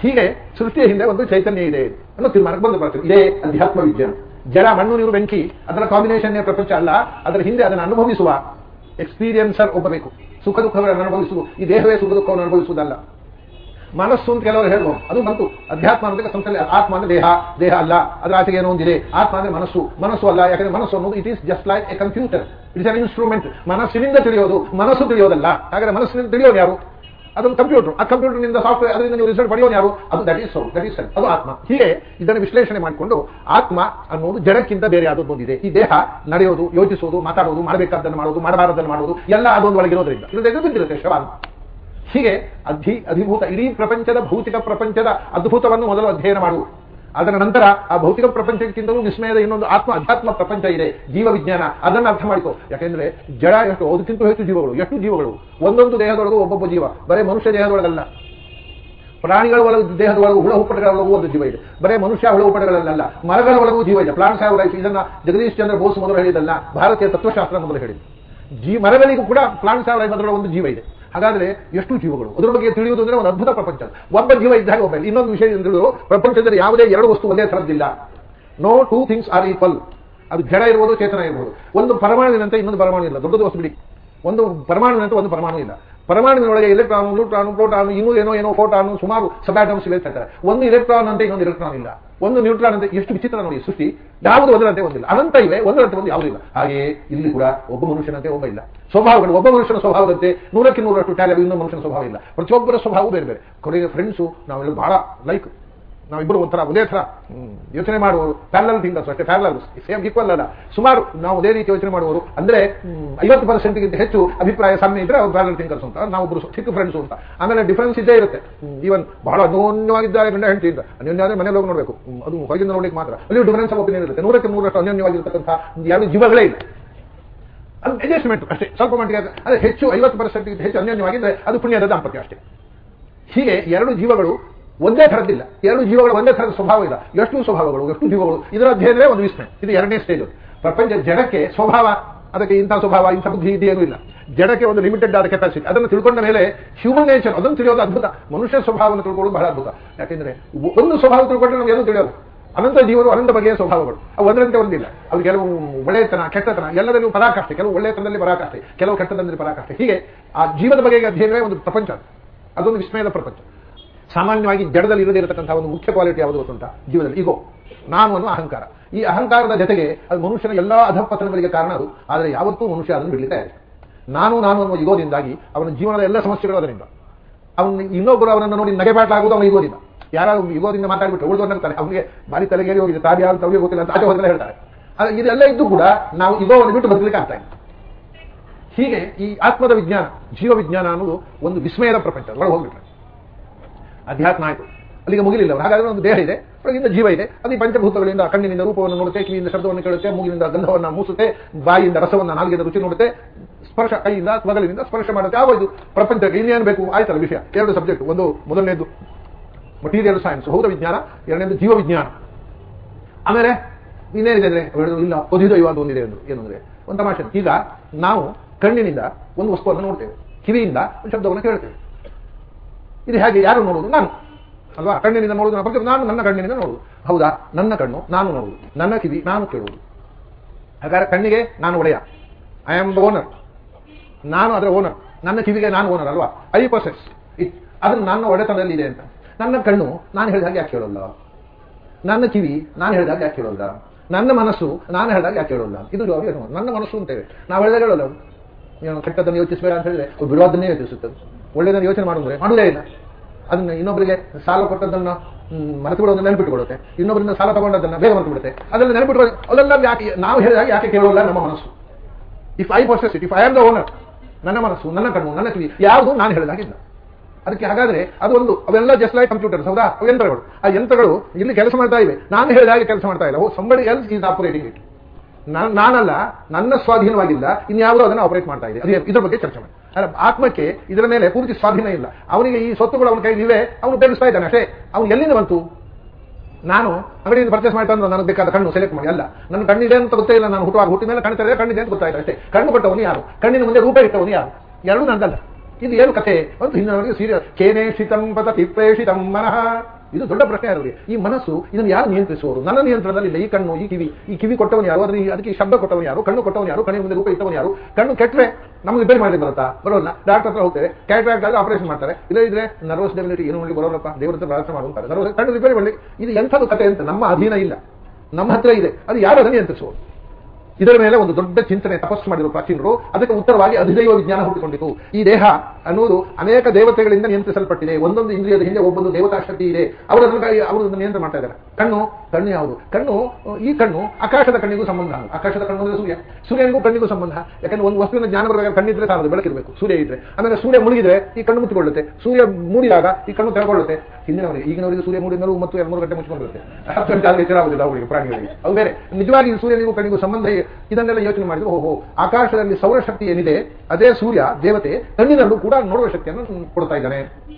ಹೀಗೆ ಸೃಷ್ಟಿಯ ಹಿಂದೆ ಒಂದು ಚೈತನ್ಯ ಇದೆ ಅನ್ನೋ ತೀರ್ಮಾನಕ್ಕೆ ಬಂದು ಬರ್ತೀವಿ ಇದೇ ಅಧ್ಯಾತ್ಮ ವಿಜ್ಞಾನ. ಜಲ ಮಣ್ಣು, ನೀರು, ಬೆಂಕಿ, ಅದರ ಕಾಂಬಿನೇಷನ್ ಪ್ರಪಂಚ ಅಲ್ಲ, ಅದರ ಹಿಂದೆ ಅದನ್ನು ಅನುಭವಿಸುವ ಎಕ್ಸ್ಪೀರಿಯನ್ಸರ್ ಒಬ್ಬ ಬೇಕು. ಸುಖ ದುಃಖಗಳನ್ನು ಅನುಭವಿಸುವ ಈ ದೇಹವೇ ಸುಖ ದುಃಖವನ್ನು ಅನುಭವಿಸುವುದಲ್ಲ. ಮನಸ್ಸು ಅಂತ ಕೆಲವರು ಹೇಳ್ಬೋದು. ಅದು ಬಂತು. ಅಧ್ಯಾತ್ಮ ಅನ್ನೋದಕ್ಕೆ ಸಂಸ್ಥೆ ಆತ್ಮ ಅಂದ್ರೆ ದೇಹ. ದೇಹ ಅಲ್ಲ. ಅದರ ಆಚೆಗೆ ಏನೋ ಒಂದಿದೆ. ಆತ್ಮ ಅಂದ್ರೆ ಮನಸ್ಸು. ಮನಸ್ಸು ಅಲ್ಲ. ಯಾಕಂದ್ರೆ ಮನಸ್ಸು ಅನ್ನೋದು it is just like a computer it's an instrument ಮನಸ್ಸಿನಿಂದ ತಿಳಿಯೋದು. ಮನಸ್ಸು ತಿಳಿಯೋದಲ್ಲ. ಹಾಗಾದ್ರೆ ಮನಸ್ಸಿನಿಂದ ತಿಳಿಯೋದು ಯಾರು? ಅದೊಂದು ಕಂಪ್ಯೂಟರ್ ಆ ಕಂಪ್ಯೂಟರ್ನಿಂದ ಸಾಫ್ಟ್ವೇರ್ ಅದರಿಂದ ನೀವು ರಿಸಲ್ಟ್ ಪಡೆಯೋದು ಯಾರು? ಅದು ದಟ್ ಈಸ್ ದಟ್ ಈಸ್ ಅದು ಆತ್ಮ. ಹೀಗೆ ಇದನ್ನು ವಿಶ್ಲೇಷಣೆ ಮಾಡಿಕೊಂಡು ಆತ್ಮ ಅನ್ನೋದು ಜಡಕ್ಕಿಂತ ಬೇರೆ ಯಾವ್ದು ಒಂದಿದೆ. ಈ ದೇಹ ನಡೆಯೋದು, ಯೋಚಿಸೋದು, ಮಾತಾಡೋದು, ಮಾಡಬೇಕಾದ್ದನ್ನು ಮಾಡೋದು ಮಾಡಬಾರದನ್ನು ಮಾಡೋದು, ಎಲ್ಲ ಅದೊಂದು ಒಳಗಿರೋದ್ರಿಂದ. ಇಲ್ಲದೆ ಬಿದ್ದಿರುತ್ತೆ ಶವ ಹೀಗೆ ಅಧಿ ಅಧಿಭೂತ, ಇಡೀ ಪ್ರಪಂಚದ ಭೌತಿಕ ಪ್ರಪಂಚದ ಅದ್ಭುತವನ್ನು ಮೊದಲು ಅಧ್ಯಯನ ಮಾಡುವುದು ಅದರ ನಂತರ ಆ ಭೌತಿಕ ಪ್ರಪಂಚಕ್ಕಿಂತಲೂ ವಿಸ್ಮಯದ ಇನ್ನೊಂದು ಆತ್ಮ ಅಧ್ಯಾತ್ಮ ಪ್ರಪಂಚ ಇದೆ ಜೀವ ವಿಜ್ಞಾನ ಅದನ್ನು ಅರ್ಥ ಮಾಡಿಕೋ. ಯಾಕೆಂದ್ರೆ ಜಡ ಎಷ್ಟು, ಅದಕ್ಕಿಂತ ಹೆಚ್ಚು ಜೀವಗಳು, ಎಷ್ಟು ಜೀವಗಳು? ಒಂದೊಂದು ದೇಹದೊಳಗೂ ಒಬ್ಬೊಬ್ಬ ಜೀವ. ಬರೇ ಮನುಷ್ಯ ದೇಹದೊಳಗಲ್ಲ. ಪ್ರಾಣಿಗಳ ಒಳಗ ದೇಹದ ಒಳಗೂ ಹುಳ ಹುಪ್ಪಟಗಳ ಒಳಗೂ ಒಂದು ಜೀವ ಇದೆ. ಬರೇ ಮನುಷ್ಯ ಹುಳ ಹುಪ್ಪಟಗಳಲ್ಲ ಮರಗಳ ಒಳಗೂ ಜೀವ ಇದೆ. ಪ್ಲಾಂಟ್ಸ್ ಲೈಫ್ ಇದನ್ನ ಜಗದೀಶ್ ಚಂದ್ರ ಬೋಸ್ ಮೊದಲು ಹೇಳಿದಲ್ಲ ಭಾರತೀಯ ತತ್ವಶಾಸ್ತ್ರ ಮೊದಲು ಹೇಳಿದೆ ಜೀ ಮರಗಳಿಗೂ ಕೂಡ ಪ್ಲಾಂಟ್ಸ್ ಹ್ಯಾವ್ ಲೈಫ್ ಒಂದು ಜೀವ ಇದೆ. ಹಾಗಾದ್ರೆ ಎಷ್ಟು ಜೀವಗಳು? ಅದರ ಬಗ್ಗೆ ತಿಳಿಯುವುದು ಅಂದ್ರೆ ಒಂದು ಅದ್ಭುತ ಪ್ರಪಂಚ. ಒಬ್ಬ ಜೀವ ಇದ್ದಾಗ ಒಬ್ಬ ಇನ್ನೊಂದು ವಿಷಯ ಎಂದು ಪ್ರಪಂಚದಲ್ಲಿ ಯಾವುದೇ ಎರಡು ವಸ್ತು ಒಂದೇ ಥರದ್ದಿಲ್ಲ no two things are equal ಅದು ಜಡ ಇರ್ಬೋದು, ಚೇತನ ಇರ್ಬೋದು. ಒಂದು ಪರಮಾಣುವಿನಂತೆ ಇನ್ನೊಂದು ಪರಮಾಣು ಇಲ್ಲ. ದೊಡ್ಡದು ವಸ್ತು ಬಿಡಿ. ಒಂದು ಪರಮಾಣುವಿನಂತೆ ಒಂದು ಪರಮಾಣು ಇಲ್ಲ. ಪರಮಾಣುವಿನೊಳಗೆ ಎಲೆಕ್ಟ್ರಾನು ನ್ಯೂಟ್ರಾನ್ ಪ್ರೋಟಾನು, ಇನ್ನೂ ಏನೋ ಏನೋ, ಫೋಟಾನು, ಸುಮಾರು ಅಂತ ಹೇಳ್ತಾರೆ. ಒಂದು ಎಲೆಕ್ಟ್ರಾನ್ ಅಂತ, ಇನ್ನೊಂದು ಎಲೆಕ್ಟ್ರಾನ್ ಇಲ್ಲ. ಒಂದು ನ್ಯೂಟ್ರಾನ್ ಅಂತ, ಎಷ್ಟು ವಿಚಿತ್ರ ನೋಡಿ, ಸೃಷ್ಟಿ. ಯಾವುದು ಒಂದರಂತೆ ಒಂದಿಲ್ಲ. ಅನಂತ ಇವೆ, ಒಂದರಂತೆ ಒಂದು ಯಾವುದೂ ಇಲ್ಲ. ಹಾಗೆಯೇ ಇಲ್ಲಿ ಕೂಡ ಒಬ್ಬ ಮನುಷ್ಯನಂತೆ ಒಬ್ಬ ಇಲ್ಲ. ಸ್ವಭಾವಗಳು, ಒಬ್ಬ ಮನುಷ್ಯನ ಸ್ವಭಾವದಂತೆ ನೂರಕ್ಕೆ ನೂರಷ್ಟು ಟ್ಯಾಲೆಂಟ್ ಇನ್ನೊಂದು ಮನುಷ್ಯನ ಸ್ವಭಾವ ಇಲ್ಲ. ಪ್ರತಿಯೊಬ್ಬರ ಸ್ವಭಾವ ಬೇರೆ ಬೇರೆ. ಕೊನೆಗೆ ಫ್ರೆಂಡ್ಸು ನಾವೆಲ್ಲ ಬಹಳ ಲೈಕ್ ನಾವಿಬ್ಬರು ಒಂಥರ, ಒಂದೇ ಥರ. ಯೋಚನೆ ಮಾಡುವವರು ಪ್ಯಾರಲಲ್ ಥಿಂಗರ್ಸ್ ಅಷ್ಟೇ ಪ್ಯಾರಲಲ್ ಸೇಮ್ ಈಕ್ವಲ್ ಅಲ್ಲ. ಸುಮಾರು ನಾವು ಅದೇ ರೀತಿ ಯೋಚನೆ ಮಾಡುವವರು ಅಂದ್ರೆ ಐವತ್ತು ಪರ್ಸೆಂಟ್ಗಿಂತ ಹೆಚ್ಚು ಅಭಿಪ್ರಾಯ ಸಾಮ್ಯ ಇದ್ರೆ ಅವ್ರು ಪ್ಯಾರಲ್ ಥಿಂಕರ್ಸ್ ಅಂತ ನಾವೊಬ್ಬರು ಚಿಕ್ಕ ಫ್ರೆಂಡ್ಸ್ ಅಂತ. ಆಮೇಲೆ ಡಿಫ್ರೆನ್ಸ್ ಇದ್ದೇ ಇರುತ್ತೆ. ಈವನ್ ಬಹಳ ಅನ್ಯೋನ್ಯವಾಗಿದ್ದಾರೆ ಗಂಡ ಹೆಂಡತಿ ಅಂತ ಅನ್ಯೋನ್ಯ ಆದ್ರೆ ಮನೇಲಿ ಹೋಗಿ ನೋಡಬೇಕು. ಅದು ಹೊರಗಿಂದ ನೋಡ್ಲಿಕ್ಕೆ ಮಾತ್ರ. ಅಲ್ಲಿ ಡಿಫರೆನ್ಸ್ ಆಫ್ ಒಪಿನಿಯನ್ ಇರುತ್ತೆ. ನೂರಕ್ಕೆ ನೂರಷ್ಟು ಅನ್ಯೋನ್ಯವಾಗಿರ್ತಕ್ಕಂಥ ಎರಡು ಜೀವಗಳೇ ಇಲ್ಲ. ಅದು ಅಡ್ಜಸ್ಟ್ಮೆಂಟ್ ಅಷ್ಟೇ. ಸ್ವಲ್ಪ ಮಟ್ಟಿಗೆ ಅದು- ಹೆಚ್ಚು ಐವತ್ತು ಪರ್ಸೆಂಟ್ ಹೆಚ್ಚು ಅನ್ಯೋನ್ಯವಾಗಿದ್ರೆ ಅದು ಪುಣ್ಯದ ದಾಂಪತ್ಯ ಅಷ್ಟೇ. ಹೀಗೆ ಎರಡು ಜೀವಗಳು ಒಂದೇ ಥರದ್ದಿಲ್ಲ ಎರಡು ಜೀವಗಳು ಒಂದೇ ಥರದ ಸ್ವಭಾವ ಇಲ್ಲ. ಎಷ್ಟು ಸ್ವಭಾವಗಳು, ಎಷ್ಟು ಜೀವಗಳು. ಇದರ ಅಧ್ಯಯನವೇ ಒಂದು ವಿಸ್ಮಯ. ಇದು ಎರಡನೇ ಸ್ಟೇಜ್ ಪ್ರಪಂಚ ಜಡಕ್ಕೆ ಸ್ವಭಾವ, ಅದಕ್ಕೆ ಇಂಥ ಸ್ವಭಾವ, ಇಂಥ ಬುದ್ಧಿ ಇದೇನೂ ಇಲ್ಲ. ಜಡಕ್ಕೆ ಒಂದು ಲಿಮಿಟೆಡ್ ಆದ ಕೆಪಾಸಿಟಿ ಅದನ್ನು ತಿಳ್ಕೊಂಡ ಮೇಲೆ ಹ್ಯೂಮನ್ ನೇಚರ್ ಅದನ್ನು ತಿಳಿಯೋದು ಅದ್ಭುತ. ಮನುಷ್ಯ ಸ್ವಭಾವವನ್ನು ತಿಳ್ಕೊಳ್ಳೋದು ಬಹಳ ಅದ್ಭುತ. ಯಾಕೆಂದ್ರೆ ಒಂದು ಸ್ವಭಾವ ತಿಳ್ಕೊಂಡ್ರೆ ನಮಗೆ ಏನೂ ತಿಳಿಯೋದು ಅನಂತ ಜೀವರು ಅನಂತ ಬಗೆಯ ಸ್ವಭಾವಗಳು. ಅವು ಒಂದರಂತೆ ಒಂದಿಲ್ಲ. ಅವು ಕೆಲವು ಒಳ್ಳೆಯತನ ಕೆಟ್ಟತನ ಎಲ್ಲದಲ್ಲೂ ಪರಾಕಾಷ್ಠೆ. ಕೆಲವು ಒಳ್ಳೆಯತನದಲ್ಲಿ ಪರಾಕಾಷ್ಠೆ, ಕೆಲವು ಕೆಟ್ಟದಲ್ಲಿ ಪರಾಕಾಷ್ಠೆ. ಹೀಗೆ ಆ ಜೀವದ ಬಗೆಗೆ ಅಧ್ಯಯನವೇ ಒಂದು ಪ್ರಪಂಚ ಅದು. ಅದೊಂದು ವಿಸ್ಮಯದ ಪ್ರಪಂಚ. ಸಾಮಾನ್ಯವಾಗಿ ಜಡದಲ್ಲಿ ಇರದೇ ಇರತಕ್ಕಂತಹ ಒಂದು ಮುಖ್ಯ ಕ್ವಾಲಿಟಿ ಯಾವುದು ಗೊತ್ತುಂಟ? ಜೀವನದಲ್ಲಿ. ಈಗೋ, ನಾನು ಅನ್ನೋ ಅಹಂಕಾರ. ಈ ಅಹಂಕಾರದ ಜೊತೆಗೆ ಅದು ಮನುಷ್ಯನ ಎಲ್ಲಾ ಅಧಪತನಗಳಿಗೆ ಕಾರಣ ಅದು. ಆದರೆ ಯಾವತ್ತೂ ಮನುಷ್ಯ ಅದನ್ನು ಬಿಡಲಿಕ್ಕೆ ನಾನು ನಾನು ಅನ್ನುವ ಇಗೋದಿಂದಾಗಿ ಅವನ ಜೀವನದ ಎಲ್ಲ ಸಮಸ್ಯೆಗಳು ಅದರಿಂದ. ಅವನು ಇನ್ನೊಬ್ಬರು ಅವನನ್ನು ನೋಡಿ ನಗೆಬಾಟಾಗುವುದು ಅವನ ಇಗೋದಿಂದ ಯಾರು ಇಗೋದಿಂದ ಮಾತಾಡ್ಬಿಟ್ಟು ಉಳಿದು ನಗ್ತಾರೆ ಅವನಿಗೆ ಬಾರಿ ತಲೆಗೆ ಹೋಗಿದೆ ತಾರಿ ಯಾರು ತವಿಗೆ ಗೊತ್ತಿಲ್ಲ ಅಂತ ಆಚೆ ಹೋದ್ರೆ ಹೇಳ್ತಾರೆ. ಆದರೆ ಇದೆಲ್ಲ ಇದ್ದು ಕೂಡ ನಾವು ಇಗೋವನ್ನು ಬಿಟ್ಟು ಬದಲಿಕ್ಕೆ ಆಗ್ತಾ ಇಲ್ಲ. ಹೀಗೆ ಈ ಆತ್ಮದ ವಿಜ್ಞಾನ ಜೀವ ವಿಜ್ಞಾನ ಅನ್ನೋದು ಒಂದು ವಿಸ್ಮಯದ ಪ್ರಪಂಚ. ಒಳಗೆ ಹೋಗ್ಬಿಟ್ರೆ. ಅಧ್ಯಾತ್ಮ ಆಯಿತು. ಅಲ್ಲಿಗೆ ಮುಗಿಲಿಲ್ಲ. ಹಾಗಾದ್ರೆ ಒಂದು ದೇಹ ಇದೆ, ಒಳಗಿಂದ ಜೀವ ಇದೆ. ಅದು ಈ ಪಂಚಭೂತಗಳಿಂದ ಕಣ್ಣಿನಿಂದ ರೂಪವನ್ನು ನೋಡುತ್ತೆ, ಕಿವಿಯಿಂದ ಶಬ್ದವನ್ನು ಕೇಳುತ್ತೆ, ಮೂಗಿನಿಂದ ಗಂಧವನ್ನು ಮೂಸುತ್ತೆ, ಬಾಯಿಯಿಂದ ರಸವನ್ನು ನಾಲ್ಗಿಂದ ರುಚಿ ನೋಡುತ್ತೆ, ಸ್ಪರ್ಶ ಕೈಯಿಂದ ಮೊದಲಿನಿಂದ ಸ್ಪರ್ಶ ಮಾಡುತ್ತೆ. ಆಗೋಯ್ತು ಪ್ರಪಂಚಕ್ಕೆ ಇನ್ನೇನು ಬೇಕು? ಆಯ್ತಲ್ಲ ವಿಷಯ. ಎರಡು ಸಬ್ಜೆಕ್ಟ್ ಒಂದು ಮೊದಲನೇದು ಮಟೀರಿಯಲ್ ಸೈನ್ಸ್ ಭೌತ ವಿಜ್ಞಾನ ಎರಡನೇದು ಜೀವ ವಿಜ್ಞಾನ ಆಮೇಲೆ ಇನ್ನೇನಿದೆ ಅಂದ್ರೆ? ಇಲ್ಲ ಒದಿದು ಇವಾಗ ಒಂದಿದೆ ಎಂದು ಏನು ಅಂದ್ರೆ? ಒಂದು ತಮಾಷೆ. ಈಗ ನಾವು ಕಣ್ಣಿನಿಂದ ಒಂದು ವಸ್ತುವನ್ನು ನೋಡ್ತೇವೆ. ಕಿವಿಯಿಂದ ಒಂದು ಶಬ್ದವನ್ನು ಕೇಳ್ತೇವೆ. ಇದು ಹೇಗೆ ಯಾರು ನೋಡುವುದು? ನಾನು. ಅಲ್ವಾ? ಕಣ್ಣಿನಿಂದ ನೋಡುವುದು ಪ್ರತಿ- ನಾನು ನನ್ನ ಕಣ್ಣಿನಿಂದ ನೋಡುವುದು. ಹೌದಾ? ನನ್ನ ಕಣ್ಣು ನಾನು ನೋಡುವುದು. ನನ್ನ ಕಿವಿ ನಾನು ಕೇಳುವುದು. ಹಾಗಾದ್ರೆ ಕಣ್ಣಿಗೆ ನಾನು ಒಡೆಯ. ಐ ಆಮ್ ದ ಓನರ್ ನಾನು ಅದರ ಓನರ್ ನನ್ನ ಕಿವಿಗೆ ನಾನು ಓನರ್ ಅಲ್ವಾ? ಐ ಪರ್ಸೆಸ್ ಅದನ್ನು ನನ್ನ ಒಡೆತನದಲ್ಲಿ ಇದೆ ಅಂತ. ನನ್ನ ಕಣ್ಣು ನಾನು ಹೇಳಿದಾಗ ಯಾಕೆ ಕೇಳೋಲ್ಲ ನನ್ನ ಕಿವಿ ನಾನು ಹೇಳಿದಾಗ ಯಾಕೆ ಕೇಳೋಲ್ಲ ನನ್ನ ಮನಸ್ಸು ನಾನು ಹೇಳಿದಾಗ ಯಾಕೆ ಕೇಳೋಲ್ಲ ಇದು? ನನ್ನ ಮನಸ್ಸು ಅಂತೇವೆ ನಾವು ಹೇಳಿದಾಗ ಹೇಳೋಲ್ಲ ಏನು ಕೆಟ್ಟದನ್ನು ಯೋಚಿಸಬೇಡ ಅಂತ ಹೇಳಿದ್ರೆ ಬಿಡೋದನ್ನೇ ಯೋಚಿಸುತ್ತದೆ ಒಳ್ಳೆಯದನ್ನು ಯೋಚನೆ ಮಾಡಿದ್ರೆ ಮಾಡುವುದೇ ಇಲ್ಲ. ಅದನ್ನ ಇನ್ನೊಬ್ಬರಿಗೆ ಸಾಲ ಕೊಟ್ಟದ್ದನ್ನ ಮರೆತು ಬಿಡೋದನ್ನ ನೆನಪಿಟ್ಟುಕೊಡುತ್ತೆ ಇನ್ನೊಬ್ಬರಿಂದ ಸಾಲ ತಗೊಂಡದನ್ನ ಬೇಗ ಮರೆತು ಬಿಡುತ್ತೆ. ಅದನ್ನ ನೆನಪಿಟ್ಟು ಅದೆಲ್ಲ ಯಾಕೆ, ನಾವು ಹೇಳಿದಾಗ ಯಾಕೆ ಕೇಳೋಲ್ಲ ನಮ್ಮ ಮನಸ್ಸು. If I possess it if I am the owner ನನ್ನ ಮನಸ್ಸು, ನನ್ನ ಕಣ್ಣು ನನ್ನ ಕಿವಿ, ಯಾವುದು ನಾನು ಹೇಳಿದಾಗಿಲ್ಲ ಅದಕ್ಕೆ ಹಾಗಾದ್ರೆ ಅದು ಒಂದು, ಅವೆಲ್ಲ ಜಸ್ಟ್ ಲೈಕ್ ಕಂಪ್ಯೂಟರ್ ಹೌದಾ? ಯಂತ್ರಗಳು. ಆ ಯಂತ್ರಗಳು ಇಲ್ಲಿ ಕೆಲಸ ಮಾಡ್ತಾ ಇವೆ. ನಾನು ಹೇಳಿದಾಗೆ ಕೆಲಸ ಮಾಡ್ತಾ ಇಲ್ಲ. Somebody else is operating it ನಾನಲ್ಲ ನನ್ನ ಸ್ವಾಧೀನವಾಗಿಲ್ಲ ಇನ್ಯಾವುದೋ ಅದನ್ನು ಆಪರೇಟ್ ಮಾಡ್ತಾ ಇದೆ ಅದೇ ಇದ್ರ ಬಗ್ಗೆ ಚರ್ಚೆ ಮಾಡಿ. ಅಲ್ಲ, ಆತ್ಮಕ್ಕೆ ಇದರ ಮೇಲೆ ಪೂರ್ತಿ ಸ್ವಾಧೀನ ಇಲ್ಲ. ಅವನಿಗೆ ಈ ಸ್ವತ್ತುಗಳು ಅವನ ಕೈಲಿ ಇವೆ ಅವನು ಉಪಯೋಗಿಸ್ತಾ ಇದ್ದಾನೆ ಅಷ್ಟೇ. ಅವನು ಎಲ್ಲಿಂದ ಬಂತು? ನಾನು ಅಂಗಡಿಯಿಂದ ಪರ್ಚೇಸ್ ಮಾಡ್ತಾ ಅಂದ್ರೆ ನನಗೆ ಬೇಕಾದ ಕಣ್ಣು ಸೆಲೆಕ್ಟ್ ಮಾಡಿ ಅಲ್ಲ. ನನ್ನ ಕಣ್ಣಿದೆ ಅಂತ ಗೊತ್ತೇ ಇಲ್ಲ ನಾನು ಹುಟ್ಟುವಾಗ ಹುಟ್ಟಿದ ಮೇಲೆ ಕಣ್ತಾರೆ ಕಣ್ಣಿದೆ ಅಂತ ಗೊತ್ತಾಯ್ತು ಅಷ್ಟೇ. ಕಣ್ಣು ಕೊಟ್ಟವನು ಯಾರು? ಕಣ್ಣಿನ ಮುಂದೆ ರೂಪ ಇಟ್ಟವನು ಯಾರು? ಎರಡೂ ನಂದಲ್ಲ. ಇದು ಏನು ಕಥೆ? ಒಂದು ಹಿಂದಿನವರಿಗೆ ಸೀರಿಯಸ್ ಕೇನೇಷಿತಂ ಪದ ಪಿಪ್ರೇಷಿತಂ ಮನಃ. ಇದು ದೊಡ್ಡ ಪ್ರಶ್ನೆ ಇರಲಿ ಈ ಮನಸ್ಸು ಇದನ್ನು ಯಾರು ನಿಯಂತ್ರಿಸುವರು ನನ್ನ ನಿಯಂತ್ರಣದಲ್ಲಿ ಇಲ್ಲ, ಈ ಕಣ್ಣು, ಈ ಕಿವಿ ಈ ಕಿವಿ ಕೊಟ್ಟವನು ಯಾರು? ಅದ್ರ ಅದಕ್ಕೆ ಶಬ್ದ ಕೊಟ್ಟವನು ಯಾರು? ಕಣ್ಣು ಕೊಟ್ಟವನು ಯಾರು? ಕಣ್ಣಿನ ಮುಂದೆ ರೂಪ ಇಟ್ಟವನು ಯಾರು? ಕಣ್ಣು ಕೆಟ್ಟರೆ ನಮಗೆ ಬೇರೆ ಮಾಡಿ ಬರುತ್ತಾ? ಬರೋಲ್ಲ. ಡಾಕ್ಟರ್ ಹತ್ರ ಹೋಗ್ತೇವೆ. ಕ್ಯಾಟ್ರಾಕ್ಟ್ ಆಗಿ ಆಪರೇಷನ್ ಮಾಡ್ತಾರೆ. ಇಲ್ಲ ಇದ್ರೆ ನರ್ವಸ್ ಡೆಬಿಲಿಟಿ ಏನು ಮಾಡಿ ಬರೋಲ್ಲಪ್ಪ ದೇವರ ಪ್ರಾರ್ಥನೆ ಮಾಡುತ್ತಾರೆ ನರ್ವಸ್ ಕಣ್ಣು ರಿಪೇರಿ ಮಾಡಲಿ ಇದು ಎಂಥದ್ದು ಕತೆ ಅಂತ ನಮ್ಮ ಅಧೀನ ಇಲ್ಲ. ನಮ್ಮ ಹತ್ರ ಇದೆ. ಅದು ಯಾರು ಅದನ್ನು ನಿಯಂತ್ರಿಸುವುದು ಇದರ ಮೇಲೆ ಒಂದು ದೊಡ್ಡ ಚಿಂತನೆ ತಪಸ್ಸು ಮಾಡಿದರು ಪ್ರಾಚೀನರು, ಅದಕ್ಕೆ ಉತ್ತರವಾಗಿ ಅಧಿದೈವ ವಿಜ್ಞಾನ ಹುಟ್ಟಿಕೊಂಡಿತು. ಈ ದೇಹ ಅನ್ನುವುದು ಅನೇಕ ದೇವತೆಗಳಿಂದ ನಿಯಂತ್ರಿಸಲ್ಪಟ್ಟಿದೆ. ಒಂದೊಂದು ಇಂದ್ರಿಯದ ಹಿಂದೆ ಒಬ್ಬೊಂದು ದೇವತಾ ಶಕ್ತಿ ಇದೆ. ಅವರ ಅವರು ನಿಯಂತ್ರಣ ಮಾಡ್ತಾ ಇದ್ದಾರೆ. ಕಣ್ಣು ಕಣ್ಣು ಯಾವುದು? ಕಣ್ಣು, ಈ ಕಣ್ಣು ಆಕಾಶದ ಕಣ್ಣಿಗೂ ಸಂಬಂಧ. ಆಕಾಶದ ಕಣ್ಣು ಅಂದ್ರೆ ಸೂರ್ಯ. ಸೂರ್ಯನಿಗೂ ಕಣ್ಣಿಗೂ ಸಂಬಂಧ. ಯಾಕಂದ್ರೆ ಒಂದು ವಸ್ತುವಿನ ಜ್ಞಾನ ಬರಬೇಕಾದ್ರೆ ಕಣ್ಣಿದ್ರೆ ಸಾಲದು, ಬೆಳಕಿರಬೇಕು, ಸೂರ್ಯ ಇದ್ರೆ. ಆಮೇಲೆ ಸೂರ್ಯ ಮುಳುಗಿದ್ರೆ ಈ ಕಣ್ಣು ಮುಚ್ಚಿಕೊಳ್ಳುತ್ತೆ. ಸೂರ್ಯ ಮೂಡಿದಾಗ ಈ ಕಣ್ಣು ತೆರೆಕೊಳ್ಳುತ್ತೆ ಹಿಂದಿನವರಿಗೆ, ಈಗಿನವರಿಗೆ ಸೂರ್ಯ ಮೂಡಿದ ಮತ್ತು ಎರಡು, ಮೂರು ಗಂಟೆ ಮುಚ್ಚಿಕೊಂಡಿರುತ್ತೆ. ಹತ್ತು ಗಂಟೆ ಅವರಿಗೆ, ಪ್ರಾಣಿಗಳಿಗೆ. ಅವು ಬೇರೆ. ನಿಜವಾಗಿ ಸೂರ್ಯನಿಗೂ ಕಣ್ಣಿಗೂ ಸಂಬಂಧ. ಇದನ್ನೆಲ್ಲ ಯೋಚನೆ ಮಾಡಿದ್ರೆ, ಓಹೋ, ಆಕಾಶದಲ್ಲಿ ಸೌರಶಕ್ತಿ ಏನಿದೆ, ಅದೇ ಸೂರ್ಯ, ದೇವತೆ ಕಣ್ಣಿನಲ್ಲೂ ಕೂಡ ನೋಡುವ ಶಕ್ತಿಯನ್ನು ಕೊಡ್ತಾ ಇದ್ದಾನೆ.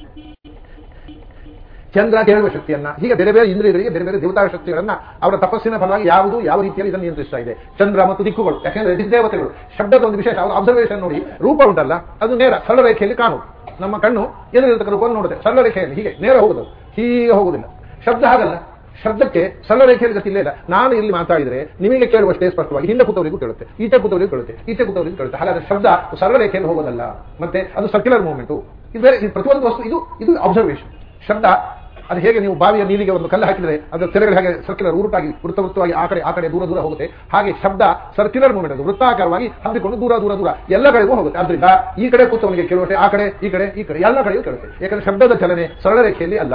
ಚಂದ್ರ ಕೇಳುವ ಶಕ್ತಿಯನ್ನ, ಹೀಗೆ ಬೇರೆ ಬೇರೆ ಇಂದ್ರಿಯರಿಗೆ ಬೇರೆ ಬೇರೆ ದೇವತಾ ಶಕ್ತಿಗಳನ್ನ ಅವರ ತಪಸ್ಸಿನ ಫಲವಾಗಿ ಯಾವುದು, ಯಾವ ರೀತಿಯಲ್ಲಿ ಇದನ್ನು ನಿಯಂತ್ರಿಸ್ತಾ ಇದೆ. ಚಂದ್ರ ಮತ್ತು ದಿಕ್ಕುಗಳು, ಯಾಕೆಂದ್ರೆ ದಿಗ್ದೇವತೆಗಳು ಶಬ್ದದ ಒಂದು ವಿಶೇಷ, ಅವರ ಅಬ್ಸರ್ವೇಷನ್ ನೋಡಿ, ರೂಪ ಉಂಟಲ್ಲ, ಅದು ನೇರ, ಸರಳ ರೇಖೆಯಲ್ಲಿ ಕಾಣು. ನಮ್ಮ ಕಣ್ಣು ಎದುರಿರ್ತಕ್ಕ ರೂಪವನ್ನು ನೋಡುತ್ತೆ, ಸರಳ ರೇಖೆಯಲ್ಲಿ, ಹೀಗೆ, ನೇರ ಹೋಗುದು, ಹೀಗೆ ಹೋಗುದಿಲ್ಲ. ಶಬ್ದ ಹಾಗಲ್ಲ. ಶಬ್ದಕ್ಕೆ ಸರಳ ರೇಖೆಯಲ್ಲಿ ಗತಿ ಇಲ್ಲ. ನಾನು ಇಲ್ಲಿ ಮಾತಾಡಿದ್ರೆ ನಿಮಗೆ ಕೇಳುವಷ್ಟೇ ಸ್ಪಷ್ಟವಾಗಿ. ಹಿಂದೆ ಕೂತವರಿಗೂ ಕೇಳುತ್ತೆ, ಈಚೆ ಕೂತವರಿಗೂ ಕೇಳುತ್ತೆ, ಈಚೆ ಕೂತವರಿಗೂ ಕೇಳುತ್ತೆ. ಹಾಗಾದ್ರೆ ಶಬ್ದ ಸರಳ ರೇಖೆಯಲ್ಲಿ ಹೋಗೋದಲ್ಲ. ಮತ್ತೆ ಅದು ಸರ್ಕ್ಯುಲರ್ ಮೂವ್ಮೆಂಟು ಇದು ಬೇರೆ ಪ್ರತಿಯೊಂದು ವಸ್ತು, ಇದು ಇದು ಅಬ್ಸರ್ವೇಷನ್ ಶಬ್ದ, ಅದು ಹೇಗೆ ನೀವು ಬಾವಿಯ ನೀಲಿಗೆ ಒಂದು ಕಲ್ಲು ಹಾಕಿದರೆ, ಅದರ ತೆರೆಗಳು ಹಾಗೆ ಸರ್ಕ್ಯುಲರ್ ಉರುಟಾಗಿ ವೃತ್ತ ವೃತ್ತವಾಗಿ ಆ ಕಡೆ ಆ ಕಡೆ ದೂರ ದೂರ ಹೋಗುತ್ತೆ. ಹಾಗೆ ಶಬ್ದ ಸರ್ಕ್ಯುಲರ್ ಮೂವ್ಮೆಂಟ್ ಅದು, ವೃತ್ತಾಕಾರವಾಗಿ ಹಬ್ಬಿಕೊಂಡು ದೂರ ದೂರ ದೂರ ಎಲ್ಲ ಕಡೆಗೂ ಹೋಗುತ್ತೆ. ಆದ್ರಿಂದ ಈ ಕಡೆ ಕೂತವನಿಗೆ ಕೇಳುವಷ್ಟೇ, ಆ ಕಡೆ, ಈ ಕಡೆ ಈ ಕಡೆ ಎಲ್ಲ ಕಡೆಯೂ ಕೇಳುತ್ತೆ. ಯಾಕಂದ್ರೆ ಶಬ್ದದ ಚಲನೆ ಸರಳ ರೇಖೆಯಲ್ಲಿ ಅಲ್ಲ.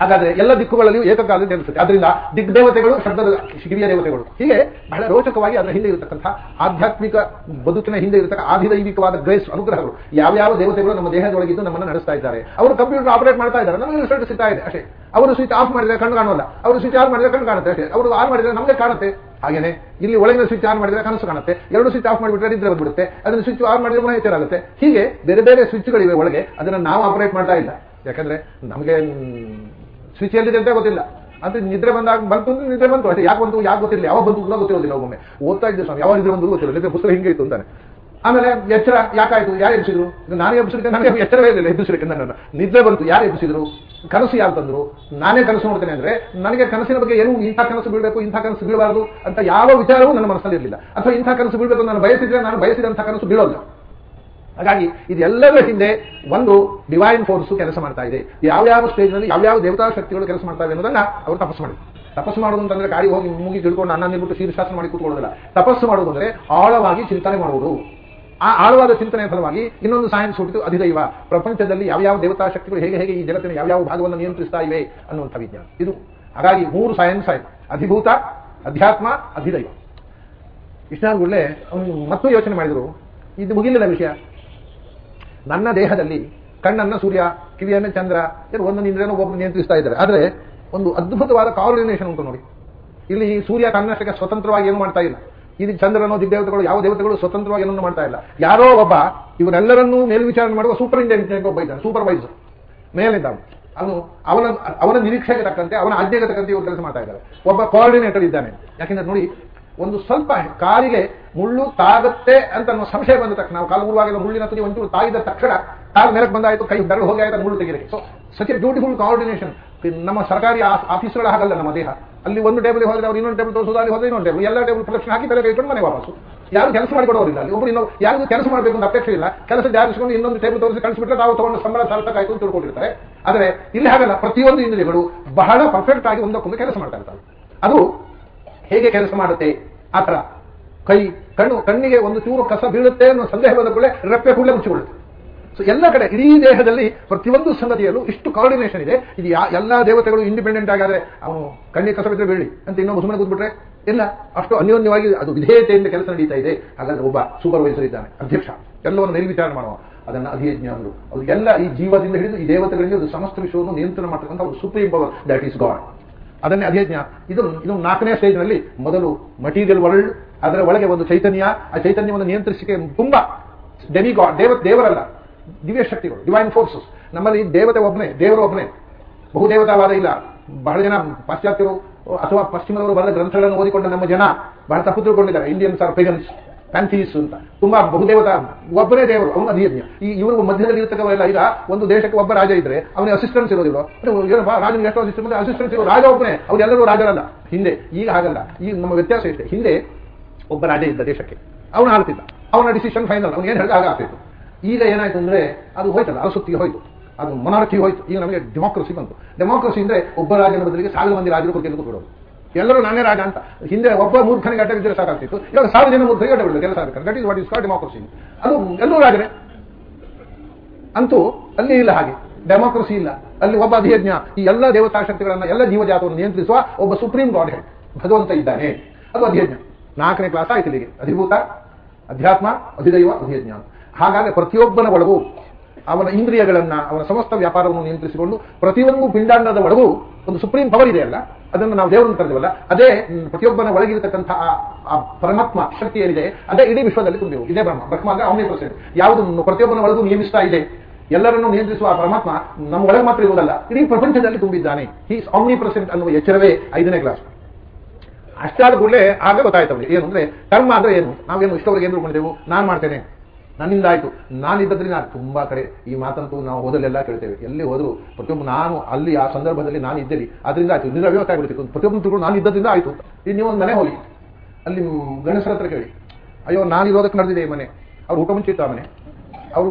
ಹಾಗಾದ್ರೆ ಎಲ್ಲ ದಿಕ್ಕುಗಳಲ್ಲಿಯೂ ಏಕಕಾಲದಲ್ಲಿ ನೆಲೆಸುತ್ತೆ. ಅದರಿಂದ ದಿಗ್ದೇವತೆಗಳು ಶಬ್ದದ ಕಿವಿಯ ದೇವತೆಗಳು. ಹೀಗೆ ಬಹಳ ರೋಚಕವಾಗಿ ಅದರ ಹಿಂದೆ ಇರತಕ್ಕಂತಹ ಆಧ್ಯಾತ್ಮಿಕ ಬದುಕಿನ ಹಿಂದೆ ಇರತಕ್ಕ ಆಧಿದೈವಿಕವಾದ ಗ್ರೇಸ್ ಅನುಗ್ರಹಗಳು ಯಾವ್ಯಾವ ದೇವತೆಗಳು ನಮ್ಮ ದೇಹದೊಳಗಿದ್ದು ನಮ್ಮನ್ನು ನಡೆಸ್ತಾ ಇದ್ದಾರೆ. ಅವರು ಕಂಪ್ಯೂಟರ್ ಆಪರೇಟ್ ಮಾಡ್ತಾ ಇದ್ದಾರೆ. ನಮಗೆ ರಿಸಲ್ಟ್ ಸಿಗ್ತಾ ಇದೆ. ಅಷ್ಟೇ. ಅವರು ಸ್ವಿಚ್ ಆಫ್ ಮಾಡಿದ್ರೆ ಕಣ್ಣು ಕಾಣುವಲ್ಲ. ಅವರು ಸ್ವಿಚ್ ಆನ್ ಮಾಡಿದ್ರೆ ಕಣ್ಣು ಕಾಣುತ್ತೆ. ಅಷ್ಟೇ. ಅವರು ಆನ್ ಮಾಡಿದ್ರೆ ನಮಗೆ ಕಾಣುತ್ತೆ. ಹಾಗೇನೆ ಇಲ್ಲಿ ಒಳಗಿನ ಸ್ವಿಚ್ ಆನ್ ಮಾಡಿದ್ರೆ ಕನಸು ಕಾಣುತ್ತೆ. ಎರಡು ಸ್ವಿಚ್ ಆಫ್ ಮಾಡಿಬಿಟ್ರೆ ನಿದ್ರೆ ಬಂದ್ಬಿಡುತ್ತೆ ಅದನ್ನು ಸ್ವಿಚ್ ಆನ್ ಮಾಡಿದ್ರೆ ಮನೆ ಹೆಚ್ಚಾಗುತ್ತೆ ಹೀಗೆ ಬೇರೆ ಬೇರೆ ಸ್ವಿಚ್ಗಳಿವೆ ಒಳಗೆ. ಅದನ್ನು ನಾವು ಆಪರೇಟ್ ಮಾಡ್ತಾ ಇಲ್ಲ. ಯಾಕಂದ್ರೆ ನಮಗೆ ಸ್ವಿಚ್ ಎಲ್ಲಿದೆ ಗೊತ್ತಿಲ್ಲ. ಅಂದ್ರೆ ನಿದ್ರೆ ಬಂದಾಗ ಬಂತು ಅಂದ್ರೆ ನಿದ್ರೆ ಬಂತು. ಅಷ್ಟೇ ಯಾಕೆ ಬಂತು, ಯಾಕೆ ಗೊತ್ತಿಲ್ಲ ಯಾವ ಬಂತು ಕೂಡ ಗೊತ್ತಿರೋದಿಲ್ಲ ಒಮ್ಮೆ ಓದ್ತಾ ಇದ್ದೆ ಸ್ವಾಮಿ. ಯಾವ ನಿದ್ರೆ ಬಂದು ಗೊತ್ತಿಲ್ಲ ನಿದ್ರೆ ಪುಸ್ತಕ ಹಿಂಗೆ ಇತ್ತು ಅಂತಾನೆ. ಆಮೇಲೆ ಎಚ್ಚರ ಯಾಕಾಯ್ತು ಯಾರು ಎಬ್ಸಿದ್ರು ಈಗ ನಾನೇ ಎಬ್ಬಿಸಿದ್ರೆ ನನಗೆ ಎಚ್ಚರವೇ ಇರಲಿಲ್ಲ ಎಬ್ಬಿಸಿದ್ರೆ ನನ್ನ ನಿದ್ರೆ ಬಂತು. ಯಾರು ಎಬ್ಬಿಸಿದ್ರು? ಕನಸು ಯಾರು ತಂದ್ರು? ನಾನೇ ಕನಸು ನೋಡ್ತೇನೆ ಅಂದ್ರೆ ನನಗೆ ಕನಸಿನ ಬಗ್ಗೆ ಏನು ಇಂಥ ಕನಸು ಬೀಳಬೇಕು, ಇಂಥ ಕನಸು ಬೀಳಬಾರದು ಅಂತ ಯಾವ ವಿಚಾರವೂ ನನ್ನ ಮನಸ್ಸಲ್ಲಿ ಇರಲಿಲ್ಲ. ಅಥವಾ ಇಂಥ ಕನಸು ಬೀಳಬೇಕು ನಾನು ಬಯಸಿದ್ರೆ ನಾನು ಬಯಸಿದಂಥ ಕನಸು ಬೀಳೋಲ್ಲ ಹಾಗಾಗಿ ಇದೆಲ್ಲದರ ಹಿಂದೆ ಒಂದು ಡಿವೈನ್ ಫೋರ್ಸ್ ಕೆಲಸ ಮಾಡ್ತಾ ಇದೆ. ಯಾವ್ಯಾವ ಸ್ಟೇಜ್ನಲ್ಲಿ ಯಾವ್ಯಾವ ದೇವತಾ ಶಕ್ತಿಗಳು ಕೆಲಸ ಮಾಡ್ತಾ ಇದೆ ಅನ್ನೋದನ್ನ ಅವರು ತಪಸ್ಸು ಮಾಡಿದ್ರು. ತಪಸ್ಸು ಮಾಡೋದು ಅಂತಂದ್ರೆ ಗಾಡಿ ಹೋಗಿ ಮುಗಿ ತಿಳ್ಕೊಂಡು ಅನ್ನ ನಿಲ್ಬಿಟ್ಟು ಶೀರ್ಷಾಸನ ಮಾಡಿ ಕೂತ್ಕೊಳ್ಳೋದಿಲ್ಲ. ತಪಸ್ಸು ಮಾಡೋದು ಅಂದ್ರೆ ಆಳವಾಗಿ ಚಿಂತನೆ ಮಾಡುವುದು. ಆ ಆಳವಾದ ಚಿಂತನೆಯ ಫಲವಾಗಿ ಇನ್ನೊಂದು ಸೈನ್ಸ್ ಹುಟ್ಟಿತು, ಅಧಿದೈವ. ಪ್ರಪಂಚದಲ್ಲಿ ಯಾವ್ಯಾವ ದೇವತಾ ಶಕ್ತಿಗಳು ಹೇಗೆ ಹೇಗೆ ಈ ಜಗತ್ತಿನ ಯಾವ ಯಾವ ಭಾಗವನ್ನು ನಿಯಂತ್ರಿಸ್ತಾ ಇವೆ ಅನ್ನುವಂಥ ವಿಜ್ಞಾನ. ಇದು ಹಾಗಾಗಿ ಮೂರು ಸೈನ್ಸ್ ಆಯ್ತು. ಅಧಿಭೂತ, ಅಧ್ಯಾತ್ಮ, ಅಧಿದೈವ. ಇಷ್ಟಾದ್ಗೂಡಲೇ ಅವನು ಮತ್ತೂ ಯೋಚನೆ ಮಾಡಿದರು. ಇದು ಮುಗಿಲಿಲ್ಲ ವಿಷಯ. ನನ್ನ ದೇಹದಲ್ಲಿ ಕಣ್ಣನ್ನ ಸೂರ್ಯ, ಕಿವಿಯನ್ನ ಚಂದ್ರ ಒಂದೊಂದು ಇಂದ್ರಿಯನ ಒಬ್ಬರು ನಿಯಂತ್ರಿಸ್ತಾ ಇದ್ದಾರೆ. ಆದರೆ ಒಂದು ಅದ್ಭುತವಾದ ಕಾರ್ಡಿನೇಷನ್ ಉಂಟು ನೋಡಿ. ಇಲ್ಲಿ ಸೂರ್ಯ ತನ್ನಷ್ಟಕ್ಕೆ ಸ್ವತಂತ್ರವಾಗಿ ಏನು ಮಾಡ್ತಾ ಇಲ್ಲ? ಇದು ಚಂದ್ರನೋ ದಿಗ್ದೇವತೆಗಳು ಯಾವ ದೇವತೆಗಳು ಸ್ವತಂತ್ರವಾಗಿ ಏನನ್ನು ಮಾಡ್ತಾ ಇಲ್ಲ. ಯಾರೋ ಒಬ್ಬ ಇವರೆಲ್ಲರನ್ನೂ ಮೇಲ್ವಿಚಾರಣೆ ಮಾಡುವ ಸೂಪರಿಂಟೆಂಡೆಂಟ್ ಒಬ್ಬ ಇದ್ದಾರೆ ಸೂಪರ್ವೈಸರ್ ಮೇಲಿದ್ದ ಅವನು ಅವನ ಅವನ ನಿರೀಕ್ಷೆಗೆ ತಕ್ಕಂತೆ, ಅವನ ಆಜ್ಞೆಗೆ ತಕ್ಕಂತೆ ಇವರು ಕೆಲಸ ಮಾಡ್ತಾ ಇದ್ದಾರೆ. ಒಬ್ಬ ಕೋಆರ್ಡಿನೇಟರ್ ಇದ್ದಾನೆ. ಯಾಕೆಂದ್ರೆ ನೋಡಿ ಒಂದು ಸ್ವಲ್ಪ ಕಾಲಿಗೆ ಮುಳ್ಳು ತಾಗತ್ತೆ ಅಂತ ಸಂಶಯ ಬಂದ ತಕ್ಷಣ, ನಾವು ಕಾಲು ಮುರುವಾಗಿಲ್ಲ ಮುಳ್ಳಿನ ತುದಿ ಒಂಚೂರು ತಾಗಿದ ತಕ್ಷಣ ಕಾಲು ಮೇಲಕ್ಕೆ ಬಂದಾಯ್ತು, ಕೈ ಬೆರಳು ಹೋಗಿ ಆಯ್ತು, ಮುಳ್ಳು ತೆಗಿಲಿಕ್ಕೆ. ಸೊ ಸಚ್ ಬ್ಯೂಟಿಫುಲ್ ನಮ್ಮ ಸರ್ಕಾರಿ ಆಫೀಸ್ಗಳ ಹಾಗಲ್ಲ, ನಮ್ಮ ದೇಹ. ಅಲ್ಲಿ ಒಂದು ಟೇಬಲ್ ಹೋದ್ರೆ ಅವ್ರು ಇನ್ನೊಂದು ಟೇಬಲ್ ತೋರಿಸೋದು, ಅಲ್ಲಿ ಹೋದ್ರೆ ಇನ್ನೊಂದು ಟೇಬಲ್. ಎಲ್ಲ ಟೇಬಲ್ ಪ್ರದಕ್ಷಿಣೆ ಹಾಕಿ ತಲೆ ಕೈಕೊಂಡು ಮನೆ ವಾಪಸ್ಸು. ಯಾರು ಕೆಲಸ ಮಾಡಿಕೊಡೋರಿಲ್ಲ. ಅಲ್ಲಿ ಒಬ್ಬರು ಇನ್ನೊಂದು ಯಾರು ಕೆಲಸ ಮಾಡಬೇಕು ಅಂತ ಅಪೇಕ್ಷೆ ಇಲ್ಲ. ಕೆಲಸ ಜಾರಿಸಿಕೊಂಡು ಇನ್ನೊಂದು ಟೇಬಲ್ ತೋರಿಸಿ ಕಳಿಸ್ಬಿಟ್ರೆ ನಾವು ತಗೊಂಡು ಸಂಬಳ ಸಾರ್ಥಕಾಯ್ತು ಅಂತ ತಿಳ್ಕೊಂಡಿರ್ತಾರೆ. ಆದರೆ, ಇಲ್ಲಿ ಹಾಗಲ್ಲ. ಪ್ರತಿಯೊಂದು ಇಂದ್ರಿಯಗಳು ಬಹಳ ಪರ್ಫೆಕ್ಟ್ ಆಗಿ ಒಂದಕ್ಕೊಂದು ಕೆಲಸ ಮಾಡ್ತಾ ಇರ್ತಾರೆ. ಅದು ಹೇಗೆ ಕೆಲಸ ಮಾಡುತ್ತೆ? ಆ ಕೈ, ಕಣ್ಣು, ಕಣ್ಣಿಗೆ ಒಂದು ಚೂರು ಕಸ ಬೀಳುತ್ತೆ ಅನ್ನೋ ಸಂದೇಹ ಬಂದ ಕೂಡಲೇ ರೆಪ್ಪೆ ಕೂಡಲೇ ಮುಚ್ಚಿಕೊಳ್ಳುತ್ತೆ. ಸೊ ಎಲ್ಲ ಕಡೆ, ಇಡೀ ದೇಹದಲ್ಲಿ ಪ್ರತಿಯೊಂದು ಸಂಗತಿಯಲ್ಲೂ ಇಷ್ಟು ಕಾರ್ಡಿನೇಷನ್ ಇದೆ. ಇದು ಎಲ್ಲ ದೇವತೆಗಳು ಇಂಡಿಪೆಂಡೆಂಟ್ ಆಗಾದ್ರೆ ಅವನು ಕಣ್ಣಿಗೆ ಕಸ ಬಿದ್ದರೆ ಬೀಳಿ ಅಂತ ಇನ್ನೊಬ್ಬ ಸುಮ್ಮನೆ ಕೂತ್ಬಿಟ್ರೆ? ಇಲ್ಲ. ಅಷ್ಟು ಅನ್ಯೋನ್ಯವಾಗಿ ಅದು ವಿಧೇಯತೆಯಿಂದ ಕೆಲಸ ನಡೀತಾ ಇದೆ. ಹಾಗಾದ್ರೆ ಒಬ್ಬ ಸೂಪರ್ವೈಸರ್ ಇದ್ದಾನೆ, ಅಧ್ಯಕ್ಷ. ಎಲ್ಲವನ್ನು ನಿರ್ವಿಚಾರ ಮಾಡುವ. ಅದನ್ನ ಅಧಿಯಜ್ಞ ಅಂದ್ರು. ಅದು ಎಲ್ಲ ಈ ಜೀವದಿಂದ ಹಿಡಿದು ಈ ದೇವತೆಗಳಿಗೆ ಅದು ಸಮಸ್ತ ವಿಶ್ವವನ್ನು ನಿಯಂತ್ರಣ ಮಾಡ್ತಕ್ಕಂಥ ಒಂದು supreme power that is God ಅದನ್ನೇ ಅಧಿಯಜ್ಞ ಇದು ಇದು ನಾಲ್ಕನೇ ಸ್ಟೇಜ್ನಲ್ಲಿ ಮೊದಲು ಮಟೀರಿಯಲ್ ವರ್ಲ್ಡ್ ಅದರ ಒಳಗೆ ಒಂದು ಚೈತನ್ಯ. ಆ ಚೈತನ್ಯವನ್ನು ನಿಯಂತ್ರಿಸಿಕೆ ತುಂಬಾ ಡೆಮಿ ಗಾಡ್ ದೇವ, ದೇವರಲ್ಲ, ದಿವ್ಯ ಶಕ್ತಿಗಳು ಡಿವೈನ್ ಫೋರ್ಸಸ್ ನಮ್ಮಲ್ಲಿ ದೇವತೆ ಒಬ್ಬನೇ ದೇವರು ಒಬ್ಬನೇ ಬಹುದೇವತಾವಾದ ಇಲ್ಲ. ಬಹಳ ಜನ ಪಾಶ್ಚಾತ್ಯರು, ಅಥವಾ ಪಶ್ಚಿಮದವರು ಬರೆದ ಗ್ರಂಥಗಳನ್ನು ಓದಿಕೊಂಡ ನಮ್ಮ ಜನ ಬಹಳ ತಪ್ಪು ತಿಳ್ಕೊಂಡಿದ್ದಾರೆ. ಇಂಡಿಯನ್ಸ್ ಆರ್ ಪೇಗನ್ಸ್ ಪ್ಯಾಂಥೀಸ್ ಅಂತ. ತುಂಬಾ ಬಹುದೇವತಾ, ಒಬ್ಬನೇ ದೇವರು ಅವನು ಅಧಿಯಜ್ಞ. ಈ ಇವರು ಮಧ್ಯದಲ್ಲಿ ಇರ್ತಕ್ಕವರೆಲ್ಲ ಈಗ ಒಂದು ದೇಶಕ್ಕೆ ಒಬ್ಬ ರಾಜ ಇದ್ರೆ, ಅವನಿಗೆ ಅಸಿಸ್ಟೆನ್ಸ್ ಇರೋದಿಲ್ಲ ಏನಪ್ಪ, ರಾಜನಿಗೆ ಎಷ್ಟೋ ಅಸಿಸ್ಟೆಂಟ್ ಅಸಿಸ್ಟೆನ್ಸ್ ಇರೋ ರಾಜ ಒಬ್ಬನೇ, ಅವ್ರೆಲ್ಲರೂ ರಾಜರಲ್ಲ. ಹಿಂದೆ, ಈಗ ಹಾಗಲ್ಲ. ಈಗ ನಮ್ಮ ವ್ಯತ್ಯಾಸ ಇಷ್ಟೇ. ಹಿಂದೆ ಒಬ್ಬ ರಾಜ ಇದ್ದ ದೇಶಕ್ಕೆ. ಅವನು ಆಳ್ತಿದ್ದ ಅವನ ಡಿಸಿಷನ್ ಫೈನಲ್ ಅವ್ನು ಏನು ಹೇಳಿದ ಆಗ ಆಗ್ತಿತ್ತು. ಈಗ ಏನಾಯ್ತು ಅಂದ್ರೆ ಅದು ಹೋಯ್ತಲ್ಲ ಅರಸುತ್ತಿಗೆ ಹೋಯ್ತು. ಅದು ಮೊನಾರ್ಕಿ ಹೋಯ್ತು. ಈಗ ನಮಗೆ ಡೆಮಾಕ್ರಸಿ ಬಂತು. ಡೆಮಾಕ್ರಸಿ ಅಂದ್ರೆ ಒಬ್ಬ ರಾಜನ ಬದಲಿಗೆ ಸಾವಿರ ಮಂದಿ ರಾಜರು ಕೊಟ್ಟಿದ್ದು ಕೊಡೋದು ಎಲ್ಲರೂ ನಾನೇ ರಾಜ ಅಂತ. ಹಿಂದೆ ಒಬ್ಬ ಮೂರ್ಖನಿಗೆ ಅಡ್ಡ ಬಿದ್ದರೆ ಸಾಕಾಗ್ತಿತ್ತು. ಇವಾಗ ಸಾವಿರ ಜನ ಮೂರ್ಖನಿಗೆ ಅಡ್ಡ ಕೆಲಸ ಆಗುತ್ತೆ that is what is call democracy ಅದು ಎಲ್ಲರೂ ರಾಜರೇ ಅಂತೂ ಅಲ್ಲಿ ಇಲ್ಲ ಹಾಗೆ. ಡೆಮಾಕ್ರಸಿ ಇಲ್ಲ. ಅಲ್ಲಿ ಒಬ್ಬ ಅಧಿಯಜ್ಞ ಈ ಎಲ್ಲ ದೇವತಾ ಶಕ್ತಿಗಳನ್ನ ಎಲ್ಲ ಜೀವಜಾತವನ್ನು ನಿಯಂತ್ರಿಸುವ ಒಬ್ಬ ಸುಪ್ರೀಂ ಗಾಡ್ ಹೆಡ್ ಭಗವಂತ ಇದ್ದಾನೆ. ಅದು ಅಧಿಯಜ್ಞ ನಾಲ್ಕನೇ ಕ್ಲಾಸ್ ಆಯ್ತು ಇಲ್ಲಿಗೆ. ಅಧಿಭೂತ, ಅಧ್ಯಾತ್ಮ, ಅಧಿದೈವ ಅಧಿಯಜ್ಞ ಹಾಗಾಗಿ ಪ್ರತಿಯೊಬ್ಬನ ಒಳಗೂ ಅವನ ಇಂದ್ರಿಯಗಳನ್ನ ಅವನ ಸಮಸ್ತ ವ್ಯಾಪಾರವನ್ನು ನಿಯಂತ್ರಿಸಿಕೊಂಡು ಪ್ರತಿಯೊಂದು ಪಿಂಡಾಂಡದ ಒಳಗೂ ಒಂದು ಸುಪ್ರೀಂ ಪವರ್ ಇದೆ ಅಲ್ಲ? ಅದನ್ನು ನಾವು ದೇವರನ್ನು ಕರೆದಿವಲ್ಲ? ಅದೇ ಪ್ರತಿಯೊಬ್ಬನ ಒಳಗಿರತಕ್ಕಂಥ ಆ- ಪರಮಾತ್ಮ ಶಕ್ತಿ ಏನಿದೆ ಅದೇ ಇಡೀ ವಿಶ್ವದಲ್ಲಿ ತುಂಬಿವು ಇದೇ ಬ್ರಹ್ಮ. ಬ್ರಹ್ಮ ಅಂದ್ರೆ ಅವನೇ ಪರ್ಸೆಂಟ್ ಯಾವುದನ್ನು ಪ್ರತಿಯೊಬ್ಬನ ಒಳಗೂ ನಿಯಮಿಸ್ತಾ ಇದೆ. ಎಲ್ಲರನ್ನು ನಿಯಂತ್ರಿಸುವ ಪರಮಾತ್ಮ ನಮ್ಮ ಒಳಗೆ ಮಾತ್ರ ಇರುವುದಲ್ಲ. ಇಡೀ ಪ್ರಪಂಚದಲ್ಲಿ ತುಂಬಿದ್ದಾನೆ. ಈ ಆಮ್ನಿ ಪ್ರಸೆಂಟ್ ಅನ್ನುವ ಎಚ್ಚರವೇ ಐದನೇ ಕ್ಲಾಸ್ ಅಷ್ಟಾದ ಕೂಡಲೇ ಆಗ ಗೊತ್ತಾಯ್ತು ಏನು ಅಂದ್ರೆ ಕರ್ಮ ಅಂದ್ರೆ ಏನು? ನಾವೇನು ಇಷ್ಟವರೆಗೆ ಏನು ತಿಳ್ಕೊಂಡಿದ್ದೆವು? ನಾನು ಮಾಡ್ತೇನೆ. ನನ್ನಿಂದ ಆಯ್ತು ನಾನಿದ್ದದ್ರಿಂದ ನಾನು ತುಂಬಾ ಕಡೆ ಈ ಮಾತಂತೂ ನಾವು ಓದಲೆಲ್ಲ ಕೇಳ್ತೇವೆ. ಎಲ್ಲಿ ಹೋದ್ರು ಪ್ರತಿಯೊಬ್ಬ ನಾನು ಅಲ್ಲಿ ಆ ಸಂದರ್ಭದಲ್ಲಿ ನಾನು ಇದ್ದೇನೆ. ಅದರಿಂದ ಆಯ್ತು ನಿನ್ನ ವ್ಯವಸ್ಥೆ ಆಗ್ಬಿಡ್ತಿತ್ತು ಪ್ರತಿಯೊಬ್ಬರು ತಿಳ್ಕೊಂಡು ನಾನು ಇದ್ದದ್ರಿಂದ ಆಯ್ತು. ಈಗ ನೀವು ಒಂದು ಮನೆ ಹೋಗಿ. ಅಲ್ಲಿ ಗಣೇಶರ ಹತ್ರ ಕೇಳಿ. ಅಯ್ಯೋ, ನಾನು ಇರೋದಕ್ಕೆ ನಡೆದಿದೆ ಈ ಮನೆ. ಅವ್ರು ಊಟ ಮುಂಚೆ ಇತ್ತು ಆ ಮನೆ. ಅವರು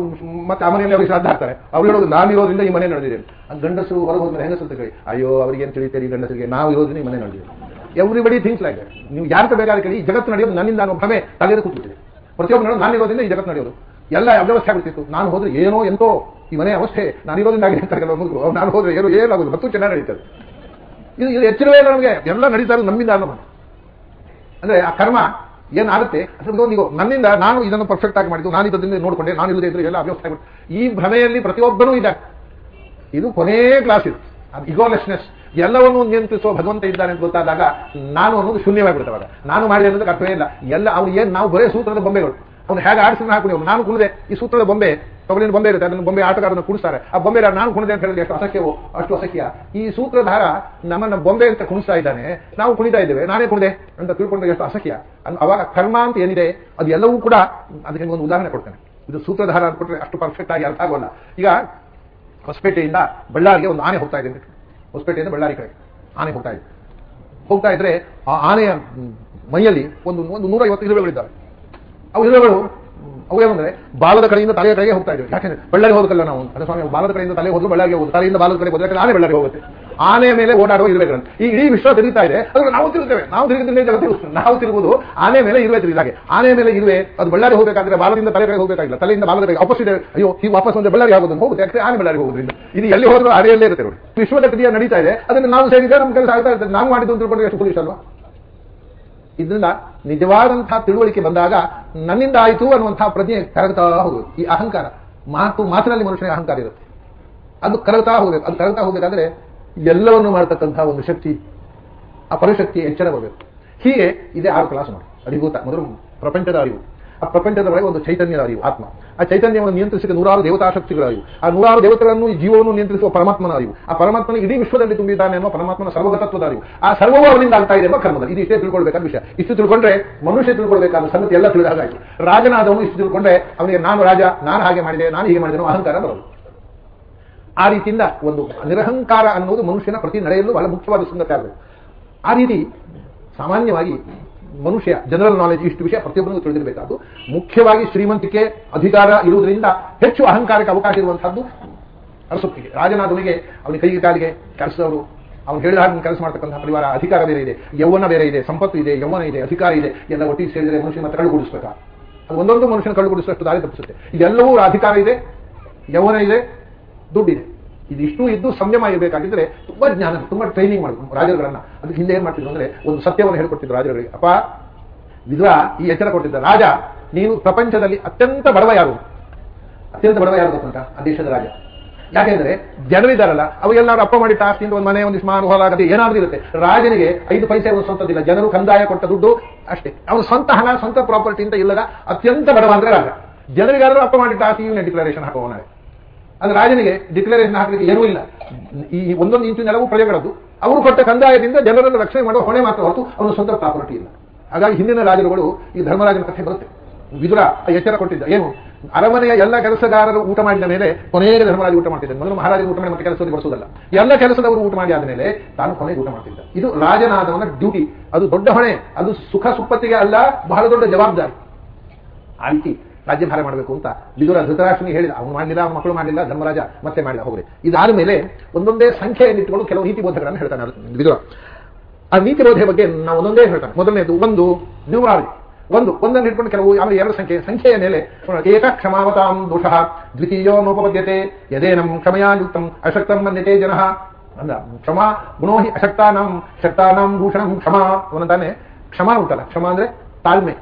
ಮತ್ತೆ ಆ ಮನೆಯಲ್ಲಿ ಅವ್ರಿಗೆ ಶ್ರದ್ಧ ಹಾಕ್ತಾರೆ. ಅವ್ರು ಹೇಳೋದು, ನಾನು ಇರೋದ್ರಿಂದ ಈ ಮನೆ ನಡೆದಿದೆ ಆ ಗಂಡಸರು ಹೊರಗೆ ಹೋದ್ಮೇಲೆ ಹೆಂಗಸರು ಅಂತ ಕೇಳಿ, ಅಯ್ಯೋ, ಅವ್ರಿಗೆ ಏನು ತಿಳಿತೀರಿ ಗಂಡಸರಿಗೆ? ನಾವು ಇರೋದ್ರಿಂದ ಈ ಮನೆ ನಡೆದಿದೆ. ಎವ್ರಿಬಡಿ ಥಿಂಕ್ಸ್ ಲೈಕ್ ನೀವು ಯಾರು ಬೇಕಾದ್ರೆ ಕೇಳಿ, ಈ ಜಗತ್ತು ನಡೆಯೋದು ನನ್ನಿಂದ ನಾನು ಭ್ರಮೆ ತಲೆಯಲ್ಲಿ ಕೂತಿದೆ ಪ್ರತಿಯೊಬ್ಬರು ನಾನು ಇರೋದ್ರಿಂದ ಈ ಜಗತ್ತು ನಡೆಯೋದು. ಎಲ್ಲ ಅವ್ಯವಸ್ಥೆ ಆಗ್ಬಿಡ್ತಿತ್ತು ನಾನು ಹೋದ್ರೆ ಏನೋ ಎಂತೋ ಈ ಮನೆ ಅವಸ್ಥೆ. ನಾನು ಇರೋದ್ರಿಂದ ಆಗಿದೆ ಅಂತ ಮುದುಕರು ನಾನು ಹೋದ್ರೆ ಏನೋ ಏನಾಗೋದು. ಮತ್ತು ಚೆನ್ನಾಗಿ ನಡೀತದೆ ಇದು ಇದು ಎಚ್ಚರವೇ ನಮಗೆ. ಎಲ್ಲ ನಡೀತಾ ಇರೋದು ನಮ್ಮಿಂದ ಅನ್ನೋ ಅಂದ್ರೆ ಆ ಕರ್ಮ ಏನಾಗುತ್ತೆ? ಅದ್ರದ್ದು ನೀವು ನನ್ನಿಂದ ನಾನು ಇದನ್ನು ಪರ್ಫೆಕ್ಟ್ ಆಗಿ ಮಾಡಿದ್ದು, ನಾನು ಇದರಿಂದ ನೋಡ್ಕೊಂಡೆ, ನಾನು ಇಲ್ಲದೆ ಇದ್ರೆ ಎಲ್ಲ ಅವ್ಯವಸ್ಥೆ ಆಗ್ಬಿಟ್ಟು ಈ ಭ್ರಮೆಯಲ್ಲಿ ಪ್ರತಿಯೊಬ್ಬನೂ ಇದೆ ಇದು ಕೊನೆಯ ಕ್ಲಾಸ್ ಇದು. ಅದು ಇಗೋಲೆಸ್ನೆಸ್ ಎಲ್ಲವನ್ನೂ ನಿಯಂತ್ರಿಸುವ ಭಗವಂತ ಇದ್ದಾನೆ ಅಂತ ಗೊತ್ತಾದಾಗ ನಾನು ಅನ್ನೋದು ಶೂನ್ಯವಾಗಿಬಿಡ್ತವಾಗ ನಾನು ಮಾಡಿದೆ ಅನ್ನೋದಕ್ಕೆ ಅರ್ಥವೇ ಇಲ್ಲ. ಎಲ್ಲ ಅವ್ನು ಏನು, ನಾವು ಬರೇ ಸೂತ್ರದ ಬೊಂಬೆಗಳು. ಅವ್ನು ಹೇಗೆ ಆಡಿಸಿದ್ರೆ ಹಾಕಿ ನಾನು ಕುಣಿದೆ. ಈ ಸೂತ್ರದ ಬೊಂಬೆ ತೊಗಲಿನ ಬೊಂಬೆ ಇರುತ್ತೆ. ಅದನ್ನು ಬೊಂಬೆ ಆಟಗಾರನ ಕುಣಿಸ್ತಾರೆ. ಆ ಬೊಂಬೆ ನಾನು ಕುಣಿದೆ ಅಂತ ಹೇಳಿದ್ರೆ ಎಷ್ಟು ಅಸಖ್ಯವೋ ಅಷ್ಟು ಅಸಖ್ಯ ಈ ಸೂತ್ರಧಾರ ನಮ್ಮನ್ನ ಬೊಂಬೆ ಅಂತ ಕುಣಿಸ್ತಾ ಇದ್ದಾನೆ. ನಾವು ಕುಣಿತಾ ಇದ್ದೇವೆ. ನಾನೇ ಕುಣಿದೆ ಅಂತ ತಿಳ್ಕೊಂಡ್ರೆ ಎಷ್ಟು ಅಸಖ್ಯ ಅವಾಗ ಕರ್ಮ ಅಂತ ಏನಿದೆ, ಅದು ಎಲ್ಲವೂ ಕೂಡ ಅದಕ್ಕೆ ಒಂದು ಉದಾಹರಣೆ ಕೊಡ್ತೇನೆ. ಇದು ಸೂತ್ರಧಾರ ಅಂತ ಕೊಟ್ಟರೆ ಅಷ್ಟು ಪರ್ಫೆಕ್ಟ್ ಆಗಿ ಅರ್ಥ ಆಗೋಲ್ಲ. ಈಗ ಹೊಸಪೇಟೆಯಿಂದ ಬಳ್ಳಾರಿಗೆ ಒಂದು ಆನೆ ಹೋಗ್ತಾ ಇದೆ. ಹೊಸಪೇಟೆಯಿಂದ ಬಳ್ಳಾರಿ ಕಡೆ. ಆನೆ ಹೋಗ್ತಾ ಇದೆ. ಹೋಗ್ತಾ ಇದ್ರೆ ಆ ಆನೆಯ ಮೈಯಲ್ಲಿ ಒಂದು ಒಂದು ನೂರೈವತ್ತು ಇರುವೆಗಳಿದ್ದಾವೆ. ಅವು ಇರುವೆಗಳು ಅವು ಏನಂದ್ರೆ ಬಾಲದ ಕಡೆಯಿಂದ ತಲೆಯ ಕಡೆಗೆ ಹೋಗ್ತಾ ಇದ್ವಿ ಯಾಕೆಂದ್ರೆ ಬಳ್ಳಾರಿ ಹೋಗಲ್ಲ ನಾವು ಅದೇ ಸ್ವಾಮಿ ಬಾಲದ ಕಡೆಯಿಂದ ತಲೆ ಹೋದ್ರು ಬಳ್ಳಾರಿಗೆ ಹೋಗುದು ತಲೆಯಿಂದ ಬಾಲದ ಕಡೆ ಹೋದ್ರೆ ಆನೆ ಬಳ್ಳಾರಿ ಹೋಗುತ್ತೆ. ಆನೆ ಮೇಲೆ ಓಡಾಡುವ ಇರುವೆಗಳನ್ನು ಈ ಇಡೀ ವಿಶ್ವ ತಿರುಗುತ್ತಾ ಇದೆ. ಅದನ್ನು ನಾವು ತಿರುಗುತ್ತೇವೆ ನಾವು ತಿರುಗುತ್ತೇವೆ ನಾವು ತಿರುಗುವುದು ಆನೆ ಮೇಲೆ ಇರುವೆ ತಿರುಗಿದಾಗೆ. ಆನೆ ಮೇಲೆ ಇರುವೆ, ಅದು ಬಳ್ಳಾರಿ ಹೋಗಬೇಕಾದ್ರೆ ಬಾಲದಿಂದ ತಲೆ ಕಡೆ ಹೋಗಬೇಕಾಗಿಲ್ಲ. ತಲೆಯಿಂದ ಬಾಲದ ಕಡೆ ಇದೆ. ಅಯ್ಯೋ, ಈ ವಾಪಸ್ ಒಂದು ಬಳ್ಳಾರಿ ಆಗೋದನ್ನು ಹೋಗುತ್ತೆ. ಯಾಕಂದ್ರೆ ಆನೆ ಬಳ್ಳಾರಿ ಹೋಗೋದ್ರಿಂದ ಇದು ಎಲ್ಲಿ ಹೋದ್ರೂ ಆನೆಯಲ್ಲೇ ಇರುತ್ತೆ ನೋಡಿ. ವಿಶ್ವದ ಕ್ರಿಯೆ ನಡೀತಾ ಇದೆ. ಅದನ್ನು ನಾವು ಸೇರಿದ್ರೆ ನಮ್ಮ ಕೆಲಸ ಆಗ್ತಾ ಇರ್ತದೆ. ನಾವು ಮಾಡಿದ್ದು ಅಂತ ತಿಳ್ಕೊಂಡ್ರೆ ಎಷ್ಟು ಪೊಲೀಸ್ ಅಲ್ವಾ? ಇದರಿಂದ ನಿಜವಾದಂತಹ ತಿಳುವಳಿಕೆ ಬಂದಾಗ ನನ್ನಿಂದ ಆಯಿತು ಅನ್ನುವಂತಹ ಪ್ರಜ್ಞೆ ಕರಗುತ್ತಾ ಹೋಗುದು ಈ ಅಹಂಕಾರ, ಮಾತು ಮಾತಿನಲ್ಲಿ ಮನುಷ್ಯನಿಗೆ ಅಹಂಕಾರ ಇರುತ್ತೆ. ಅದು ಕರಗುತ್ತಾ ಹೋಗಬೇಕು. ಅದು ಕರಗುತ್ತಾ ಹೋಗ್ಬೇಕಾದ್ರೆ ಎಲ್ಲವನ್ನು ಮಾಡತಕ್ಕಂತಹ ಒಂದು ಶಕ್ತಿ, ಆ ಪರಶಕ್ತಿ ಎಚ್ಚರ ಬರಬೇಕು. ಹೀಗೆ ಇದೇ ಆರು ಕ್ಲಾಸ್ ನೋಡಿ. ಅಧಿಭೂತ, ಮೊದಲು ಪ್ರಪಂಚದ ಅರಿವು. ಆ ಪ್ರಪಂಚದ ಒಳಗೆ ಒಂದು ಚೈತನ್ಯದ ಅರಿವು, ಆತ್ಮ. ಆ ಚೈತನ್ಯವನ್ನು ನಿಯಂತ್ರಿಸಿದ ನೂರಾರು ದೇವತಾ ಶಕ್ತಿಗಳ ಅರಿವು. ಆ ನೂರಾರು ದೇವತೆಗಳನ್ನು ಈ ಜೀವವನ್ನು ನಿಯಂತ್ರಿಸುವ ಪರಮಾತ್ಮನ ಅರಿವು. ಆ ಪರಮಾತ್ಮನ ಇಡೀ ವಿಶ್ವದಲ್ಲಿ ತುಂಬಿದ್ದಾನೆ ಅನ್ನೋ ಪರಮಾತ್ಮನ ಸರ್ವಗತತ್ವದ ಅರಿವು. ಆ ಸರ್ವವೂ ಅವನಿಂದ ಆಗ್ತಾ ಇದೆ ಎಂಬ ಕರ್ಮದಲ್ಲಿ. ಇದು ಇಷ್ಟೇ ತಿಳ್ಕೊಳ್ಬೇಕಾದ ವಿಷಯ. ಇಷ್ಟು ತಿಳ್ಕೊಂಡ್ರೆ ಮನುಷ್ಯ ತಿಳ್ಕೊಳ್ಬೇಕಾದ ಸಂಗತಿ ಎಲ್ಲ ತಿಳಿದ ಹಾಗಾಯ್ತು ರಾಜನಾದವನು ಇಷ್ಟು ತಿಳ್ಕೊಂಡ್ರೆ ಅವನಿಗೆ, ನಾನು ರಾಜ, ನಾನು ಹಾಗೆ ಮಾಡಿದೆ, ನಾನು ಹೀಗೆ ಮಾಡಿದೆ ಅನ್ನೋ ಅಹಂಕಾರ ಬರೋದು. ಆ ರೀತಿಯಿಂದ ಒಂದು ನಿರಹಂಕಾರ ಅನ್ನೋದು ಮನುಷ್ಯನ ಪ್ರತಿ ನಡೆಯಲು ಬಹಳ ಮುಖ್ಯವಾದ ಸಂಗತಿ ಆಗಬೇಕು. ಆ ರೀತಿ ಸಾಮಾನ್ಯವಾಗಿ ಮನುಷ್ಯ ಜನರಲ್ ನಾಲೆಜ್ ಇಷ್ಟು ವಿಷಯ ಪ್ರತಿಯೊಬ್ಬರಿಗೂ ತಿಳಿದಿರಬೇಕಾದ್ದು. ಮುಖ್ಯವಾಗಿ ಶ್ರೀಮಂತಿಕೆ ಅಧಿಕಾರ ಇರುವುದರಿಂದ ಹೆಚ್ಚು ಅಹಂಕಾರಕ್ಕೆ ಅವಕಾಶ ಇರುವಂತಹದ್ದು ಅರಸೊತ್ತಿಗೆ ರಾಜನಾದವರಿಗೆ ಅವನಿಗೆ ಕೈಗೆ ಕಾಲಿಗೆ ಕೆಲಸದವರು ಅವ್ನು ಹೇಳಿದ ಹಾಗೆ ಕೆಲಸ ಮಾಡ್ತಕ್ಕಂಥ ಪರಿವಾರ, ಅಧಿಕಾರ ಬೇರೆ ಇದೆ. ಯೌವನ ಬೇರೆ ಇದೆ, ಸಂಪತ್ತು ಇದೆ, ಯೌವನ ಇದೆ, ಅಧಿಕಾರ ಇದೆ. ಎಲ್ಲ ಒಟ್ಟಿಗೆ ಸೇರಿದರೆ ಮನುಷ್ಯನ ಕಳುಗೂಡಿಸ್ಬೇಕಾ ಅದು ಒಂದೊಂದು ಮನುಷ್ಯನ ಕಳುಗೂಡಿಸುವಷ್ಟು ದಾರಿ ತಪ್ಪಿಸುತ್ತೆ. ಇದೆಲ್ಲವೂ ಅಧಿಕಾರ ಇದೆ, ಯೌವನ ಇದೆ ದುಡ್ಡಿದೆ. ಇದಿಷ್ಟು ಇದ್ದು ಸಂಯಮ ಇರಬೇಕಾಗಿದ್ರೆ ತುಂಬಾ ಜ್ಞಾನ, ತುಂಬಾ ಟ್ರೈನಿಂಗ್ ಮಾಡಬೇಕು. ರಾಜರುಗಳನ್ನ. ಅದಕ್ಕೆ ಹಿಂದೆ ಏನ್ ಮಾಡ್ತಿದ್ರು ಅಂದ್ರೆ ಒಂದು ಸತ್ಯವನ್ನು ಹೇಳ್ಕೊಟ್ಟಿದ್ರು ರಾಜರುಗಳಿಗೆ. ಅಪ್ಪ ವಿದ್ವಾ ಈ ಎಚ್ಚರ ಕೊಟ್ಟಿದ್ದ ರಾಜ, ನೀನು ಪ್ರಪಂಚದಲ್ಲಿ ಅತ್ಯಂತ ಬಡವ ಯಾರು? ಅತ್ಯಂತ ಬಡವ ಯಾರು ಗೊತ್ತುಂಟ? ಆ ದೇಶದ ರಾಜ. ಯಾಕೆಂದ್ರೆ ಜನರಿದ್ದಾರಲ್ಲ ಅವೆಲ್ಲರೂ ಅಪ್ಪ ಮಾಡಿ ಆಸ್ತಿಯಿಂದ ಒಂದು ಮನೆ ಒಂದು ಸ್ಮಾನ ಹೊಲ ಆಗದೆ ಏನಾದ್ರೂ ಇರುತ್ತೆ. ರಾಜನಿಗೆ ಐದು ಪೈಸೆ ಒಂದು ಸ್ವಂತದಿಲ್ಲ ಜನರು ಕಂದಾಯ ಕೊಟ್ಟ ದುಡ್ಡು ಅಷ್ಟೇ. ಅವನು ಸ್ವಂತ ಹಣ, ಸ್ವಂತ ಪ್ರಾಪರ್ಟಿ ಅಂತ ಇಲ್ಲದ ಅತ್ಯಂತ ಬಡವ ಅಂದ್ರೆ ರಾಜ. ಜನರಿಗಾದರೂ ಅಪ್ಪ ಮಾಡಿ ಆಸ್ತಿ ಇವನೇ ಡಿಕ್ಲರೇಷನ್ ಹಾಕೋವನಾಳೆ ಅದು ರಾಜನಿಗೆ ಡಿಕ್ಲರೇಷನ್ ಹಾಕಲಿಕ್ಕೆ ಏನೂ ಇಲ್ಲ. ಈ ಒಂದೊಂದು ಇಂಚು ನೆಲವು ಪ್ರಜೆಗಳದ್ದು. ಅವರು ಕೊಟ್ಟ ಕಂದಾಯದಿಂದ ಜನರನ್ನು ರಕ್ಷಣೆ ಮಾಡುವ ಹೊಣೆ ಮಾತ್ರ ಹೊರತು ಅವನು ಸ್ವಂತ ಪ್ರಾಪರ್ಟಿ ಇಲ್ಲ. ಹಾಗಾಗಿ ಹಿಂದಿನ ರಾಜರುಗಳು ಈ ಧರ್ಮರಾಜನ ಕಥೆ ಬರುತ್ತೆ. ವಿದುರ ಎಚ್ಚರ ಕೊಟ್ಟಿದ್ದ. ಏನು? ಅರಮನೆಯ ಎಲ್ಲ ಕೆಲಸಗಾರರು ಊಟ ಮಾಡಿದ ಮೇಲೆ ಕೊನೆಗೆ ಧರ್ಮರಾಜ ಊಟ ಮಾಡ್ತಿದ್ದಾನೆ. ಮೊದಲು ಮಹಾರಾಜ ಊಟ ಮಾಡಿ ಮತ್ತೆ ಕೆಲಸದಲ್ಲಿ ಬಡಿಸುವುದಲ್ಲ ಎಲ್ಲ ಕೆಲಸದವರು ಊಟ ಮಾಡಿ ಆದ್ಮೇಲೆ ತಾನು ಕೊನೆಗೆ ಊಟ ಮಾಡ್ತಿದ್ದ. ಇದು ರಾಜನಾದವನ ಡ್ಯೂಟಿ ಅದು ದೊಡ್ಡ ಹೊಣೆ. ಅದು ಸುಖ ಸುಪ್ಪತ್ತಿಗೆ ಅಲ್ಲ, ಬಹಳ ದೊಡ್ಡ ಜವಾಬ್ದಾರಿ. ಆ ರೀತಿ ರಾಜ್ಯಭಾರ ಮಾಡಬೇಕು ಅಂತ ವಿದುರ ಧೃತರಾಷ್ಟ್ರನಿಗೆ ಹೇಳಿದ. ಅವನು ಮಾಡಲಿಲ್ಲ, ಅವನ ಮಕ್ಕಳು ಮಾಡಲಿಲ್ಲ, ಧರ್ಮರಾಜ ಮತ್ತೆ ಮಾಡಿದ ಹೋಗ್ರಿ. ಇದಾದ ಮೇಲೆ ಒಂದೊಂದೇ ಸಂಖ್ಯೆಯನ್ನಿಟ್ಟುಕೊಂಡು ಕೆಲವು ನೀತಿ ಬೋಧಗಳನ್ನು ಹೇಳ್ತಾನೆ ವಿದುರ ಆ ನೀತಿ ಬೋಧೆ ಬಗ್ಗೆ ನಾವು ಒಂದೊಂದೇ ಹೇಳ್ತಾನೆ. ಮೊದಲನೇದು, ಒಂದು ನ್ಯೂಮರಾಲಜಿ. ಒಂದು, ಒಂದನ್ನು ಇಟ್ಕೊಂಡು ಕೆಲವು, ಆಮೇಲೆ ಎರಡು ಸಂಖ್ಯೆ, ಸಂಖ್ಯೆಯ ಮೇಲೆ ಏಕ ಕ್ಷಮಾವತಾಂ ದೋಷ ದ್ವಿತೀಯೋ ನೋಪಪದ್ಯತೆ, ಯದೇನಂ ಕ್ಷಮಯಾಯುಕ್ತಂ ಅಶಕ್ತಂ ಮನ್ಯತೆ ಜನಃ. ಅಂದ, ಕ್ಷಮಾ ಗುಣೋ ಹಿ ಅಶಕ್ತಾನಾಂ, ಶಕ್ತಾನಾಂ ಭೂಷಣಂ ಕ್ಷಮಾ ಅವನಂತಾನೆ ಕ್ಷಮಾ ಉಂಟಲ್ಲ. ಕ್ಷಮಾ ಅಂದ್ರೆ ತಾಳ್ಮೆ.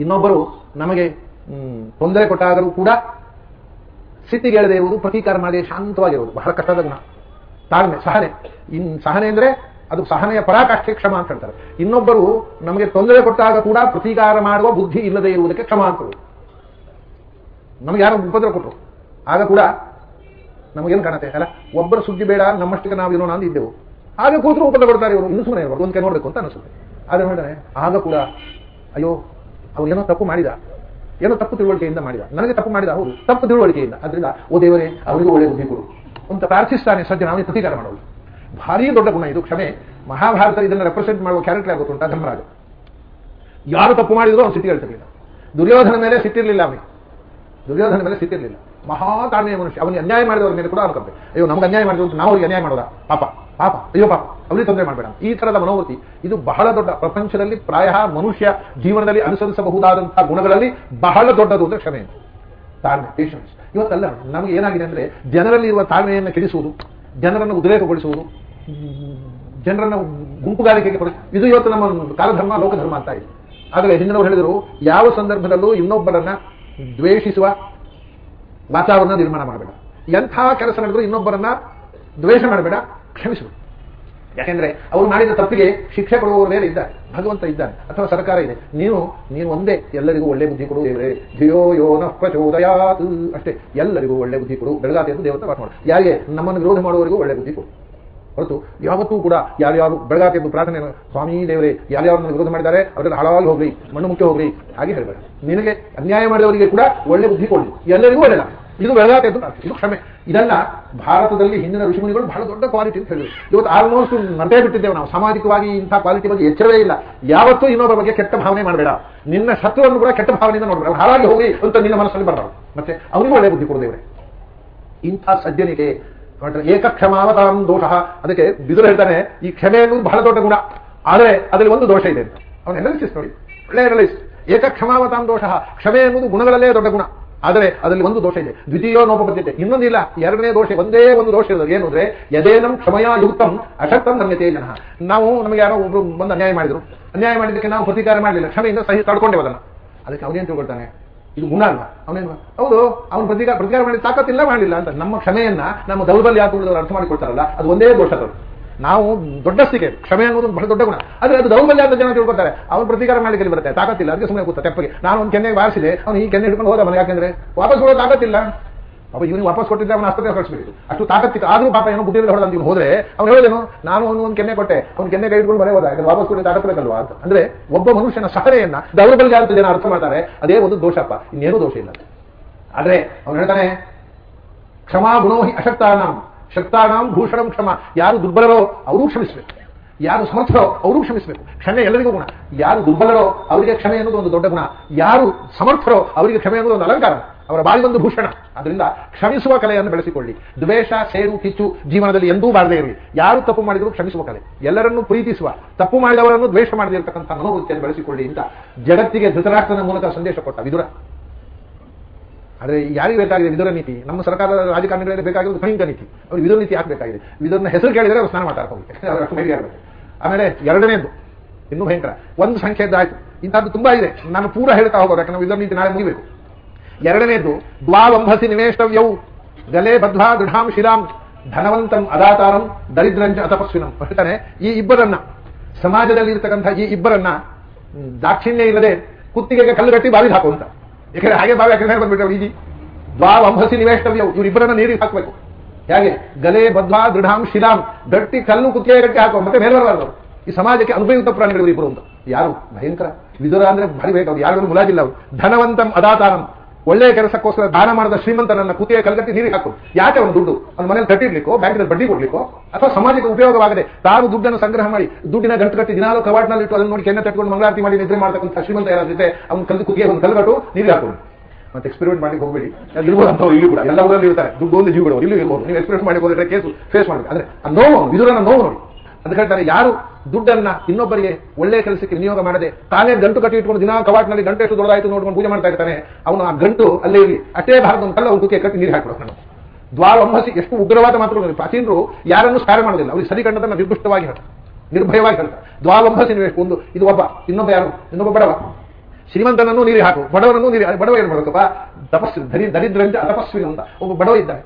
ಇನ್ನೊಬ್ಬರು ನಮಗೆ ತೊಂದರೆ ಕೊಟ್ಟಾಗಲೂ ಕೂಡ ಸ್ಥಿತಿಗೆಳದೆ ಇರುವುದು, ಪ್ರತೀಕಾರ ಮಾಡದೆ ಶಾಂತವಾಗಿರುವುದು. ಬಹಳ ಕಷ್ಟದ ಗುಣ. ತಾಳ್ಮೆ, ಸಹನೆ. ಇನ್ ಸಹನೆ ಅಂದ್ರೆ ಅದು ಸಹನೆಯ ಪರಾಕಾಷ್ಠೆ ಕ್ಷಮ ಅಂತ ಹೇಳ್ತಾರೆ. ಇನ್ನೊಬ್ಬರು ನಮಗೆ ತೊಂದರೆ ಕೊಟ್ಟಾಗ ಕೂಡ ಪ್ರತೀಕಾರ ಮಾಡುವ ಬುದ್ಧಿ ಇಲ್ಲದೆ ಇರುವುದಕ್ಕೆ ಕ್ಷಮ ಅಂತರು ನಮ್ಗೆ ಯಾರೋ ಉಪದ್ರ ಕೊಟ್ಟರು. ಆಗ ಕೂಡ ನಮಗೇನು ಕಾಣುತ್ತೆ? ಅಲ್ಲ, ಒಬ್ಬರು ಸುದ್ದಿ ಬೇಡ, ನಮ್ಮಷ್ಟಕ್ಕೆ ನಾವು ಇರೋಣ ಅಂತ ಇದ್ದೆವು. ಆಗ ಕೂತರು ಉಪದ್ರ ಕೊಡ್ತಾರೆ ಇವರು. ಇನ್ನು ಸುಮ್ಮನೆ ಇರಬಾರ್ದು ಒಂದು ನೋಡ್ಬೇಕು ಅಂತ ಅನಿಸುತ್ತೆ. ಆದ್ರೆ ನೋಡಿದ್ರೆ ಆಗ ಕೂಡ, ಅಯ್ಯೋ, ಅವ್ರು ಏನೋ ತಪ್ಪು ಮಾಡಿದ. ಏನೋ ತಪ್ಪು ತಿಳುವಳಿಕೆಯಿಂದ ಮಾಡಿದ. ನನಗೆ ತಪ್ಪು ಮಾಡಿದ, ಹೌದು. ತಪ್ಪು ತಿಳುವಳಿಕೆಯಿಂದ. ಅದರಿಂದ ಓ ದೇವರೇ, ಅವರಿಗೂ ಒಳ್ಳೆ ಬುದ್ಧಿ ಕೊಡು ಅಂತ ಪ್ರಾರ್ಥಿಸ್ತಾನೆ ಸಜ್ಜನ ಅವನಿಗೆ ಪ್ರತೀಕಾರ ಮಾಡೋದು. ಭಾರಿ ದೊಡ್ಡ ಗುಣ ಇದು. ಕ್ಷಮೆ ಮಹಾಭಾರತ ಇದನ್ನು ರೆಪ್ರೆಸೆಂಟ್ ಮಾಡುವ ಕ್ಯಾರೆಕ್ಟರ್ ಆಗುತ್ತೆ ಉಂಟಾ? ಧರ್ಮರಾಜ. ಯಾರು ತಪ್ಪು ಮಾಡಿದ್ರು ಅವ್ನು ಸಿಟ್ಟಿ ಹೇಳ್ತಿರ್ಲಿಲ್ಲ ದುರ್ಯೋಧನ ಮೇಲೆ ಸಿಟ್ಟಿರಲಿಲ್ಲ ಅವನಿಗೆ. ದುರ್ಯೋಧನ ಮೇಲೆ ಸಿಟ್ಟಿರ್ಲಿಲ್ಲ. ಮಹಾ ತಾಳ್ಮೆಯ ಮನುಷ್ಯ. ಅವನಿಗೆ ಅನ್ಯಾಯ ಮಾಡಿದವರ ಮೇಲೆ ಕೂಡ ಅನ್ಕೊಂಡೆ ಅಯ್ಯೋ, ನಮ್ಗೆ ಅನ್ಯಾಯ ಮಾಡಿದ್ರು ನಾವು ಅವ್ರಿಗೆ ಅನ್ಯಾಯ ಮಾಡೋದ? ಪಾಪ ಪಾಪ, ಅಯ್ಯೋ, ಪಾಪ ಅವನಿಗೆ ತೊಂದರೆ ಮಾಡಬೇಡ. ಈ ತರದ ಮನೋವೃತ್ತಿ, ಇದು ಬಹಳ ದೊಡ್ಡ ಪ್ರಪಂಚದಲ್ಲಿ ಪ್ರಾಯ ಮನುಷ್ಯ ಜೀವನದಲ್ಲಿ ಅನುಸರಿಸಬಹುದಾದಂತಹ ಗುಣಗಳಲ್ಲಿ ಬಹಳ ದೊಡ್ಡದು ಅಂದ್ರೆ ಕ್ಷಮೆ ತಾಳ್ಮೆ ಪೇಷನ್ಸ್ ಇವತ್ತಲ್ಲ, ನಮಗೆ ಏನಾಗಿದೆ ಅಂದ್ರೆ ಜನರಲ್ಲಿ ಇರುವ ತಾಳ್ಮೆಯನ್ನು ಕೆಡಿಸುವುದು, ಜನರನ್ನು ಉದ್ರೇಕಗೊಳಿಸುವುದು, ಜನರನ್ನು ಗುಂಪುಗಾರಿಕೆಗೆ ಇದು ಇವತ್ತು ನಮ್ಮ ಕಾಲಧರ್ಮ, ಲೋಕಧರ್ಮ ಅಂತ ಇದೆ. ಆದರೆ ಹಿಂದಿನವರು ಹೇಳಿದರು, ಯಾವ ಸಂದರ್ಭದಲ್ಲೂ ಇನ್ನೊಬ್ಬರನ್ನ ದ್ವೇಷಿಸುವ ವಾತಾವರಣ ನಿರ್ಮಾಣ ಮಾಡಬೇಡ. ಎಂಥ ಕೆಲಸ ನಡೆದರೂ ಇನ್ನೊಬ್ಬರನ್ನ ದ್ವೇಷ ಮಾಡಬೇಡ ಕ್ಷಮಿಸಬೇಡ ಯಾಕೆಂದ್ರೆ ಅವರು ಮಾಡಿದ ತಪ್ಪಿಗೆ ಶಿಕ್ಷೆ ಕೊಡುವವರು ಮೇಲೆ ಇದ್ದಾರೆ, ಭಗವಂತ ಇದ್ದಾನೆ, ಅಥವಾ ಸರ್ಕಾರ ಇದೆ. ನೀನು ನೀನು ಒಂದೇ, ಎಲ್ಲರಿಗೂ ಒಳ್ಳೆ ಬುದ್ಧಿ ಕೊಡು, ದೇವರೇ. ಧಿಯೋ ಯೋ ಪ್ರಚೋದಯಾತ್. ಅಷ್ಟೇ, ಎಲ್ಲರಿಗೂ ಒಳ್ಳೆ ಬುದ್ಧಿ ಕೊಡು ಬೆಳಗಾತಿ ಎಂದು ದೇವತೆ ಮಾತು ಯಾರಿಗೆ? ನಮ್ಮನ್ನು ವಿರೋಧ ಮಾಡುವವರಿಗೂ ಒಳ್ಳೆ ಬುದ್ಧಿ ಕೊಡು. ಹೊರತು ಯಾವತ್ತೂ ಕೂಡ ಯಾರ್ಯಾರು ಬೆಳಗಾಕೆದ್ದು ಪ್ರಾರ್ಥನೆ ಸ್ವಾಮಿ ದೇವರೇ, ಯಾರ್ಯಾರು ನನಗೆ ವಿರೋಧ ಮಾಡಿದ್ದಾರೆ, ಅವರೆಲ್ಲ ಹಾಳಾಗಿ ಹೋಗ್ಲಿ, ಮಣ್ಣು ಮುಖ್ಯ ಹೋಗ್ಲಿ, ಹಾಗೆ ಹೇಳಬೇಡ. ನಿನಗೆ ಅನ್ಯಾಯ ಮಾಡಿದವರಿಗೆ ಕೂಡ ಒಳ್ಳೆ ಬುದ್ಧಿ ಕೊಡಿ ಎಲ್ಲರಿಗೂ ಒಳ್ಳೆದ ಇದು ಬೆಳಗಾಕೆದ್ದು ಇದು ಕ್ಷಮೆ. ಇದೆಲ್ಲ, ಭಾರತದಲ್ಲಿ ಹಿಂದಿನ ಋಷಿಮುನಿಗಳು ಬಹಳ ದೊಡ್ಡ ಕ್ವಾಲಿಟಿ ಅಂತ ಹೇಳಿದ್ರು. ಇವತ್ತು ಆಲ್ಮೋಸ್ಟ್ ಮರ್ತೇ ಬಿಟ್ಟಿದ್ದೇವೆ ನಾವು. ಸಾಮಾಜಿಕವಾಗಿ ಇಂಥ ಕ್ವಾಲಿಟಿ ಬಗ್ಗೆ ಎಚ್ಚರವೇ ಇಲ್ಲ. ಯಾವತ್ತೂ ಇನ್ನೊಬ್ಬರ ಬಗ್ಗೆ ಕೆಟ್ಟ ಭಾವನೆ ಮಾಡಬೇಡ. ನಿನ್ನ ಶತ್ರುವನ್ನು ಕೂಡ ಕೆಟ್ಟ ಭಾವನೆಯಿಂದ ನೋಡಬೇಡ. ಹಾಳಾಗಿ ಹೋಗಿ ಅಂತ ನಿನ್ನ ಮನಸ್ಸಲ್ಲಿ ಬರಬಾರ್ದು ಮತ್ತೆ ಅವನಿಗೂ ಒಳ್ಳೆ ಬುದ್ಧಿ ಕೊಡುದೇವ್ರೆ ಇಂಥ ಸಜ್ಜನಿಕೆ ನೋಡ್ರಿ, ಏಕಕ್ಷಮಾವತಾಂ ದೋಷ. ಅದಕ್ಕೆ ಬಿದುರು ಹೇಳ್ತಾನೆ ಈ ಕ್ಷಮೆ ಅನ್ನೋದು ಬಹಳ ದೊಡ್ಡ ಗುಣ. ಆದರೆ ಅದರಲ್ಲಿ ಒಂದು ದೋಷ ಇದೆ ಅಂತ. ಅವನ ಎನಲಿಸಿಸ್ ನೋಡಿ. ಒಳ್ಳೆ ಏಕ ಕ್ಷಮಾವತಾಂ ದೋಷ. ಕ್ಷಮೆ ಎನ್ನುವುದು ಗುಣಗಳಲ್ಲೇ ದೊಡ್ಡ ಗುಣ. ಆದರೆ ಅದರಲ್ಲಿ ಒಂದು ದೋಷ ಇದೆ. ದ್ವಿತೀಯೋ ನೋಪಬದ್ಧತೆ ಇನ್ನೊಂದಿಲ್ಲ ಎರಡನೇ ದೋಷ ಒಂದೇ ಒಂದು ದೋಷ ಇರೋದು. ಏನು ಅಂದ್ರೆ ಯದೇನಂ ಕ್ಷಮಯಾ ಯುಕ್ತಂ ಅಶಕ್ತಂ ನಮ್ಯತೆ ಜನ. ನಾವು ನಮಗೆ ಯಾರೋ ಒಬ್ರು ಬಂದು ಅನ್ಯಾಯ ಮಾಡಿದ್ರು. ಅನ್ಯಾಯ ಮಾಡಿದ್ದಕ್ಕೆ ನಾವು ಪ್ರತೀಕಾರ ಮಾಡಲಿಲ್ಲ. ಕ್ಷಮೆಯಿಂದ ಸಹಿ ತಡ್ಕೊಂಡೇವೆ ಅದನ್ನ ಅದಕ್ಕೆ ಅವನೇನು ತಿಳ್ಕೊಳ್ತಾನೆ? ಇದು ಗುಣ ಅಲ್ವಾ ಅವನೇನು ಹೌದು, ಅವನು ಪ್ರತಿಕಾರ ಪ್ರತಿಕಾರ ಮಾಡಿ ತಾಕತ್ತಿಲ್ಲ, ಮಾಡಲಿಲ್ಲ ಅಂತ. ನಮ್ಮ ಕ್ಷಮೆಯನ್ನ, ನಮ್ಮ ದೌರ್ಬಲ್ಯ ಉಳಿದವರು ಅರ್ಥ ಮಾಡಿಕೊಳ್ತಾರಲ್ಲ, ಅದು ಒಂದೇ ದೋಷಗಳು ನಾವು ದೊಡ್ಡಸ್ತಿಗೆ ಕ್ಷಮೆ ಅನ್ನೋದು ಬಹಳ ದೊಡ್ಡ ಗುಣ. ಆದ್ರೆ ಅದು ದೌರ್ಬಲ್ಯ ಅಂತ ಜನ ತಿಳ್ಕೊತಾರೆ ಅವನು ಪ್ರತಿಕಾರ ಮಾಡಲಿಕ್ಕೆ ಬರುತ್ತೆ? ತಾಕತ್ತಿಲ್ಲ. ಅದಕ್ಕೆ ಸುಮ್ಮನೆ ಕೂತ, ತೆಪ್ಪಗೆ. ನಾನು ಒಂದು ಕೆನ್ನೆಗೆ ಬಾರಿಸಿದೆ, ಅವನು ಈ ಕೆನ್ನೆ ಹಿಡ್ಕೊಂಡು ಹೋದ ಮನೆ ಯಾಕೆಂದ್ರೆ ವಾಪಸ್ ಹೋಗೋದು ತಾಕತ್ತಿಲ್ಲ. ಅಪ್ಪ ಇವನಿಗೆ ವಾಪಸ್ ಕೊಟ್ಟಿದ್ದೆ ಅವನ ಆಸ್ಪತ್ರೆ ಕಳಿಸ್ಬೇಕು ಅಷ್ಟು ತಾಕತ್ತಿತ್ತು. ಆದ್ರೂ ಪಾಪ ಏನೋ ಬುದ್ಧಿ ಹೊಡೆದ ಇವನು ಹೋದ್ರೆ, ಅವ್ನು ಹೇಳಿದನು? ನಾನು ಅವನು ಒಂದು ಕೆನ್ನೆ ಕೊಟ್ಟೆ. ಅವ್ನು ಕೆನ್ನೆ ಕೈ ಇಟ್ಕೊಂಡು ಮನೆ ಹೋದ. ಯಾಕಂದ್ರೆ ವಾಪಸ್ ಕೊಟ್ಟಿದ್ದ ತಾಕತ್ತಬೇಕಲ್ವಾ ಅಂತ. ಅಂದ್ರೆ ಒಬ್ಬ ಮನುಷ್ಯನ ಸಹನೆಯನ್ನ ದೌರ್ಬಲ್ಯ ಅಂತ ಜನ ಅರ್ಥ ಮಾಡ್ತಾರೆ. ಅದೇ ಒಂದು ದೋಷಪ್ಪ. ಇನ್ನೇನು ದೋಷ ಇಲ್ಲ. ಆದ್ರೆ ಅವನು ಹೇಳ್ತಾನೆ, ಕ್ಷಮಾ ಗುಣೋಹಿ ಅಶಕ್ತಾನಾಂ. ಶಕ್ತಾನಾಂ ಭೂಷಣಂ ಕ್ಷಮ. ಯಾರು ದುರ್ಬಲರೋ ಅವರೂ ಕ್ಷಮಿಸಬೇಕು. ಯಾರು ಸಮರ್ಥರೋ ಅವರು ಕ್ಷಮಿಸಬೇಕು. ಕ್ಷಮೆ ಎಲ್ಲರಿಗೂ ಗುಣ. ಯಾರು ದುರ್ಬಲರೋ ಅವರಿಗೆ ಕ್ಷಮೆ ಅನ್ನೋದು ಒಂದು ದೊಡ್ಡ ಗುಣ. ಯಾರು ಸಮರ್ಥರೋ ಅವರಿಗೆ ಕ್ಷಮೆ ಅನ್ನೋದು ಒಂದು ಅಲಂಕಾರ. ಅವರ ಬಾಳಿಗೊಂದು ಭೂಷಣ. ಅದರಿಂದ ಕ್ಷಮಿಸುವ ಕಲೆಯನ್ನು ಬೆಳೆಸಿಕೊಳ್ಳಿ. ದ್ವೇಷ ಸೇರು ಕಿಚ್ಚು ಜೀವನದಲ್ಲಿ ಎಂದೂ ಬಾರದೇ ಇರಲಿ. ಯಾರು ತಪ್ಪು ಮಾಡಿದರೂ ಕ್ಷಮಿಸುವ ಕಲೆ. ಎಲ್ಲರನ್ನೂ ಪ್ರೀತಿಸುವ, ತಪ್ಪು ಮಾಡಿದವರನ್ನು ದ್ವೇಷ ಮಾಡದೇ ಇರತಕ್ಕಂಥ ಮನೋವೃತ್ತಿಯನ್ನು ಬೆಳೆಸಿಕೊಳ್ಳಿ ಅಂತ ಜಗತ್ತಿಗೆ ಧೃತರಾಷ್ಟ್ರನ ಮೂಲಕ ಸಂದೇಶ ಕೊಟ್ಟ ವಿದುರ. ಆದರೆ ಯಾರಿಗೆ ಬೇಕಾಗಿದೆ ವಿದುರ ನೀತಿ? ನಮ್ಮ ಸರ್ಕಾರದ ರಾಜಕಾರಣಿಗಳಲ್ಲಿ ಬೇಕಾಗಿರೋದು ಕಣಿಕ ನೀತಿ. ಅವ್ರು ವಿದುರ ನೀತಿ ಹಾಕಬೇಕಾಗಿದೆ ವಿದುರನ ಹೆಸರು ಕೇಳಿದರೆ ಅವರು ಸ್ನಾನ ಮಾಡ್ತಾರೆ ಹೋಗಿ ಆಮೇಲೆ ಎರಡನೇದು ಇನ್ನೂ ಭಯಂಕರ. ಒಂದು ಸಂಖ್ಯೆದ್ದಾಯ್ತು ಇಂಥದ್ದು ತುಂಬಾ ಇದೆ. ನಾನು ಪೂರ ಹೇಳ್ತಾ ಹೋಗೋದು. ಯಾಕಂದ್ರೆ ವಿದುರ ನೀತಿ ನಾಳೆ ಮುಗಿಬೇಕು. ಎರಡನೇದು ದ್ವಾವಂಭಸಿ ನಿವೇಷ್ಟವ್ಯವು. ಗಲೆ ಬದ್ವಾ ದೃಢಾಂ ಶಿಲಾಂ. ಧನವಂತಂ ಅದಾತಾರಂ ದರಿದ್ರಂಜ ಅತಪಸ್ವಿನಂ ಹೇಳ್ತಾನೆ ಈ ಇಬ್ಬರನ್ನ ಸಮಾಜದಲ್ಲಿ ಇರ್ತಕ್ಕಂಥ ಈ ಇಬ್ಬರನ್ನ ದಾಕ್ಷಿಣ್ಯ ಇಲ್ಲದೆ ಕುತ್ತಿಗೆಗೆ ಕಲ್ಲು ಕಟ್ಟಿ ಬಾವಿ ಹಾಕು ಅಂತ. ಯಾಕಂದ್ರೆ ಹಾಗೆ ಬಾವಿ ಯಾಕಂದ್ರೆ ಬಂದ್ಬಿಟ್ರೆ ಈಜಿ? ದ್ವಾವಂಭಸಿ ನಿವೇಶವ್ಯವು ಇವರಿಬ್ಬರನ್ನ ನೀರಿಗೆ ಹಾಕಬೇಕು. ಹೇಗೆ? ಗಲೆ ಬದ್ವಾ ದೃಢಾಂ ಶಿಲಾಂ. ಗಟ್ಟಿ ಕಲ್ಲು ಕುತ್ತಿಗೆ ಗಟ್ಟಿ ಹಾಕೋ ಮತ್ತೆ ಮೇಲೆ ಈ ಸಮಾಜಕ್ಕೆ ಅನುಪಯುಕ್ತ ಪ್ರಾಣಿಗಳು ಇಬ್ಬರು ಅಂತ. ಯಾರು? ಭಯಂಕರ. ವಿದುರ ಅಂದ್ರೆ ಭಾರಿ ಬೇಕು. ಅವ್ರು ಯಾರಿಗೂ ಮುಲಾಜಿಲ್ಲ ಅವರು. ಧನವಂತಂ ಅದಾತಾನಂ ಒಳ್ಳೆಯ ಕೆಲಸಕ್ಕೋಸ್ಕರ ದಾನ ಮಾಡಿದ ಶ್ರೀಮಂತನನ್ನ ಕುತಿಯ ಕಲ್ಗಟ್ಟಿ ನೀರಿಗೆ ಹಾಕು. ಯಾಕೆ ಅವನು ದುಡ್ಡು? ಅದು ಮನೇಲಿ ಕಟ್ಟಿರ್ಲಿಕ್ಕೋ, ಬ್ಯಾಂಕಿನಲ್ಲಿ ಬಡ್ಡಿ ಕೊಡ್ಲಿಕ್ಕೋ? ಅಥವಾ ಸಮಾಜಕ್ಕೆ ಉಪಯೋಗವಾಗದೆ ತಾನು ದುಡ್ಡನ್ನು ಸಂಗ್ರಹ ಮಾಡಿ, ದುಡ್ಡಿನ ಗಂಟು ಕಟ್ಟಿ ದಿನಾಲು ಕವಾಟ್ನಲ್ಲಿ ಇಟ್ಟು ಅದನ್ನು ನೋಡಿ ಕೆನ್ನೆ ತಟ್ಕೊಂಡು ಮಂಗಳಾರತಿ ಮಾಡಿ ನಿದ್ರೆ ಮಾಡ್ತಕ್ಕಂಥ ಶ್ರೀಮಂತ ಯಾರಾದ್ರೆ ಅವ್ನು ಕಲ್ಲು ಕುತ್ತಿಗೆ ಒಂದು ಕಲ್ಗಟ್ಟು ನೀರಿಗೆ ಹಾಕೋದು ಮತ್ತೆ ಎಕ್ಸ್ಪೆರಿಮೆಂಟ್ ಮಾಡಿ ಹೋಗಬೇಡಿ. ಇರ್ಬೋದು ಅಂತ ಇಲ್ಲಿ ಕೂಡ, ಎಲ್ಲ ಊರಲ್ಲಿ ಇರ್ತಾರೆ. ದುಡ್ಡು ಒಂದು ಜೀವಗಳು ಇಲ್ಲಿ ಇರ್ಬೋದು. ನೀವು ಎಕ್ಸ್ಪೆರಿಮೆಂಟ್ ಮಾಡಿ ಹೋದ್ರೆ ಕೇಸು ಫೇಸ್ ಮಾಡಬೇಕು. ಅಂದ್ರೆ ಆ ನೋವು ವಿದುರನ ನೋವು ನೋಡಿ. ಅಂತ ಹೇಳ್ತಾರೆ, ಯಾರು ದುಡ್ಡನ್ನ ಇನ್ನೊಬ್ಬರಿಗೆ ಒಳ್ಳೆ ಕೆಲಸಕ್ಕೆ ವಿನಿಯೋಗ ಮಾಡದೆ ತಾನೇ ಗಂಟು ಕಟ್ಟಿ ಇಟ್ಕೊಂಡು ದಿನ ಕವಾಟ್ನಲ್ಲಿ ಗಂಟು ಎಷ್ಟು ದೊಡ್ಡದಾಯ್ತು ನೋಡ್ಕೊಂಡು ಪೂಜೆ ಮಾಡ್ತಾ ಇರ್ತಾನೆ, ಅವನು ಆ ಗಂಟು ಅಲ್ಲೇ ಇರಲಿ. ಅಷ್ಟೇ ಭಾರತ ಕಲ್ಲ ಉಡುಕೆ ಕಟ್ಟಿ ನೀರು ಹಾಕಿಬಿಡೋದು ನಾನು. ಎಷ್ಟು ಉಗ್ರವಾದ ಮಾತುಗಳು ಪ್ರಾಚೀನರು ಯಾರನ್ನು ಸ್ಕಾರ ಮಾಡೋದಿಲ್ಲ. ಅವ್ರಿಗೆ ಸರಿ ಕಂಡದನ್ನ ನಿರ್ದಿಷ್ಟವಾಗಿ ಹೇಳ್ತಾರೆ. ನಿರ್ಭಯವಾಗಿ ಹೇಳ್ತಾರೆ. ದ್ವಾವಂಭಸಿ ನಿವೇಶ ಒಂದು, ಇದು ಒಬ್ಬ, ಇನ್ನೊಬ್ಬ ಯಾರು? ಇನ್ನೊಬ್ಬ ಬಡವ. ಶ್ರೀಮಂತನನ್ನು ನೀರಿ ಹಾಕು, ಬಡವನನ್ನು ನೀರು ಬಡವ ಏನು ಮಾಡಬೇಕಪ್ಪ ತಪಸ್ವಿ ದರಿ ದರಿದ್ರಂತ ತಪಸ್ವಿ ಅಂತ ಒಬ್ಬ ಬಡವ ಇದ್ದಾನೆ.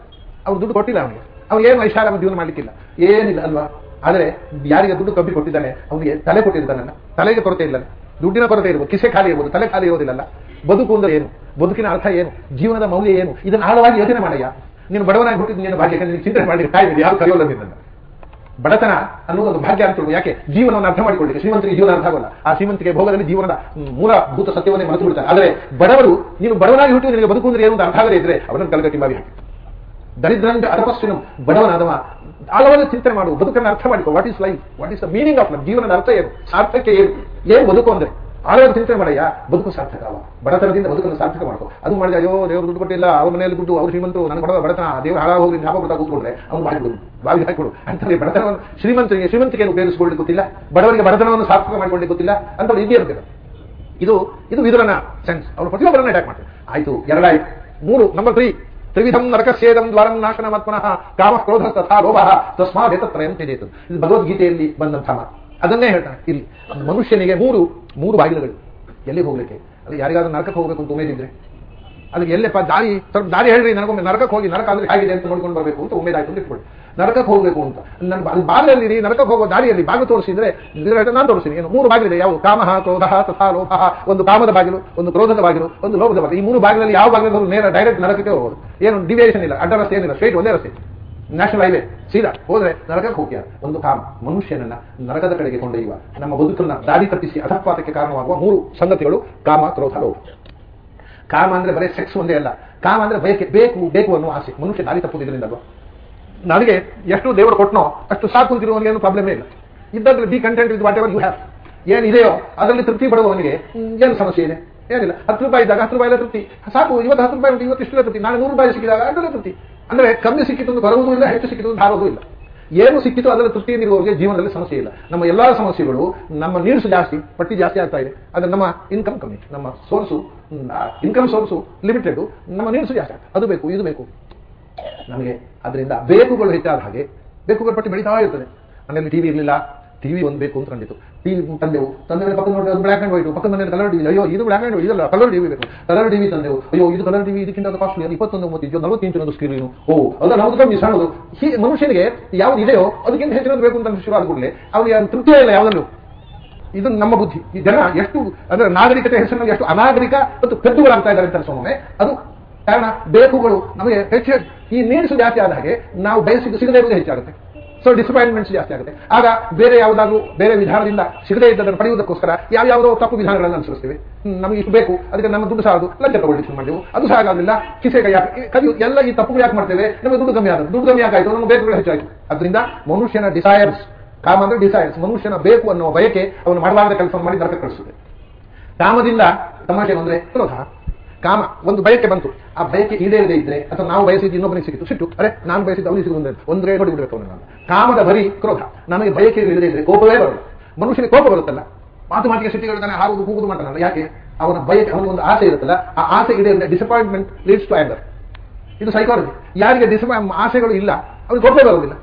ಅವ್ರು ದುಡ್ಡು ಕೊಟ್ಟಿಲ್ಲ ಅವನಿಗೆ. ಅವ್ನು ಏನು ಐಷಾರಾಮ ಜೀವನ ಮಾಡಲಿಕ್ಕಿಲ್ಲ. ಏನಿಲ್ಲ ಅಲ್ವಾ? ಆದರೆ ಯಾರಿಗೆ ದುಡ್ಡು ಕಬ್ಬಿ ಕೊಟ್ಟಿದ್ದಾನೆ, ಅವನಿಗೆ ತಲೆ ಕೊಟ್ಟಿರ್ತಾನಲ್ಲ ತಲೆಗೆ ಕೊರತೆ ಇಲ್ಲ ದುಡ್ಡಿನ ಕೊರತೆ ಇರ್ಬೋದು, ಕಿಸೆ ಖಾಲಿ ಇರ್ಬೋದು, ತಲೆ ಖಾಲಿ ಇರೋದಿಲ್ಲಲ್ಲ. ಬದುಕು ಅಂದ್ರೆ ಏನು? ಬದುಕಿನ ಅರ್ಥ ಏನು? ಜೀವನದ ಮೌಲ್ಯ ಏನು? ಇದನ್ನು ಆಳವಾಗಿ ಯೋಚನೆ ಮಾಡಯ್ಯ. ನೀನು ಬಡವನಾಗಿ ಹುಟ್ಟಿದ್ದು ನೀನು ಭಾಗ್ಯ ನೀನು ಚಿಂತನೆ ಮಾಡಿ ಕಾಯ್ದೆ ಯಾರು ಕರೆಯೋಲ್ಲ ನಿನ್ನನ್ನು? ಬಡತನ ಅನ್ನೋದು ಒಂದು ಭಾಗ್ಯ ಅಂತ ಯಾಕೆ? ಜೀವನವನ್ನು ಅರ್ಥ ಮಾಡಿಕೊಳ್ಳಿ ಶ್ರೀಮಂತರಿಗೆ ಜೀವನ ಅರ್ಥ ಆಗೋಲ್ಲ. ಆ ಶ್ರೀಮಂತಿಗೆ ಭೋಗದಲ್ಲಿ ಜೀವನದ ಮೂಲಭೂತ ಸತ್ಯವನ್ನೇ ಮರೆತು ಬಿಡ್ತಾರೆ. ಆದರೆ ಬಡವರು, ನೀನು ಬಡವನಾಗಿ ಹುಟ್ಟಿದ್ರೆ ನಿನಗೆ ಬದುಕು ಅಂದ್ರೆ ಏನು ಅಂತ ಅರ್ಥ ಆಗದೇ ಇದ್ರೆ ಅವನನ್ನು ಕಲಗಟ್ಟಿ ಮಾಡಿ ಹಾಕಿ. ದರಿದ್ರಂಗ ಅತಪಸ್ವಿನ ಬಡವನಾದವ ಆಳವಾದ ಚಿಂತನೆ ಮಾಡು ಬದುಕನ್ನು ಅರ್ಥ ಮಾಡಿಕೊ what is life what is the meaning of life ಜೀವನದ ಅರ್ಥ ಏನು? ಸಾರ್ಥಕ್ಕೆ ಏನು? ಏನು ಬದುಕು ಅಂದ್ರೆ? ಆಳವಾದ ಚಿಂತನೆ ಮಾಡಯ್ಯ ಬದುಕು ಸಾರ್ಥಕ ಬಡತನದಿಂದ ಬದುಕನ್ನು ಸಾರ್ಥಕ ಮಾಡ್ಕೋ. ಅದು ಮಾಡಿದ ಅಯ್ಯೋ, ದೇವರು ದುಡ್ಡು ಕೊಟ್ಟಿಲ್ಲ, ಅವ್ರ ಮನೆಯಲ್ಲಿ ದುಡ್ಡು, ಅವ್ರು ಶ್ರೀಮಂತರು ನನಗೆ ಬಡವ ಬಡತನ ದೇವರು ಹಾಳ ಹೋಗಿ ಜ್ಞಾಪಕ ಕೊಡ್ತಾ ಕೂತ್ಕೊಂಡ್ರೆ ಅವ್ನು ಬಾಯಿ ಬಿಡು ಬಾವಿ ಹಾಕಿಕೊಡು ಅಂತಂದ್ರೆ ಬಡತನವನ್ನು, ಶ್ರೀಮಂತರಿಗೆ, ಶ್ರೀಮಂತಿಕೆಯನ್ನು ಉಪಯೋಗಿಸಿಕೊಳ್ಳಿ ಗೊತ್ತಿಲ್ಲ. ಬಡವರಿಗೆ ಬಡತನವನ್ನು ಸಾರ್ಥಕ ಮಾಡಿಕೊಳ್ಳಿ ಗೊತ್ತಿಲ್ಲ. ಅಂತ ಇದೇ ಇರ್ತಾರೆ ಇದು ಇದು ವಿದುರನ ಸೆನ್ಸ್ ಅವರು ಪ್ರತಿಯೊಬ್ಬರನ್ನ ಅಟ್ಯಾಕ್ ಮಾಡ್ತಾರೆ. ಆಯ್ತು, ಎರಡಾಯ್ತು. ಮೂರು ನಂಬರ್ ತ್ರೀ ತ್ರಿವಿಧಂ ನರಕಸ್ಯೇದಂ ದ್ವಾರಂ ನಾಶನಮಾತ್ಮನಃ ಕಾಮ ಕ್ರೋಧ ತಥಾ ಲೋಭ ತಸ್ಮಾದೇತತ್ರಯಂ ತ್ಯಜೇತು. ಇದು ಭಗವದ್ಗೀತೆಯಲ್ಲಿ ಬಂದಂತಹ ಮಾತು. ಅದನ್ನೇ ಹೇಳ್ತಾನೆ ಇಲ್ಲಿ ಮನುಷ್ಯನಿಗೆ ಮೂರು ಮೂರು ಬಾಗಿಲುಗಳು. ಎಲ್ಲಿ ಹೋಗ್ಲಿಕ್ಕೆ? ಅದು ಯಾರಿಗಾದ್ರೂ ನರಕಕ್ಕೆ ಹೋಗ್ಬೇಕು ಅಂತ ಉಮೇದಿದ್ರೆ. ಅದಕ್ಕೆ ಎಲ್ಲಪ್ಪ ದಾರಿ, ಸ್ವಲ್ಪ ದಾರಿ ಹೇಳ್ರಿ, ನನಗೊಮ್ಮೆ ನರಕಕ್ಕೆ ಹೋಗಿ ನರಕ ಅಂದ್ರೆ ಹೇಗಿದೆ ಅಂತ ನೋಡ್ಕೊಂಡು ಬರಬೇಕು ಅಂತ ಉಮೇದಾಯ್ತು ಇಟ್ಕೊಳ್ಳಿ. ನರಕಕ್ಕೆ ಹೋಗಬೇಕು ಅಂತ. ನನ್ನ ಅಲ್ಲಿ ಬಾಗಿಲಲ್ಲಿ ನರಕಕ್ಕೆ ಹೋಗೋ ದಾರಿಯಲ್ಲಿ ಬಾಗಿಲು ತೋರಿಸಿದ್ರೆ ನಾನು ತೋರಿಸ್ತೀನಿ. ಏನು? ಮೂರು ಬಾಗಿಲಿದೆ. ಯಾವ ಕಾಮಹ ಕ್ರೋಧ, ತಥಾ, ಲೋಭ. ಒಂದು ಕಾಮದ ಬಾಗಿಲು, ಒಂದು ಕ್ರೋಧದ ಬಾಗಿಲು, ಒಂದು ಲೋಭದ ಬಾಗಿಲು. ಈ ಮೂರು ಬಾಗಿಲಲ್ಲಿ ಯಾವ ಬಾಗಿಲು ನೇರ ಡೈರೆಕ್ಟ್ ನರಕಕ್ಕೆ ಹೋಗೋದು. ಏನು? ಡಿವಿಯೇಷನ್ ಇಲ್ಲ. ಅಡ್ಡ ರಸ್ತೆ ಏನಿಲ್ಲ. ಸ್ಟ್ರೈಟ್ ಒಂದೇ ರಸ್ತೆ. ನ್ಯಾಷನಲ್ ಹೈವೇ ಸೀದಾ ಹೋದ್ರೆ ನರಕಕ್ಕೆ ಹೋಗ್ಯ ಒಂದು ಕಾಮ. ಮನುಷ್ಯನನ್ನ ನರಕದ ಕಡೆಗೆ ಕೊಂಡೊಯ್ಯುವ. ನಮ್ಮ ಬದುಕನ್ನ ದಾರಿ ತಪ್ಪಿಸಿ ಅಧಪಾತಕ್ಕೆ ಕಾರಣವಾಗುವ ಮೂರು ಸಂಗತಿಗಳು. ಕಾಮ, ಕ್ರೋಧ, ಲೋಭ. ಕಾಮ ಅಂದ್ರೆ ಬರೀ ಸೆಕ್ಸ್ ಒಂದೇ ಅಲ್ಲ. ಕಾಮ ಅಂದ್ರೆ ಬಯಕೆ ಬೇಕು ಬೇಕು ಅನ್ನುವ ಆಸೆ. ಮನುಷ್ಯ ದಾರಿ ತಪ್ಪುವುದರಿಂದ ನನಗೆ ಎಷ್ಟು ದೇವರು ಕೊಟ್ಟನೋ ಅಷ್ಟು ಸಾಕು ಅಂತಿರುವವನಿಗೆ ಏನು ಪ್ರಾಬ್ಲಮೇ ಇಲ್ಲ. ಇದ್ದಲ್ಲಿ be content with whatever you have ಏನಿದೆಯೋ ಅದರಲ್ಲಿ ತೃಪ್ತಿ ಪಡುವವನಿಗೆ ಏನು ಸಮಸ್ಯೆ ಇದೆ? ಏನಿಲ್ಲ. ಹತ್ತು ರೂಪಾಯಿ ಇದ್ದಾಗ ಹತ್ತು ರೂಪಾಯಿ ತೃಪ್ತಿ. ಸಾಕು, ಇವತ್ತು ಹತ್ತು ರೂಪಾಯಿ ಇವತ್ತು ಇಷ್ಟು ತೃಪ್ತಿ. ನಾಳೆ ನೂರು ರೂಪಾಯಿ ಸಿಕ್ಕಿದಾಗ ಅದರಲ್ಲೇ ತೃಪ್ತಿ. ಅಂದ್ರೆ ಕಮ್ಮಿ ಸಿಕ್ಕಿತು ಬರುವುದೂ ಇಲ್ಲ, ಹೆಚ್ಚು ಸಿಕ್ಕಿತು ಹಾರೋದು ಇಲ್ಲ. ಏನು ಸಿಕ್ಕಿತು ಅದರಲ್ಲಿ ತೃಪ್ತಿಯಿಂದಿರುವವರಿಗೆ ಜೀವನದಲ್ಲಿ ಸಮಸ್ಯೆ ಇಲ್ಲ. ನಮ್ಮ ಎಲ್ಲಾ ಸಮಸ್ಯೆಗಳು ನಮ್ಮ ನೀಡ್ಸ್ ಜಾಸ್ತಿ, ಪಟ್ಟಿ ಜಾಸ್ತಿ ಆಗ್ತಾ ಇದೆ. ಆದ್ರೆ ನಮ್ಮ ಇನ್ಕಮ್ ಕಮ್ಮಿ, ನಮ್ಮ ಸೋರ್ಸು ಇನ್ಕಮ್ ಸೋರ್ಸು ಲಿಮಿಟೆಡ್ ನಮ್ಮ ನೀರ್ಸು ಜಾಸ್ತಿ ಅದು ಬೇಕು, ಇದು ಬೇಕು. ನಮಗೆ ಅದರಿಂದ ಬೇಕುಗಳು ಹೆಚ್ಚಾದ ಹಾಗೆ. ಬೇಕುಗಳ ಪಟ್ಟಿ ಬೆಳೀತಾ ಇರ್ತದೆ. ಮನೆಯಲ್ಲಿ ಟಿವಿ ಇರಲಿಲ್ಲ. ಟಿವಿ ಒಂದು ಬೇಕು ಅಂತ ಕಂಡಿತು ಟಿವಿ ತಂದೆವು. ತಂದೆ ಪಕ್ಕದ ನೋಡಿದ್ರೆ ಅದು ಬ್ಲಾಕ್ ಅಂಡ್ ವೈಟ್ ಪಕ್ಕದ ಮನೆಯಲ್ಲಿ ಕಲರ್ ಟಿವಿ ಅಯ್ಯೋ, ಇದು ಬ್ಲಾಕ್ ಅಂಡ್ ವೈಟ್ ಇದಲ್ಲ ಕಲರ್ ಟಿವಿ ಬೇಕು. ಕಲರ್ ಟಿವಿ ತಂದೆವು. ಅಯ್ಯೋ, ಇದು ಕಲರ್ ಟಿವಿ ಇದಕ್ಕಿಂತ ಕಾಸ್ಟ್ಲಿ ಅದು ಇಪ್ಪತ್ತೊಂದು ಮೂವತ್ತು ನಲವತ್ತು ಸ್ಕ್ರೀನ್ ಸ್ಕ್ರೀನು ಓ ಅದು ನಮ್ದು ಕಮ್ಮಿ ಸಣ್ಣದು ಹೀಗೆ ಮನುಷ್ಯನಿಗೆ ಯಾವ್ದು ಇದೆಯೋ ಅದಕ್ಕಿಂತ ಹೆಚ್ಚಿನದು ಬೇಕು ಅಂತ ಶುರು ಆದ ಕೂಡಲೇ ಅವನಿಗೆ ತೃಪ್ತಿಯೇ ಇಲ್ಲ ಯಾವುದಲ್ಲೂ. ಇದು ನಮ್ಮ ಬುದ್ಧಿ. ಈ ಜನ ಎಷ್ಟು, ಅಂದ್ರೆ ನಾಗರಿಕತೆ ಹೆಸರಿನಲ್ಲಿ ಎಷ್ಟು ಅನಾಗರಿಕ ಮತ್ತು ಪೆದ್ದುಗಳಾಗ್ತಾ ಇದ್ದಾರೆ ಅಂತ ಅನ್ಸೋಮೆ ಅದು ಕಾರಣ ಬೇಕುಗಳು ನಮಗೆ ಹೆಚ್ಚು ಈ ನೀಡ್ಸ್ ಜಾಸ್ತಿ ಆದ ಹಾಗೆ ನಾವು ಬಯಸಿದ್ದು ಸಿಗದೇ ಇರುವುದು ಹೆಚ್ಚಾಗುತ್ತೆ ಸೊ ಡಿಸಪಾಯಿಂಟ್ಮೆಂಟ್ಸ್ ಜಾಸ್ತಿ ಆಗುತ್ತೆ. ಆಗ ಬೇರೆ ಯಾವುದಾದ್ರೂ ಬೇರೆ ವಿಧಾನದಿಂದ ಸಿಗದೇ ಇದ್ದದನ್ನು ಪಡೆಯುವುದಕ್ಕೋಸ್ಕರ ಯಾವ ಯಾವುದೋ ತಪ್ಪು ವಿಧಾನಗಳನ್ನು ಅನುಸರಿಸ್ತೀವಿ. ನಮಗೆ ಇಷ್ಟು ಬೇಕು, ಅದಕ್ಕೆ ನಮ್ಮ ದುಡ್ಡು ಸಾಲದು, ಲಂಚ ತಗೊಳ್ಳಿ ಶುರು ಮಾಡಿದೆವು. ಅದು ಸಹ ಆಗೋದಿಲ್ಲ, ಕಿಸೆ ಯಾಕೆ ಕದಿ ಎಲ್ಲ ಈ ತಪ್ಪು ಯಾಕೆ ಮಾಡ್ತೇವೆ? ನಮಗೆ ದುಡ್ಡು ಕಮ್ಮಿ ಆಗುತ್ತೆ ದುಡ್ಡು ಕಮ್ಮಿ ಆಯಿತು ನಮ್ಮ ಬೇಕುಗಳು ಹೆಚ್ಚಾಯಿತು ಅದರಿಂದ ಮನುಷ್ಯನ ಡಿಸೈರ್ಸ್ ಕಾಮ ಅಂದ್ರೆ ಡಿಸೈರ್ಸ್ ಮನುಷ್ಯನ ಬೇಕು ಅನ್ನುವ ಬಯಕೆ ಅವನು ಮಾಡಲಾರದ ಕೆಲಸವನ್ನು ಮಾಡಿ ನರಕ ಕಳಿಸುತ್ತೆ ಕಾಮದಿಂದ ತಮಾಷೆ ಬಂದ್ರೆ ಕ್ರೋಧ ಕಾಮ, ಒಂದು ಬಯಕೆ ಬಂತು. ಆ ಬಯಕೆ ಈಡೇರದೇ ಇದ್ರೆ, ಅಥವಾ ನಾವು ಬಯಸಿದ್ದು ಇನ್ನೊಬ್ಬನಿಗೆ ಸಿಕ್ಕಿತು, ಸಿಟ್ಟು, ಅರೆ, ನಾನು ಬಯಸಿದ್ದು ಅವನಿಗೆ ಸಿಗುವುದು ಒಂದೇ ನೋಡಿ ಬಿಡಬೇಕು ನಾನು. ಕಾಮದ ಬರಿ ಕ್ರೋಧ. ನಮಗೆ ಬಯಕೆ ಇಲ್ಲದೇ ಇದ್ರೆ ಕೋಪವೇ ಬರಲ್ಲ ಮನುಷ್ಯನಿಗೆ ಕೋಪ ಬರುತ್ತಲ್ಲ. ಮಾತು ಮಾತಿಗೆ ಸಿಟ್ಟಿಗಳು ಹಾರುವುದು ಕೂಗುದು ಮಾಡ್ತಾನಲ್ಲ ಯಾಕೆ? ಅವನ ಬಯಕೆ ಅವನ ಒಂದು ಆಸೆ ಇರುತ್ತಲ್ಲ. ಆ ಆಸೆ ಇಡೇ ಡಿಸಪಾಯಿಂಟ್ಮೆಂಟ್ ಲೀಡ್ಸ್ ಟು ಆಂಗರ್ ಇದು ಸೈಕಾಲಜಿ ಯಾರಿಗೆ ಡಿಸಪ ಆಸೆಗಳು ಇಲ್ಲ ಅವ್ರಿಗೆ ಕೋಪ ಬರೋದಿಲ್ಲ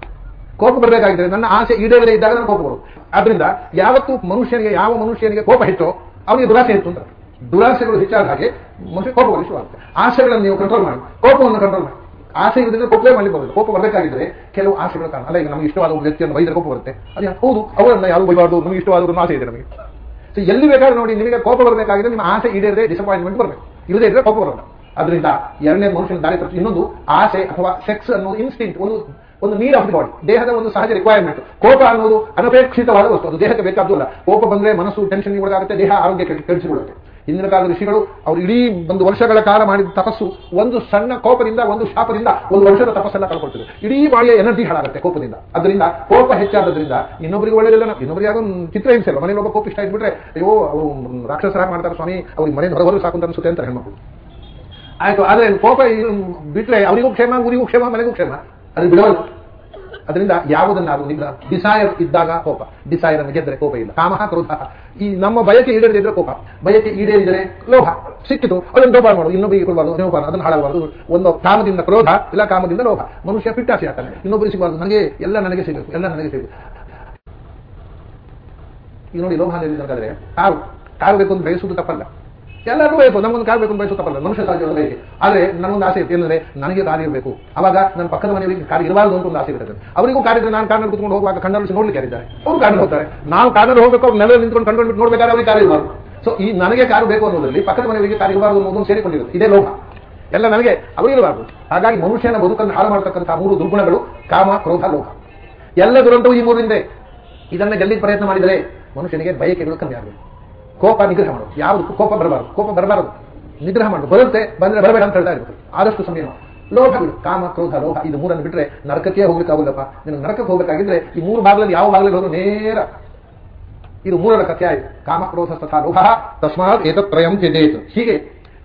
ಕೋಪ ಬರಬೇಕಾಗಿದ್ರೆ ನನ್ನ ಆಸೆ ಈಡೇರದೇ ಇದ್ದಾಗ ನನಗೆ ಕೋಪ ಬರೋದು ಆದ್ರಿಂದ ಯಾವತ್ತು ಮನುಷ್ಯನಿಗೆ, ಯಾವ ಮನುಷ್ಯನಿಗೆ ಕೋಪ ಹೆಚ್ಚೋ, ಅವನಿಗೆ ದುರಾಸೆ ಹೆಚ್ಚು ಅಂತ. ದುರಾಸೆಗಳು ಹೆಚ್ಚಾದ ಹಾಗೆ ಮನುಷ್ಯ ಕೋಪ ಬರಲು ಶುರುವಾಗುತ್ತೆ ಆಸೆಗಳನ್ನು ನೀವು ಕಂಟ್ರೋಲ್ ಮಾಡಿ. ಕೋಪವನ್ನು ಕಂಟ್ರೋಲ್ ಮಾಡಿ. ಆಸೆ ಇರೋದ್ರಿಂದ ಕೋಪವೇ ಮಾಡಲಿಕ್ಕೆ ಕೋಪ ಬರಬೇಕಾಗಿದ್ರೆ ಕೆಲವು ಆಸೆಗಳು ಕಾರಣ. ಅಲ್ಲ, ಈಗ ನಮಗೆ ಇಷ್ಟವಾದ ಒಬ್ಬ ವ್ಯಕ್ತಿಯನ್ನು ಬೈದರೆ ಕೋಪ ಬರುತ್ತೆ. ಅದು? ಹೌದು, ಅವರನ್ನ ಯಾರು ಬೈಬಾರ್ದು? ನಮಗೆ ಇಷ್ಟವಾದ ಆಸೆ ಇದೆ ನಮಗೆ. ಸೊ ಎಲ್ಲಿ ಬೇಕಾದ್ರೂ ನೋಡಿ, ನಿಮಗೆ ಕೋಪ ಬರಬೇಕಾಗಿದೆ ನಿಮ್ಮ ಆಸೆ ಈಡೇರದೆ ಡಿಸಪಾಯಿಂಟ್ಮೆಂಟ್ ಬರಬೇಕು. ಇಲ್ಲದೇ ಇದ್ರೆ ಕೋಪ ಬರೋಣ ಅದರಿಂದ ಎರಡನೇ ಮನುಷ್ಯನ ದಾರಿ ತಪ್ಪಿಸಿ. ಇನ್ನೊಂದು, ಆಸೆ ಅಥವಾ ಸೆಕ್ಸ್ ಅನ್ನೋದು ಇನ್ಸ್ಟಿಂಟ್ ಒಂದು ಒಂದು ನೀಡ್ ಆಫ್ ದಿ ಬಾಡಿ ದೇಹದ ಒಂದು ಸಹಜ ರಿಕ್ವೈರ್ಮೆಂಟ್ ಕೋಪ ಅನ್ನೋದು ಅನಪೇಕ್ಷಿತವಾದ ವಸ್ತು. ಅದು ದೇಹಕ್ಕೆ ಬೇಕಾದ್ದು ಅಲ್ಲ. ಕೋಪ ಬಂದ್ರೆ ಮನಸ್ಸು ಟೆನ್ಷನ್ ಒಳಗಾಗುತ್ತೆ, ದೇಹ ಆರೋಗ್ಯ ಕೆಡಿಸಿಕೊಳ್ಳುತ್ತೆ ಹಿಂದಿನ ಕಾಲದ ಋಷಿಗಳು ಅವರು ಇಡೀ ಒಂದು ವರ್ಷಗಳ ಕಾಲ ಮಾಡಿದ ತಪಸ್ಸು, ಒಂದು ಸಣ್ಣ ಕೋಪದಿಂದ, ಒಂದು ಶಾಪದಿಂದ, ಒಂದು ವರ್ಷದ ತಪಸ್ಸನ್ನು ಕಳ್ಕೊಳ್ತದೆ. ಇಡೀ ಬಾಳಿಯ ಎನರ್ಜಿ ಹಾಳಾಗುತ್ತೆ ಕೋಪದಿಂದ. ಅದರಿಂದ ಕೋಪ ಹೆಚ್ಚಾದ್ರಿಂದ ಇನ್ನೊಬ್ಬರಿಗೆ ಒಳ್ಳೆಯದಿಲ್ಲ ನಾವು ಇನ್ನೊಬ್ಬರಿಗೆ ಚಿತ್ರ ಹಿಂಸೆ ಇಲ್ಲ ಮನೇಲಿ ಒಬ್ಬ ಕೋಪ ಇಷ್ಟ ಆಗಿಬಿಟ್ರೆ ಅಯ್ಯೋ ಅವರು ರಾಕ್ಷಸರ ಮಾಡ್ತಾರೆ ಸ್ವಾಮಿ, ಅವ್ರಿಗೆ ಮನೆ ಹೊರಗೆ ಸಾಕು ಅಂತ ಅನ್ಸುತ್ತೆ ಅಂತ ಹೆಣ್ಮಕ್ಳು. ಆಯ್ತು, ಆದ್ರೆ ಕೋಪ ಬಿಟ್ರೆ ಅವರಿಗೂ ಕ್ಷೇಮ, ಊರಿಗೂ ಕ್ಷೇಮ, ಮನೆಗೂ ಕ್ಷೇಮ. ಅದು ಬಿಡೋಲ್ಲ ಅದರಿಂದ ಯಾವುದನ್ನಾದ್ರೂ ನಿಗ್ರಹ? ಡಿಸೈರ್ ಇದ್ದಾಗ ಕೋಪ. ಡಿಸೈರ್ ಅನ್ನು ಗೆದ್ದರೆ ಕೋಪ ಇಲ್ಲ. ಕಾಮಹ ಕ್ರೋಧ. ಈ ನಮ್ಮ ಬಯಕೆ ಈಡೇರಿದ್ರೆ ಕೋಪ. ಬಯಕೆ ಈಡೇರಿದರೆ ಲೋಭ. ಸಿಕ್ಕಿತು, ಅದನ್ನು ಲೋಪ ಮಾಡೋದು ಇನ್ನೊಬ್ಬರಿಗೆ ಕೊಡಬಾರ್ದು ಲೋಪ ಅದನ್ನು ಹಾಳಾಗಬಾರ್ದು. ಒಂದು ಕಾಮದಿಂದ ಕ್ರೋಧ, ಇಲ್ಲ ಕಾಮದಿಂದ ಲೋಭ. ಮನುಷ್ಯ ಪಿಟ್ಟಾಸಿ ಆಗ್ತಾನೆ. ಇನ್ನೊಬ್ಬರಿಗೆ ಸಿಗಬಾರ್ದು. ನನಗೆ ಎಲ್ಲ ನನಗೆ ಸಿಗಬೇಕು, ಎಲ್ಲ ನನಗೆ ಸಿಗಬೇಕು. ಈಗ ನೋಡಿ ಲೋಭ ಹೇಳಿದ್ರೆ ಕಾರು. ಕಾರು ಬೇಕು ಅಂತ ಬಯಸುವುದು ತಪ್ಪಲ್ಲ. ಎಲ್ಲರೂ ಬೇಕು, ನಮಗೊಂದು ಕಾರ್ ಬೇಕು ಬಯಸು ಮನುಷ್ಯ ಸಹಜವಾಗಿ ಆದರೆ ನನಗೊಂದು ಆಸೆ ಇರುತ್ತೆ ಏನಂದ್ರೆ ನನಗೆ ಕಾರ್ ಇರಬೇಕು ಅವಾಗ ನನ್ನ ಪಕ್ಕದ ಮನೆಯವರಿಗೆ ಕಾರ್ ಇರಬಾರ್ದು ಅಂತ ಒಂದು ಆಸೆ ಇರ್ತದೆ. ಅವರಿಗೂ ಕಾರ್ ಇದ್ರೆ ನಾನು ಕಾರ್ನಲ್ಲಿ ಕುತ್ಕೊಂಡು ಹೋಗುವಾಗ ಕಣ್ಣಲ್ಲಿ ನೋಡ್ಲಿಕ್ಕೆ ಯಾರಿದ್ದಾರೆ? ಅವರು ಕಾರ್ ಹೋಗ್ತಾರೆ. ನಾವು ಕಾರ್ನಲ್ಲಿ ಹೋಗಬೇಕು, ಅವ್ರು ನಿಂತ್ಕೊಂಡು ಕಂಡುಕೊಂಡು ನೋಡ್ಬೇಕಾದ್ರೆ ಅವ್ರಿಗೆ ಕಾರ್ ಇರಬಾರ್ದು. ಸೊ ಈ ನನಗೆ ಕಾರು ಬೇಕು ಅನ್ನೋದ್ರಲ್ಲಿ ಪಕ್ಕದ ಮನೆಯವರಿಗೆ ಕಾರ್ ಇರಬಾರ್ದು ಅನ್ನೋದು ಸೇರಿಕೊಂಡಿರುತ್ತೆ. ಇದೇ ಲೋಕ ಎಲ್ಲ ನನಗೆ ಅವರಿರಬಾರ್ದು ಹಾಗಾಗಿ ಮನುಷ್ಯನ ಬದುಕನ್ನು ಹಾಳು ಮಾಡತಕ್ಕಂತಹ ಮೂರು ದುರ್ಗುಣಗಳು ಕಾಮ, ಕ್ರೋಧ ಲೋಕ ಎಲ್ಲ ದುರಂತವು ಈ ಮೂರಿಂದೆ ಇದನ್ನ ಗೆಲ್ಲಿಗೆ ಪ್ರಯತ್ನ ಮಾಡಿದರೆ ಮನುಷ್ಯನಿಗೆ ಬಯಕೆಗಳು ಕಮ್ಮಿ ಆಗಬೇಕು. ಕೋಪ ನಿಗ್ರಹ ಮಾಡೋದು. ಯಾವುದು? ಕೋಪ ಬರಬಾರದು. ಕೋಪ ಬರಬಾರದು. ನಿಗ್ರಹ ಮಾಡೋದು. ಬರುತ್ತೆ ಬಂದ್ರೆ ಬರಬೇಡ ಅಂತ ಹೇಳ್ತಾ ಇರ್ಬೇಕು. ಆದಷ್ಟು ಸಮಯ ಲೋಭ ಬಿಡು. ಕಾಮ ಕ್ರೋಧ ಲೋಹ ಇದು ಮೂರನ್ನು ಬಿಟ್ರೆ ನರಕಕ್ಕೆ ಹೋಗ್ಲಿಕ್ಕಾಗಲ್ಲಪ್ಪ ನಿನಗೆ ನರಕಕ್ಕೆ ಹೋಗಬೇಕಾಗಿದ್ರೆ ಈ ಮೂರು ಭಾಗದಲ್ಲಿ ಯಾವ ಭಾಗದಲ್ಲಿ ಹೋದ್ರು ನೇರ? ಇದು ಮೂರರ ಕಥೆ ಆಯಿತು. ಕಾಮ ಕ್ರೋಧ ತಥಾ ಲೋಹ. ತಸ್ಮಾತ್ ಏತತ್ರಯಂ ತ್ಯಜೇತ್ ಹೀಗೆ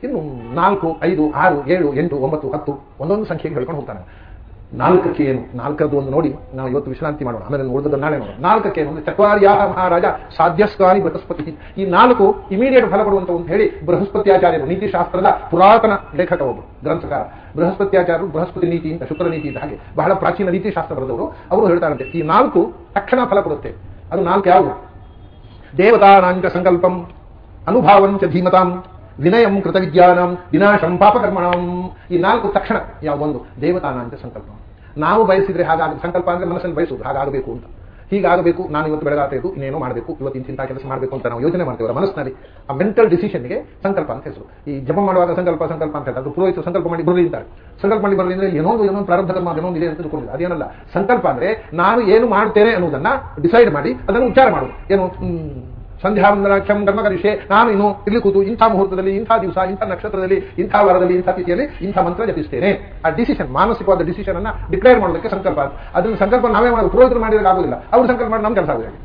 ಇನ್ನು ನಾಲ್ಕು ಐದು ಆರು ಏಳು ಎಂಟು ಒಂಬತ್ತು ಹತ್ತು ಒಂದೊಂದು ಸಂಖ್ಯೆಗೆ ಹೇಳ್ಕೊಂಡು ಹೋಗ್ತಾನೆ. ನಾಲ್ಕಕ್ಕೆ ಏನು? ನಾಲ್ಕದ್ದು ಒಂದು ನೋಡಿ. ನಾವು ಇವತ್ತು ವಿಶ್ರಾಂತಿ ಮಾಡೋಣ. ಆಮೇಲೆ ಉಳಿದದ್ದು ನಾಳೆ ನೋಡೋಣ. ನಾಲ್ಕಕ್ಕೆ ಏನು? ಅಂದ್ರೆ ಚತ್ವಾರ್ಯಾಹ ಮಹಾರಾಜ ಸಾಧ್ಯಸ್ಕಾರಿ ಬೃಹಸ್ಪತಿ. ಈ ನಾಲ್ಕು ಇಮಿಡಿಯೇಟ್ ಫಲ ಕೊಡುವಂತ ಒಂದು ಹೇಳಿ ಬೃಹಸ್ಪತ್ಯಾಚಾರ್ಯರು, ನೀತಿಶಾಸ್ತ್ರದ ಪುರಾತನ ಲೇಖಕ ಒಬ್ಬರು ಗ್ರಂಥಕಾರ. ಬೃಹಸ್ಪತ್ಯಾಚಾರ್ಯರು ಬೃಹಸ್ಪತಿ ನೀತಿ ಅಂತ ಶುಕ್ರ ನೀತಿ ಇದ್ದ ಹಾಗೆ ಬಹಳ ಪ್ರಾಚೀನ ನೀತಿಶಾಸ್ತ್ರ ಬರೆದವರು. ಅವರು ಹೇಳ್ತಾರಂತೆ, ಈ ನಾಲ್ಕು ತಕ್ಷಣ ಫಲ ಕೊಡುತ್ತೆ. ಅದು ನಾಲ್ಕು ಯಾವುದು? ದೇವತಾನಾಂಕ ಸಂಕಲ್ಪಂ ಅನುಭಾವಂಚ ಧೀಮತಾಂ, ವಿನಯಂ ಕೃತವಿಜ್ಞಾನಂ ವಿನಾಶಂ ಪಾಪಕರ್ಮಣಂ. ಈ ನಾಲ್ಕು ತಕ್ಷಣ ಯಾವುದೊಂದು ದೇವತಾನಾಂಚ ಸಂಕಲ್ಪ. ನಾವು ಬಯಸಿದ್ರೆ ಹಾಗಾಗ, ಸಂಕಲ್ಪ ಅಂದ್ರೆ ಮನಸ್ಸನ್ನು ಬಯಸುವುದು, ಹಾಗಾಗಬೇಕು ಅಂತ. ಹೀಗಾಗಬೇಕು, ನಾನು ಇವತ್ತು ಬೆಳಗಾತ ಇದ್ದು ಇನ್ನೇನೋ ಮಾಡಬೇಕು ಇವತ್ತು ಇಂಥ ಕೆಲಸ ಮಾಡಬೇಕು ಅಂತ ನಾವು ಯೋಚನೆ ಮಾಡ್ತೇವೆ. ಮನಸ್ಸಿನಲ್ಲಿ ಆ ಮೆಂಟಲ್ ಡಿಸಿಷನ್ಗೆ ಸಂಕಲ್ಪ ಅಂತ ಹೆಸರು. ಈ ಜಪ ಮಾಡುವಾಗ ಸಂಕಲ್ಪ ಸಂಕಲ್ಪ ಅಂತ ಹೇಳ್ತಾರೆ. ಅದು ಪುರೋಹಿತರು ಸಂಕಲ್ಪ ಮಾಡಿ ಬರಲಿ ಅಂತಾರೆ. ಸಂಕಲ್ಪ ಮಾಡಿ ಬರಲಿ ಅಂದ್ರೆ ಏನೋ ಏನೋ ಪ್ರಾರಂಭ ಕರ್ಮ ಏನೋ ಇದೆ ಅಂತ ತಿಳ್ಕೊಂಡಿಲ್ಲ. ಅದೇನಲ್ಲ, ಸಂಕಲ್ಪ ಅಂದ್ರೆ ನಾನು ಏನು ಮಾಡ್ತೇನೆ ಅನ್ನೋದನ್ನ ಡಿಸೈಡ್ ಮಾಡಿ, ಅದನ್ನು ಉಚ್ಚಾರ ಮಾಡೋದು ಏನು? ಸಂಧ್ಯಾ ವಂದನಾಖ್ಯಂ ಧರ್ಮ ಕರಿಷೆ ನಾನು ಇನ್ನು ಇಲ್ಲಿ ಕೂತು ಇಂಥ ಮುಹೂರ್ತದಲ್ಲಿ, ಇಂಥ ದಿವಸ, ಇಂಥ ನಕ್ಷತ್ರದಲ್ಲಿ, ಇಂಥ ವಾರದಲ್ಲಿ, ಇಂಥ ತಿಥಿಯಲ್ಲಿ ಇಂಥ ಮಂತ್ರ ಜಪಿಸ್ತೇನೆ ಆ ಡಿಸಿಷನ್ ಮಾನಸಿಕವಾದ ಡಿಸಿಷನ್ ಅನ್ನ ಡಿಕ್ಲೇರ್ ಮಾಡೋದಕ್ಕೆ ಸಂಕಲ್ಪ ಅದನ್ನ ಸಂಕಲ್ಪ ನಾವೇ ಮಾಡೋದು, ಪುರೋಹಿತರು ಮಾಡಿದ್ರೆ ಆಗುದಿಲ್ಲ ಅವ್ರು ಸಂಕಲ್ಪ ಮಾಡಿ ನಮ್ಮ ಕೆಲಸ ಆಗುದಿಲ್ಲ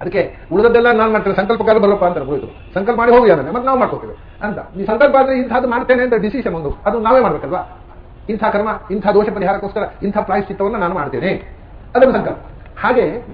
ಅದಕ್ಕೆ ಉಳಿದದ್ದೆಲ್ಲ ನಾನು ಮಾಡ್ತೇನೆ ಸಂಕಲ್ಪಕಾರ ಬರಪ್ಪ ಅಂತ ಪುರೋಹಿತರು. ಸಂಕಲ್ಪ ಮಾಡಿ ಹೋಗಿ ಅದನ್ನೇ, ಮತ್ತೆ ನಾವು ಮಾಡ್ಕೋತೇವೆ. ಅಂತ. ಈ ಸಂಕಲ್ಪ ಆದ್ರೆ ಇಂಥದ್ದು ಮಾಡ್ತೇನೆ ಅಂತ ಡಿಸಿಷನ್ ಒಂದು. ಅದು ನಾವೇ ಮಾಡ್ಬೇಕಲ್ವಾ? ಇಂಥ ಕರ್ಮ, ಇಂಥ ದೋಷ ಪರಿಹಾರಕ್ಕೋಸ್ಕರ ಇಂಥ ಪ್ರಾಯಶ್ಚಿತ್ತವನ್ನು ನಾನು ಮಾಡ್ತೇನೆ. ಅದನ್ನು ಸಂಕಲ್ಪ. ಹಾಗೆ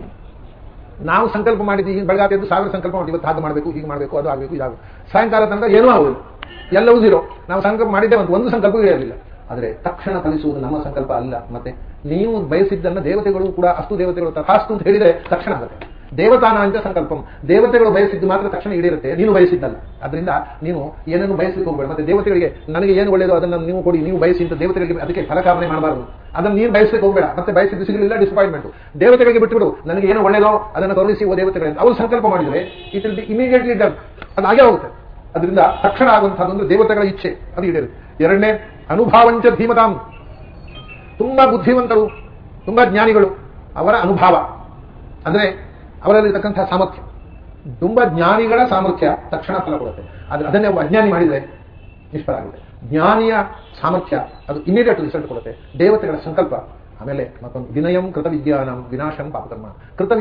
ನಾವು ಸಂಕಲ್ಪ ಮಾಡಿದ್ವಿ ಈಗ ಬೆಳಗಾತಿ ಎದ್ದು ಸಾವಿರ ಸಂಕಲ್ಪ ಮಾಡಿ ಇವತ್ತು ಹಾಗೆ ಮಾಡಬೇಕು, ಹೀಗೆ ಮಾಡಬೇಕು, ಅದು ಆಗಬೇಕು ಇದಾಗಬೇಕು ಸಾಯಂಕಾಲ ತನಕ ಏನೂ ಆಗುವುದು ಎಲ್ಲವೂ ಝೀರೋ. ನಾವು ಸಂಕಲ್ಪ ಮಾಡಿದ್ದೆ ಒಂದು ಒಂದು ಸಂಕಲ್ಪವೂ ಇರಲಿಲ್ಲ. ಆದರೆ ತಕ್ಷಣ ಫಲಿಸುವುದು ನಮ್ಮ ಸಂಕಲ್ಪ ಅಲ್ಲ. ಮತ್ತೆ ನೀವು ಬಯಸಿದ್ದನ್ನು ದೇವತೆಗಳು ಕೂಡ ಅಷ್ಟು ದೇವತೆಗಳು ತಥಾಸ್ತು ಅಂತ ಹೇಳಿದರೆ ತಕ್ಷಣ ಆಗುತ್ತೆ. ದೇವತಾನ ಅಂತ ಸಂಕಲ್ಪಂ. ದೇವತೆಗಳು ಬಯಸಿದ್ದು ಮಾತ್ರ ತಕ್ಷಣ ಈಡೇರುತ್ತೆ. ನೀನು ಬಯಸಿದ್ದಲ್ಲ. ಅದರಿಂದ ನೀನು ಏನನ್ನು ಬಯಸಲಿಕ್ಕೆ ಹೋಗಬೇಡ. ಮತ್ತೆ ದೇವತೆಗಳಿಗೆ ನನಗೆ ಏನು ಒಳ್ಳೆಯದು ಅದನ್ನು ನೀವು ಕೊಡಿ, ನೀವು ಬಯಸಿ ಅಂತ ದೇವತೆಗಳಿಗೆ ಅದಕ್ಕೆ ಫಲಕಾಮನೆ ಮಾಡಬಾರದು. ಅದನ್ನು ನೀನು ಬಯಸಲಿಕ್ಕೆ ಹೋಗಬೇಡ. ಮತ್ತೆ ಬಯಸಿದ್ದು ಸಿಗಲಿಲ್ಲ ಡಿಸಪಾಯಿಂಟ್ಮೆಂಟ್ ದೇವತೆಗಳಿಗೆ ಬಿಟ್ಟುಬಿಡು ನನಗೆ ಏನು ಒಳ್ಳೆಯದೋ ಅದನ್ನು ಕರುಣಿಸಿ ಓ ದೇವತೆಗಳಿಗೆ ಅವರು ಸಂಕಲ್ಪ ಮಾಡಿದರೆ it will be immediately done ಅದು ಹಾಗೆ ಹೋಗುತ್ತೆ ಅದರಿಂದ ತಕ್ಷಣ ಆಗುವಂತಹದ್ದು ದೇವತೆಗಳ ಇಚ್ಛೆ, ಅದು ಈಡೇರುತ್ತೆ. ಎರಡನೇ, ಅನುಭಾವಂಚ ಧೀಮತಾಂ. ತುಂಬಾ ಬುದ್ಧಿವಂತರು, ತುಂಬಾ ಜ್ಞಾನಿಗಳು ಅವರ ಅನುಭಾವ. ಅಂದ್ರೆ ಅವರಲ್ಲಿರ್ತಕ್ಕಂತಹ ಸಾಮರ್ಥ್ಯ. ತುಂಬಾ ಜ್ಞಾನಿಗಳ ಸಾಮರ್ಥ್ಯ ತಕ್ಷಣ ಫಲ ಕೊಡುತ್ತೆ. ಆದರೆ ಅದನ್ನೇ ಅಜ್ಞಾನಿ ಮಾಡಿದರೆ ನಿಷ್ಫಲ ಆಗುತ್ತೆ. ಜ್ಞಾನಿಯ ಸಾಮರ್ಥ್ಯ ಅದು ಇಮಿಡಿಯೇಟ್ ರಿಸಲ್ಟ್ ಕೊಡುತ್ತೆ. ದೇವತೆಗಳ ಸಂಕಲ್ಪ. ಆಮೇಲೆ ಮತ್ತೊಂದು, ವಿನಯಂ ಕೃತ ವಿದ್ಯಾನಂ ವಿನಾಶಂ ಪಾಪಕರ್ಮ. ಕೃತ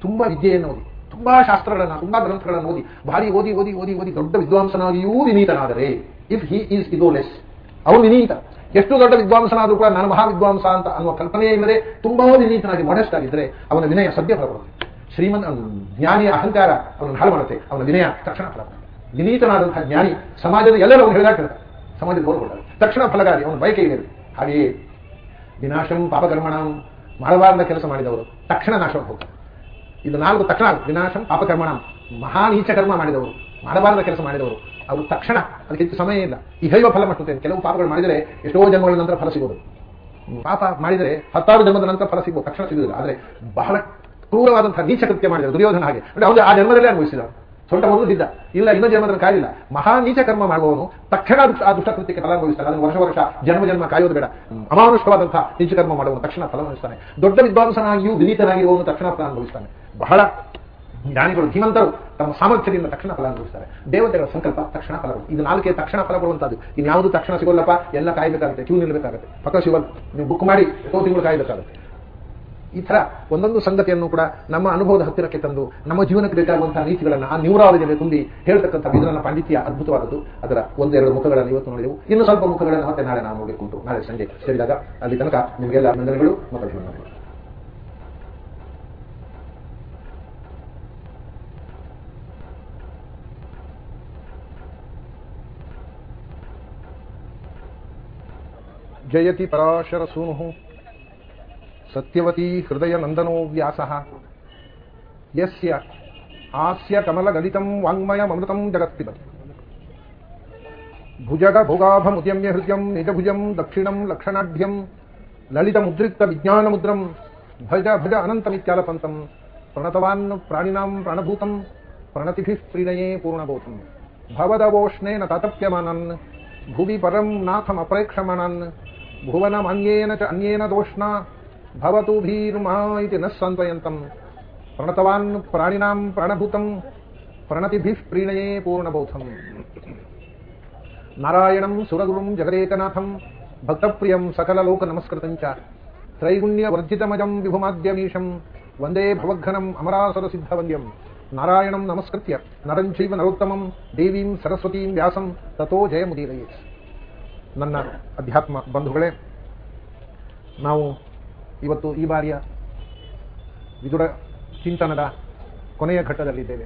ತುಂಬ ವಿದ್ಯೆಯನ್ನು ಓದಿ, ತುಂಬಾ ಶಾಸ್ತ್ರಗಳನ್ನು, ತುಂಬಾ ಗ್ರಂಥಗಳನ್ನು ಓದಿ, ಭಾರಿ ಓದಿ ಓದಿ ಓದಿ ಓದಿ ದೊಡ್ಡ ವಿದ್ವಾಂಸನಾಗಿಯೂ ವಿನೀತನಾದರೆ ಇಫ್ ಹಿ ಈಸ್ ಇದೋಲೆಸ್ ಅವನು ವಿನೀತ. ಎಷ್ಟು ದೊಡ್ಡ ವಿದ್ವಾಂಸನಾದರೂ ಕೂಡ, ನಾನು ಮಹಾ ವಿದ್ವಾಂಸ ಅಂತ ಅನ್ನುವ ಕಲ್ಪನೆಯೇ ಇಲ್ಲದೆ ತುಂಬಾ ವಿನೀತನಾಗಿ ಮೊಡೆಸ್ಟ್ ಆಗಿದ್ದರೆ ಅವನ ವಿನಯ ಸದ್ಯ ಫಲ ಶ್ರೀಮಂತ ಜ್ಞಾನಿಯ ಅಹಂಕಾರ ಅವನನ್ನು ಹಾಳು ಮಾಡುತ್ತೆ. ಅವನ ವಿನಯ ತಕ್ಷಣ ಫಲ ವಿನೀತನಾದಂತಹ ಜ್ಞಾನಿ ಸಮಾಜದ ಎಲ್ಲರೂ ಅವನು ಹೇಳಿದಾಡ್ತಾರೆ ಸಮಾಜದ ಗೌರವ ತಕ್ಷಣ ಫಲಗಾರಿ ಅವನ ಬಯಕೆ ಇದೆ ಹಾಗೆಯೇ ವಿನಾಶಂ ಪಾಪಕರ್ಮಣ ಮಾಡಬಾರದ ಕೆಲಸ ಮಾಡಿದವರು ತಕ್ಷಣ ನಾಶ ಹೋಗ್ತಾರೆ. ಇದು ನಾಲ್ಕು ತಕ್ಷಣ ವಿನಾಶಂ ಪಾಪಕರ್ಮಣ ಮಹಾ ನೀಚ ಕರ್ಮ ಮಾಡಿದವರು ಮಾಡಬಾರದ ಕೆಲಸ ಮಾಡಿದವರು. ಅವರು ತಕ್ಷಣ ಅದಕ್ಕೆ ಹೆಚ್ಚು ಸಮಯ ಇಲ್ಲ. ಇಹೈವ ಫಲ ಮಟ್ಟುತ್ತೆ ಕೆಲವು ಪಾಪಗಳು ಮಾಡಿದರೆ ಎಷ್ಟೋ ಜನ್ಮಗಳ ನಂತರ ಫಲ ಸಿಗೋದು. ಪಾಪ ಮಾಡಿದರೆ ಹತ್ತಾರು ಜನ್ಮದ ನಂತರ ಫಲ ಸಿಗುವ, ತಕ್ಷಣ ಸಿಗುವುದಿಲ್ಲ. ಆದರೆ ಬಹಳ ಕ್ರೂರವಾದಂತಹ ನೀಚ ಕೃತ್ಯ ಮಾಡಿದರು, ದುರ್ಯೋಧನ ಹಾಗೆ. ಅವನು ಆ ಜನ್ಮದಲ್ಲೇ ಅನುಭವಿಸಿದ ಸೊಂಟ ಇದ್ದ. ಇಲ್ಲ ಇನ್ನೊಂದು ಜನ್ಮದಲ್ಲಿ ಕಾಯಿಲ್ಲ ಮಹಾ ನೀಚ ಕರ್ಮ ಮಾಡುವವನು ತಕ್ಷಣ ಆ ದುಷ್ಟಕೃತ್ಯಕ್ಕೆ ಫಲ ಅನುಭವಿಸ್ತಾನೆ ಅದನ್ನು ವರ್ಷ ವರ್ಷ ಜನ್ಮ ಜನ್ಮ ಕಾಯೋದು ಬೇಡ. ಅಮಾನುಷವಾದಂತಹ ನೀಚ ಕರ್ಮ ಮಾಡುವವನು ತಕ್ಷಣ ಫಲ ಅನುಭವಿಸ್ತಾನೆ ದೊಡ್ಡ ವಿದ್ವಾಂಸನಾಗಿಯೂ ವಿನೀತನಾಗಿರುವವನು ತಕ್ಷಣ ಫಲ ಅನುಭವಿಸ್ತಾನೆ ಬಹಳ ಜ್ಞಾನಿಗಳು, ಧೀಮಂತರು ತಮ್ಮ ಸಾಮರ್ಥ್ಯದಿಂದ ತಕ್ಷಣ ಫಲ ಅನುಭವಿಸ್ತಾರೆ ದೇವತೆಗಳ ಸಂಕಲ್ಪ ತಕ್ಷಣ ಫಲ ಇದು ನಾಲ್ಕೇ ತಕ್ಷಣ ಫಲ ಬರುವಂತದ್ದು ಇನ್ಯಾವುದು ತಕ್ಷಣ ಸಿಗೋಲ್ಲಪ್ಪ? ಎಲ್ಲ ಕಾಯಬೇಕಾಗುತ್ತೆ. ಕ್ಯೂ ನಿಲ್ಲಬೇಕಾಗುತ್ತೆ ಪಕ್ಕ ಸಿಗೋಲ್ಲ ನೀವು ಬುಕ್ ಮಾಡಿ, ಎಷ್ಟೋ ತಿಂಗಳು ಕಾಯಬೇಕಾಗುತ್ತೆ. ಈ ತರ ಒಂದೊಂದು ಸಂಗತಿಯನ್ನು ಕೂಡ ನಮ್ಮ ಅನುಭವದ ಹತ್ತಿರಕ್ಕೆ ತಂದು, ನಮ್ಮ ಜೀವನಕ್ಕೆ ಬೇಕಾಗುವಂತಹ ನೀತಿಗಳನ್ನು ಆ ನ್ಯೂರಾಲಜಿಯಲ್ಲಿ ತುಂಬಿ ಹೇಳ್ತಕ್ಕಂಥ ವಿಧಾನ ಪಾಂಡಿತ್ಯ ಅದ್ಭುತವಾದದ್ದು. ಅದರ ಒಂದೆರಡು ಮುಖಗಳನ್ನು ಇವತ್ತು ನೋಡಿದೆವು. ಇನ್ನು ಸ್ವಲ್ಪ ಮುಖಗಳನ್ನು ಮತ್ತೆ ನಾಳೆ ನಾವು ಕುಂಟು ನಾಳೆ ಸಂಜೆ ಸೇರಿದಾಗ ಅಲ್ಲಿ ತನಕ ನಿಮಗೆಲ್ಲ ಅಭಿನಂದನೆಗಳು ಮತ್ತು ಜಯತಿ ಪರಾಶರ ಸೂನು ಸತ್ಯವತಿ ಹೃದಯ ನಂದನೋ ವ್ಯಾಸ ಯಸ್ಯ ಹಾಸ್ಯ ಕಮಲ ಗಲಿತಂ ವಾಂಗ್ಮಯ ಅಮೃತಂ ಜಗತ್ಪಿಬತಿ ಭುಜಗ ಭೋಗಾಭಮುದ್ಯಮ್ಯ ಹೃದಯಂ ನಿಜಭುಜಂ ದಕ್ಷಿಣಂ ಲಕ್ಷಣಾಢ್ಯಂ ಲಲಿತ ಮುದ್ರಿಕ್ತ ವಿಜ್ಞಾನ ಮುದ್ರಂ ಭಜ ಭಜ ಅನಂತಮಿತ್ಯಾಲಪಂತಂ ಪ್ರಣತವಾನ್ ಪ್ರಾಣಿನಾಂ ಪ್ರಾಣಭೂತಂ ಪ್ರಣತಿಭಿಃ ಪ್ರೀಣಯೇ ಪೂರ್ಣಬೋಧಂ ಭವದವೋಷ್ಣೇನ ತಾತಪ್ಯಮಾನನ್ ಭುವಿ ಪರಂ ನಾಥಮಪ್ರೇಕ್ಷಮಾಣನ್ ಭುವನಮನ್ಯೇನ ಚ ಅನ್ಯೇನ ದೋಷ್ಣಾ ಭವತು ಭೀರ್ಮಾ ಇತಿ ನ ಸಾಂತ್ವಯಂತಂ ಪ್ರಣತವಾನ್ ಪ್ರಾಣಿನಾಂ ಪ್ರಾಣಭೂತಂ ಪ್ರಣತಿಭಿಃ ಪ್ರೀಣಯೇ ಪೂರ್ಣಬೋಧಂ ನಾರಾಯಣಂ ಸುರಗುರುಂ ಜಗದೇಕನಾಥಂ ಭಕ್ತಪ್ರಿಯಂ ಸಕಲಲೋಕ ನಮಸ್ಕೃತಂ ಚ ತ್ರೈಗುಣ್ಯವರ್ಜಿತಮಜಂ ವಿಭುಮಾದ್ಯಮೀಶಂ ವಂದೇ ಭವಘ್ನಂ ಅಮರಾಸುರ ಸಿದ್ಧವಂದ್ಯಂ ನಾರಾಯಣಂ ನಮಸ್ಕೃತ್ಯ ನರಂಚೈವ ನರೋತ್ತಮಂ ದೇವೀಂ ಸರಸ್ವತೀಂ ವ್ಯಾಸಂ ತಥೋ ಜಯಮುದೀರಯೇ ನನ್ನ ಅಧ್ಯಾತ್ಮ ಬಂಧುಗಳೇ ನಾವು ಇವತ್ತು ಈ ಬಾರಿಯ ವಿದುರ ಚಿಂತನದ ಕೊನೆಯ ಘಟ್ಟದಲ್ಲಿದ್ದೇವೆ.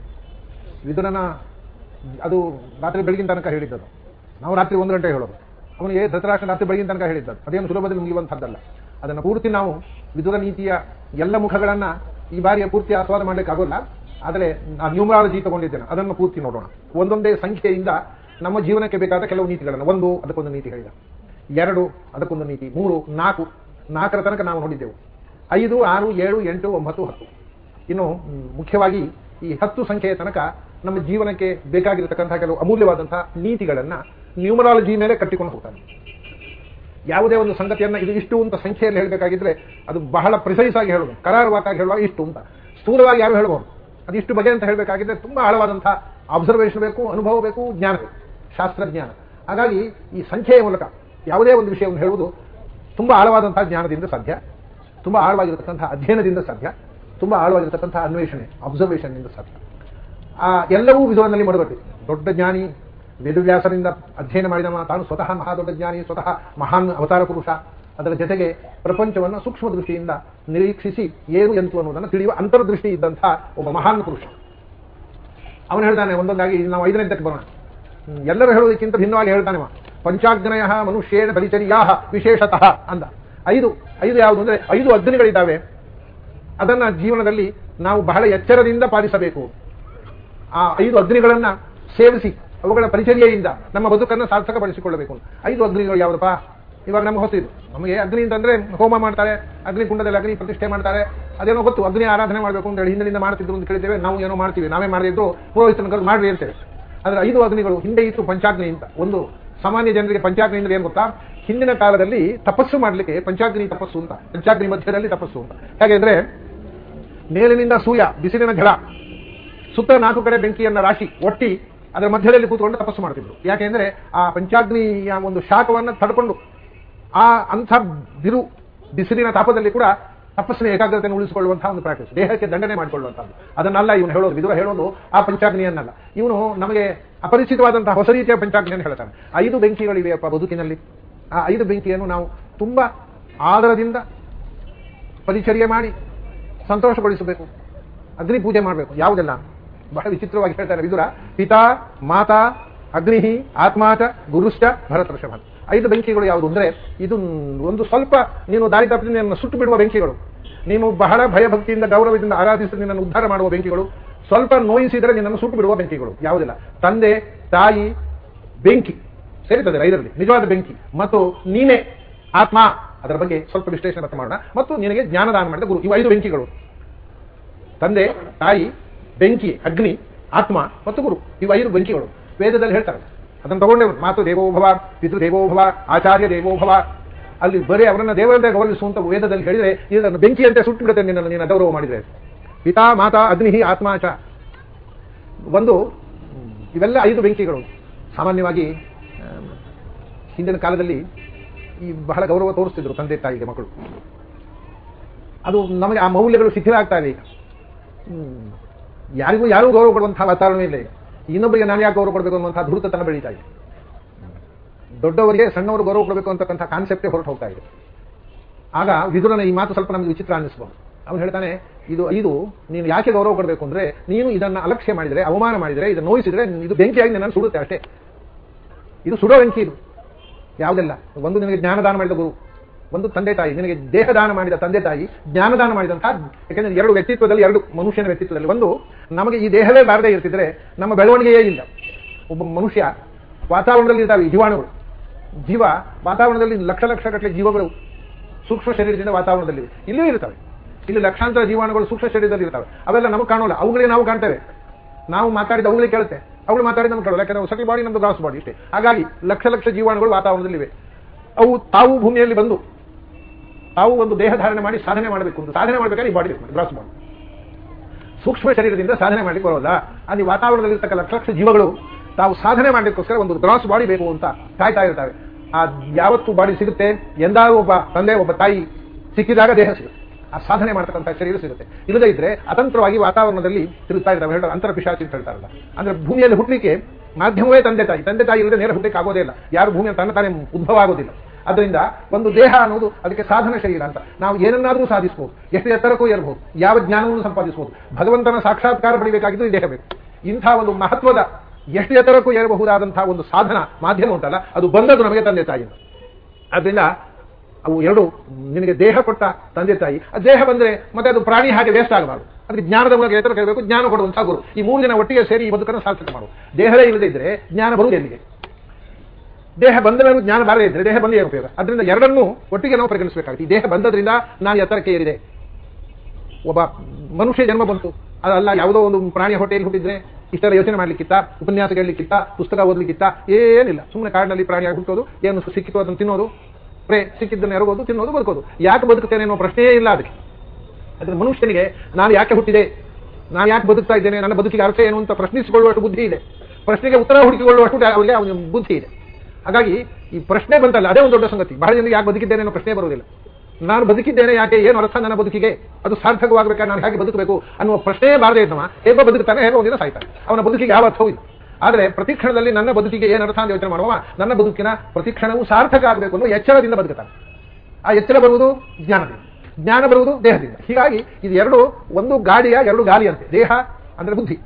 ವಿದುರನ ಅದು ರಾತ್ರಿ ಬೆಳಗಿನ ತನಕ ಹೇಳಿದ್ದದು. ನಾವು ರಾತ್ರಿ ಒಂದು ಗಂಟೆ ಹೇಳೋದು. ಏ ಧೃತರಾಷ್ಟ್ರ ರಾತ್ರಿ ಬೆಳಗಿನ ತನಕ ಹೇಳಿದ್ದದು. ಅದೇನು ಸುಲಭದಲ್ಲಿ ಮುಗಿಯುವಂಥದ್ದಲ್ಲ. ಅದನ್ನು ಪೂರ್ತಿ ನಾವು ವಿದುರ ನೀತಿಯ ಎಲ್ಲ ಮುಖಗಳನ್ನು ಈ ಬಾರಿಯ ಪೂರ್ತಿ ಆಸ್ವಾದ ಮಾಡ್ಲಿಕ್ಕಾಗೋಲ್ಲ ಆದರೆ ಆ ನ್ಯೂಮರಾಲಜಿ ತಗೊಂಡಿದ್ದೇನೆ. ಅದನ್ನು ಪೂರ್ತಿ ನೋಡೋಣ. ಒಂದೊಂದೇ ಸಂಖ್ಯೆಯಿಂದ ನಮ್ಮ ಜೀವನಕ್ಕೆ ಬೇಕಾದ ಕೆಲವು ನೀತಿಗಳನ್ನು. ಒಂದು, ಅದಕ್ಕೊಂದು ನೀತಿ ಹೇಳಿದ. ಎರಡು, ಅದಕ್ಕೊಂದು ನೀತಿ. ಮೂರು, ನಾಲ್ಕು ನಾಲ್ಕರ ತನಕ ನಾವು ನೋಡಿದ್ದೆವು. ಐದು, ಆರು, ಏಳು, ಎಂಟು, ಒಂಬತ್ತು, ಹತ್ತು. ಇನ್ನು ಮುಖ್ಯವಾಗಿ ಈ ಹತ್ತು ಸಂಖ್ಯೆಯ ತನಕ ನಮ್ಮ ಜೀವನಕ್ಕೆ ಬೇಕಾಗಿರತಕ್ಕಂತಹ ಕೆಲವು ಅಮೂಲ್ಯವಾದಂತಹ ನೀತಿಗಳನ್ನು ನ್ಯೂಮರಾಲಜಿ ಮೇಲೆ ಕಟ್ಟಿಕೊಂಡು ಹೋಗ್ತಾನೆ ಯಾವುದೇ ಒಂದು ಸಂಗತಿಯನ್ನು ಇದು ಇಷ್ಟು ಅಂತ ಸಂಖ್ಯೆಯಲ್ಲಿ ಹೇಳಬೇಕಾಗಿದ್ರೆ ಅದು ಬಹಳ ಪ್ರಿಸೈಸ್ ಆಗಿ ಹೇಳೋದು. ಕರಾರುವಾಕಾಗಿ ಹೇಳುವಾಗ ಇಷ್ಟು ಅಂತ. ಸ್ಥೂಲವಾಗಿ ಯಾರು ಹೇಳಬಹುದು? ಅದು ಇಷ್ಟು ಬಗೆ ಅಂತ ಹೇಳಬೇಕಾಗಿದ್ರೆ ತುಂಬಾ ಆಳವಾದಂತಹ ಅಬ್ಸರ್ವೇಷನ್ ಬೇಕು, ಅನುಭವ ಬೇಕು, ಜ್ಞಾನ ಬೇಕು. ಶಾಸ್ತ್ರಜ್ಞಾನ. ಹಾಗಾಗಿ ಈ ಸಂಖ್ಯೆಯ ಮೂಲಕ ಯಾವುದೇ ಒಂದು ವಿಷಯವನ್ನು ಹೇಳುವುದು ತುಂಬಾ ಆಳವಾದಂತಹ ಜ್ಞಾನದಿಂದ ಸಾಧ್ಯ, ತುಂಬಾ ಆಳವಾಗಿರತಕ್ಕಂತಹ ಅಧ್ಯಯನದಿಂದ ಸಾಧ್ಯ, ತುಂಬಾ ಆಳವಾಗಿರತಕ್ಕಂತಹ ಅನ್ವೇಷಣೆ ಅಬ್ಸರ್ವೇಷನ್ ಇಂದ ಸಾಧ್ಯ. ಆ ಎಲ್ಲವೂ ವಿಧವನ್ನಲ್ಲಿ ಮಾಡಬೇಕು. ದೊಡ್ಡ ಜ್ಞಾನಿ, ವೇದವ್ಯಾಸರಿಂದ ಅಧ್ಯಯನ ಮಾಡಿದವ, ತಾನು ಸ್ವತಃ ಮಹಾ ದೊಡ್ಡ ಜ್ಞಾನಿ, ಸ್ವತಃ ಮಹಾನ್ ಅವತಾರ ಪುರುಷ. ಅದರ ಜೊತೆಗೆ ಪ್ರಪಂಚವನ್ನು ಸೂಕ್ಷ್ಮ ದೃಷ್ಟಿಯಿಂದ ನಿರೀಕ್ಷಿಸಿ ಏನು ಎಂತು ಅನ್ನೋದನ್ನು ತಿಳಿಯುವ ಅಂತರ್ದೃಷ್ಟಿ ಇದ್ದಂತಹ ಒಬ್ಬ ಮಹಾನ್ ಪುರುಷ. ಅವನು ಹೇಳ್ತಾನೆ, ಒಂದೊಂದಾಗಿ ನಾವು ಐದನೇ ಬರೋಣ. ಎಲ್ಲರೂ ಹೇಳುವುದಕ್ಕಿಂತ ಭಿನ್ನವಾಗಿ ಹೇಳ್ತಾನೆ. ಪಂಚಾಗ್ನಯ ಮನುಷ್ಯೇಣ ಪರಿಚರ್ಯಾ ವಿಶೇಷತಃ ಅಂದ. ಐದು ಐದು ಯಾವುದು ಅಂದ್ರೆ ಐದು ಅಗ್ನಿಗಳಿದ್ದಾವೆ. ಅದನ್ನ ಜೀವನದಲ್ಲಿ ನಾವು ಬಹಳ ಎಚ್ಚರದಿಂದ ಪಾಲಿಸಬೇಕು. ಆ ಐದು ಅಗ್ನಿಗಳನ್ನ ಸೇವಿಸಿ, ಅವುಗಳ ಪರಿಚರ್ಯೆಯಿಂದ ನಮ್ಮ ಬದುಕನ್ನು ಸಾರ್ಥಕಪಡಿಸಿಕೊಳ್ಳಬೇಕು ಐದು ಅಗ್ನಿಗಳು ಯಾವುದಪ್ಪ? ಇವಾಗ ನಮ್ಗೆ ಇದು. ನಮಗೆ ಅಗ್ನಿ ಅಂತಂದ್ರೆ ಹೋಮ ಮಾಡ್ತಾರೆ, ಅಗ್ನಿ ಕುಂಡದಲ್ಲಿ ಅಗ್ನಿ ಪ್ರತಿಷ್ಠೆ ಮಾಡ್ತಾರೆ, ಅದೇನೋ ಗೊತ್ತು, ಅಗ್ನಿ ಆರಾಧನೆ ಮಾಡಬೇಕು ಅಂತ ಹೇಳಿ ಹಿಂದಿನಿಂದ ಮಾಡ್ತಿದ್ರು ಅಂತ ಕೇಳಿದ್ದೇವೆ, ನಾವು ಏನೋ ಮಾಡ್ತೀವಿ, ನಾವೇ ಮಾಡಿದ್ದು ಪುರೋಹಿತನ ಕರೆದು ಮಾಡ್ರಿ ಅಂತೇವೆ ಆದ್ರೆ ಐದು ಅಗ್ನಿಗಳು ಹಿಂದೆ ಇತ್ತು ಪಂಚಾಗ್ನಿ ಅಂತ. ಒಂದು ಸಾಮಾನ್ಯ ಜನರಿಗೆ ಪಂಚಾಗ್ನಿ ಅಂದ್ರೆ ಏನು ಗೊತ್ತಾ? ಹಿಂದಿನ ಕಾಲದಲ್ಲಿ ತಪಸ್ಸು ಮಾಡಲಿಕ್ಕೆ ಪಂಚಾಗ್ನಿ ತಪಸ್ಸು ಅಂತ. ಪಂಚಾಗ್ನಿ ಮಧ್ಯದಲ್ಲಿ ತಪಸ್ಸು ಅಂತ. ಹೇಗೆ ಮೇಲಿನಿಂದ ಸೂರ್ಯ, ಬಿಸಿಲಿನ ಝಳ ಸುತ್ತ ನಾಲ್ಕು ಕಡೆ ಬೆಂಕಿಯನ್ನ ರಾಶಿ, ಒಟ್ಟಿ ಅದರ ಮಧ್ಯದಲ್ಲಿ ಕೂತ್ಕೊಂಡು ತಪಸ್ಸು ಮಾಡ್ತಿದ್ರು. ಯಾಕೆಂದ್ರೆ ಆ ಪಂಚಾಗ್ನಿಯ ಒಂದು ಶಾಖವನ್ನು ತಡ್ಕೊಂಡು, ಆ ಅಂಥ ಬಿರು ಬಿಸಿಲಿನ ತಾಪದಲ್ಲಿ ಕೂಡ ತಪಸ್ಸಿನ ಏಕಾಗ್ರತೆಯನ್ನು ಉಳಿಸಿಕೊಳ್ಳುವಂತಹ ಒಂದು ಪ್ರಾಕ್ಟೀಸ್ ದೇಹಕ್ಕೆ ದಂಡನೆ ಮಾಡಿಕೊಳ್ಳುವಂಥದ್ದು. ಅದನ್ನಲ್ಲ ಇವನು ಹೇಳೋದು. ವಿದುರ ಹೇಳೋದು ಆ ಪಂಚಾಗ್ನಿಯನ್ನಲ್ಲ. ಇವನು ನಮಗೆ ಅಪರಿಚಿತವಾದಂತಹ ಹೊಸ ರೀತಿಯ ಪಂಚಾಗ್ನಿಯನ್ನು ಹೇಳ್ತಾನೆ. ಐದು ಬೆಂಕಿಗಳಿವೆಯಪ್ಪ ಬದುಕಿನಲ್ಲಿ. ಆ ಐದು ಬೆಂಕಿಯನ್ನು ನಾವು ತುಂಬಾ ಆದರದಿಂದ ಪರಿಚರ್ಯೆ ಮಾಡಿ ಸಂತೋಷಗೊಳಿಸಬೇಕು. ಅಗ್ನಿ ಪೂಜೆ ಮಾಡಬೇಕು. ಯಾವುದೆಲ್ಲ? ಬಹಳ ವಿಚಿತ್ರವಾಗಿ ಹೇಳ್ತಾರೆ ವಿದುರ. ಪಿತಾ, ಮಾತಾ, ಅಗ್ನಿಹಿ, ಆತ್ಮಾಚ, ಗುರುಶ್ಚ, ಭರತೃಷಭ ಐದು ಬೆಂಕಿಗಳು ಯಾವುದು ಅಂದ್ರೆ ಇದು ಒಂದು ಸ್ವಲ್ಪ ನೀನು ದಾರಿ ತಪ್ಪಿದ ನಿನ್ನನ್ನು ಸುಟ್ಟು ಬಿಡುವ ಬೆಂಕಿಗಳು. ನೀನು ಬಹಳ ಭಯಭಕ್ತಿಯಿಂದ, ಗೌರವದಿಂದ ಆರಾಧಿಸಿ ನಿನ್ನನ್ನು ಉದ್ಧಾರ ಮಾಡುವ ಬೆಂಕಿಗಳು. ಸ್ವಲ್ಪ ನೋಯಿಸಿದರೆ ನಿನ್ನನ್ನು ಸುಟ್ಟು ಬಿಡುವ ಬೆಂಕಿಗಳು. ಯಾವುದಿಲ್ಲ. ತಂದೆ, ತಾಯಿ, ಬೆಂಕಿ. ಸೇರಿತದೆ ಐದರಲ್ಲಿ ನಿಜವಾದ ಬೆಂಕಿ. ಮತ್ತು ನೀನೇ ಆತ್ಮ. ಅದರ ಬಗ್ಗೆ ಸ್ವಲ್ಪ ವಿಶ್ಲೇಷಣೆ ಮತ್ತೆ ಮಾಡೋಣ. ಮತ್ತು ನಿನಗೆ ಜ್ಞಾನದಾನ ಮಾಡಿದ ಗುರು. ಇವು ಐದು ಬೆಂಕಿಗಳು. ತಂದೆ, ತಾಯಿ, ಬೆಂಕಿ, ಅಗ್ನಿ, ಆತ್ಮ ಮತ್ತು ಗುರು. ಇವು ಐದು ಬೆಂಕಿಗಳು. ವೇದದಲ್ಲಿ ಹೇಳ್ತಾರೆ. ಅದನ್ನು ತಗೊಂಡೆ. ಮಾತು ದೇವೋಭವ ಪಿತೃ ದೇವೋಭವ ಆಚಾರ್ಯ ದೇವೋಭವ ಅಲ್ಲಿ ಬರೀ ಅವರನ್ನ ದೇವರಂತೆ ಗೌರವಿಸುವಂತ ವೇದದಲ್ಲಿ ಹೇಳಿದ್ರೆ, ಇದನ್ನು ಬೆಂಕಿಯಂತೆ ಸುಟ್ಟು ಬಿಡುತ್ತೆ ನಿನ್ನನ್ನು ನೀನು ಗೌರವ ಮಾಡಿದ್ರೆ. ಪಿತಾ ಮಾತಾ ಅಗ್ನಿ ಆತ್ಮಾಚ ಒಂದು, ಇವೆಲ್ಲ ಐದು ಬೆಂಕಿಗಳು. ಸಾಮಾನ್ಯವಾಗಿ ಹಿಂದಿನ ಕಾಲದಲ್ಲಿ ಈ ಬಹಳ ಗೌರವ ತೋರಿಸ್ತಿದ್ರು ತಂದೆ ತಾಯಿಗೆ ಮಕ್ಕಳು. ಅದು ನಮಗೆ ಆ ಮೌಲ್ಯಗಳು ಶಿಥಿಲ ಆಗ್ತಾ. ಯಾರಿಗೂ ಯಾರೂ ಗೌರವ ಕೊಡುವಂತಹ ವಾತಾವರಣ ಇಲ್ಲ ಇನ್ನೊಬ್ಬರಿಗೆ ನಾನು ಯಾಕೆ ಗೌರವ ಕೊಡಬೇಕು ಅನ್ನುವಂತಹ ಧೃತತನ ಬೆಳೀತಾ ಇದೆ. ದೊಡ್ಡವರಿಗೆ ಸಣ್ಣವರು ಗೌರವ ಕೊಡಬೇಕು ಅಂತಕ್ಕಂಥ ಕಾನ್ಸೆಪ್ಟೇ ಹೊರಟು ಹೋಗ್ತಾ ಇದೆ. ಆಗ ವಿದುರನ ಈ ಮಾತು ಸ್ವಲ್ಪ ನಮಗೆ ವಿಚಿತ್ರ ಅನ್ನಿಸ್ಬೋದು. ಅವನು ಹೇಳ್ತಾನೆ, ಇದು ಇದು ನೀನು ಯಾಕೆ ಗೌರವ ಕೊಡಬೇಕು ಅಂದ್ರೆ, ನೀನು ಇದನ್ನ ಅಲಕ್ಷ್ಯ ಮಾಡಿದರೆ, ಅವಮಾನ ಮಾಡಿದರೆ, ಇದನ್ನು ನೋಯಿಸಿದ್ರೆ, ಇದು ಬೆಂಕಿಯಾಗಿ ನನ್ನನ್ನು ಸುಡುತ್ತೆ ಅಷ್ಟೇ. ಇದು ಸುಡೋ ಬೆಂಕಿ ಇದು. ಯಾವುದೆಲ್ಲ? ಒಂದು ನಿನಗೆ ಜ್ಞಾನದಾನ ಮಾಡಿದ ಗುರು. ಒಂದು ತಂದೆ ತಾಯಿ, ನಿನಗೆ ದೇಹದಾನ ಮಾಡಿದ ತಂದೆ ತಾಯಿ, ಜ್ಞಾನದಾನ ಮಾಡಿದಂತಹ ಯಾಕೆಂದ್ರೆ ಎರಡು ವ್ಯಕ್ತಿತ್ವದಲ್ಲಿ ಎರಡು ಮನುಷ್ಯನ ವ್ಯಕ್ತಿತ್ವದಲ್ಲಿ ಒಂದು, ನಮಗೆ ಈ ದೇಹವೇ ಬಾರದೇ ಇರ್ತಿದ್ರೆ ನಮ್ಮ ಬೆಳವಣಿಗೆಯೇ ಇಲ್ಲ. ಒಬ್ಬ ಮನುಷ್ಯ ವಾತಾವರಣದಲ್ಲಿ ಈ ಜೀವಾಣುಗಳು. ಜೀವ ವಾತಾವರಣದಲ್ಲಿ ಲಕ್ಷ ಲಕ್ಷ ಗಟ್ಟಲೆ ಜೀವಗಳು ಸೂಕ್ಷ್ಮ ಶರೀರದಿಂದ ವಾತಾವರಣದಲ್ಲಿ ಇಲ್ಲೂ ಇರ್ತವೆ ಇಲ್ಲಿ ಲಕ್ಷಾಂತರ ಜೀವಾಣುಗಳು ಸೂಕ್ಷ್ಮ ಶರೀರದಲ್ಲಿ ಇರ್ತವೆ. ಅವೆಲ್ಲ ನಮಗೆ ಕಾಣೋಲ್ಲ. ಅವುಗಳೇ ನಾವು ಕಾಣ್ತೇವೆ. ನಾವು ಮಾತಾಡಿದ ಅವುಗಳೇ ಕೇಳುತ್ತೆ. ಅವಳು ಮಾತಾಡಿದ ನಮ್ಗೆ ಕೇಳೋಲ್ಲ ಯಾಕಂದ್ರೆ ಸಟಲ್ ಬಾಡಿ ನಮ್ದು ಗ್ರಾಸ್ ಬಾಡಿ ಇಷ್ಟೇ ಹಾಗಾಗಿ ಲಕ್ಷ ಲಕ್ಷ ಜೀವಾಣುಗಳು ವಾತಾವರಣದಲ್ಲಿವೆ. ಅವು ತಾವು ಭೂಮಿಯಲ್ಲಿ ಬಂದು ತಾವು ಒಂದು ದೇಹ ಧಾರಣೆ ಮಾಡಿ ಸಾಧನೆ ಮಾಡಬೇಕು ಅಂತ. ಸಾಧನೆ ಮಾಡಬೇಕಾದ್ರೆ ಈ ಬಾಡಿ ಗ್ರಾಸ್ ಬಾಡಿ ಸೂಕ್ಷ್ಮ ಶರೀರದಿಂದ ಸಾಧನೆ ಮಾಡಲಿಕ್ಕೆ ಬರೋಲ್ಲ. ಅಲ್ಲಿ ವಾತಾವರಣದಲ್ಲಿರ್ತಕ್ಕ ಲಕ್ಷ ಲಕ್ಷ ಜೀವಗಳು ತಾವು ಸಾಧನೆ ಮಾಡಲಿಕ್ಕೋಸ್ಕರ ಒಂದು ಗ್ರಾಸ್ ಬಾಡಿ ಬೇಕು ಅಂತ ಕಾಯ್ತಾ ಇರ್ತವೆ ಆ ಯಾವತ್ತು ಬಾಡಿ ಸಿಗುತ್ತೆ, ಎಂದಾದ್ರೂ ಒಬ್ಬ ತಂದೆ, ಒಬ್ಬ ತಾಯಿ ಸಿಕ್ಕಿದಾಗ ದೇಹ ಸಿಗುತ್ತೆ. ಆ ಸಾಧನೆ ಮಾಡ್ತಕ್ಕಂಥ ಶರೀರ ಸಿಗುತ್ತೆ. ಇಲ್ಲದೇ ಇದ್ರೆ ಅತಂತ್ರವಾಗಿ ವಾತಾವರಣದಲ್ಲಿ ತಿರುಗ್ತಾ ಇದ್ದಾವೆ ಹೇಳೋ ಅಂತರ ಪಿಶಾಚಿ ಅಂತ ಹೇಳ್ತಾರಲ್ಲ. ಅಂದ್ರೆ ಭೂಮಿಯಲ್ಲಿ ಹುಟ್ಟಲಿಕ್ಕೆ ಮಾಧ್ಯಮವೇ ತಂದೆ ತಾಯಿ. ತಂದೆ ತಾಯಿ ಇಲ್ಲದೆ ನೇರ ಹುಟ್ಟಲಿಕ್ಕೆ ಆಗೋದೇ ಇಲ್ಲ. ಯಾರು ಭೂಮಿಯ ತನ್ನ ತಾನೇ ಉದ್ಭವ ಆಗೋದಿಲ್ಲ. ಅದರಿಂದ ಒಂದು ದೇಹ ಅನ್ನೋದು ಅದಕ್ಕೆ ಸಾಧನ ಶರೀರ ಅಂತ. ನಾವು ಏನನ್ನಾದರೂ ಸಾಧಿಸಬಹುದು ಎಷ್ಟು ಎತ್ತರಕ್ಕೂ ಏರಬಹುದು ಯಾವ ಜ್ಞಾನವನ್ನು ಸಂಪಾದಿಸಬಹುದು ಭಗವಂತನ ಸಾಕ್ಷಾತ್ಕಾರ ಪಡಿಬೇಕಾಗಿದ್ದು ಈ ದೇಹ ಬೇಕು. ಇಂಥ ಒಂದು ಮಹತ್ವದ ಎಷ್ಟು ಎತ್ತರಕ್ಕೂ ಏರಬಹುದಾದಂತಹ ಒಂದು ಸಾಧನ ಮಾಧ್ಯಮ ಉಂಟಲ್ಲ, ಅದು ಬಂದದ್ದು ನಮಗೆ ತಂದೆ ತಾಯಿ ಅದರಿಂದ ಅವು ಎರಡು ನಿನಗೆ ದೇಹ ಕೊಟ್ಟ ತಂದೆ ತಾಯಿ. ಆ ದೇಹ ಬಂದ್ರೆ ಮತ್ತೆ ಅದು ಪ್ರಾಣಿ ಹಾಗೆ ವೇಸ್ಟ್ ಆಗಬಾರದು. ಅದಕ್ಕೆ ಜ್ಞಾನದ ಮೂಲಕ ಎತ್ತರ ಕೇಳಬೇಕು ಜ್ಞಾನ ಕೊಡುವಂತಹ ಗುರು. ಈ ಮೂರು ಜನ ಒಟ್ಟಿಗೆ ಸೇರಿ ಈ ಬದುಕನ್ನು ಸಾರ್ಥಕ ಮಾಡು ದೇಹವೇ ಇದ್ರೆ ಜ್ಞಾನ ಬರುವುದು ಎಲ್ಲಿಗೆ? ದೇಹ ಬಂದ ಮೇಲೆ ಜ್ಞಾನ ಬಾರದೇ ಇದ್ರೆ ದೇಹ ಬಂದೇ ಉಪಯೋಗ. ಅದರಿಂದ ಎರಡನ್ನೂ ಒಟ್ಟಿಗೆ ನಾವು ಪರಿಗಣಿಸಬೇಕಾಗುತ್ತೆ. ಈ ದೇಹ ಬಂದದ್ರಿಂದ ನಾನು ಎತ್ತರಕ್ಕೆ ಏರಿದೆ. ಒಬ್ಬ ಮನುಷ್ಯ ಜನ್ಮ ಬಂತು. ಅದಲ್ಲ, ಯಾವುದೋ ಒಂದು ಪ್ರಾಣಿ ಹೊಟ್ಟೆಯಲ್ಲಿ ಹುಟ್ಟಿದ್ರೆ ಇಷ್ಟರ ಯೋಚನೆ ಮಾಡ್ಲಿಕ್ಕಿತ್ತ, ಉಪನ್ಯಾಸ ಕೇಳಲಿಕ್ಕಿತ್ತ, ಪುಸ್ತಕ ಓದ್ಲಿಕ್ಕಿತ್ತ, ಏನಿಲ್ಲ. ಸುಮ್ಮನೆ ಕಾಡಿನಲ್ಲಿ ಪ್ರಾಣಿಯಾಗಿ ಹುಟ್ಟೋದು, ಏನು ಸಿಕ್ಕಿತು ಅದನ್ನು ತಿನ್ನೋದು ಪ್ರೇ ಸಿಕ್ಕಿದ್ದನ್ನು ಎರಗೋದು, ತಿನ್ನೋದು, ಬದುಕೋದು. ಯಾಕೆ ಬದುಕುತ್ತೇನೆ ಅನ್ನೋ ಪ್ರಶ್ನೆಯೇ ಇಲ್ಲ ಅದಕ್ಕೆ. ಅದ್ರ ಮನುಷ್ಯನಿಗೆ, ನಾನು ಯಾಕೆ ಹುಟ್ಟಿದೆ, ನಾನು ಯಾಕೆ ಬದುಕ್ತಾ ಇದ್ದೇನೆ, ನನ್ನ ಬದುಕಿಗೆ ಅರ್ಥ ಏನು ಅಂತ ಪ್ರಶ್ನಿಸಿಕೊಳ್ಳುವಷ್ಟು ಬುದ್ಧಿ ಇದೆ. ಪ್ರಶ್ನೆಗೆ ಉತ್ತರ ಹುಡುಕಿಕೊಳ್ಳುವಷ್ಟು ಅವರಿಗೆ ಅವನಿಗೆ ಬುದ್ಧಿ ಇದೆ. ಹಾಗಾಗಿ ಈ ಪ್ರಶ್ನೆ ಬಂತಲ್ಲ, ಅದೇ ಒಂದು ದೊಡ್ಡ ಸಂಗತಿ. ಬಹಳ ಜನರಿಗೆ ಯಾಕೆ ಬದುಕಿದ್ದೇನೆ ಅನ್ನೋ ಪ್ರಶ್ನೆ ಬರುವುದಿಲ್ಲ. ನಾನು ಬದುಕಿದ್ದೇನೆ ಯಾಕೆ, ಏನು ಅರ್ಥ ನನ್ನ ಬದುಕಿಗೆ? ಅದು ಸಾರ್ಥಕವಾಗಬೇಕಾ, ನಾನು ಹೇಗೆ ಬದುಕಬೇಕು ಅನ್ನುವ ಪ್ರಶ್ನೆ ಬಾರದೇ ಇದ್ದವ ಹೇಗೋ ಬದುಕ್ತಾನೆ, ಹೇಗೋ ಒಂದಿನ ಸಾಯ್ತಾನೆ. ಅವನ ಬದುಕಿಗೆ ಯಾವ ಅರ್ಥವೂ ಇಲ್ಲ. ಆದರೆ ಪ್ರತಿಕ್ಷಣದಲ್ಲಿ ನನ್ನ ಬದುಕಿಗೆ ಏನು ಅರ್ಥ ಅಂತ ಯೋಚನೆ ಮಾಡುವ ನನ್ನ ಬದುಕಿನ ಪ್ರತಿಕ್ಷಣವೂ ಸಾರ್ಥಕ ಆಗಬೇಕು ಅನ್ನೋ ಎಚ್ಚರದಿಂದ ಬದುಕುತ್ತಾನೆ. ಆ ಎಚ್ಚರ ಬರುವುದು ಜ್ಞಾನದಿಂದ. ಜ್ಞಾನ ಬರುವುದು ದೇಹದಿಂದ. ಹೀಗಾಗಿ ಇದು ಎರಡು, ಒಂದು ಗಾಡಿಯ ಎರಡು ಗಾಲಿಯಂತೆ. ದೇಹ ಅಂದರೆ ಬುದ್ಧಿ.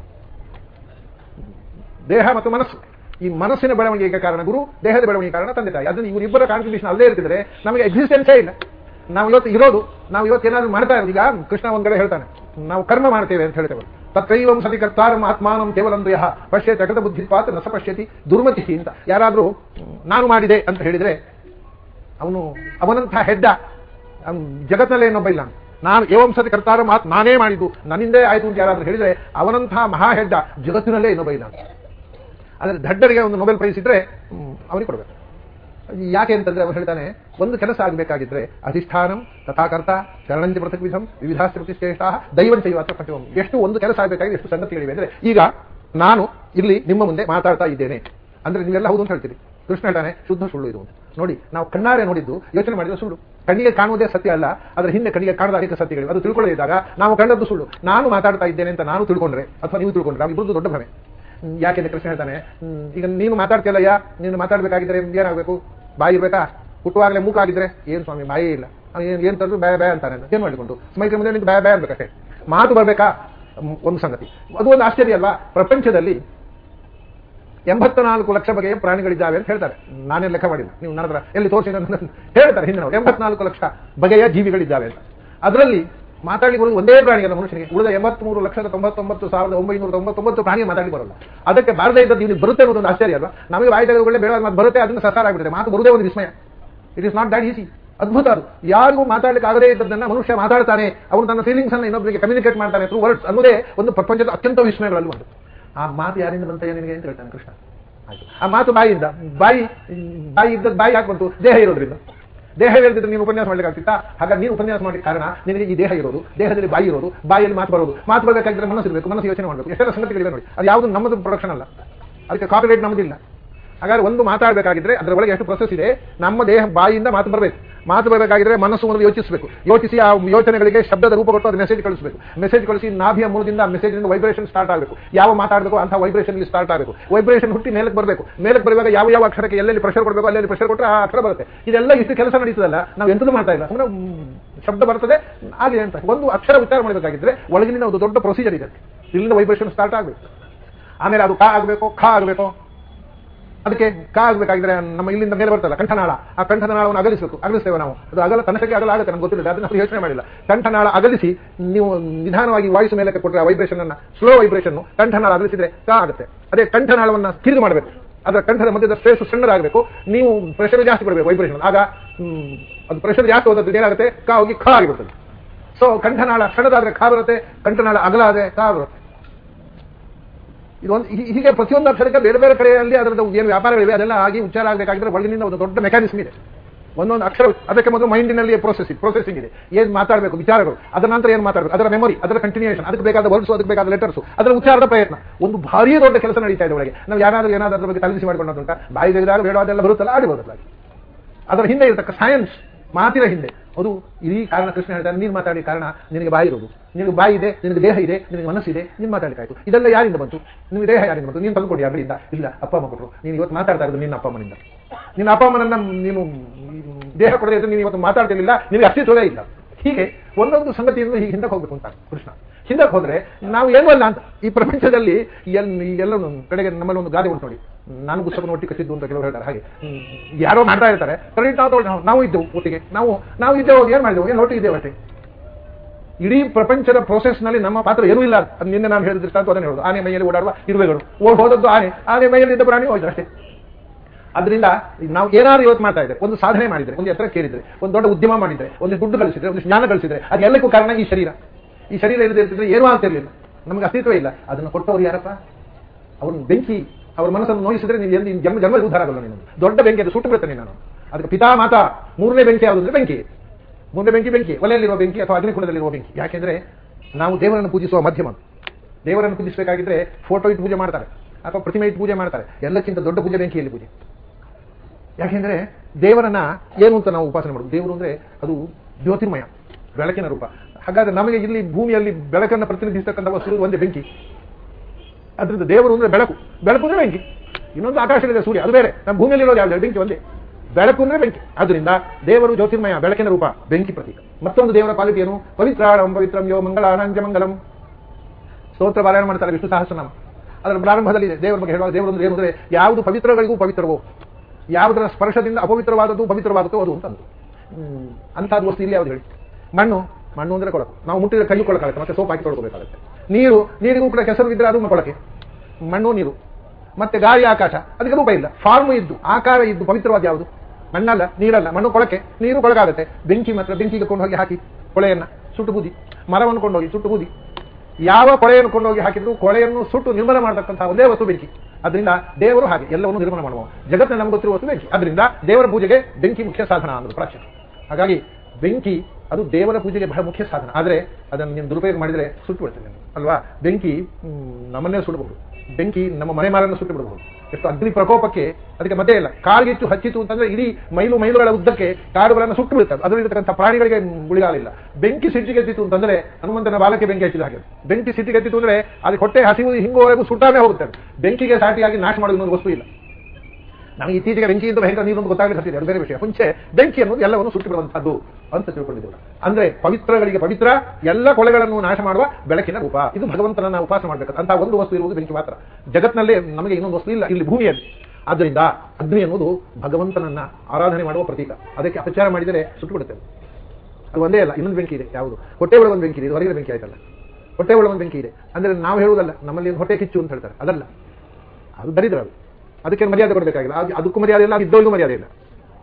ದೇಹ ಮತ್ತು ಮನಸ್ಸು. ಈ ಮನಸ್ಸಿನ ಬೆಳವಣಿಗೆಗೆ ಕಾರಣ, ಗುರು, ದೇಹದ ಬೆಳವಣಿಗೆ ಕಾರಣ ತಂದೆ ತಾಯಿ. ಅದನ್ನು ಇವರಿಬ್ಬರ ಕಾಂಟ್ರಿಬ್ಯೂಷನ್ ಅಲ್ಲೇ ಇರ್ತಿದ್ರೆ ನಮಗೆ ಎಕ್ಸಿಸ್ಟೆನ್ಸೇ ಇಲ್ಲ. ನಾವು ಇವತ್ತು ಇರೋದು, ನಾವು ಇವತ್ತು ಏನಾದ್ರು ಮಾಡ್ತಾ ಇರೋದು, ಈಗ ಕೃಷ್ಣ ಒಂದ್ ಕಡೆ ಹೇಳ್ತಾನೆ, ನಾವು ಕರ್ಮ ಮಾಡ್ತೇವೆ ಅಂತ ಹೇಳ್ತೇವೆ. ತತ್ರೈವಂ ಸತಿ ಕರ್ತಾರಂ ಆತ್ಮಾನಂ ಕೇವಲಂದು ಯಹ, ಪಶ್ಯತಿ ಬುದ್ಧಿ ಪಾತ್ರ ರಸ ಪಶ್ಯತಿ ದುರ್ಮತಿ ಅಂತ. ಯಾರಾದರೂ, ನಾನು ಮಾಡಿದೆ ಅಂತ ಹೇಳಿದ್ರೆ, ಅವನು ಅವನಂತಹ ಹೆಡ್ಡ, ಅವನು ಜಗತ್ತಿನಲ್ಲೇ ಏನೊಬ್ಬ ಇಲ್ಲ. ನಾನು ಏವಂ ಸತಿ ಕರ್ತಾರ ಮಾತ್ ನಾನೇ ಮಾಡಿದ್ದು ನನ್ನಿಂದೇ ಆಯ್ತು ಅಂತ ಯಾರಾದರೂ ಹೇಳಿದ್ರೆ ಅವನಂತಹ ಮಹಾ ಹೆಡ್ಡ ಜಗತ್ತಿನಲ್ಲೇ ಇನ್ನೊಬ್ಬ ಇಲ್ಲ. ಆದರೆ ದಡ್ಡರಿಗೆ ಒಂದು ನೊಬೆಲ್ ಪ್ರೈಸ್ ಇದ್ರೆ ಅವನಿಗೆ ಕೊಡಬೇಕು. ಯಾಕೆ ಅಂತಂದ್ರೆ ಅವನು ಹೇಳ್ತಾನೆ, ಒಂದು ಕೆಲಸ ಆಗಬೇಕಾಗಿದ್ರೆ ಅಧಿಷ್ಠಾನಂ ತಥಾಕರ್ತ ಚರಣಂಚ ಪೃಥಕ್ ವಿಧಂ ವಿವಿಧಾಸ್ತ ದೈವಂ ದೈವಂಚ ಅಥವಾ ಪಠ್ಯಂ ಎಷ್ಟು ಒಂದು ಕೆಲಸ ಆಗಬೇಕಾಗಿದೆ, ಎಷ್ಟು ಸಂಗತಿಗಳಿವೆ ಅಂದ್ರೆ, ಈಗ ನಾನು ಇಲ್ಲಿ ನಿಮ್ಮ ಮುಂದೆ ಮಾತಾಡ್ತಾ ಇದ್ದೇನೆ. ಅಂದ್ರೆ ನೀವೆಲ್ಲ ಹೌದು ಅಂತ ಹೇಳ್ತೀರಿ. ಕೃಷ್ಣ ಹೇಳ್ತಾನೆ, ಶುದ್ಧ ಸುಳ್ಳು ಇದು. ನೋಡಿ, ನಾವು ಕಣ್ಣಾರೆ ನೋಡಿದ್ದು, ಯೋಚನೆ ಮಾಡಿದ ಸುಳ್ಳು. ಕಣ್ಣಿಗೆ ಕಾಣುವುದೇ ಸತ್ಯ ಅಲ್ಲ ಅದರ ಹಿಂದೆ ಕಣ್ಣಿಗೆ ಕಾಣದ ಅನೇಕ ಸತ್ಯಗಳು ಅದು ತಿಳ್ಕೊಳ್ಳದಿದ್ದಾಗ ನಾವು ಕಂಡದ್ದು ಸುಳ್ಳು. ನಾನು ಮಾತಾಡ್ತಾ ಇದ್ದೇನೆ ಅಂತ ನಾನು ತಿಳ್ಕೊಂಡ್ರೆ, ಅಥವಾ ನೀವು ತಿಳ್ಕೊಂಡ್ರೆ ಇಬ್ಬರದ್ದು ದೊಡ್ಡ ಭ್ರಮೆ. ಹ್ಮ್, ಅಂತ ಕೃಷ್ಣ ಹೇಳ್ತಾನೆ? ಈಗ ನೀನು ಮಾತಾಡ್ತಿಯಲ್ಲಯ್ಯ ನೀನು ಮಾತಾಡ್ಬೇಕಾಗಿದ್ರೆ ಏನಾಗಬೇಕು? ಬಾಯಿ ಇರ್ಬೇಕಾ? ಹುಟ್ಟುವಾಗಲೇ ಮೂಕಾಗಿದ್ರೆ ಏನು ಸ್ವಾಮಿ ಬಾಯಿ ಇಲ್ಲ. ಏನು ತಂದ್ರು ಬ್ಯಾ ಬ್ಯಾ ಅಂತಾನೆ ಏನು ಮಾಡಿಕೊಂಡು? ಸ್ಮೈಕ್ ಮುಂದೆ ನಿಂತು ಬ್ಯಾ ಬ್ಯಾ ಅನ್ಬೇಕಷ್ಟೇ ಮಾತು ಬರಬೇಕಾ? ಒಂದು ಸಂಗತಿ. ಅದು ಒಂದು ಆಶ್ಚರ್ಯ ಅಲ್ವಾ? ಪ್ರಪಂಚದಲ್ಲಿ ಎಂಬತ್ತ ನಾಲ್ಕು ಲಕ್ಷ ಬಗೆಯ ಪ್ರಾಣಿಗಳಿದ್ದಾವೆ ಅಂತ ಹೇಳ್ತಾರೆ. ನಾನೇ ಲೆಕ್ಕ ಮಾಡಿಲ್ಲ. ನೀವು ನನ್ನ ಎಲ್ಲಿ ತೋರಿಸಿ ಹೇಳ್ತಾರೆ ಹಿಂದಿನವರು. ಎಂಬತ್ನಾಲ್ಕು ಲಕ್ಷ ಬಗೆಯ ಜೀವಿಗಳಿದ್ದಾವೆ ಅಂತ. ಅದರಲ್ಲಿ ಮಾತಾಡಲಿಕ್ಕೆ ಬರೋದು ಒಂದೇ ಪ್ರಾಣಿಯಲ್ಲ ಮನುಷ್ಯನಿಗೆ. ಉಳಿದ ಎಂಬತ್ಮೂರು ಲಕ್ಷದ ತೊಂಬತ್ತೊಂಬತ್ತು ಸಾವಿರದ ಒಂಬೈನೂರ ತೊಂಬತ್ತೊಂಬತ್ತು ಪ್ರಾಣಿ ಮಾತಾಡಿ ಬರಲ್ಲ. ಅದಕ್ಕೆ ಬಾರದೇ ಇದ್ದದ್ದು ಇಲ್ಲಿ ಬರುತ್ತೆ ಅನ್ನೋದು ಒಂದು ಆಶ್ಚರ್ಯ ಅಲ್ವಾ? ನಮಗೆ ವಾಯ್ದೆ ತೆಗೆದುಕೊಳ್ಳೆ ಬೇಡ ಮಾತು ಬರುತ್ತೆ, ಅದನ್ನು ಸಸಾರ ಆಗಿಬಿಡುತ್ತೆ ಮಾತು ಬರುದೇ ಒಂದು ವಿಸ್ಮಯ. It is not that easy ಅದ್ಭುತ ಅದು. ಯಾರಿಗೂ ಮಾತಾಡಲಿಕ್ಕೆ ಆಗದೇ ಇದ್ದದನ್ನ ಮನುಷ್ಯ ಮಾತಾಡ್ತಾನೆ, ಅವನು ತನ್ನ ಫೀಲಿಂಗ್ಸ್ ಅನ್ನು ಇನ್ನೊಬ್ಬರಿಗೆ ಕಮ್ಯುನಿಕೇಟ್ ಮಾಡ್ತಾನೆ ಥ್ರೂ ವರ್ಡ್ಸ್ ಅನ್ನೋದೇ ಒಂದು ಪ್ರಪಂಚದ ಅತ್ಯಂತ ವಿಸ್ಮಯಗಳಲ್ಲಿ ಒಂದು ಆ ಮಾತು ಯಾರಿಂದ ಬಂತಯ್ಯ ನಿನಗೆ ಅಂತ ಹೇಳ್ತಾನೆ ಕೃಷ್ಣ. ಆ ಮಾತು ಬಾಯಿಯಿಂದ, ಬಾಯಿ ಬಾಯಿ ಇದ್ದದ್ದು ಬಾಯಿ ಯಾಕೆ ಬಂತು ದೇಹ ಇರೋದ್ರಿಂದ. ದೇಹ ಹೇಳ್ತಿದ್ರೆ ನೀನು ಉಪನ್ಯಾಸ ಮಾಡ್ಲಿಕ್ಕೆ ಆಗ್ತಿತ್ತಾ? ಹಾಗಾಗಿ ನೀನು ಉಪನ್ಯಾಸ ಮಾಡ್ಲಿಕ್ಕೆ ಕಾರಣ ನಿನಗೆ ಈ ದೇಹ ಇರೋದು, ದೇಹದಲ್ಲಿ ಬಾಯಿ ಇರೋದು ಬಾಯಿಯಲ್ಲಿ ಮಾತು ಬರೋದು, ಮಾತು ಬರಬೇಕಾಗಿದ್ರೆ ಮನಸ್ಸು ಇರಬೇಕು, ಮನಸ್ಸು ಯೋಚನೆ ಮಾಡಬೇಕು. ಎಷ್ಟೆಲ್ಲ ಸಂಗತಿಗಳಿವೆ ನೋಡಿ. ಅದು ಯಾವುದು ನಮ್ಮದು ಪ್ರೊಡಕ್ಷನ್ ಅಲ್ಲ. ಅದಕ್ಕೆ ಕಾಪಿರೇಟ್ ನಮ್ಮದಿಲ್ಲ ಹಾಗಾದ್ರೆ ಒಂದು ಮಾತಾಡಬೇಕಾಗಿದ್ರೆ ಅದರ ಒಳಗೆ ಎಷ್ಟು ಪ್ರೊಸೆಸ್ ಇದೆ, ನಮ್ಮ ದೇಹ ಬಾಯಿಯಿಂದ ಮಾತು ಬರಬೇಕು. ಮಾತು ಬರಬೇಕಾಗಿದ್ರೆ ಮನಸ್ಸು ಮೊದಲು ಯೋಚಿಸಬೇಕು. ಯೋಚಿಸಿ ಆ ಯೋಚನೆಗಳಿಗೆ ಶಬ್ದದ ರೂಪ ಕೊಟ್ಟು ಅದು ಮೆಸೇಜ್ ಕಳಿಸಬೇಕು. ಮೆಸೇಜ್ ಕಳಿಸಿ ನಾಭಿಯ ಮೂಲದಿಂದ ಆ ಮೆಸೇಜ್ ವೈಬ್ರೇಷನ್ ಸ್ಟಾರ್ಟ್ ಆಗಬೇಕು. ಯಾವ ಮಾತಾಡಬೇಕು ಅಂತ ವೈಬ್ರೇಷನ್ ಸ್ಟಾರ್ಟ್ ಆಗಬೇಕು. ವೈಬ್ರೇಷನ್ ಹುಟ್ಟಿ ಮೇಲಕ್ಕೆ ಬರಬೇಕು. ಮೇಲಕ್ಕೆ ಬರುವಾಗ ಯಾವ ಯಾವ ಅಕ್ಷರಕ್ಕೆ ಎಲ್ಲೆಲ್ಲಿ ಪ್ರೆಷರ್ ಕೊಡಬೇಕು, ಅಲ್ಲೆಲ್ಲಿ ಪ್ರೆಷರ್ ಕೊಟ್ಟರೆ ಆ ಅಕ್ಷರ ಬರುತ್ತೆ. ಇದೆಲ್ಲ ಇಷ್ಟು ಕೆಲಸ ನಡೀತದಲ್ಲ ನಾವು ಎಂತದ್ದು ಮಾಡ್ತಾ ಇಲ್ಲ. ಅಂದ್ರೆ ಶಬ್ದ ಬರ್ತದೆ, ಹಾಗೆ ಅಂತ. ಒಂದು ಅಕ್ಷರ ಉಚ್ಚಾರ ಮಾಡಬೇಕಾಗಿದ್ರೆ ಒಳಗಿನಿಂದ ಒಂದು ದೊಡ್ಡ ಪ್ರೊಸೀಜರ್ ಇದೆ. ಇಲ್ಲಿಂದ ವೈಬ್ರೇಷನ್ ಸ್ಟಾರ್ಟ್ ಆಗಬೇಕು. ಆಮೇಲೆ ಅದು ಕಾ ಆಗಬೇಕು, ಖಾ ಆಗಬೇಕು. ಅದಕ್ಕೆ ಕಾ ಆಗಬೇಕಾಗಿದ್ರೆ ನಮ್ಮ ಇಲ್ಲಿಂದ ಮೇಲೆ ಬರ್ತಲ್ಲ, ಕಂಠನಾಳ. ಆ ಕಂಠನಾಳವನ್ನು ಅಗಲಿಸಬೇಕು. ಅಗಲಿಸ್ತೇವೆ ನಾವು. ಅದು ಅಗಲ ತನಕಕ್ಕೆ ಅಗಲ ಆಗುತ್ತೆ ನಮ್ಗೆ ಗೊತ್ತಿಲ್ಲ ಅದನ್ನ ಯೋಚನೆ ಮಾಡಿಲ್ಲ. ಕಂಠನಾಳ ಅಗಲಿಸಿ, ನೀವು ನಿಧಾನವಾಗಿ ವಾಯ್ಸ್ ಮೇಲೆ ಕೊಟ್ಟರೆ ವೈಬ್ರೇಷನ್ ಅನ್ನ ಸ್ಲೋ ವೈಬ್ರೇಷನ್ ಕಂಠನಾಳ ಅಗಲಿಸಿದ್ರೆ ಕಾ ಆಗುತ್ತೆ. ಅದೇ ಕಂಠನಾಳವನ್ನು ಕಿರಿದು ಮಾಡಬೇಕು. ಅದರ ಕಂಠದ ಮಧ್ಯದ ಸ್ಪೇಸ್ ಸಣ್ಣದಾಗಬೇಕು. ನೀವು ಪ್ರೆಷರ್ ಜಾಸ್ತಿ ಕೊಡಬೇಕು ವೈಬ್ರೇಷನ್ ಆಗ ಅದು ಪ್ರೆಷರ್ ಜಾಸ್ತಿ ಹೋದದ್ದು ಏನಾಗುತ್ತೆ? ಕಾ ಹೋಗಿ ಖಾ ಆಗಿಬಿಡ್ತದೆ ಸೊ ಕಂಠನಾಳ ಸಣ್ಣದಾದ್ರೆ ಕಾ ಬರುತ್ತೆ, ಕಂಠನಾಳ ಅಗಲ ಆದರೆ ಕಾ ಬರುತ್ತೆ. ಇದೊಂದು ಹೀಗೆ ಪ್ರತಿಯೊಂದು ಅಕ್ಷರಕ್ಕೆ ಬೇರೆ ಬೇರೆ ಕಡೆಯಲ್ಲಿ ಅದರ ಏನು ವ್ಯಾಪಾರಗಳಿವೆ, ಅದೆಲ್ಲ ಆಗಿ ಉಚ್ಚಾರ ಆಗಬೇಕಾಗಿದ್ರೆ ಒಳಗಿನಿಂದ ಒಂದು ದೊಡ್ಡ ಮೆಕ್ಯಾನಿಸಮ್ ಇದೆ. ಒಂದೊಂದು ಅಕ್ಷರ ಅದಕ್ಕೆ ಮೊದಲು ಮೈಂಡಿನಲ್ಲಿ ಪ್ರೊಸೆಸಿಂಗ್ ಪ್ರೊಸೆಸಿಂಗ್ ಇದೆ. ಏನು ಮಾತಾಡಬೇಕು? ವಿಚಾರಗಳು. ಅದರ ನಂತರ ಏನು ಮಾತಾಡಬೇಕು? ಅದರ ಮೆಮೊರಿ ಅದರ ಕಂಟಿನ್ಯೂಷನ್ ಅದಕ್ಕೆ ಬೇಕಾದ ವರ್ಡ್ಸ್ ಅದಕ್ಕೆ ಬೇಕಾದ ಲೆಟರ್ಸು ಅದರ ಉಚ್ಚಾರದ ಪ್ರಯತ್ನ. ಒಂದು ಭಾರಿ ದೊಡ್ಡ ಕೆಲಸ ನಡೀತಾ ಇದೆ ಒಳಗೆ. ನಾವು ಯಾರಾದರೂ ಏನಾದ್ರೂ ಅದರ ಬಗ್ಗೆ ತಲೆಬಿಸಿ ಮಾಡ್ಕೊಂಡು ಬಾಯಿ ತೆಗೆದಾಗ ಬೇಡವಾದೆಲ್ಲ ಬರುತ್ತಲ್ಲ, ಆಡಿ ಅದರ ಹಿಂದೆ ಇರತಕ್ಕ ಸೈನ್ಸ್ ಮಾತಿನ ಹಿಂದೆ. ಅದು ಇಡೀ ಕಾರಣ ಕೃಷ್ಣ ಹೇಳ್ತಾನೆ, ನೀನು ಮಾತಾಡಿ ಕಾರಣ ನಿನಗೆ ಬಾಯಿ ಇರೋದು. ನಿನಗೆ ಬಾಯಿ ಇದೆ ನಿಮಗೆ ದೇಹ ಇದೆ, ನಿನಗೆ ಮನಸ್ಸಿದೆ, ನೀನು ಮಾತಾಡಲಿಕ್ಕಾಯ್ತು. ಇದೆಲ್ಲ ಯಾರಿಂದ ಬಂತು? ನಿನಗೆ ದೇಹ ಯಾರಿಂದ ಬಂತು? ನೀನು ತಂದುಕೊಡಿ ಯಾರಿಂದ ಇಲ್ಲ, ಅಪ್ಪ ಅಮ್ಮ ಕೊಟ್ಟರು ನೀನು ಇವತ್ತು ಮಾತಾಡ್ತಾ ಇರೋದು ನಿನ್ನ ಅಪ್ಪ ಅಮ್ಮನಿಂದ. ನಿನ್ನ ಅಪ್ಪ ಅಮ್ಮನನ್ನ ನೀನು ದೇಹ ಕೊಡದೆ ನೀನು ಇವತ್ತು ಮಾತಾಡ್ತಿರ್ಲಿಲ್ಲ ಅಷ್ಟೇ ಅಸ್ತಿತ್ವವೇ ಇಲ್ಲ. ಹೀಗೆ ಒಂದೊಂದು ಸಂಗತಿಯಿಂದ ಹೀಗೆ ಹಿಂದಕ್ಕೆ ಹೋಗ್ಬೇಕು ಅಂತ ಕೃಷ್ಣ. ಹಿಂದಕ್ಕೆ ಹೋದ್ರೆ ನಾವು ಏನೂ ಅಲ್ಲ ಅಂತ ಈ ಪ್ರಪಂಚದಲ್ಲಿ ಎಲ್ ಎಲ್ಲ ಕಡೆಗೆ ನಮ್ಮಲ್ಲಿ ಒಂದು ಗಾದೆ ಉಂಟು ನೋಡಿ. ನಾನು ಪುಸ್ತಕ ಒಟ್ಟಿಗೆ ಕಸಿದ್ದು ಅಂತ ಕೆಲವರು ಹೇಳ್ತಾರೆ. ಹಾಗೆ. ಯಾರೋ ಮಾಡ್ತಾ ಇರ್ತಾರೆ. ಕ್ರೆಡಿಟ್ ನಾವು ನಾವು ಇದ್ದೆವು ಒಟ್ಟಿಗೆ. ನಾವು ನಾವು ಇದ್ದೇವೆ, ಏನು ಮಾಡಿದೆವು? ಏನು ಒಟ್ಟಿಗೆ ಇದ್ದೇವೆ ಅಷ್ಟೇ? ಇಡೀ ಪ್ರಪಂಚದ ಪ್ರೋಸೆಸ್ನಲ್ಲಿ ನಮ್ಮ ಪಾತ್ರ ಏನೂ ಇಲ್ಲ. ಅದು ನಿನ್ನೆ ನಾನು ಹೇಳಿದ ದೃಷ್ಟಾಂತ ಅದನ್ನು ಹೇಳೋದು. ಆನೆ ಮೈಯಲ್ಲಿ ಓಡಾಡುವ ಇರುವೆಗಳು. ಓಡ್ ಹೋದದ್ದು ಆನೆ. ಆನೆ ಮೈಯಲ್ಲಿ ಇದ್ದ ಪ್ರಾಣಿ ಹೋಯ್ತು ಅಷ್ಟೇ. ಅದರಿಂದ ನಾವು ಏನಾದ್ರು ಇವತ್ತು ಮಾಡ್ತಾ ಇದ್ದಾರೆ ಒಂದು ಸಾಧನೆ ಮಾಡಿದ್ರೆ, ಒಂದು ಎತ್ತರ ಕೇಳಿದ್ರೆ, ಒಂದು ದೊಡ್ಡ ಉದ್ಯಮ ಮಾಡಿದ್ರೆ, ಒಂದು ದುಡ್ಡು ಗಳಿಸಿದ್ರೆ ಒಂದು ಜ್ಞಾನ ಗಳಿಸಿದ್ರೆ ಅದೆಲ್ಲಕ್ಕೂ ಕಾರಣ ಈ ಶರೀರ. ಈ ಶರೀರ ಇಲ್ಲದೆ ಇರ್ತಿದ್ರೆ ಏನೂ ಆಗ್ತಿರ್ಲಿಲ್ಲ ನಮ್ಗೆ ಅಸ್ತಿತ್ವ ಇಲ್ಲ. ಅದನ್ನು ಕೊಟ್ಟವರು ಯಾರಪ್ಪ? ಅವ್ರನ್ನ ಬೆಂಕಿ, ಅವ್ರ ಮನಸ್ಸನ್ನು ನೋಯಿಸಿದ್ರೆ ನೀವು ಜನ್ಮ ಜನ್ಮ ಉದ್ಧಾರ ಆಗಲ್ಲ ನೀನು ದೊಡ್ಡ ಬೆಂಕಿ, ಅದು ಸುಟ್ಟು ಬಿಡ್ತೇನೆ ನಾನು ಅದಕ್ಕೆ ಪಿತಾ ಮಾತಾ ಮೂರನೇ ಬೆಂಕಿ ಯಾವುದು ಬೆಂಕಿ. ಮುಂದೆ ಬೆಂಕಿ ಬೆಂಕಿ. ಒಲೆಯಲ್ಲಿರುವ ಬೆಂಕಿ ಅಥವಾ ಅಗ್ನಿಕುಂಡದಲ್ಲಿರುವ ಬೆಂಕಿ. ಯಾಕೆಂದ್ರೆ ನಾವು ದೇವರನ್ನು ಪೂಜಿಸುವ ಮಾಧ್ಯಮ. ದೇವರನ್ನು ಪೂಜಿಸಬೇಕಾಗಿದ್ರೆ ಫೋಟೋ ಇಟ್ಟು ಪೂಜೆ ಮಾಡ್ತಾರೆ. ಅಥವಾ ಪ್ರತಿಮೆ ಇಟ್ಟು ಪೂಜೆ ಮಾಡ್ತಾರೆ. ಎಲ್ಲಕ್ಕಿಂತ ದೊಡ್ಡ ಪೂಜೆ ಬೆಂಕಿಯಲ್ಲಿ ಪೂಜೆ. ಯಾಕೆಂದ್ರೆ ದೇವರನ್ನ ಏನು ಅಂತ ನಾವು ಉಪಾಸನೆ ಮಾಡೋದು ದೇವರು ಅಂದ್ರೆ ಅದು ಜ್ಯೋತಿರ್ಮಯ, ಬೆಳಕಿನ ರೂಪ. ಹಾಗಾದ್ರೆ ನಮಗೆ ಇಲ್ಲಿ ಭೂಮಿಯಲ್ಲಿ ಬೆಳಕನ್ನು ಪ್ರತಿನಿಧಿಸತಕ್ಕಂಥ ವಸ್ತು ಒಂದೇ ಬೆಂಕಿ. ಅದರಿಂದ ದೇವರು ಅಂದ್ರೆ ಬೆಳಕು. ಬೆಳಕು ಅಂದ್ರೆ ಬೆಂಕಿ. ಇನ್ನೊಂದು ಆಕಾಶದಲ್ಲಿದೆ ಸೂರ್ಯ, ಅದು ಬೇರೆ. ನಮ್ಮ ಭೂಮಿಯಲ್ಲಿ ಇರೋದು ಯಾವ್ದು? ಬೆಂಕಿ ಒಂದೇ. ಬೆಳಕು ಅಂದ್ರೆ ಬೆಂಕಿ. ಅದರಿಂದ ದೇವರು ಜ್ಯೋತಿರ್ಮಯ, ಬೆಳಕಿನ ರೂಪ, ಬೆಂಕಿ ಪ್ರತೀಕ. ಮತ್ತೊಂದು ದೇವರ ಕ್ವಾಲಿಟಿ ಏನು? ಪವಿತ್ರ ಪವಿತ್ರಂ ಯೋ ಮಂಗಳಾನಂಜ ಮಂಗಲಂ ಸ್ತೋತ್ರ ಪಾರಾಯಣ ಮಾಡ್ತಾರೆ, ವಿಷ್ಣು ಸಹಸ್ರನಾಮ. ಅದರ ಪ್ರಾರಂಭದಲ್ಲಿ ದೇವರ ಬಗ್ಗೆ ಹೇಳುವಾಗ ದೇವರು ಏನು ಅಂದ್ರೆ ಯಾವುದು ಪವಿತ್ರಗಳಿಗೂ ಪವಿತ್ರವೋ, ಯಾವುದರ ಸ್ಪರ್ಶದಿಂದ ಅಪವಿತ್ರವಾದದ್ದು ಪವಿತ್ರವಾದದ್ದು ಅದು ಅಂತಂದು. ಅಂಥದ್ದು ವಸ್ತು ಇಲ್ಲಿ ಯಾವ್ದು ಹೇಳಿ? ಮಣ್ಣು. ಮಣ್ಣು ಅಂದ್ರೆ ಕೊಳಕು. ನಾವು ಮುಟ್ಟಿದ್ರೆ ಕೈ ಕೊಳಕಾಗುತ್ತೆ, ಮತ್ತೆ ಸೋಪ್ ಹಾಕಿ ತೊಳ್ಕೋಬೇಕಾಗುತ್ತೆ. ನೀರು. ನೀರಿಗೂ ಕೂಡ ಕೆಸರು ಇದ್ರೆ ಅದು ಕೊಳಕೆ. ಮಣ್ಣು, ನೀರು. ಮತ್ತೆ ಗಾಳಿ, ಆಕಾಶ. ಅದಕ್ಕೆ ರೂಪ ಇಲ್ಲ. ಫಾರ್ಮ್ ಇದ್ದು, ಆಕಾರ ಇದ್ದು, ಪವಿತ್ರವಾದ ಯಾವುದು? ಮಣ್ಣಲ್ಲ, ನೀರಲ್ಲ, ಮಣ್ಣು ಕೊಳಕೆ ನೀರು ಕೊಳಕಾಗುತ್ತೆ ಬೆಂಕಿ ಮಾತ್ರ, ಬೆಂಕಿಗೆ ಕೊಂಡೋಗಿ ಹಾಕಿ ಕೊಳೆಯನ್ನ ಸುಟ್ಟು ಬೂದಿ, ಮರವನ್ನು ಕೊಂಡೋಗಿ ಸುಟ್ಟು ಬೂದಿ. ಯಾವ ಕೊಳೆಯನ್ನು ಕೊಂಡೋಗಿ ಹಾಕಿದ್ರು ಕೊಳೆಯನ್ನು ಸುಟ್ಟು ನಿರ್ಮಲ ಮಾಡತಕ್ಕಂತಹ ಒಂದೇ ವಸ್ತು ಬೆಂಕಿ. ಅದರಿಂದ ದೇವರು ಹಾಗೆ, ಎಲ್ಲವನ್ನು ನಿರ್ಮಾಣ ಮಾಡುವ. ಜಗತ್ತಿನ ನಮ್ಗೆ ಗೊತ್ತಿರುವ ವಸ್ತು ಬೆಂಕಿ. ಅದರಿಂದ ದೇವರ ಪೂಜೆಗೆ ಬೆಂಕಿ ಮುಖ್ಯ ಸಾಧನ ಅನ್ನೋದು ಪ್ರಾಚೀನ ಹಾಗಾಗಿ ಬೆಂಕಿ, ಅದು ದೇವರ ಪೂಜೆಗೆ ಬಹಳ ಮುಖ್ಯ ಸಾಧನ. ಆದರೆ ಅದನ್ನು ನೀನು ದುರುಪಯೋಗ ಮಾಡಿದರೆ ಸುಟ್ಟು ಬಿಡ್ತದೆ ಅಲ್ವಾ? ಬೆಂಕಿ ನಮ್ಮನ್ನೇ ಸುಡಬಹುದು. ಬೆಂಕಿ ನಮ್ಮ ಮನೆ ಮಾರನ್ನು ಸುಟ್ಟು ಬಿಡಬಹುದು. ಎಷ್ಟು ಅಗ್ನಿ ಪ್ರಕೋಪಕ್ಕೆ, ಅದಕ್ಕೆ ಮತ್ತೆ ಇಲ್ಲ. ಕಾಳ್ಗಿಚ್ಚು ಹಚ್ಚಿತು ಅಂತಂದ್ರೆ ಇಡೀ ಮೈಲು ಮೈಲುಗಳ ಉದ್ದಕ್ಕೆ ಕಾಡುಗಳನ್ನು ಸುಟ್ಟು ಬಿಡುತ್ತದೆ ಅದರಲ್ಲಿರ್ತಕ್ಕಂಥ ಪ್ರಾಣಿಗಳಿಗೆ ಗುಳಿಗಾಲಿಲ್ಲ. ಬೆಂಕಿ ಸಿಟ್ಟಿಗೆದ್ದಿತು ಅಂತಂದ್ರೆ ಹನುಮಂತನ ಬಾಲಕ್ಕೆ ಬೆಂಕಿ ಹಚ್ಚಿದ ಹಾಗೆ. ಬೆಂಕಿ ಸಿಟ್ಟಿಗೆದ್ದಿತು ಅಂದ್ರೆ ಅದಕ್ಕೆ ಹೊಟ್ಟೆ ಹಸಿವು ಹಿಂಗುವರೆಗೂ ಸುಟ್ಟಾನೆ ಹೋಗುತ್ತೆ. ಬೆಂಕಿಗೆ ಸಾಟಿಯಾಗಿ ನಾಶ ಮಾಡೋದು ವಸ್ತು ಇಲ್ಲ. ನಮಗೆ ಇತ್ತೀಚೆಗೆ ಬೆಂಕಿ ಅಂತ ಭಯಂಕರ ನೀರೊಂದು ಗೊತ್ತಾಗಲಿಕ್ಕೆ ಅದು ಬೇರೆ ವಿಷಯ. ಮುಂಚೆ ಬೆಂಕಿ ಅನ್ನೋದು ಎಲ್ಲವನ್ನು ಸುಟ್ಟು ಬಿಡುವಂತಹದ್ದು ಅಂತ ತಿಳ್ಕೊಂಡಿದ್ದೇವೆ ಅಂದ್ರೆ ಪವಿತ್ರಗಳಿಗೆ ಪವಿತ್ರ, ಎಲ್ಲ ಕೊಳೆಗಳನ್ನು ನಾಶ ಮಾಡುವ ಬೆಳಕಿನ ರೂಪ. ಇದು ಭಗವಂತನನ್ನ ಉಪಾಸ ಮಾಡಬೇಕು ಅಂತ ಒಂದು ವಸ್ತು ಇರುವುದು ಬೆಂಕಿ ಮಾತ್ರ. ಜಗತ್ತಿನಲ್ಲಿ ನಮಗೆ ಇನ್ನೊಂದು ವಸ್ತು ಇಲ್ಲ, ಇಲ್ಲಿ ಭೂಮಿಯಲ್ಲಿ. ಆದ್ದರಿಂದ ಅಗ್ನಿ ಅನ್ನೋದು ಭಗವಂತನನ್ನ ಆರಾಧನೆ ಮಾಡುವ ಪ್ರತೀಕ. ಅದಕ್ಕೆ ಅಪಚಾರ ಮಾಡಿದರೆ ಸುಟ್ಟು ಬಿಡುತ್ತೆ. ಅದು ಒಂದೇ ಅಲ್ಲ, ಇನ್ನೊಂದು ಬೆಂಕಿ ಇದೆ, ಯಾವುದು? ಹೊಟ್ಟೆ ಒಳಗೊಂದು ಬೆಂಕಿ ಇದೆ, ಇದು ಹೊರಗಿನ ಬೆಂಕಿ ಆಯ್ತಲ್ಲ? ಹೊಟ್ಟೆ ಒಳಗೊಂದು ಬೆಂಕಿ ಇದೆ. ಅಂದ್ರೆ ನಾವು ಹೇಳುವುದಲ್ಲ, ನಮ್ಮಲ್ಲಿ ಹೊಟ್ಟೆ ಕಿಚ್ಚು ಅಂತ ಹೇಳ್ತಾರೆ. ಅದಲ್ಲ. ಅದು ದರಿದ್ರ ಅದು. ಅದಕ್ಕೆ ಮರ್ಯಾದೆ ಕೊಡಬೇಕಾಗಿಲ್ಲ. ಅದು ಅದಕ್ಕೂ ಮರ್ಯಾದೆ ಇಲ್ಲ ಇದ್ದವರಿಗೂ ಮರ್ಯಾದೆ ಇಲ್ಲ.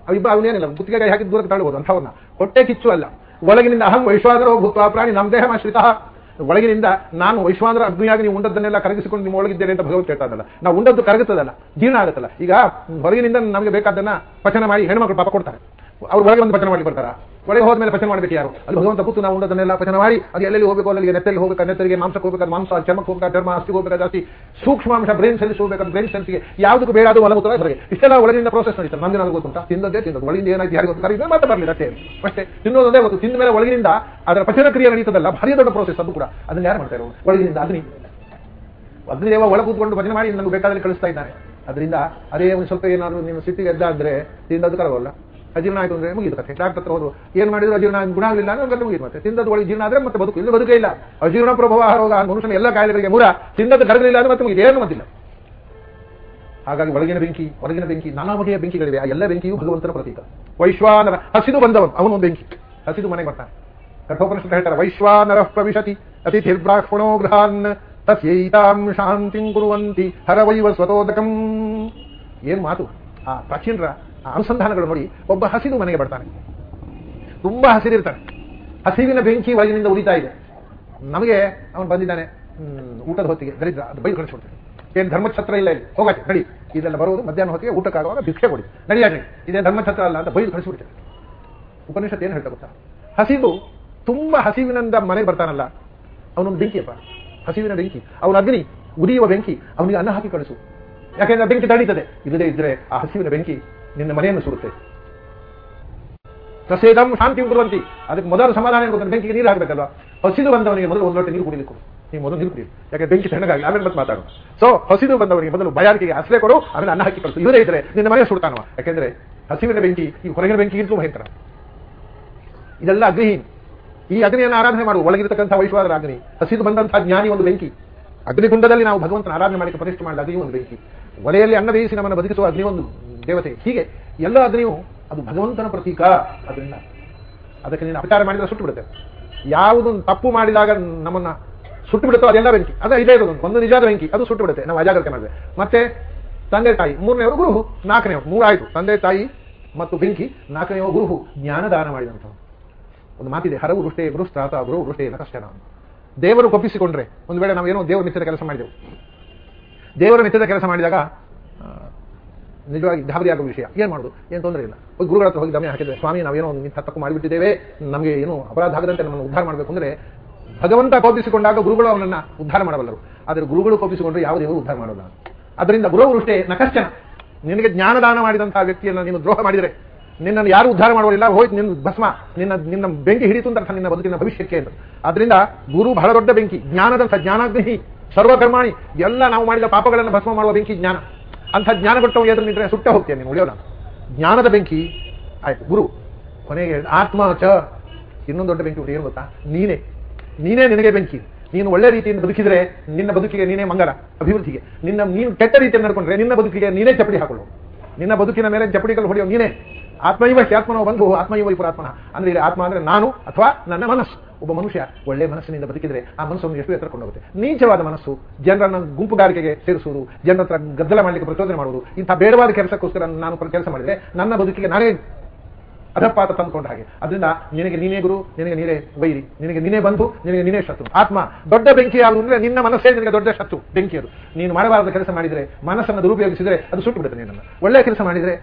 ಅವಿಬ್ಬ ಅವನೇನಿಲ್ಲ ಕುತ್ತಿಗೆ ಹಾಕಿ ದೂರಕ್ಕೆ ತಾಳಬಹುದು ಅಂಥವನ್ನ ಹೊಟ್ಟೆ ಕಿಚ್ಚು ಅಲ್ಲ. ಒಳಗಿನಿಂದ ಅಹಂ ವೈಶ್ವಾದರೋ ಭೂತ್ವ ಪ್ರಾಣಿ ನಮ್ಮ ದೇಹ ಆಶ್ರಿತ ಒಳಗಿನಿಂದ ನಾನು ವೈಶ್ವಾದರ ಅಗ್ನಿಯಾಗಿ ನೀವು ಉಂಡದ್ದನ್ನೆಲ್ಲ ಕರಗಿಸಿಕೊಂಡು ನಿಮ್ಮ ಒಳಗಿದ್ದೇನೆ ಅಂತ ಭಗವಂತ ಹೇಳ್ತಾನಲ್ಲ. ನಾವು ಉಂಡದ್ದು ಕರಗುತ್ತದಲ್ಲ, ಜೀರ್ಣ ಆಗುತ್ತಲ್ಲ. ಈಗ ಹೊರಗಿನಿಂದ ನಮಗೆ ಬೇಕಾದನ್ನ ಪಚನ ಮಾಡಿ ಹೆಣ್ಮಕ್ಳು ಪಾಪ ಕೊಡ್ತಾರೆ. ಅವ್ರು ಒಳಗೆ ಒಂದು ಪಚನ ಮಾಡಿ ಬರ್ತಾರ? ಒಳಗೆ ಹೋದ್ಮೇಲೆ ಪಚನ ಮಾಡಬೇಕು ಯಾರು? ಅಲ್ಲಿ ಭಗವಂತ ಕೂತು ನಾವು ಉಂಡದನ್ನೆಲ್ಲ ಪಚನ ಮಾಡಿ, ಅದು ಎಲ್ಲೆಲ್ಲಿ ಹೋಗಬೇಕು ಅಲ್ಲಿ ನೆತ್ತಲ್ಲಿ ಹೋಗಬೇಕು ನೆತ್ತರಿಗೆ ಮಾಂಸಕ್ಕೆ ಹೋಗಬೇಕು ಮಾಂಸ, ಚರ್ಮಕ್ಕೆ ಹೋಗಬೇಕು ಚರ್ಮ ಅಸ್ತಿ ಹೋಗಬೇಕು ಜಾಸ್ತಿ ಸೂಕ್ಷ್ಮಾಂಶ ಬ್ರೇನ್ ಸೆಲ್ಸ್ ಹೋಗಬೇಕು ಬ್ರೈನ್ ಸೆಲ್ಸ್ಗೆ ಯಾವುದಕ್ಕೂ ಬೇಡ, ಅದು ಮಲಗುತ್ತಾರೆ ಹೊರಗೆ ಇಷ್ಟೆಲ್ಲ ಒಳಗಿನಿಂದ ಪ್ರೋಸೆಸ್ ನಡೀತಾರೆ ನಮ್ಗೆ ನನಗೆ ಗೊತ್ತುಂಟ? ತಿಂದದ್ದೇ ತಿನ್ನೋದು ಒಳಗಿಂದ ಏನಾಯ್ತು, ಯಾರಿಗೆ ಗೊತ್ತು? ಮಾತ್ರ ಬರಲಿಲ್ಲ, ಅಷ್ಟೇ. ಅಷ್ಟೇ. ತಿನ್ನೋದೇ ಗೊತ್ತು. ತಿಂದ ಮೇಲೆ ಒಳಗಿನಿಂದ ಅದರ ಪಚನ ಕ್ರಿಯೆ ನಡೀತದಲ್ಲ, ಭಾರಿ ದೊಡ್ಡ ಪ್ರೋಸೆಸ್ ಅದು ಕೂಡ. ಅದನ್ನ ಯಾರು ಮಾಡ್ತಾರೆ? ಒಳಗಿನಿಂದ ಅಗ್ನಿ. ಅಗ್ನಿದೇವ ಒಳ ಕೂತ್ಕೊಂಡು ಭಜನೆ ಮಾಡಿ ನಮ್ಗೆ ಬೇಕಾದಲ್ಲಿ ಕಳಿಸ್ತಾ ಇದ್ದಾರೆ. ಅದರಿಂದ ಅದೇ ಒಂದು ಸ್ವಲ್ಪ ಏನಾದ್ರು ನಿಮ್ಮ ಸ್ಥಿತಿಗೆ ಎದ್ದಾದ್ರೆ ತಿಂದದ್ದು ಕರವಲ್ಲ ಅಜೀರ್ಣ ಆಯ್ತು ಅಂದ್ರೆ ಮುಗಿದು ಕಥೆ. ಡಾಕ್ಟರ್ ಹತ್ರ ಹೋದ್ರು, ಏನ್ ಮಾಡಿದ್ರು ಅಜೀರ್ಣ ಗುಣ ಆಗಲಿಲ್ಲ ಅಂದ್ರೆ ಮುಗಿದು ಮತ್ತೆ ತಿಂದದ್ದು ಒಳಗೆ ಜೀರ್ಣ ಆದ್ರೆ ಮತ್ತೆ ಬದುಕು. ಇಲ್ಲಿ ಬದುಕೇ ಇಲ್ಲ. ಅಜೀರ್ಣ, ಪ್ರಭಾವ, ರೋಗ ಮನುಷ್ಯನ ಎಲ್ಲ ಕಾಯಿಲೆಗಳಿಗೆ ಮೂರ. ತಿಂದದ ಕರಗಲಿಲ್ಲ ಅಂದ್ರೆ ಮತ್ತೆ ಮುಗಿದು ಏನು ಬಂದಿಲ್ಲ. ಹಾಗಾಗಿ ಒಳಗಿನ ಬೆಂಕಿ, ಹೊರಗಿನ ಬೆಂಕಿ, ನಾನಾ ಬಗೆಯ ಬೆಂಕಿಗಳಿವೆ. ಆ ಎಲ್ಲ ಬೆಂಕಿಯು ಭಗವಂತನ ಪ್ರತೀಕ. ವೈಶ್ವಾನರ, ಹಸಿದು ಬಂದವನು. ಅವನು ಬೆಂಕಿ. ಹಸಿದು ಮನೆಗೆ ಬರ್ತಾನೆ. ಕಠೋಪನಿಷತ್ ಹೇಳ್ತಾರೆ, ವೈಶ್ವಾನರ ಪ್ರವಿಶತಿ ಅತಿಥಿರ್ಬ್ರಾಹ್ಮಣೋ ಗೃಹಾನ್ ತಸ್ಯೈತಾಂ ಶಾಂತಿಂ ಕುರುವಂತಿ ಹರವೈವ ಸ್ವತೋದಕಂ. ಏನ್ ಮಾತು? ಆ ಪ್ರಾಚೀನರ ಅನುಸಂಧಾನಗಳು ನೋಡಿ, ಒಬ್ಬ ಹಸಿದು ಮನೆಗೆ ಬರ್ತಾನೆ. ತುಂಬಾ ಹಸಿರಿರ್ತಾನೆ. ಹಸಿವಿನ ಬೆಂಕಿ ಒಳಗಿನಿಂದ ಉರಿತಾ ಇದೆ. ನಮಗೆ ಅವನು ಬಂದಿದ್ದಾನೆ ಊಟದ ಹೊತ್ತಿಗೆ. ದರಿದ್ರ, ಅದು ಬೈದು ಕಳಿಸ್ಬಿಡ್ತೇನೆ ಏನು ಧರ್ಮಛತ್ರ ಇಲ್ಲ ಇಲ್ಲಿ? ಹೋಗಕ್ಕೆ ನಡಿ. ಇದೆಲ್ಲ ಬರುವುದು ಮಧ್ಯಾಹ್ನ ಹೊತ್ತಿಗೆ ಊಟಕ್ಕಾಗುವಾಗ ಭಿಕ್ಷೆ ಕೊಡಿ. ನಡಿಯಾಡಿ ಇದೇ ಧರ್ಮಛತ್ರ ಅಲ್ಲ ಅಂತ ಬೈದು ಕಳಿಸ್ಬಿಡ್ತೇನೆ ಉಪನಿಷತ್ ಏನು ಹೇಳ್ತಾ ಗೊತ್ತಾ? ಹಸಿದು ತುಂಬಾ ಹಸಿವಿನಿಂದ ಮನೆಗೆ ಬರ್ತಾನಲ್ಲ, ಅವನೊಂದು ಬೆಂಕಿಯಪ್ಪ. ಹಸಿವಿನ ಬೆಂಕಿ, ಅವನ ಅಗ್ನಿ ಉದಿಯುವ ಬೆಂಕಿ, ಅವನಿಗೆ ಅನ್ನ ಹಾಕಿ ಕಳಿಸು. ಯಾಕೆಂದ್ರೆ ಬೆಂಕಿ ತಡೀತದೆ. ಇಲ್ಲದೇ ಇದ್ರೆ ಆ ಹಸಿವಿನ ಬೆಂಕಿ ನಿನ್ನ ಮನೆಯನ್ನು ಸುಡುತ್ತೆ. ಸಸೇದಂ ಶಾಂತಿ ಉಂಟುವಂತಿ ಅದಕ್ಕೆ ಮೊದಲು ಸಮಾಧಾನ ಏನು ಬೆಂಕಿಗೆ ನೀರು ಹಾಕಬೇಕಲ್ವಾ? ಹಸಿದು ಬಂದವನಿಗೆ ಮೊದಲು ಒಂದು ಲೋಟ ನೀರು ಕುಡಿಲಿಕ್ಕೆ ನೀವು ಮೊದಲು ನೀರು ಕುಡಿಯಿರಿ ಯಾಕೆ ಬೆಂಕಿ ತಣ್ಣಗಾಗಿ ಆಮೇಲೆ ಮತ್ತೆ ಮಾತಾಡೋ. ಸೊ ಹಸಿದು ಬಂದವನಿಗೆ ಮೊದಲು ಬಯಾರಿಕೆಗೆ ಆಶ್ರಯ ಕೊಡು, ಆಮೇಲೆ ಅನ್ನ ಹಾಕಿ ಕಳಿಸು. ಇವರೇ ಇದ್ರೆ ನಿನ್ನ ಮನೆ ಸುಡ್ತಾನವ. ಯಾಕೆಂದ್ರೆ ಹಸಿವಿನ ಬೆಂಕಿ, ಈ ಹೊರಗಿನ ಬೆಂಕಿಗಿಂತಲೂ ಭಯಂಕರ. ಇದೆಲ್ಲ ಅಗ್ನಿಹೀನ್. ಈ ಅಗ್ನಿಯನ್ನು ಆರಾಧನೆ ಮಾಡುವ ಒಳಗಿರತಕ್ಕಂಥ ವೈಶ್ವಾದರ ಅಗ್ನಿ. ಹಸಿದು ಬಂದಂತಹ ಜ್ಞಾನಿ ಒಂದು ಬೆಂಕಿ. ಅಗ್ನಿಗುಂಡದಲ್ಲಿ ನಾವು ಭಗವಂತನ ಆರಾಧನೆ ಮಾಡಲಿಕ್ಕೆ ಪ್ರತಿಷ್ಠೆ ಮಾಡಿದ ಅಗ್ನಿ ಒಂದು ಬೆಂಕಿ. ಒಲೆಯಲ್ಲಿ ಅನ್ನ ಬೇಯಿಸಿ ನಮ್ಮನ್ನು ಬದುಕಿಸುವ ಒಂದು ದೇವತೆ. ಹೀಗೆ ಎಲ್ಲ ಅಗ್ನಿಯು ಅದು ಭಗವಂತನ ಪ್ರತೀಕ. ಅದರಿಂದ ಅದಕ್ಕೆ ನೀನು ಅಪಚಾರ ಮಾಡಿದ್ರೆ ಸುಟ್ಟು ಬಿಡುತ್ತೆ. ಯಾವುದು ತಪ್ಪು ಮಾಡಿದಾಗ ನಮ್ಮನ್ನ ಸುಟ್ಟು ಬಿಡುತ್ತೋ ಅದೆಲ್ಲ ಬೆಂಕಿ. ಅದೇ ಇದೇ ಇರೋದು. ಒಂದು ನಿಜವಾದ ಬೆಂಕಿ. ಅದು ಸುಟ್ಟು ಬಿಡುತ್ತೆ. ನಾವು ಅಜಾಗ್ರತೆ ಮಾಡಿದ್ರೆ. ಮತ್ತೆ ತಂದೆ ತಾಯಿ ಮೂರನೆಯವರು ಗುರುಹು ನಾಲ್ಕನೆಯವರು ಮೂರಾಯಿತು. ತಂದೆ ತಾಯಿ ಮತ್ತು ಬೆಂಕಿ ನಾಲ್ಕನೆಯವ ಗುರುಹು, ಜ್ಞಾನದಾನ ಮಾಡಿದಂಥವು ಒಂದು ಮಾತಿದೆ, ಹರವು ವೃಷ್ಟೇ ಗುರುಸ್ತ್ರಾತ ಗುರು ವೃಷ್ಟೇ ಕಷ್ಟ ದೇವರು ಕೊಪ್ಪಿಸಿಕೊಂಡ್ರೆ ಒಂದು ವೇಳೆ ಏನೋ ದೇವರು ನಿತ್ಯದ ಕೆಲಸ ಮಾಡಿದೆವು. ದೇವರ ನಿತ್ಯದ ಕೆಲಸ ಮಾಡಿದಾಗ ನಿಜವಾಗಿ ಗಾಬರಿ ಆಗೋ ವಿಷಯ. ಏನು ಮಾಡೋದು? ಏನು ತೊಂದರೆ ಇಲ್ಲ. ಹೋಗಿ ಗುರುಗಳ ಹತ್ರ ಹೋಗಿ ದಮೆ ಹಾಕಿದ್ರೆ, ಸ್ವಾಮಿ, ನಾವೇನೋ ಒಂದು ತಪ್ಪು ಮಾಡಿಬಿಟ್ಟಿದ್ದೇವೆ, ನಮಗೆ ಏನು ಅಪರಾಧ ಆಗದಂತೆ ನಮ್ಮನ್ನು ಉದ್ಧಾರ ಮಾಡಬೇಕು ಅಂದ್ರೆ, ಭಗವಂತ ಕೋಪಿಸಿಕೊಂಡಾಗ ಗುರುಗಳು ಅವನನ್ನ ಉದ್ಧಾರ ಮಾಡಬಲ್ಲರು. ಆದರೆ ಗುರುಗಳು ಕೋಪಿಸಿಕೊಂಡ್ರೆ ಯಾವ ಉದ್ಧಾರ ಮಾಡೋಲ್ಲ. ಅದರಿಂದ ಗುರುವೃಷ್ಟೇ ನಕಶ್ಚನ. ನಿನಗೆ ಜ್ಞಾನದಾನ ಮಾಡಿದಂತಹ ವ್ಯಕ್ತಿಯನ್ನು ನೀನು ದ್ರೋಹ ಮಾಡಿದರೆ, ನಿನ್ನನ್ನು ಯಾರು ಉದ್ಧಾರ ಮಾಡುವುದಿಲ್ಲ ಹೋಯ್ತು ನಿನ್ನ ಭಸ್ಮ, ನಿನ್ನ ನಿನ್ನ ಬೆಂಕಿ ಹಿಡಿತು ಅಂತ ನಿನ್ನ ಬದುಕಿನ ಭವಿಷ್ಯಕ್ಕೆ ಅಂತ. ಅದರಿಂದ ಗುರು ಬಹಳ ದೊಡ್ಡ ಬೆಂಕಿ, ಜ್ಞಾನದಂಥ ಜ್ಞಾನಾಗ್ನಿ ಸರ್ವಕರ್ಮಾಣಿ, ಎಲ್ಲ ನಾವು ಮಾಡಿದ ಪಾಪಗಳನ್ನು ಭಸ್ಮ ಮಾಡುವ ಬೆಂಕಿ ಜ್ಞಾನ. ಅಂಥ ಜ್ಞಾನ ಕೊಟ್ಟವು ಎದುರು ನಿಂತರೆ ಸುಟ್ಟ ಹೋಗ್ತೇನೆ ನೀನು ಉಳಿಯೋಣ ಜ್ಞಾನದ ಬೆಂಕಿ, ಆಯ್ತು, ಗುರು, ಕೊನೆಗೆ ಆತ್ಮ ಚ, ಇನ್ನೊಂದು ದೊಡ್ಡ ಬೆಂಕಿ ಉಂಟು ಏನು ಗೊತ್ತಾ? ನೀನೇ. ನೀನೇ ನಿನಗೆ ಬೆಂಕಿ. ನೀನು ಒಳ್ಳೆ ರೀತಿಯಿಂದ ಬದುಕಿದ್ರೆ ನಿನ್ನ ಬದುಕಿಗೆ ನೀನೇ ಮಂಗಲ, ಅಭಿವೃದ್ಧಿಗೆ. ನಿನ್ನ, ನೀನು ಕೆಟ್ಟ ರೀತಿಯಲ್ಲಿ ನಡ್ಕೊಂಡ್ರೆ ನಿನ್ನ ಬದುಕಿಗೆ ನೀನೇ ಚಪ್ಪಡಿ ಹಾಕೊಳ್ಳು ನಿನ್ನ ಬದುಕಿನ ಮೇಲೆ ಚಪ್ಪಡಿಗಳು ಹೊಡೆಯೋ ನೀನೇ. ಆತ್ಮೈವ ಆತ್ಮನೋ ಬಂಧು, ಆತ್ಮೈವ ಪುರಾತ್ಮನ ಅಂದ್ರೆ ಇಲ್ಲಿ ಆತ್ಮ ಅಂದ್ರೆ ನಾನು ಅಥವಾ ನನ್ನ ಮನಸ್ಸು. ಒಬ್ಬ ಮನುಷ್ಯ ಒಳ್ಳೆ ಮನಸ್ಸಿನಿಂದ ಬದುಕಿದರೆ ಆ ಮನಸ್ಸನ್ನು ಎಷ್ಟು ಎತ್ತರ ಕೊಂಡೋಗುತ್ತೆ? ನೀಚವಾದ ಮನಸ್ಸು, ಜನರನ್ನು ಗುಂಪುಗಾರಿಕೆಗೆ ಸೇರಿಸುವುದು ಜನರ ಗದ್ದಲ ಮಾಡಲಿಕ್ಕೆ ಪ್ರಚೋದನೆ ಮಾಡುವುದು, ಇಂಥ ಬೇಡವಾದ ಕೆಲಸಕ್ಕೋಸ್ಕರ ನಾನು ಕೆಲಸ ಮಾಡಿದರೆ ನನ್ನ ಬದುಕಿಗೆ ನಾನೇ ಅಧಪಾತ ತಂದುಕೊಂಡ ಹಾಗೆ. ಅದರಿಂದ ನಿನಗೆ ನೀನೇ ಗುರು, ನಿನಗೆ ನೀನೇ ವೈರಿ, ನಿನಗೆ ನೀನೇ ಬಂಧು, ನಿನಗೆ ನೀನೇ ಶತ್ರು. ಆತ್ಮ, ದೊಡ್ಡ ಬೆಂಕಿ ಯಾವುದು ಅಂದ್ರೆ ನಿನ್ನ ಮನಸ್ಸೇ ನಿನಗೆ ದೊಡ್ಡ ಶತ್ರು, ಬೆಂಕಿ ನೀನು ಮಾಡಬಾರದ ಕೆಲಸ ಮಾಡಿದರೆ ಮನಸ್ಸನ್ನು ದುರುಪಯೋಗಿಸಿದರೆ ಅದು ಸುಟ್ಟು ಬಿಡುತ್ತೆ ನಿನ್ನನ್ನು. ಒಳ್ಳೆಯ ಕೆಲಸ ಮಾಡಿದ್ರೆ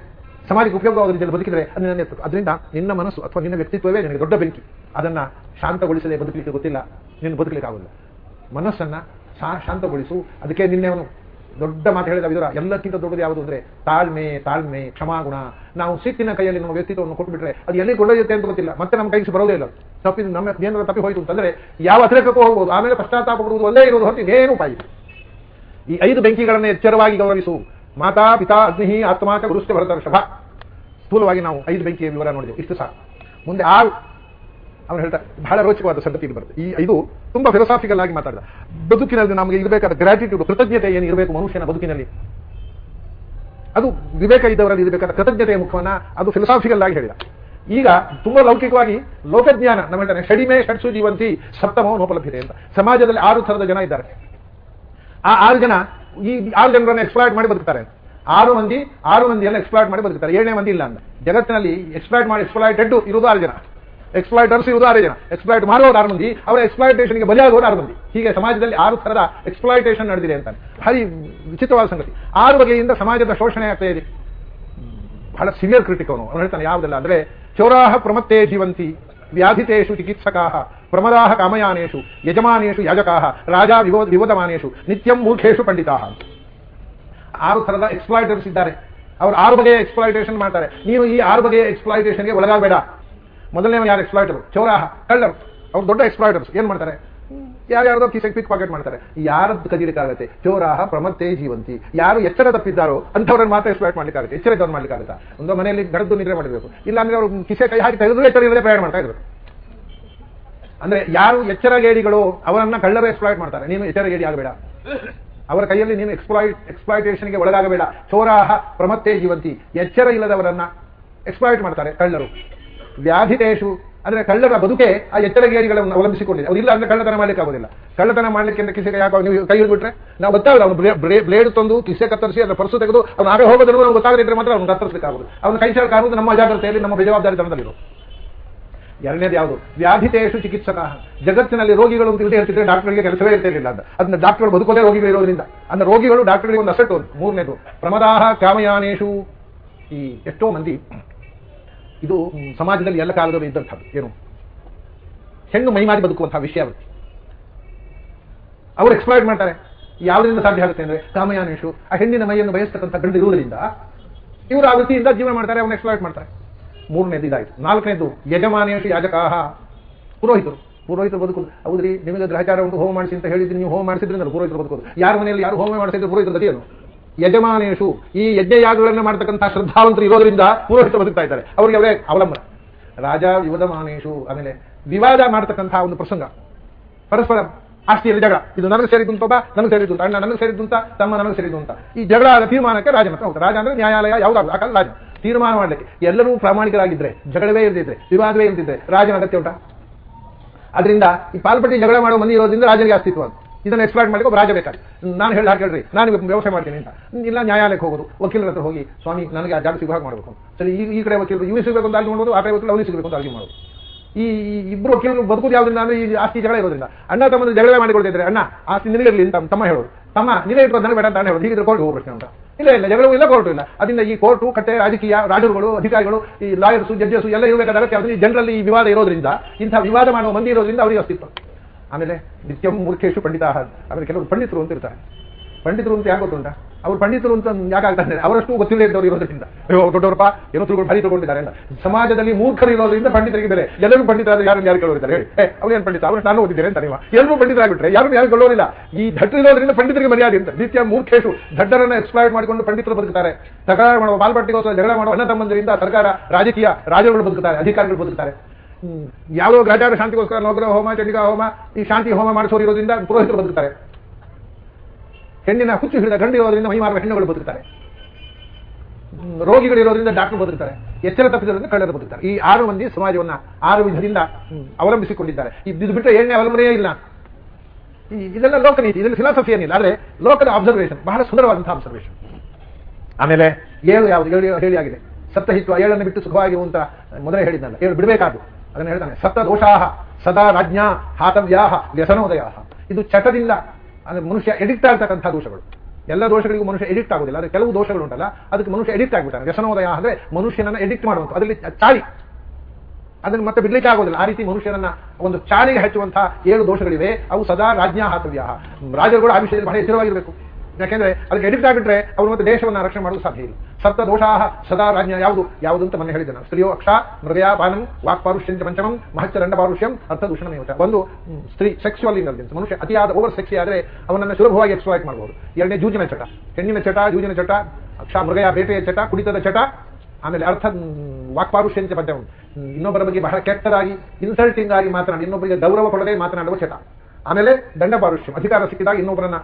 ಸಮಾಜಕ್ಕೆ ಉಪಯೋಗವಾಗುವ ರೀತಿಯಲ್ಲಿ ಬದುಕಿದ್ರೆ ಅದು ನನ್ನ ಎತ್ತು ಅದರಿಂದ ನಿನ್ನ ಮನಸ್ಸು ಅಥವಾ ನಿನ್ನ ವ್ಯಕ್ತಿತ್ವವೇ ನಿನಗೆ ದೊಡ್ಡ ಬೆಂಕಿ. ಅದನ್ನ ಶಾಂತಗೊಳಿಸದೆ ಬದುಕಲಿಕ್ಕೆ ಗೊತ್ತಿಲ್ಲ. ನೀನು ಬದುಕಲಿಕ್ಕೆ ಮನಸ್ಸನ್ನು ಶಾಂತಗೊಳಿಸು. ಅದಕ್ಕೆ ನಿನ್ನೆ ಅವನು ದೊಡ್ಡ ಮಾತು ಹೇಳಿದ ವಿದುರ, ಎಲ್ಲಕ್ಕಿಂತ ದೊಡ್ಡದು ಯಾವುದು ಅಂದ್ರೆ ತಾಳ್ಮೆ ತಾಳ್ಮೆ, ಕ್ಷಮಾಗುಣ. ನಾವು ಸಿಟ್ಟಿನ ಕೈಯಲ್ಲಿ ನಮ್ಮ ವ್ಯಕ್ತಿತ್ವವನ್ನು ಕೊಟ್ಟುಬಿಟ್ರೆ ಅದು ಎಲ್ಲಿ ಕೊಳ್ಳೊಯ್ಯುತ್ತೆ ಅಂತ ಗೊತ್ತಿಲ್ಲ. ಮತ್ತೆ ನಮ್ಮ ಕೈಗೆ ಬರೋದೇ ಇಲ್ಲ. ತಪ್ಪಿ, ನಮ್ಮ ಏನಾದ್ರು ತಪ್ಪಿ ಹೋಯ್ತು ಅಂತಂದರೆ ಯಾವ ಅತಿರೇಕಕ್ಕೂ ಹೋಗ್ಬೋದು. ಆಮೇಲೆ ಪಶ್ಚಾತ್ತಾಪ ಕೊಡುವುದು ಒಂದೇ ಇರೋದು ಹೊತ್ತಿಗೆ ಏನು ಉಪಾಯ. ಈ ಐದು ಬೆಂಕಿಗಳನ್ನು ಎಚ್ಚರವಾಗಿ ಗೌರವಿಸು. ಮಾತಾ ಪಿತಾ ಅಗ್ನಿ ಆತ್ಮಾಚ ಗುರುಷ್ಟೆ ಭರತ ಋಷಭ ಸ್ಥೂಲವಾಗಿ ನಾವು ಐದು ಬೆಂಕಿಯ ವಿವರ ನೋಡಿದೆವು. ಇಷ್ಟು ಸಾಕು. ಮುಂದೆ ಆ ಅವನು ಹೇಳ್ತಾರೆ ಬಹಳ ರೋಚಕವಾದ ಸಂಗತಿ ಇದು ಬರುತ್ತೆ. ಈ ಇದು ತುಂಬಾ ಫಿಲಸಾಫಿಕಲ್ ಆಗಿ ಮಾತಾಡಿದ. ಬದುಕಿನಲ್ಲಿ ನಮಗೆ ಇರಬೇಕಾದ ಗ್ರಾಟಿಟ್ಯೂಡ್ ಕೃತಜ್ಞತೆ ಏನು ಇರಬೇಕು ಮನುಷ್ಯನ ಬದುಕಿನಲ್ಲಿ? ಅದು ವಿವೇಕ ಇದ್ದವರಲ್ಲಿ ಇರಬೇಕಾದ ಕೃತಜ್ಞತೆಯ ಮುಖವನ್ನ ಅದು ಫಿಲಸಾಫಿಕಲ್ ಆಗಿ ಹೇಳಿದ. ಈಗ ತುಂಬಾ ಲೌಕಿಕವಾಗಿ ಲೋಕಜ್ಞಾನ, ನಮ್ಮ ಹೇಳ್ತಾರೆ ಷಡಿಮೆ ಷಡ್ಸು ಜೀವಂತಿ ಸಪ್ತಮೋ ಅಂತ. ಸಮಾಜದಲ್ಲಿ ಆರು ಥರದ ಜನ ಇದ್ದಾರೆ. ಆ ಆರು ಜನ ಈ ಆರು ಜನರನ್ನು ಎಕ್ಸ್ಪ್ಲಾಯ್ಟ್ ಮಾಡಿ ಬದುಕ್ತಾರೆ. ಆರು ಮಂದಿ, ಆರು ಮಂದಿಯನ್ನು ಎಕ್ಸ್ಪ್ಲಾಯ್ಟ್ ಮಾಡಿ ಬದುಕ್ತಾರೆ. ಏಳನೇ ಮಂದಿ ಇಲ್ಲ ಅಂತ ಜಗತ್ತಿನಲ್ಲಿ ಎಕ್ಸ್ಪ್ಲಾಯ್ಟ್ ಮಾಡಿ ಎಕ್ಸ್ಪ್ಲಾಯ್ಟೆಡ್ ಇರುವುದು ಆರು ಜನ. ಎಕ್ಸ್ಪ್ಲಾಯ್ಟರ್ಸ್ ಇರುವುದು ಆರು ಜನ. ಎಕ್ಸ್ಪ್ಲಾಯ್ಟ್ ಮಾಡುವವರು ಆರು ಮಂದಿ, ಅವರ ಎಕ್ಸ್ಪ್ಲಾಯ್ಟೇಷನ್ಗೆ ಬಲಿಯಾಗುವವರು ಆರು ಮಂದಿ. ಹೀಗೆ ಸಮಾಜದಲ್ಲಿ ಆರು ಥರದ ಎಕ್ಸ್ಪ್ಲಾಯ್ಟೇಷನ್ ನಡೆದಿದೆ ಅಂತಾನೆ ಹರಿ ವಿಚಿತ್ರವಾದ ಸಂಗತಿ. ಆರು ಬಗೆಯಿಂದ ಸಮಾಜದ ಶೋಷಣೆ ಆಗ್ತಾ ಇದೆ. ಬಹಳ ಸಿವಿಯರ್ ಕ್ರಿಟಿಕ್ ಅವನು. ಅವನು ಹೇಳ್ತಾನೆ ಯಾವುದಲ್ಲ ಅಂದ್ರೆ, ಚೌರಾಹ ಪ್ರಮತ್ತೇ ಜೀವಂತಿ ವ್ಯಾಧಿತೇಶು ಚಿಕಿತ್ಸಕಾಹ. ಪ್ರಮದಾಹ ಕಾಮಯಾನೇಶು, ಯಜಮಾನೇಶು ಯಾಜಕಾಹ, ರಾಜಾ ವಿವೋ ವಿವದಮಾನೇಷು ನಿತ್ಯಂ ಮೂರ್ಖೇಶು ಪಂಡಿತಾಹ. ಆರು ಥರದ ಎಕ್ಸ್ಪ್ಲಾಯಿಟರ್ಸ್ ಇದ್ದಾರೆ. ಅವರು ಆರು ಬಗೆಯ ಎಕ್ಸ್ಪ್ಲಾಯಿಟೇಷನ್ ಮಾಡ್ತಾರೆ. ನೀವು ಈ ಆರು ಬಗೆಯ ಎಕ್ಸ್ಪ್ಲಾಯ್ಟೇಷನ್ಗೆ ಒಳಗಾಗಬೇಡ. ಮೊದಲನೇ ಯಾರು ಎಕ್ಸ್ಪ್ಲಾಯಿಟರು ಚೌರಾಹ, ಕಳ್ಳರು. ಅವ್ರು ದೊಡ್ಡ ಎಕ್ಸ್ಪ್ಲಾಯಿಟರ್ಸ್ ಏನ್ ಮಾಡ್ತಾರೆ? ಯಾರ್ಯಾರ್ದೋ ಕಿಸೆಗೆ ಪಿಕ್ ಪಾಕೆಟ್ ಮಾಡ್ತಾರೆ. ಯಾರದ್ದು ಕದೀಲಿಕ್ಕಾಗತ್ತೆ? ಚೋರಾಹ ಪ್ರಮತ್ತೇ ಜೀವಂತಿ. ಯಾರು ಎಚ್ಚರ ತಪ್ಪಿದ್ದಾರೋ ಅಂಥವ್ರನ್ನ ಮಾತ್ರ ಎಕ್ಸ್ಪ್ಲಾಯ್ಟ್ ಮಾಡ್ಲಿಕ್ಕಾಗುತ್ತೆ. ಎಚ್ಚರ ಇದ್ದವ್ರು ಮಾಡ್ಲಿಕ್ಕಾಗತ್ತಾ? ಒಂದು ಮನೆಯಲ್ಲಿ ಗಡದ್ದು ನಿದ್ರೆ ಮಾಡಬೇಕು. ಇಲ್ಲ ಅಂದ್ರೆ ಅವರು ಕಿಸೆ ಕೈ ಹಾಕಿ ತೆಗೆದು ಎಚ್ಚರಿಲ್ಲದೆ ಪ್ರಯಾಣ ಮಾಡ್ತಾ ಇದ್ರು. ಅಂದ್ರೆ ಯಾರು ಎಚ್ಚರ ಗೇಡಿಗಳು ಅವರನ್ನ ಕಳ್ಳರು ಎಕ್ಸ್ಪ್ಲಾಯ್ಟ್ ಮಾಡ್ತಾರೆ. ನೀನು ಎಚ್ಚರಗೇಡಿ ಆಗಬೇಡ. ಅವರ ಕೈಯಲ್ಲಿ ನೀನು ಎಕ್ಸ್ಪ್ಲಾಯ್ಟ್ ಎಕ್ಸ್ಪ್ಲಾಯ್ಟೇಷನ್ಗೆ ಒಳಗಾಗಬೇಡ. ಚೋರಾಹ ಪ್ರಮತ್ತೇ ಜೀವಂತಿ. ಎಚ್ಚರ ಇಲ್ಲದವರನ್ನ ಎಕ್ಸ್ಪ್ಲಾಯ್ಟ್ ಮಾಡ್ತಾರೆ ಕಳ್ಳರು. ವ್ಯಾಧಿತೇಷು, ಅಂದ್ರೆ ಕಳ್ಳರ ಬದುಕೆ ಆ ಎಚ್ಚರ ಗೇಡಿಗಳನ್ನು ಅವಲಂಬಿಸಿಕೊಂಡಿದೆ ಅವರಿಲ್ಲ ಅಂದ್ರೆ ಕಳ್ಳತನ ಮಾಡ್ಲಿಕ್ಕೆ ಆಗೋದಿಲ್ಲ. ಕಳ್ಳತನ ಮಾಡ್ಲಿಕ್ಕೆ ಕಿಸೆಗೆ ಯಾಕೋ ನೀವು ಕೈ ಹಿಡಿದ್ಬಿಟ್ರೆ ನಾವು ಗೊತ್ತಾಗಲ್ಲ, ಅವನು ಬ್ಲೇಡ್ ತಂದು ಕಿಸೆ ಕತ್ತರಿಸಿ ಅದರ ಪರಸು ತೆಗೆದು ಅವ್ನು ಆಗ ಹೋಗೋದನ್ನು ನಾವು ಗೊತ್ತಾಗದಿದ್ರೆ ಮಾತ್ರ ಅವ್ನು ಕತ್ತರಿಸಲಿಕ್ಕಾಗೋದು ಅವನ ಕೈ ಆಗೋದು ನಮ್ಮ ಅಜಾಗ್ರತೆಯಲ್ಲಿ, ನಮ್ಮ ಬೇಜವಾಬ್ದಾರಿತನದಲ್ಲಿರು ಎರಡನೇದು ಯಾವುದು? ವ್ಯಾಧಿತೇಷು ಚಿಕಿತ್ಸಕ. ಜಗತ್ತಿನಲ್ಲಿ ರೋಗಿಗಳು ಅಂತ ಇಲ್ಲದೆ ಹೇಳ್ತಿದ್ರೆ ಡಾಕ್ಟರ್ಗೆ ಕೆಲಸವೇ ಇರ್ತಿರಲಿಲ್ಲ ಅಂತ. ಅದನ್ನ ಡಾಕ್ಟರ್ ಬದುಕೋದೇ ರೋಗಿಗಳು ಇರೋದ್ರಿಂದ. ಅಂದ್ರೆ ರೋಗಿಗಳು ಡಾಕ್ಟರ್ಗೆ ಒಂದು ಅಸೆಟ್ ಒಂದು. ಮೂರನೇದು, ಪ್ರಮದಾಹ ಕಾಮಯಾನೇಶು ಈ ಎಷ್ಟೋ ಮಂದಿ, ಇದು ಸಮಾಜದಲ್ಲಿ ಎಲ್ಲ ಕಾಲದಲ್ಲೂ ಇದ್ದಂಥದ್ದು. ಏನು? ಹೆಣ್ಣು ಮೈಮಾರಿ ಬದುಕುವಂತಹ ವಿಷಯ ಅವರು ಅವರು ಎಕ್ಸ್ಪ್ಲೈಟ್ ಮಾಡ್ತಾರೆ. ಯಾವುದರಿಂದ ಸಾಧ್ಯ ಆಗುತ್ತೆ ಅಂದ್ರೆ? ಕಾಮಯಾನೇಶು ಆ ಹೆಣ್ಣಿನ ಮೈಯನ್ನು ಬಯಸ್ತಕ್ಕಂಥ ಗಂಡು ಇರುವುದರಿಂದ, ಇವರು ಆ ವೃತ್ತಿಯಿಂದ ಜೀವನ ಮಾಡ್ತಾರೆ ಅವನ್ನ ಎಕ್ಸ್ಪ್ಲೈಟ್ ಮಾಡ್ತಾರೆ. ಮೂರನೇದು ಇದಾಯಿತು. ನಾಲ್ಕನೇದು ಯಜಮಾನೇಶು ಯಾಜಕಾಹ. ಪುರೋಹಿತರು. ಪುರೋಹಿತರು ಬದುಕುದು. ಹೌದ್ರಿ, ನಿಮಗೆ ಗ್ರಹಚಾರ ಉಂಟು, ಹೋಮ ಮಾಡಿಸಿ ಅಂತ ಹೇಳಿದ್ರಿ ನೀವು ಹೋಮ ಮಾಡಿಸಿದ್ರಿಂದ ಪುರೋಹಿತರು ಬದುಕೋದು. ಯಾರ ಮನೆಯಲ್ಲಿ ಯಾರು ಹೋಮ ಮಾಡಿಸಿದ್ರೆ ಪುರೋಹಿತರು ಗತಿಯೇನು ಯಜಮಾನೇಶು ಈ ಯಜ್ಞಯಾಗಗಳನ್ನು ಮಾಡ್ತಕ್ಕಂಥ ಶ್ರದ್ಧಾವಂತರು ಇರೋದ್ರಿಂದ ಪುರೋಹಿತರು ಬದುಕ್ತಾ ಇದ್ದಾರೆ. ಅವರಿಗೆ ಅವರೇ ಅವಲಂಬನ. ರಾಜ ವಿವದಮಾನೇಶು, ಆಮೇಲೆ ವಿವಾದ ಮಾಡ್ತಕ್ಕಂಥ ಒಂದು ಪ್ರಸಂಗ. ಪರಸ್ಪರ ಆಸ್ತಿಯಲ್ಲಿ ಜಗಳ. ಇದು ನನಗೆ ಸೇರಿದ್ದು ಅಂತ ಒಬ್ಬ, ನನಗೆ ಸೇರಿದ್ದು ಅಂತ ಅಣ್ಣ, ನನಗೆ ಸೇರಿದ್ದು ಅಂತ ತಮ್ಮ, ನನಗೆ ಸೇರಿದ್ದು ಅಂತ. ಈ ಜಗಳ ಆದ ತೀರ್ಮಾನಕ್ಕೆ ರಾಜನ ಹತ್ರ ಹೋಗ್ತಾರೆ. ರಾಜ ಅಂದ್ರೆ ನ್ಯಾಯಾಲಯ ಯಾವ್ದಾದ್ರು, ಆ ರಾಜ. ತೀರ್ಮಾನ ಮಾಡಲಿಕ್ಕೆ. ಎಲ್ಲರೂ ಪ್ರಾಮಾಣಿಕರಾಗಿದ್ರೆ, ಜಗಳವೇ ಇರ್ತಿದ್ರೆ ವಿವಾದವೇ ಇರ್ತಿದ್ರೆ ರಾಜನ ಅಗತ್ಯ ಉಂಟಾ? ಅದರಿಂದ ಈ ಪಾಲ್ಪಟ್ಟಿ ಜಗಳ ಮಾಡೋ ಮಂದಿ ಇರೋದ್ರಿಂದ ರಾಜನಿಗೆ ಅಸ್ತಿತ್ವ ಅದು. ಇದನ್ನು ಎಕ್ಸ್ಪ್ಲೈನ್ ಒಬ್ಬ ರಾಜ ಬೇಕಾಗಿ ನಾನು ಹೇಳಿ ಹೇಳ್ರಿ, ನಾನು ವ್ಯವಸ್ಥೆ ಮಾಡ್ತೀನಿ ಅಂತ. ಇಲ್ಲ, ನ್ಯಾಯಾಲಯಕ್ಕೆ ಹೋಗೋದು. ವಕೀಲರ ಹತ್ರ ಹೋಗಿ, ಸ್ವಾಮಿ, ನನಗೆ ಆ ಜಾಗ ಸಿಗೋ ಹಾಗೆ ಮಾಡಬೇಕು ಸರಿ, ಈ ಕಡೆ ವಕೀಲರು, ಇವ್ನಿಗೆ ಸಿಗಬೇಕು ಅಂತ ಅಲ್ಲಿ ನೋಡೋದು ಆ ಕಡೆ ವಕೀಲ ಅವನಿಗೆ ಸಿಗಬೇಕು ಅಂತ ಅರ್ಜಿ ಮಾಡೋದು ಈ ಇಬ್ರು ಕೆಲವರು ಬದುಕುದು ಯಾವ್ದ್ರಿಂದ? ಅಂದ್ರೆ ಈ ಆಸ್ತಿ ಜಗಳ ಇರೋದ್ರಿಂದ. ಅಣ್ಣ ತಮ್ಮ ಜಗಳ ಮಾಡಿಕೊಳ್ತಿದ್ರೆ ಅಣ್ಣ, ಆಸ್ತಿ ನಿನಗಿರಲಿ ಅಂತ ತಮ್ಮ ಹೇಳೋದು ತಮ್ಮ ನೀನೇ ಇಟ್ಕೊಂಡು ನನಗೆ ಬೇಡ ಅಂತ ಹೇಳೋದು. ಹೀಗಿದ್ರೆ ಕೋರ್ಟ್ ಹೋಗೋ ಪ್ರಶ್ನೆ ಅಂತ. ಇಲ್ಲ ಇಲ್ಲ ಜಗಳ ಇಲ್ಲ ಕೋರ್ಟು ಇಲ್ಲ. ಅದರಿಂದ ಈ ಕೋರ್ಟು ಕಟ್ಟೆ, ರಾಜಕೀಯ, ರಾಜರುಗಳು, ಅಧಿಕಾರಿಗಳು, ಈ ಲಾಯರ್ಸು ಜಡ್ಜಸ್ ಎಲ್ಲ ಇರಬೇಕಾದ ಅಗತ್ಯ? ಜನರಲ್ಲಿ ಈ ವಿವಾದ ಇರೋದ್ರಿಂದ, ಇಂಥ ವಿವಾದ ಮಾಡುವ ಮಂದಿ ಇರೋದ್ರಿಂದ ಅವರಿಗೆ ಅಸ್ತಿತ್ವ. ಆಮೇಲೆ ನಿತ್ಯಂ ಮೂರ್ಖೇಶು ಪಂಡಿತ ಆಮೇಲೆ ಕೆಲವರು ಪಂಡಿತರು ಅಂತ ಇರ್ತಾರೆ. ಪಂಡಿತರು ಅಂತ ಯಾಕೆ ಗೊತ್ತುಂಟ? ಅವ್ರು ಪಂಡಿತರು ಅಂತ ಯಾಕೆ ಆಗ್ತಾರೆ ಅವರಷ್ಟು ಗೊತ್ತಿಲ್ಲ ಇದ್ದವರು ಇರೋದ್ರಿಂದ. ಅಯ್ಯೋ, ದೊಡ್ಡವರಪ್ಪ, ಏನೋ ತಿಳ್ಕೊಂಡು ಭಾರಿ ತಗೊಂಡಿದ್ದಾರೆ ಅಂತ. ಸಮಾಜದಲ್ಲಿ ಮೂರ್ಖರು ಇರೋದ್ರಿಂದ ಪಂಡಿತರಿಗೆ ಬೇರೆ ಎಲ್ಲರೂ ಪಂಡಿತರಾದ್ರೆ ಯಾರು ಯಾರು ಕೇಳೋರಿದ್ದಾರೆ? ಹೇಳಿ. ಏ, ಅವ್ರು ಏನು ಪಂಡಿತ? ಅವ್ರು ನಾನು ಓದಿದ್ದೇನೆ ಅಂತ ನೀವು? ಎಲ್ಲರೂ ಪಂಡಿತರಾಗ್ಬಿಟ್ರೆ ಯಾರು ಯಾರು ಕೊಳ್ಳೋರಿಲ್ಲ ಈ ದಡ್ಡರಿರೋದ್ರಿಂದ ಪಂಡಿತರಿಗೆ ಮರ್ಯಾದೆ ಅಂತ. ನಿತ್ಯ ಮೂರ್ಖೇಶು ದಡ್ಡರನ್ನ ಎಕ್ಸ್ಪ್ಲೈಟ್ ಮಾಡಿಕೊಂಡು ಪಂಡಿತರು ಬದುಕುತ್ತಾರೆ ತಕರಾರು ಮಾಡುವ ಬಾಲ್ಪಟ್ಟಿಗೋಸ್ಕರ ಜಗಳ ಮಾಡುವ ಅಣ್ಣ ತಮ್ಮಂದರಿಂದ ಸರ್ಕಾರ ರಾಜಕೀಯ ರಾಜರುಗಳು ಬದುಕುತ್ತಾರೆ ಅಧಿಕಾರಿಗಳು ಬದುಕುತ್ತಾರೆ ಯಾವ ಯಾವುದೋ ಶಾಂತಿಗೋಸ್ಕರ ನವಗ್ರಹ ಹೋಮ ಚಂಡಿಕಾ ಹೋಮ, ಈ ಶಾಂತಿ ಹೋಮ ಮಾಡಿಸೋರು ಇರೋದ್ರಿಂದ ಪುರೋಹಿತರು ಬದುಕ್ತಾರೆ. ಹೆಣ್ಣಿನ ಹುಚ್ಚು ಹಿಡಿದ ಗಂಡು ಇರೋದ್ರಿಂದ ಮೈ ಮಾರುವ ಹೆಣ್ಣುಗಳು ಬದುಕ್ತಾರೆ. ರೋಗಿಗಳಿರೋದ್ರಿಂದ ಡಾಕ್ಟರ್ ಬದುಕ್ತಾರೆ. ಎಚ್ಚರ ತಪ್ಪಿದ್ರಿಂದ ಕಳ್ಳರು ಬದುಕ್ತಾರೆ. ಈ ಆರು ಮಂದಿ ಸಮಾಜವನ್ನ ಆರು ವಿಧದಿಂದ ಅವಲಂಬಿಸಿಕೊಂಡಿದ್ದಾರೆ. ಇದು ಬಿಟ್ಟರೆ ಏಳನೇ ಅವಲಂಬನೆಯೇ ಇಲ್ಲ. ಇದೆಲ್ಲ ಲೋಕನೀತಿ ಇದರಲ್ಲಿ ಫಿಲಾಸಫಿ ಏನಿಲ್ಲ. ಆದ್ರೆ ಲೋಕದ ಅಬ್ಸರ್ವೇಷನ್ ಬಹಳ ಸುಂದರವಾದಂತಹ ಅಬ್ಸರ್ವೇಷನ್ ಆಮೇಲೆ ಏಳು ಯಾವುದು? ಏಳು ಹೇಳಿ ಆಗಿದೆ. ಸಪ್ತಹಿತ್ವ ಏಳನ್ನು ಬಿಟ್ಟು ಸುಖವಾಗಿ ಅಂತ ಮೊದಲೇ ಹೇಳಿದ್ನಲ್ಲ. ಏಳು ಬಿಡಬೇಕಾದ್ರು ಅದನ್ನು ಹೇಳ್ತಾನೆ. ಸತ್ತ ದೋಷಾಹ ಸದಾ ರಾಜ್ಞಾ ಹಾತವ್ಯಾಹ ವ್ಯಸನೋದಯ ಇದು ಚಟದಿಂದ ಅಂದ್ರೆ ಮನುಷ್ಯ ಎಡಿಕ್ಟ್ ಆಗ್ತಕ್ಕಂಥ ದೋಷಗಳು. ಎಲ್ಲ ದೋಷಗಳಿಗೂ ಮನುಷ್ಯ ಎಡಿಕ್ಟ್ ಆಗುದಿಲ್ಲ. ಆದರೆ ಕೆಲವು ದೋಷಗಳು ಉಂಟಲ್ಲ ಅದಕ್ಕೆ ಮನುಷ್ಯ ಎಡಿಕ್ಟ್ ಆಗ್ಬಿಟ್ಟಾನೆ. ವ್ಯಸನೋದಯ ಅಂದ್ರೆ ಮನುಷ್ಯನನ್ನ ಎಡಿಕ್ಟ್ ಮಾಡುವಂಥ ಅದರಲ್ಲಿ ಚಾಳಿ. ಅದನ್ನು ಮತ್ತೆ ಬಿಡ್ಲಿಕ್ಕೆ ಆಗೋದಿಲ್ಲ. ಆ ರೀತಿ ಮನುಷ್ಯನನ್ನ ಒಂದು ಚಾಳಿಗೆ ಹಚ್ಚುವಂತಹ ಏಳು ದೋಷಗಳಿವೆ. ಅವು ಸದಾ ರಾಜ್ಞಾ ಹಾತವ್ಯ ರಾಜರುಗಳು ಆ ವಿಷಯದಲ್ಲಿ ಬಹಳ ಎಚ್ಚರವಾಗಿರಬೇಕು. ಯಾಕೆಂದ್ರೆ ಅದಕ್ಕೆ ಎಡಿಕ್ಟ್ ಆಗಿಬಿಟ್ರೆ ಅವರು ಮತ್ತೆ ದೇಶವನ್ನ ರಕ್ಷಣೆ ಮಾಡಲು ಸಾಧ್ಯ ಇಲ್ಲ. ಸಪ್ತ ದೋಷಾಹ ಸದಾ ರಾಜ್ಯ ಯಾವುದು? ಯಾವುದು ಅಂತ ಮನೆ ಹೇಳಿದೆ ನಾನು. ಸ್ತ್ರೀಯೋ ಅಕ್ಷ ಮೃದಯ ಪಾನಂ, ವಾಕ್ಪಾರುಷ್ಯಂಚ ಪಂಚಮಂ, ಮಹಚ್ಚ ರಂಡ ಪಾರುಷ್ಯಂ ಅರ್ಥ ದೂಷಣಮೇವಚ ಒಂದು ಸ್ತ್ರೀ ಸೆಕ್ಸುವಲ್ ಇಂಟೆಲಿಜೆನ್ಸ್ ಮನುಷ್ಯ ಅತಿಯಾದ ಓವರ್ ಸೆಕ್ಸಿ ಆದರೆ ಅವನನ್ನು ಸುಲಭವಾಗಿ ಎಕ್ಸ್ಪ್ಲಾಯ್ಟ್ ಮಾಡಬಹುದು ಎರಡನೇ ಜೂಜಿನ ಚಟ. ಹೆಣ್ಣಿನ ಚಟ, ಜೂಜಿನ ಚಟ, ಅಕ್ಷ, ಮೃಗಯ ಬೇಟೆಯ ಚಟ ಕುಡಿತದ ಚಟ, ಆಮೇಲೆ ಅರ್ಥ ವಾಕ್ಪಾರುಷ್ಯಂಚ ಪಂಚಮಂ. ಇನ್ನೊಬ್ಬರ ಬಗ್ಗೆ ಬಹಳ ಕೆಟ್ಟದಾಗಿ ಇನ್ಸಲ್ಟಿಂಗ್ ಆಗಿ ಮಾತನಾಡಿ, ಇನ್ನೊಬ್ಬರಿಗೆ ಗೌರವ ಕೊಡದೆ ಮಾತನಾಡುವ ಚಟ. ಆಮೇಲೆ ದಂಡ ಪಾರುಷ್ಯಂ, ಅಧಿಕಾರ ಸಿಕ್ಕಿದಾಗ ಇನ್ನೊಬ್ಬರನ್ನ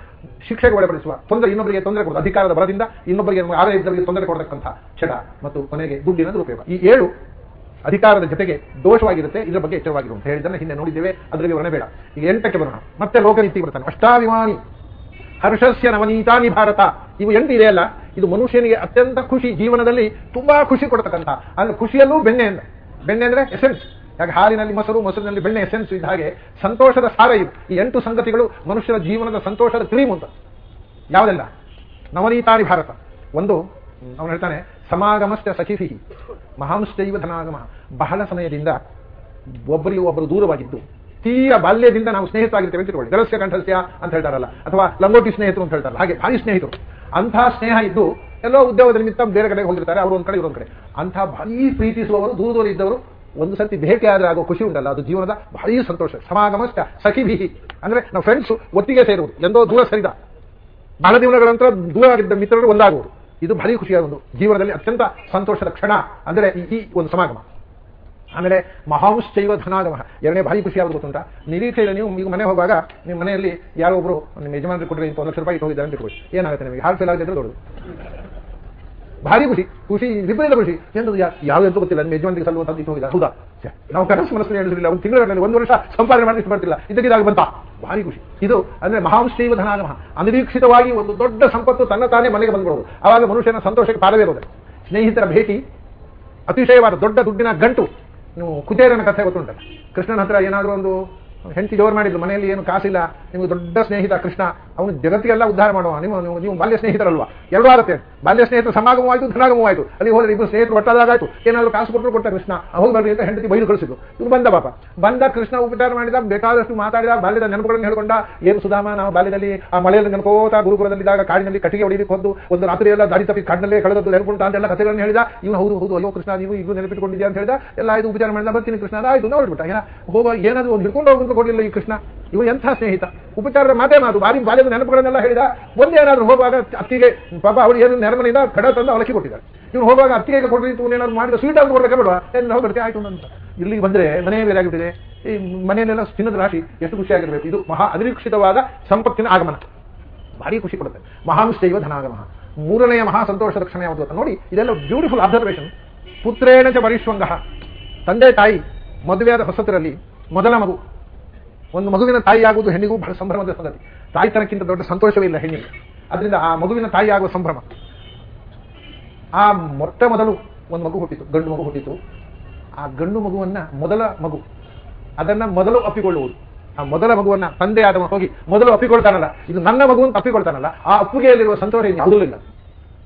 ಶಿಕ್ಷೆಗೆ ಒಳಪಡಿಸುವ, ತೊಂದರೆ ಇನ್ನೊಬ್ಬರಿಗೆ ತೊಂದರೆ ಕೊಡುವ, ಅಧಿಕಾರದ ಬಲದಿಂದ ಇನ್ನೊಬ್ಬರಿಗೆ ಆದಾಯದವರಿಗೆ ತೊಂದರೆ ಕೊಡತಕ್ಕಂಥ ಚಟ ಮತ್ತು ಕೊನೆಗೆ ದುಡ್ಡಿನ ದುರುಪಯೋಗ. ಈ ಏಳು ಅಧಿಕಾರದ ಜೊತೆಗೆ ದೋಷವಾಗಿರುತ್ತೆ, ಇದರ ಬಗ್ಗೆ ಎಚ್ಚರವಾಗಿರು ಅಂತ ಹೇಳಿದ್ದನ್ನು ಹಿಂದೆ ನೋಡಿದ್ದೇವೆ, ಅದರಲ್ಲಿ ವಿವರಣೆ ಬೇಡ. ಈಗ ಎಂಟಕ್ಕೆ ಬರೋಣ. ಮತ್ತೆ ಲೋಕನೀತಿ ಬರ್ತಾನೆ. ಅಷ್ಟಾಭಿಮಾನಿ, ಹರ್ಷಸ್ಯ ನವನೀತಾನಿ ಭಾರತ. ಇವು ಎಂಟು ಇದೆಯಲ್ಲ ಇದು ಮನುಷ್ಯನಿಗೆ ಅತ್ಯಂತ ಖುಷಿ, ಜೀವನದಲ್ಲಿ ತುಂಬಾ ಖುಷಿ ಕೊಡ್ತಕ್ಕಂಥ ಅಂದ್ರೆ ಖುಷಿಯಲ್ಲೂ ಬೆಣ್ಣೆ ಅಂದ್ರೆ. ಬೆಣ್ಣೆ ಅಂದ್ರೆ ಎಸೆನ್ಸ್ ಯಾಕೆ ಹಾಲಿನಲ್ಲಿ ಮೊಸರು, ಮೊಸರಿನಲ್ಲಿ ಬೆಣ್ಣೆ ಎಸೆನ್ಸ್ ಇದ್ದ ಹಾಗೆ ಸಂತೋಷದ ಸಾರ ಇದು. ಈ ಎಂಟು ಸಂಗತಿಗಳು ಮನುಷ್ಯರ ಜೀವನದ ಸಂತೋಷದ ಕ್ರೀಮ್ ಅಂತ. ಯಾವುದೆಲ್ಲ? ನವನೀತಾನಿ ಭಾರತ. ಒಂದು, ಅವನು ಹೇಳ್ತಾನೆ ಸಮಾಗಮಸ್ಥ ಸಖಿಫಿ ಮಹಾಂಶ್ಚೈವ ಧನಾಗಮ. ಬಹಳ ಸಮಯದಿಂದ ಒಬ್ಬರಿಗೆ ಒಬ್ಬರು ದೂರವಾಗಿದ್ದು, ತೀರ ಬಾಲ್ಯದಿಂದ ನಾವು ಸ್ನೇಹಿತರಾಗಿರ್ತೇವೆ ಅಂತ ತಿಳ್ಕೊಳ್ಳಿ. ಜಲಸ್ಯ ಕಂಠಸ್ಯ ಅಂತ ಹೇಳ್ತಾರಲ್ಲ. ಅಥವಾ ಲಂಗೋಟಿ ಸ್ನೇಹಿತರು ಅಂತ ಹೇಳ್ತಾರಲ್ಲ. ಹಾಗೆ ಭಾರಿ ಸ್ನೇಹಿತರು. ಅಂತಹ ಸ್ನೇಹ ಇದ್ದು ಎಲ್ಲೋ ಉದ್ಯೋಗದ ನಿಮಿತ್ತ ಬೇರೆ ಕಡೆಗೆ ಹೋಗಿರ್ತಾರೆ, ಅವರು ಒಂದ್ ಕಡೆ, ಇವರು ಒಂದ್ ಕಡೆ. ಅಂತಹ ಭಾರಿ ಪ್ರೀತಿಸುವವರು ದೂರ ದೂರ ಇದ್ದವರು ಒಂದು ಸರ್ತಿ ಭೇಟಿ ಆದ್ರೆ ಆಗೋ ಖುಷಿ ಉಂಟಲ್ಲ? ಅದು ಜೀವನದ ಭಾರಿ ಸಂತೋಷ. ಸಮಾಗಮಸ್ಥ ಸಖಿಭಿಹಿ ಅಂದ್ರೆ ನಾವು ಫ್ರೆಂಡ್ಸ್ ಒಟ್ಟಿಗೆ ಸೇರುವುದು. ಎಂದೋ ದೂರ ಸರಿದ. ಬಹಳ ದಿನಗಳ ನಂತರ ದೂರ ಆಗಿದ್ದ ಮಿತ್ರರು ಒಂದಾಗುವುದು ಇದು ಭಾರಿ ಖುಷಿಯಾದ ಒಂದು ಜೀವನದಲ್ಲಿ ಅತ್ಯಂತ ಸಂತೋಷದ ಕ್ಷಣ. ಅಂದರೆ ಈ- ಒಂದು ಸಮಾಗಮ. ಆಮೇಲೆ ಮಹಾಂಶ್ಚೈವ ಧನಾಗಮ. ಎರಡನೇ ಭಾರಿ ಖುಷಿ ಆಗೋದು ಗೊತ್ತುಂಟ ನಿರೀಕ್ಷೆಯಲ್ಲಿ ನೀವು ಈಗ ಮನೆ ಹೋಗುವಾಗ ನಿಮ್ಮ ಮನೆಯಲ್ಲಿ ಯಾರೋ ಒಬ್ರು ನಿಮ್ಮ ಯಜಮಾನರು ಕೊಟ್ಟರೆ ಒಂದು ಲಕ್ಷ ರೂಪಾಯಿ ಹೋಗಿದ್ದಾರೆ ಅಂತ ಏನಾಗುತ್ತೆ ನಿಮಗೆ? ಹಾಲು ಫೇಲ್ ಆಗಿದ್ರೆ ದೊಡ್ಡದು. ಭಾರಿ ಖುಷಿ ಖುಷಿ, ವಿಪರೀತ ಖುಷಿ. ಎಂತದ್ದು ಯಾವ ಎಂತ ಗೊತ್ತಿಲ್ಲ, ನಿಮ್ಮ ಯಜಮಾನಿಗೆ ಸಲ್ಲುವಂತ ಇಟ್ಟು ಹೌದಾ? ನಾವು ಕನಸು ಮನಸ್ಸಿನ ಹೇಳಿರಲಿಲ್ಲ. ಒಂದು ತಿಂಗಳಲ್ಲಿ ಒಂದು ವರ್ಷ ಸಂಪಾದನೆ ಮಾಡಿ ಬರ್ತಿಲ್ಲ. ಇದಕ್ಕಿದಾಗ ಬಂತ? ಭಾರಿ ಖುಷಿ. ಇದು, ಅಂದ್ರೆ ಮಹಾಂಶೈವ ಧನಾಗಮ. ಅನಿರೀಕ್ಷಿತವಾಗಿ ಒಂದು ದೊಡ್ಡ ಸಂಪತ್ತು ತನ್ನ ತಾನೇ ಮನೆಗೆ ಬಂದ್ಬಿಡೋದು. ಆವಾಗ ಮನುಷ್ಯನ ಸಂತೋಷಕ್ಕೆ ಇರೋದು. ಸ್ನೇಹಿತರ ಭೇಟಿ, ಅತಿಶಯವಾದ ದೊಡ್ಡ ದುಡ್ಡಿನ ಗಂಟು. ನೀವು ಕುಚೇರನ ಕಥೆ ಗೊತ್ತುಂಟ ಕೃಷ್ಣನ ಹತ್ರ ಏನಾದರೂ ಒಂದು ಹೆಂಡತಿ ಜೋರು ಮಾಡಿದ್ರು, ಮನೆಯಲ್ಲಿ ಏನು ಕಾಸಿಲ್ಲ, ನಿಮಗೆ ದೊಡ್ಡ ಸ್ನೇಹಿತ ಕೃಷ್ಣ, ಅವನು ಜಗತ್ತಿಗೆಲ್ಲ ಉದ್ಧಾರ ಮಾಡುವ, ನಿಮ್ಮ ನೀವು ಬಾಲ್ಯ ಸ್ನೇಹಿತರಲ್ವಾ? ಎಲ್ಲರೂ ಆಗುತ್ತೆ. ಬಾಲ್ಯ ಸ್ನೇಹಿತರ ಸಮಾಗಮವಾಯಿತು, ಧನಾಗಮವಾಯಿತು. ಅಲ್ಲಿ ಹೋದ್ರೆ ಇಬ್ಬರು ಸ್ನೇಹಿತರು ಒಟ್ಟಾದಾಗಾಯ್ತು. ಏನಾದರೂ ಕಾಸು ಕೊಟ್ಟರು ಕೊಟ್ಟ ಕೃಷ್ಣ ಹೋಗಿ ಬರ್ರಿ ಅಂತ ಹೆಂಡತಿ ಬೈದು ಕಳಿಸಿದ್ರು ಇವ್ರು ಬಂದ ಪಾಪ. ಬಂದ ಕೃಷ್ಣ ಉಪಚಾರ ಮಾಡಿದ, ಬೇಕಾದಷ್ಟು ಮಾತಾಡಿದ, ಬಾಲ್ಯದ ನೆನಪುಗಳನ್ನು ಹೇಳ್ಕೊಂಡ, ಏನು ಸುಧಾಮ, ನಾವು ಬಾಲ್ಯದಲ್ಲಿ ಆ ಮಳೆಯಲ್ಲಿ ನೆನಪೋತಾ ಗುರುಕುಲದಲ್ಲಿದ್ದಾಗ ಕಾಡಿನಲ್ಲಿ ಕಟ್ಟಿಗೆ ಹೊಡಿಲಿಕ್ಕೆ ಹೋದ್ದು, ಒಂದು ರಾತ್ರಿ ಎಲ್ಲ ದಾರಿ ತಪ್ಪಿ ಕಾಡಿನಲ್ಲೇ ಕಳೆದದ್ದು ನೆನಪುಂಟ ಅಂತೆಲ್ಲ ಕಥೆಗಳನ್ನು ಹೇಳಿದ. ಇವನು ಹೌದು ಹೌದು, ಅಯ್ಯೋ ಕೃಷ್ಣ, ನೀವು ಈಗ ನೆನಪಿಟ್ಕೊಂಡಿದ್ಯಾ ಅಂತ ಹೇಳಿದ. ಎಲ್ಲ ಇದು ಉಪಚಾರ ಮಾಡಿದ, ಬರ್ತೀನಿ ಕೃಷ್ಣ, ಆಯ್ತು ನೋಡ್ಬಿಟ್ಟ ಏನೋ? ಹೋಗ ಏನಾದ್ರು ಒಂದು ಹಿಡ್ಕೊಂಡು ಹೋಗೋದು ಕೊಡಲಿಲ್ಲ ಈ ಕೃಷ್ಣ. ಇವ ಎಂಥ ಸ್ನೇಹಿತ? ಉಪಚಾರದ ಮಾತೇ ಮಾತು. ಬಾರಿ ಬಾಲ್ಯದ ನೆನಪುಗಳನ್ನೆಲ್ಲ ಹೇಳಿದ. ಒಂದೇ ಏನಾದರೂ ಹೋಗುವಾಗ ಅತ್ತಿಗೆ, ಪಾಪ ಅವಳು ಏನು ನೆರಮನೆಯಿಂದ ಕಡ ತಂದು ಅವಲಕ್ಕಿ ಕೊಟ್ಟಿದ್ದಾರೆ. ಇವನು ಹೋಗುವಾಗ ಅತ್ತಿಗೆ ನೀವು ಏನಾದ್ರು ಮಾಡಿದ ಸ್ವೀಟ್ ಆಗಿ ಕೊಡಬೇಕು ಬೇಡ ನಾವು ಬರ್ತೀವಿ ಆಯ್ತು ಅಂತ. ಇಲ್ಲಿಗೆ ಬಂದ್ರೆ ಮನೆ ಬೇರೆ ಆಗಿಬಿಟ್ಟಿದೆ ಈ ಮನೆಯಲ್ಲೆಲ್ಲ ಚಿನ್ನದ ರಾಶಿ ಎಷ್ಟು ಖುಷಿಯಾಗಿರಬೇಕು. ಇದು ಮಹಾ ಅನಿರೀಕ್ಷಿತವಾದ ಸಂಪತ್ತಿನ ಆಗಮನ. ಭಾರಿ ಖುಷಿ ಕೊಡುತ್ತೆ. ಮಹಾಂಶೈವ ಧನಾಗಮ ಮೂರನೆಯ ಮಹಾ ಸಂತೋಷದ ಕ್ಷಣ ಯಾವುದು ಅಂತ ನೋಡಿ. ಇದೆಲ್ಲ ಬ್ಯೂಟಿಫುಲ್ ಅಬ್ಸರ್ವೇಷನ್ ಪುತ್ರೇಣ ಚ ಪರಿಶ್ವಂಗ. ತಂದೆ ತಾಯಿ, ಮದುವೆಯಾದ ಹೊಸತರಲ್ಲಿ ಮೊದಲ ಮಗು. ಒಂದು ಮಗುವಿನ ತಾಯಿ ಆಗುವುದು ಹೆಣ್ಣಿಗೂ ಬಹಳ ಸಂಭ್ರಮದ ಸಂಗತಿ. ತಾಯಿತನಕ್ಕಿಂತ ದೊಡ್ಡ ಸಂತೋಷವೇ ಇಲ್ಲ ಹೆಣ್ಣಿಗೆ. ಅದರಿಂದ ಆ ಮಗುವಿನ ತಾಯಿ ಆಗುವ ಸಂಭ್ರಮ. ಆ ಮೊಟ್ಟ ಮೊದಲು ಒಂದು ಮಗು ಹುಟ್ಟಿತು, ಗಂಡು ಮಗು ಹುಟ್ಟಿತು. ಆ ಗಂಡು ಮಗುವನ್ನ ಮೊದಲ ಮಗು, ಅದನ್ನ ಮೊದಲು ಅಪ್ಪಿಕೊಳ್ಳುವುದು. ಆ ಮೊದಲ ಮಗುವನ್ನ ತಂದೆ ಆದವ ಹೋಗಿ ಮೊದಲು ಅಪ್ಪಿಕೊಳ್ತಾನಲ್ಲ, ಇದು ನನ್ನ ಮಗುವನ್ನು ಅಪ್ಪಿಕೊಳ್ತಾನಲ್ಲ, ಆ ಅಪ್ಪುಗೆಯಲ್ಲಿರುವ ಸಂತೋಷ ಯಾವುದೂ ಇಲ್ಲ.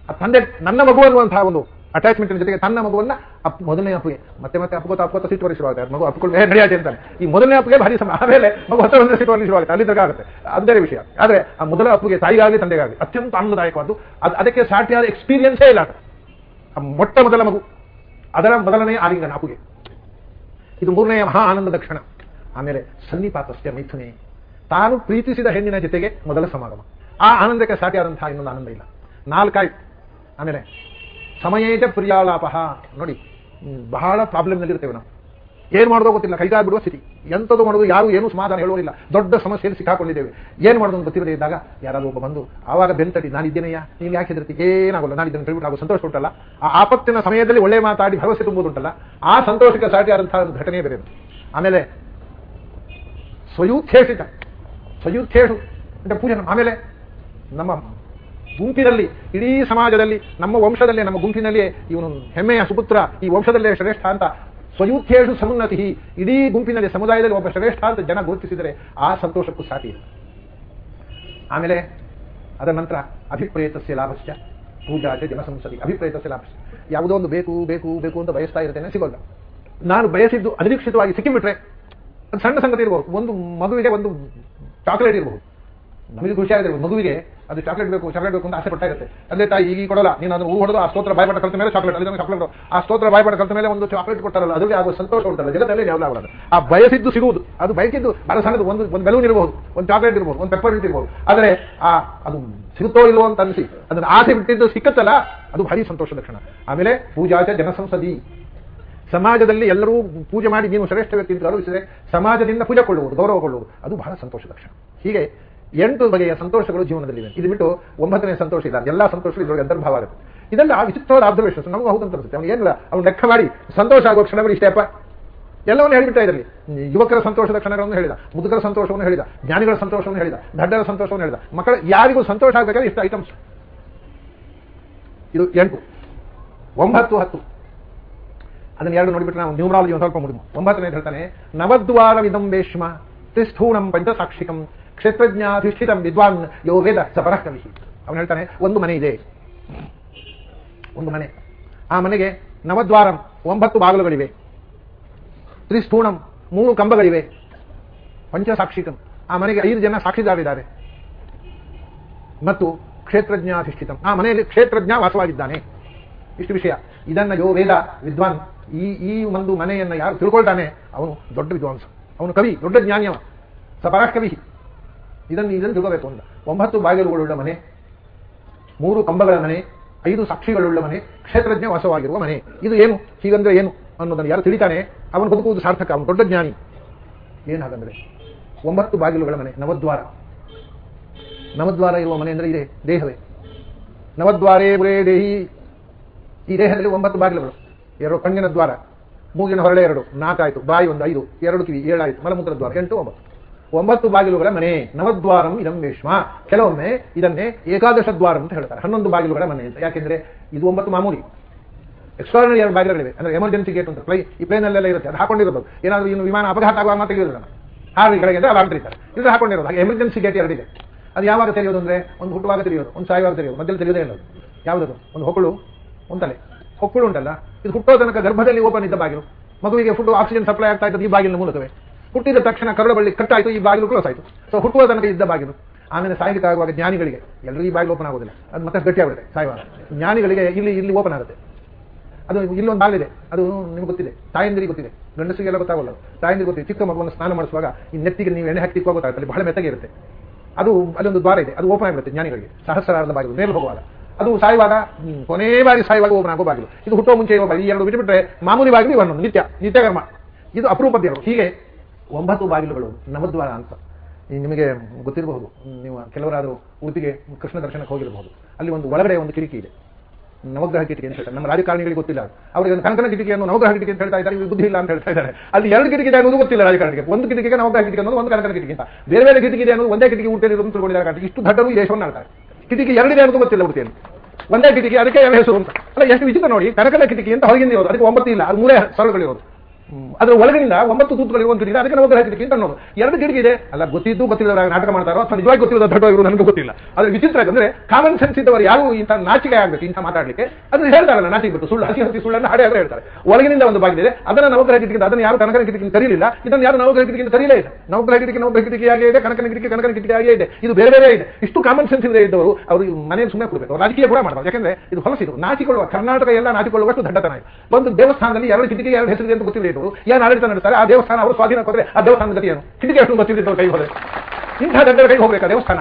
ಆ ತಂದೆ, ನನ್ನ ಮಗು ಅನ್ನುವಂತಹ ಒಂದು ಅಟ್ಯಾಚ್ಮೆಂಟ್ ಜೊತೆಗೆ ತನ್ನ ಮಗುವನ್ನ ಅಪ್, ಮೊದಲನೇ ಅಪ್ಪಿಗೆ. ಮತ್ತೆ ಮತ್ತೆ ಅಪ್ಕೋತ ಅಪ್ಪಗೋತ ಸಿಟ್ಟು ಶುರುವಾಗುತ್ತೆ. ಮಗು ಅಪ್ಕೊಂಡು ಏ ನಡೆಯಾಟಿ ಅಂತಾನೆ. ಈ ಮೊದಲನೇ ಅಪ್ಪಿಗೆ ಭಾರಿ ಸಮ ಆಮೇಲೆ ಮಗು ಹೊಸ ಬಂದ್ರೆ ಸಿಟ್ಟು ಶುರುವಾಗುತ್ತೆ. ಅಲ್ಲಿ ತನಕ ಆಗುತ್ತೆ. ಅದು ವಿಷಯ. ಆದ್ರೆ ಆ ಮೊದಲ ಅಪ್ಪುಗೆ ತಾಯಿಗಾಗಲಿ, ತಂದೆಗಾಗಲಿ ಅತ್ಯಂತ ಆನಂದದಾಯಕವಾದ್ದು ಅದು. ಅದಕ್ಕೆ ಸಾಟಿಯಾದ ಎಕ್ಸ್ಪೀರಿಯನ್ಸೇ ಇಲ್ಲ. ಮೊಟ್ಟ ಮೊದಲ ಮಗು. ಅದರ ಮೊದಲನೆಯ ಆಲಿಂಗನ ಅಪ್ಪುಗೆ. ಇದು ಮೂರನೆಯ ಮಹಾ ಆನಂದದ ಕ್ಷಣ ಆಮೇಲೆ ಸನ್ನಿಪಾತಸ್ಯ ಮೈಥುನಿ. ತಾನು ಪ್ರೀತಿಸಿದ ಹೆಣ್ಣಿನ ಜೊತೆಗೆ ಮೊದಲ ಸಮಾಗಮ. ಆ ಆನಂದಕ್ಕೆ ಸಾಟಿಯಾದಂತಹ ಇನ್ನೊಂದು ಆನಂದ ಇಲ್ಲ. ನಾಲ್ಕಾಯ್ತು. ಆಮೇಲೆ ಸಮಯೇಜ ಪ್ರಿಯಾಲಾಪ. ನೋಡಿ, ಬಹಳ ಪ್ರಾಬ್ಲಮ್ನಲ್ಲಿರ್ತೇವೆ ನಾವು ಏನ್ ಮಾಡೋದು ಗೊತ್ತಿಲ್ಲ ಕೈಗಾರ ಬಿಡುವ ಸ್ಥಿತಿ. ಎಂಥದ್ದು ಮಾಡೋದು, ಯಾರು ಏನು ಸಮಾಧಾನ ಹೇಳೋರಿಲ್ಲ. ದೊಡ್ಡ ಸಮಸ್ಯೆಯಲ್ಲಿ ಸಿಕ್ಕಾಕೊಂಡಿದ್ದೇವೆ. ಏನ್ ಮಾಡೋದು ಗೊತ್ತಿರದೇ ಇದ್ದಾಗ, ಯಾರಾದ್ರೂ ಒಬ್ಬ ಬಂದು, ಆವಾಗ ಬೆಂತಡಿ ನಾನಿದ್ದೇನೆಯಾ ನೀವು ಯಾಕೆ ಹೆದರ್ತಿ? ಏನಾಗಲ್ಲ ನಾನಿದ್ದೇನೆ ಹೇಳ್ಬಿಟ್ಟು ಆಗೋ ಸಂತೋಷ ಉಂಟಲ್ಲ? ಆ ಆಪತ್ತಿನ ಸಮಯದಲ್ಲಿ ಒಳ್ಳೆ ಮಾತಾಡಿ ಭರವಸೆ ತುಂಬುದುಂಟಲ್ಲ ಆ ಸಂತೋಷಕ್ಕೆ ಸಾಟಿ ಒಂದು ಘಟನೆ ಬೇರೆ. ಆಮೇಲೆ ಸ್ವಯೂಥೇಷಿತ ಸ್ವಯೂಥೇಷು ಅಂತ ಪೂಜೆ ಆಮೇಲೆ, ನಮ್ಮ ಗುಂಪಿನಲ್ಲಿ, ಇಡೀ ಸಮಾಜದಲ್ಲಿ, ನಮ್ಮ ವಂಶದಲ್ಲೇ, ನಮ್ಮ ಗುಂಪಿನಲ್ಲಿಯೇ ಇವನು ಹೆಮ್ಮೆಯ ಸುಪುತ್ರ, ಈ ವಂಶದಲ್ಲೇ ಶ್ರೇಷ್ಠ ಅಂತ ಸ್ವಯೂಥೇಷು ಸಮುನ್ನತಿ ಇಡೀ ಗುಂಪಿನಲ್ಲಿ, ಸಮುದಾಯದಲ್ಲಿ ಒಬ್ಬ ಶ್ರೇಷ್ಠ ಅಂತ ಜನ ಗುರುತಿಸಿದರೆ ಆ ಸಂತೋಷಕ್ಕೂ ಸಾಟಿ ಆಮೇಲೆ, ಅದರ ನಂತರ ಅಭಿಪ್ರೇತಸ್ಯ ಲಾಭಸ್ಯ ಪೂಜಾಚ ಜನಸಂಸದಿ ಅಭಿಪ್ರೇತಸ್ಯ ಲಾಭಸ್ಯ ಯಾವುದೋ ಒಂದು ಬೇಕು ಬೇಕು ಬೇಕು ಅಂತ ಬಯಸ್ತಾ ಇರ್ತೇನೆ ಸಿಗೋಲ್ಲ ನಾನು ಬಯಸಿದ್ದು ಅನಿರೀಕ್ಷಿತವಾಗಿ ಸಿಕ್ಕಿಬಿಟ್ರೆ ಅದು ಸಣ್ಣ ಸಂಗತಿ ಇರಬಹುದು ಒಂದು ಮಗುವಿಗೆ ಒಂದು ಚಾಕ್ಲೇಟ್ ಇರಬಹುದು ನಮಗೆ ಖುಷಿ ಆಗಿರ್ಬೋದು ಮಗುವಿಗೆ ಅದು ಚಾಕ್ಲೇಟ್ ಬೇಕು ಚಾಕ್ಲೇಟ್ ಬೇಕು ಅಂತ ಆಸೆ ಪಡ್ತಾ ಇರುತ್ತೆ. ತಂದೆ ತಾಯಿ, ಈಗ ಕೊಡಲ್ಲ, ನೀನು ಅದನ್ನು ಹೂ ಹೊಡೆದು ಆ ಸ್ತೋತ್ರ ಬಾಯ್ಪಾಠ ಕಲಿತ ಮೇಲೆ ಚಾಕ್ಲೇಟ್ ಅಲ್ಲಿ ಚಾಕ್ಲೇಟ್ ಆ ಸ್ತೋತ್ರ ಬಾಯ್ಪಾಠ ಕಲಿತ ಮೇಲೆ ಒಂದು ಚಾಕ್ಲೇಟ್ ಕೊಡ್ತಾರಲ್ಲ ಅದಕ್ಕೆ ಆಗುವ ಸಂತೋಷ ಉಂಟಲ್ಲ, ಜಗತ್ತಲ್ಲಿ ಯಾವ್ದು ಆ ಬಯಸಿದ್ದು ಸಿಗುವುದು, ಅದು ಬಯಸಿದ್ದು ಬಹಳ ಒಂದು ಒಂದು ಬೆಲೂನ್ ಇರಬಹುದು ಒಂದು ಚಾಕ್ಲೇಟ್ ಇರಬಹುದು ಒಂದು ಪೆಪ್ಪರ್ ಇರಬಹುದು ಆದರೆ ಆ, ಅದು ಸಿಗುತ್ತೋ ಇಲ್ವೋ ಅಂತ ಅನಿಸಿ, ಅದನ್ನು ಆಸೆ ಬಿಟ್ಟಿದ್ದು ಸಿಕ್ಕತ್ತಲ್ಲ, ಅದು ಭಾರಿ ಸಂತೋಷದ ಲಕ್ಷಣ ಆಮೇಲೆ ಪೂಜಾಚ ಜನಸಂಸದಿ. ಸಮಾಜದಲ್ಲಿ ಎಲ್ಲರೂ ಪೂಜೆ ಮಾಡಿ, ನೀನು ಶ್ರೇಷ್ಠ ವ್ಯಕ್ತಿ ಅಂತ ಗೌರವಿಸಿದರೆ ಸಮಾಜದಿಂದ ಪೂಜೆ ಕೊಳ್ಳುವುದು, ಗೌರವ ಕೊಳ್ಳುವುದು, ಅದು ಬಹಳ ಸಂತೋಷದ ಲಕ್ಷಣ ಹೀಗೆ ಎಂಟು ಬಗೆಯ ಸಂತೋಷಗಳು ಜೀವನದಲ್ಲಿವೆ. ಇದು ಬಿಟ್ಟು ಒಂಬತ್ತನೇ ಸಂತೋಷ ಇಲ್ಲ. ಎಲ್ಲ ಸಂತೋಷಗಳು ಇದರೊಳಗೆ ಅಂತರ್ಭಾವ ಆಗುತ್ತೆ ಇದೆಲ್ಲ ವಿಚಿತ್ರವಾದ ಅಬ್ಸರ್ವೇಷನ್ಸ್. ನಮಗೂ ಹೌದು ಅಂತ ಅನಿಸುತ್ತೆ. ಅವ್ನು ಏನಿಲ್ಲ, ಅವ್ನು ಲೆಕ್ಕ ಮಾಡಿ, ಸಂತೋಷ ಆಗುವ ಕ್ಷಣಗಳು ಇಷ್ಟೇಪ್ಪ ಎಲ್ಲವನ್ನು ಹೇಳಿಬಿಟ್ಟ ಇದರಲ್ಲಿ. ಯುವಕರ ಸಂತೋಷದ ಕ್ಷಣಗಳನ್ನು ಹೇಳಿದ, ಮುದುಕರ ಸಂತೋಷವನ್ನು ಹೇಳಿದ, ಜ್ಞಾನಿಗಳ ಸಂತೋಷವನ್ನು ಹೇಳಿದ, ದಡ್ಡರ ಸಂತೋಷವನ್ನು ಹೇಳಿದ. ಮಕ್ಕಳ, ಯಾರಿಗೂ ಸಂತೋಷ ಆಗಬೇಕಾದ್ರೆ ಇಷ್ಟ ಐಟಮ್ಸ್ ಇದು ಎಂಟು. ಒಂಬತ್ತು ಹತ್ತು. ಅದನ್ನ ಎರಡು ನೋಡಿಬಿಟ್ಟು ನಾವು ನ್ಯೂಮರಾಲಜಿ ಒಂದು ಸ್ವಲ್ಪ ಮುಗಿದು ಒಂಬತ್ತನೇ ಹೇಳ್ತಾನೆ ನವದ್ವಾರ ವಿಧಂ ವೇಶ್ಮ ತ್ರಿಸ್ಥೂಣಂ ಪಂಚಸಾಕ್ಷಿಕಂ. ಕ್ಷೇತ್ರಜ್ಞಾಧಿಷ್ಠಿತಂ ವಿದ್ವಾನ್ ಯೋ ವೇದ ಸಪರಃ ಕವಿ ಅವನು ಹೇಳ್ತಾನೆ, ಒಂದು ಮನೆ ಇದೆ. ಒಂದು ಮನೆ. ಆ ಮನೆಗೆ ನವದ್ವಾರಂ ಒಂಬತ್ತು ಬಾಗಿಲುಗಳಿವೆ. ತ್ರಿಸ್ಥೂಣಂ ಮೂರು ಕಂಬಗಳಿವೆ. ಪಂಚಸಾಕ್ಷಿಕಂ. ಆ ಮನೆಗೆ ಐದು ಜನ ಸಾಕ್ಷಿದಾರಿದ್ದಾರೆ ಮತ್ತು ಕ್ಷೇತ್ರಜ್ಞಾಧಿಷ್ಠಿತಂ ಆ ಮನೆಯಲ್ಲಿ ಕ್ಷೇತ್ರಜ್ಞ ವಾಸವಾಗಿದ್ದಾನೆ. ಇಷ್ಟು ವಿಷಯ. ಇದನ್ನ ಯೋ ವೇದ ವಿದ್ವಾನ್ ಈ ಈ ಒಂದು ಮನೆಯನ್ನ ಯಾರು ತಿಳ್ಕೊಳ್ತಾನೆ? ಅವನು ದೊಡ್ಡ ವಿದ್ವಾಂಸ. ಅವನು ಕವಿ, ದೊಡ್ಡ ಜ್ಞಾನಿಯವ. ಸಪರ ಕವಿ ಇದನ್ನು ಇದನ್ನು ತಿಳ್ಕೋಬೇಕು ಅಂತ. ಒಂಬತ್ತು ಬಾಗಿಲುಗಳುಳ್ಳ ಮನೆ, ಮೂರು ಕಂಬಗಳ ಮನೆ, ಐದು ಸಾಕ್ಷಿಗಳುಳ್ಳ ಮನೆ, ಕ್ಷೇತ್ರಜ್ಞ ವಾಸವಾಗಿರುವ ಮನೆ. ಇದು ಏನು? ಹೀಗಂದ್ರೆ ಏನು ಅನ್ನೋದನ್ನು ಯಾರು ತಿಳಿತಾನೆ? ಅವನು ಬದುಕುವುದು ಸಾರ್ಥಕ, ಅವನು ದೊಡ್ಡ ಜ್ಞಾನಿ. ಏನು ಹಾಗಂದ್ರೆ? ಒಂಬತ್ತು ಬಾಗಿಲುಗಳ ಮನೆ, ನವದ್ವಾರ. ನವದ್ವಾರ ಇರುವ ಮನೆ ಅಂದ್ರೆ ಇದೆ, ದೇಹವೇ. ನವದ್ವಾರೇ ಬುರೇ ದೇಹಿ. ಈ ದೇಹದಲ್ಲಿ ಒಂಬತ್ತು ಬಾಗಿಲುಗಳು. ಎರಡು ಕಣ್ಣಿನ ದ್ವಾರ, ಮೂಗಿನ ಹೊರಳೆ ಎರಡು, ನಾಲ್ಕಾಯ್ತು, ಬಾಯಿ ಒಂದು ಐದು, ಎರಡು ಕಿವಿ ಏಳಾಯ್ತು ಮಲಮೂತ್ರ ದ್ವಾರ, ಎಂಟು ಒಂಬತ್ತು. ಒಂಬತ್ತು ಬಾಗಿಲುಗಳ ಮನೆ, ನವದ್ವಾರಂ ಇದಂ ವಿಶ್ವ. ಕೆಲವೊಮ್ಮೆ ಇದನ್ನೇ ಏಕಾದಶ ದ್ವಾರ ಅಂತ ಹೇಳ್ತಾರೆ. ಹನ್ನೊಂದು ಬಾಗಿಲುಗಳ ಮನೆ ಅಂತ. ಯಾಕೆಂದ್ರೆ ಇದು ಒಂಬತ್ತು ಮಾಮೂಲಿ. ಎಕ್ಸ್ಟ್ರಾರ್ನರಿ ಎರಡು ಬಾಗಿಲುಗಳಿವೆ. ಅಂದ್ರೆ ಎಮರ್ಜೆನ್ಸಿ ಗೇಟ್ ಅಂತ. ಪ್ಲೈ ಈ ಪ್ಲೇನಲ್ಲೆಲ್ಲ ಇರುತ್ತೆ. ಅದು ಹಾಕೊಂಡಿರೋದು ಏನಾದರೂ ಇನ್ನು ವಿಮಾನ ಅಪಘಾತ ಆಗುವ ಮಾತ್ರ ತೆಗೆಯೋದಿಲ್ಲ ಹಾರಿ ಕೆಳಗೆ ಅಂದ್ರೆ ಅವಾಗ ತೆರೀತಾರೆ ಇದು ಹಾಕೊಂಡಿರೋದು. ಹಾಗೆ ಎಮರ್ಜೆನ್ಸಿ ಗೇಟ್ ಎರಡಿದೆ. ಅದು ಯಾವಾಗ ತೆರೆಯೋದು ಅಂದ್ರೆ ಒಂದು ಹುಟ್ಟುವಾಗ ತೆರೆಯೋದು, ಒಂದು ಸಾಯುವಾಗ ತೆರೆಯೋದು. ಮಧ್ಯದಲ್ಲಿ ತೆರೆಯೋದೇ ಇಲ್ಲ. ಯಾವುದದು? ಒಂದು ಹೊಕ್ಕಳು, ಒಂದು ತಲೆ. ಹೊಕ್ಕಳು ಉಂಟಲ್ಲ. ಇದು ಹುಟ್ಟೋ ತನಕ ಗರ್ಭದಲ್ಲಿ ಓಪನ್ ಇದ್ದ ಬಾಗಿಲು. ಮಗುವಿಗೆ ಫುಡ್ ಆಕ್ಸಿಜನ್ ಸಪ್ಲೈ ಆಗ್ತಾ ಇದ್ದದ್ದು ಈ ಬಾಗಿಲಿನ ಮೂಲಕವೇ. ಹುಟ್ಟಿದ ತಕ್ಷಣ ಕರಳ ಬಳ್ಳಿ ಕಟ್ಟಾಯಿತು, ಈ ಬಾಗಿಲು ಕ್ಲೋಸ್ ಆಯಿತು ಸೊ ಹುಟ್ಟುವ ತನಕ ಇದ್ದ ಬಾಗಿಲು. ಆಮೇಲೆ ಸಾಯಲಿಕ್ಕೆ ಆಗುವಾಗ ಜ್ಞಾನಿಗಳಿಗೆ, ಎಲ್ಲರೂ ಈ ಬಾಗಿಲು ಓಪನ್ ಆಗೋದಿಲ್ಲ. ಅದು ಮತ್ತೆ ಗಟ್ಟಿ ಆಗುತ್ತೆ ಸಾಯುವಾಗ ಜ್ಞಾನಿಗಳಿಗೆ ಇಲ್ಲಿ ಇಲ್ಲಿ ಓಪನ್ ಆಗುತ್ತೆ. ಅದು ಇಲ್ಲೊಂದು ಬಾಗಿಲಿದೆ ಅದು ನಿಮ್ಗೆ ಗೊತ್ತಿದೆ, ತಾಯಂದಿರಿಗೆ ಗೊತ್ತಿದೆ. ಗಂಡಸರಿಗೆಲ್ಲ ಗೊತ್ತಾಗಲ್ಲ ತಾಯಂದಿರಿಗೆ ಗೊತ್ತಿದೆ. ಚಿಕ್ಕ ಮಗುವನ್ನು ಸ್ನಾನ ಮಾಡಿಸುವಾಗ ಈ ನೆತ್ತಿಗೆ ನೀವು ಎಣ್ಣೆ ಹಾಕಿ ಅಲ್ಲಿ ಬಹಳ ಮೆತ್ತಗೆ ಇರುತ್ತೆ. ಅದು ಅಲ್ಲೊಂದು ದ್ವಾರ ಇದೆ, ಅದು ಓಪನ್ ಆಗಿರುತ್ತೆ ಜ್ಞಾನಿಗಳಿಗೆ. ಸಹಸ್ರಾರದ ಬಾಗಿಲು, ಮೇಲೆ ಹೋಗುವಾಗ. ಅದು ಸಾಯುವಾಗ ಕೊನೆ ಬಾರಿ ಸಾಯುವಾಗ ಓಪನ್ ಆಗೋ ಬಾಗಿಲು. ಇದು ಹುಟ್ಟುವ ಮುಂಚೆ ಈ ಎರಡು ಬಿಟ್ಟುಬಿಟ್ರೆ ಮಾಮೂಲಿ ಬಾಗಿಲು ಇವನ್ನೊಂದು ನಿತ್ಯ ನಿತ್ಯ ಕರ್ಮ ಇದು ಅಪರೂಪದ ಎರಡು ಹೀಗೆ ಒಂಬತ್ತು ಬಾಗಿಲುಗಳು ನವದ್ವಾರ ಅಂತ. ನಿಮಗೆ ಗೊತ್ತಿರಬಹುದು. ನೀವು ಕೆಲವರಾದರೂ ಉಡುಪಿಗೆ ಕೃಷ್ಣ ದರ್ಶನಕ್ಕೆ ಹೋಗಿರಬಹುದು. ಅಲ್ಲಿ ಒಂದು ಒಳಗಡೆ ಒಂದು ಕಿಟಕಿ ಇದೆ. ನವಗ್ರಹ ಕಿಟಕಿ ಅಂತ ಹೇಳ್ತಾರೆ. ನಮ್ಮ ರಾಜಕಾರಣಿಗಳಿಗೆ ಗೊತ್ತಿಲ್ಲ. ಅವರಿಗೆ ಕನಕನ ಕಿಟಕಿಯನ್ನು ನವಗ್ರಹ ಕಿಟಕಿ ಅಂತ ಹೇಳ್ತಾ ಇದ್ದಾರೆ. ಬುದ್ಧಿ ಇಲ್ಲ ಅಂತ ಹೇಳ್ತಾ ಇದ್ದಾರೆ. ಅಲ್ಲಿ ಎರಡು ಕಿಟಕಿ ಇದೆ ಅನ್ನೋದು ಗೊತ್ತಿಲ್ಲ ರಾಜಕಾರಣಿಗೆ. ಒಂದು ಕಿಟಕಿಗೆ ನವಗ್ರಹ ಕಿಟಕಿ ಅನ್ನೋದು ಒಂದು ಕನಕನ ಕಿಟಕಿ ಅಂತ. ಬೇರೆ ಬೇರೆ ಕಿಟಕಿ ಇದೆ ಅನ್ನೋದು ಒಂದೇ ಕಿಟಕಿ ಇರೋದು ತಿಳ್ಕೊಂಡಿದ್ದಾರೆ ಇಷ್ಟು ದಡ್ಡರು ದೇಶವನ್ನು ಆಡ್ತಾರೆ ಕಿಟಕಿ ಎರಡಿದೆ ಅನ್ನೋದು ಗೊತ್ತಿಲ್ಲ ಉಡುಪಿಯಲ್ಲಿ. ಒಂದೇ ಕಿಟಕಿ, ಅದಕ್ಕೆ ಎರಡು ಹೆಸರು ಅಂತ. ಅಲ್ಲ, ಎಷ್ಟು ವಿಚಿತ್ರ ನೋಡಿ. ಕನಕನ ಕಿಟಕಿ ಅಂತ ಹೊರಗಿಂದ ಇರೋದು. ಅದಕ್ಕೆ ಒಂಬತ್ತು ಇಲ್ಲ. ಅದು ಮೂರೇ ಸರಳುಗಳಿರೋದು ಅದರ ಒಳಗಿನಿಂದ ಒಂಬತ್ತು ತೂತುಗಳಿರುವ ಒಂದು ಕಿಟಕಿ ಇದೆ, ಅದಕ್ಕೆ ನವಗ್ರಹ ಕಿಟಕಿ ಅಂತ ಅನ್ನೋದು. ಎರಡು ಗಿಡಗಿದೆ ಇದೆ. ಅಲ್ಲ, ಗೊತ್ತಿದ್ದು ಗೊತ್ತಿಲ್ಲದ ನಾಟಕ ಮಾಡ್ತಾರೋ ಅಥವಾ ನಿಜವಾಗಿ ಗೊತ್ತಿಲ್ಲದ ಇರುವುದು ನನಗೆ ಗೊತ್ತಿಲ್ಲ. ಅದ್ರ ವಿಚಿತ್ರ ಅಂದ್ರೆ ಕಾಮನ್ ಸೆನ್ಸ್ ಇದ್ದವರು ಯಾರು ಇಂಥ ನಾಚಿಕೆ ಆಗಬೇಕು, ಇಂಥ ಮಾತಾಡಲಿಕ್ಕೆ? ಅದನ್ನ ಹೇಳ್ತಾರಲ್ಲ, ನಾಚಿಕೆ ಬಿಟ್ಟು ಸುಳ್ಳು, ಹಸಿ ಹಸಿ ಸುಳ್ಳನ್ನು ಹಾಡೆ ಆದರೆ ಹೇಳ್ತಾರೆ. ಒಳಗಿನಿಂದ ಒಂದು ಬಾಗಿಲಿದೆ ಅದನ್ನ ನವಗ್ರಹ ಕಿಟಕಿ ಅದನ್ನು ಯಾರು ಕನಕನ ಕಿಟಕಿ ಕರೀಲಿಲ್ಲ ಇದನ್ನು ಯಾರು ನವಗ್ರಹ ಕಿಟಕಿ ಕರೀಲೇ ಇಲ್ಲ. ನವಗ್ರಹ ಕಿಟಕಿ ನವಗ್ರಹ ಆಗೇ ಇದೆ? ಕನಕನ ಕಿಟಕಿ ಕನಕನ ಗಿಡಕ್ಕೆ ಆಗೇ ಇದೆ? ಇದು ಬೇರೆ ಬೇರೆ ಇದೆ. ಇಷ್ಟು ಕಾಮನ್ ಸೆನ್ಸ್ ಇದೆ ಇದ್ದವರು, ಅವರು ಮನೆಯಲ್ಲಿ ಸುಮ್ಮನೆ ಕೊಡಬೇಕು ರಾಜಕೀಯ ಕೂಡ ಮಾಡ್ತಾರೆ. ಯಾಕಂದ್ರೆ ಇದು ಹೊಲಸಿದು ನಾಚಿಕೊಳ್ಳುವ, ಕರ್ನಾಟಕ ಎಲ್ಲ ನಾಚಿಕೊಳ್ಳುವಷ್ಟು ದಡ್ಡತನ ಒಂದು ದೇವಸ್ಥಾನದಲ್ಲಿ ಎರಡು ಕಿಟಕಿ, ಎರಡು ಹೆಸರಿದೆ ಅಂತ ಗೊತ್ತಿಲ್ಲ ಇದ್ದವರು ಏನು ಆಡಳಿತ ನಡೆಸ್ತಾರೆ, ಆ ದೇವಸ್ಥಾನ ಅವರು ಸ್ವಾಧೀನ ಕೊಟ್ಟರೆ ಆ ದೇವಸ್ಥಾನದ ಗತಿ ಏನು? ಕಿಟಕಿ ಅಷ್ಟು ಗೊತ್ತಿದ್ದು ಕೈ ಹೋದ್ರೆ. ಇಂಥ ದಂಡದ ಕೈ ಹೋಗ್ಬೇಕಾ ದೇವಸ್ಥಾನ?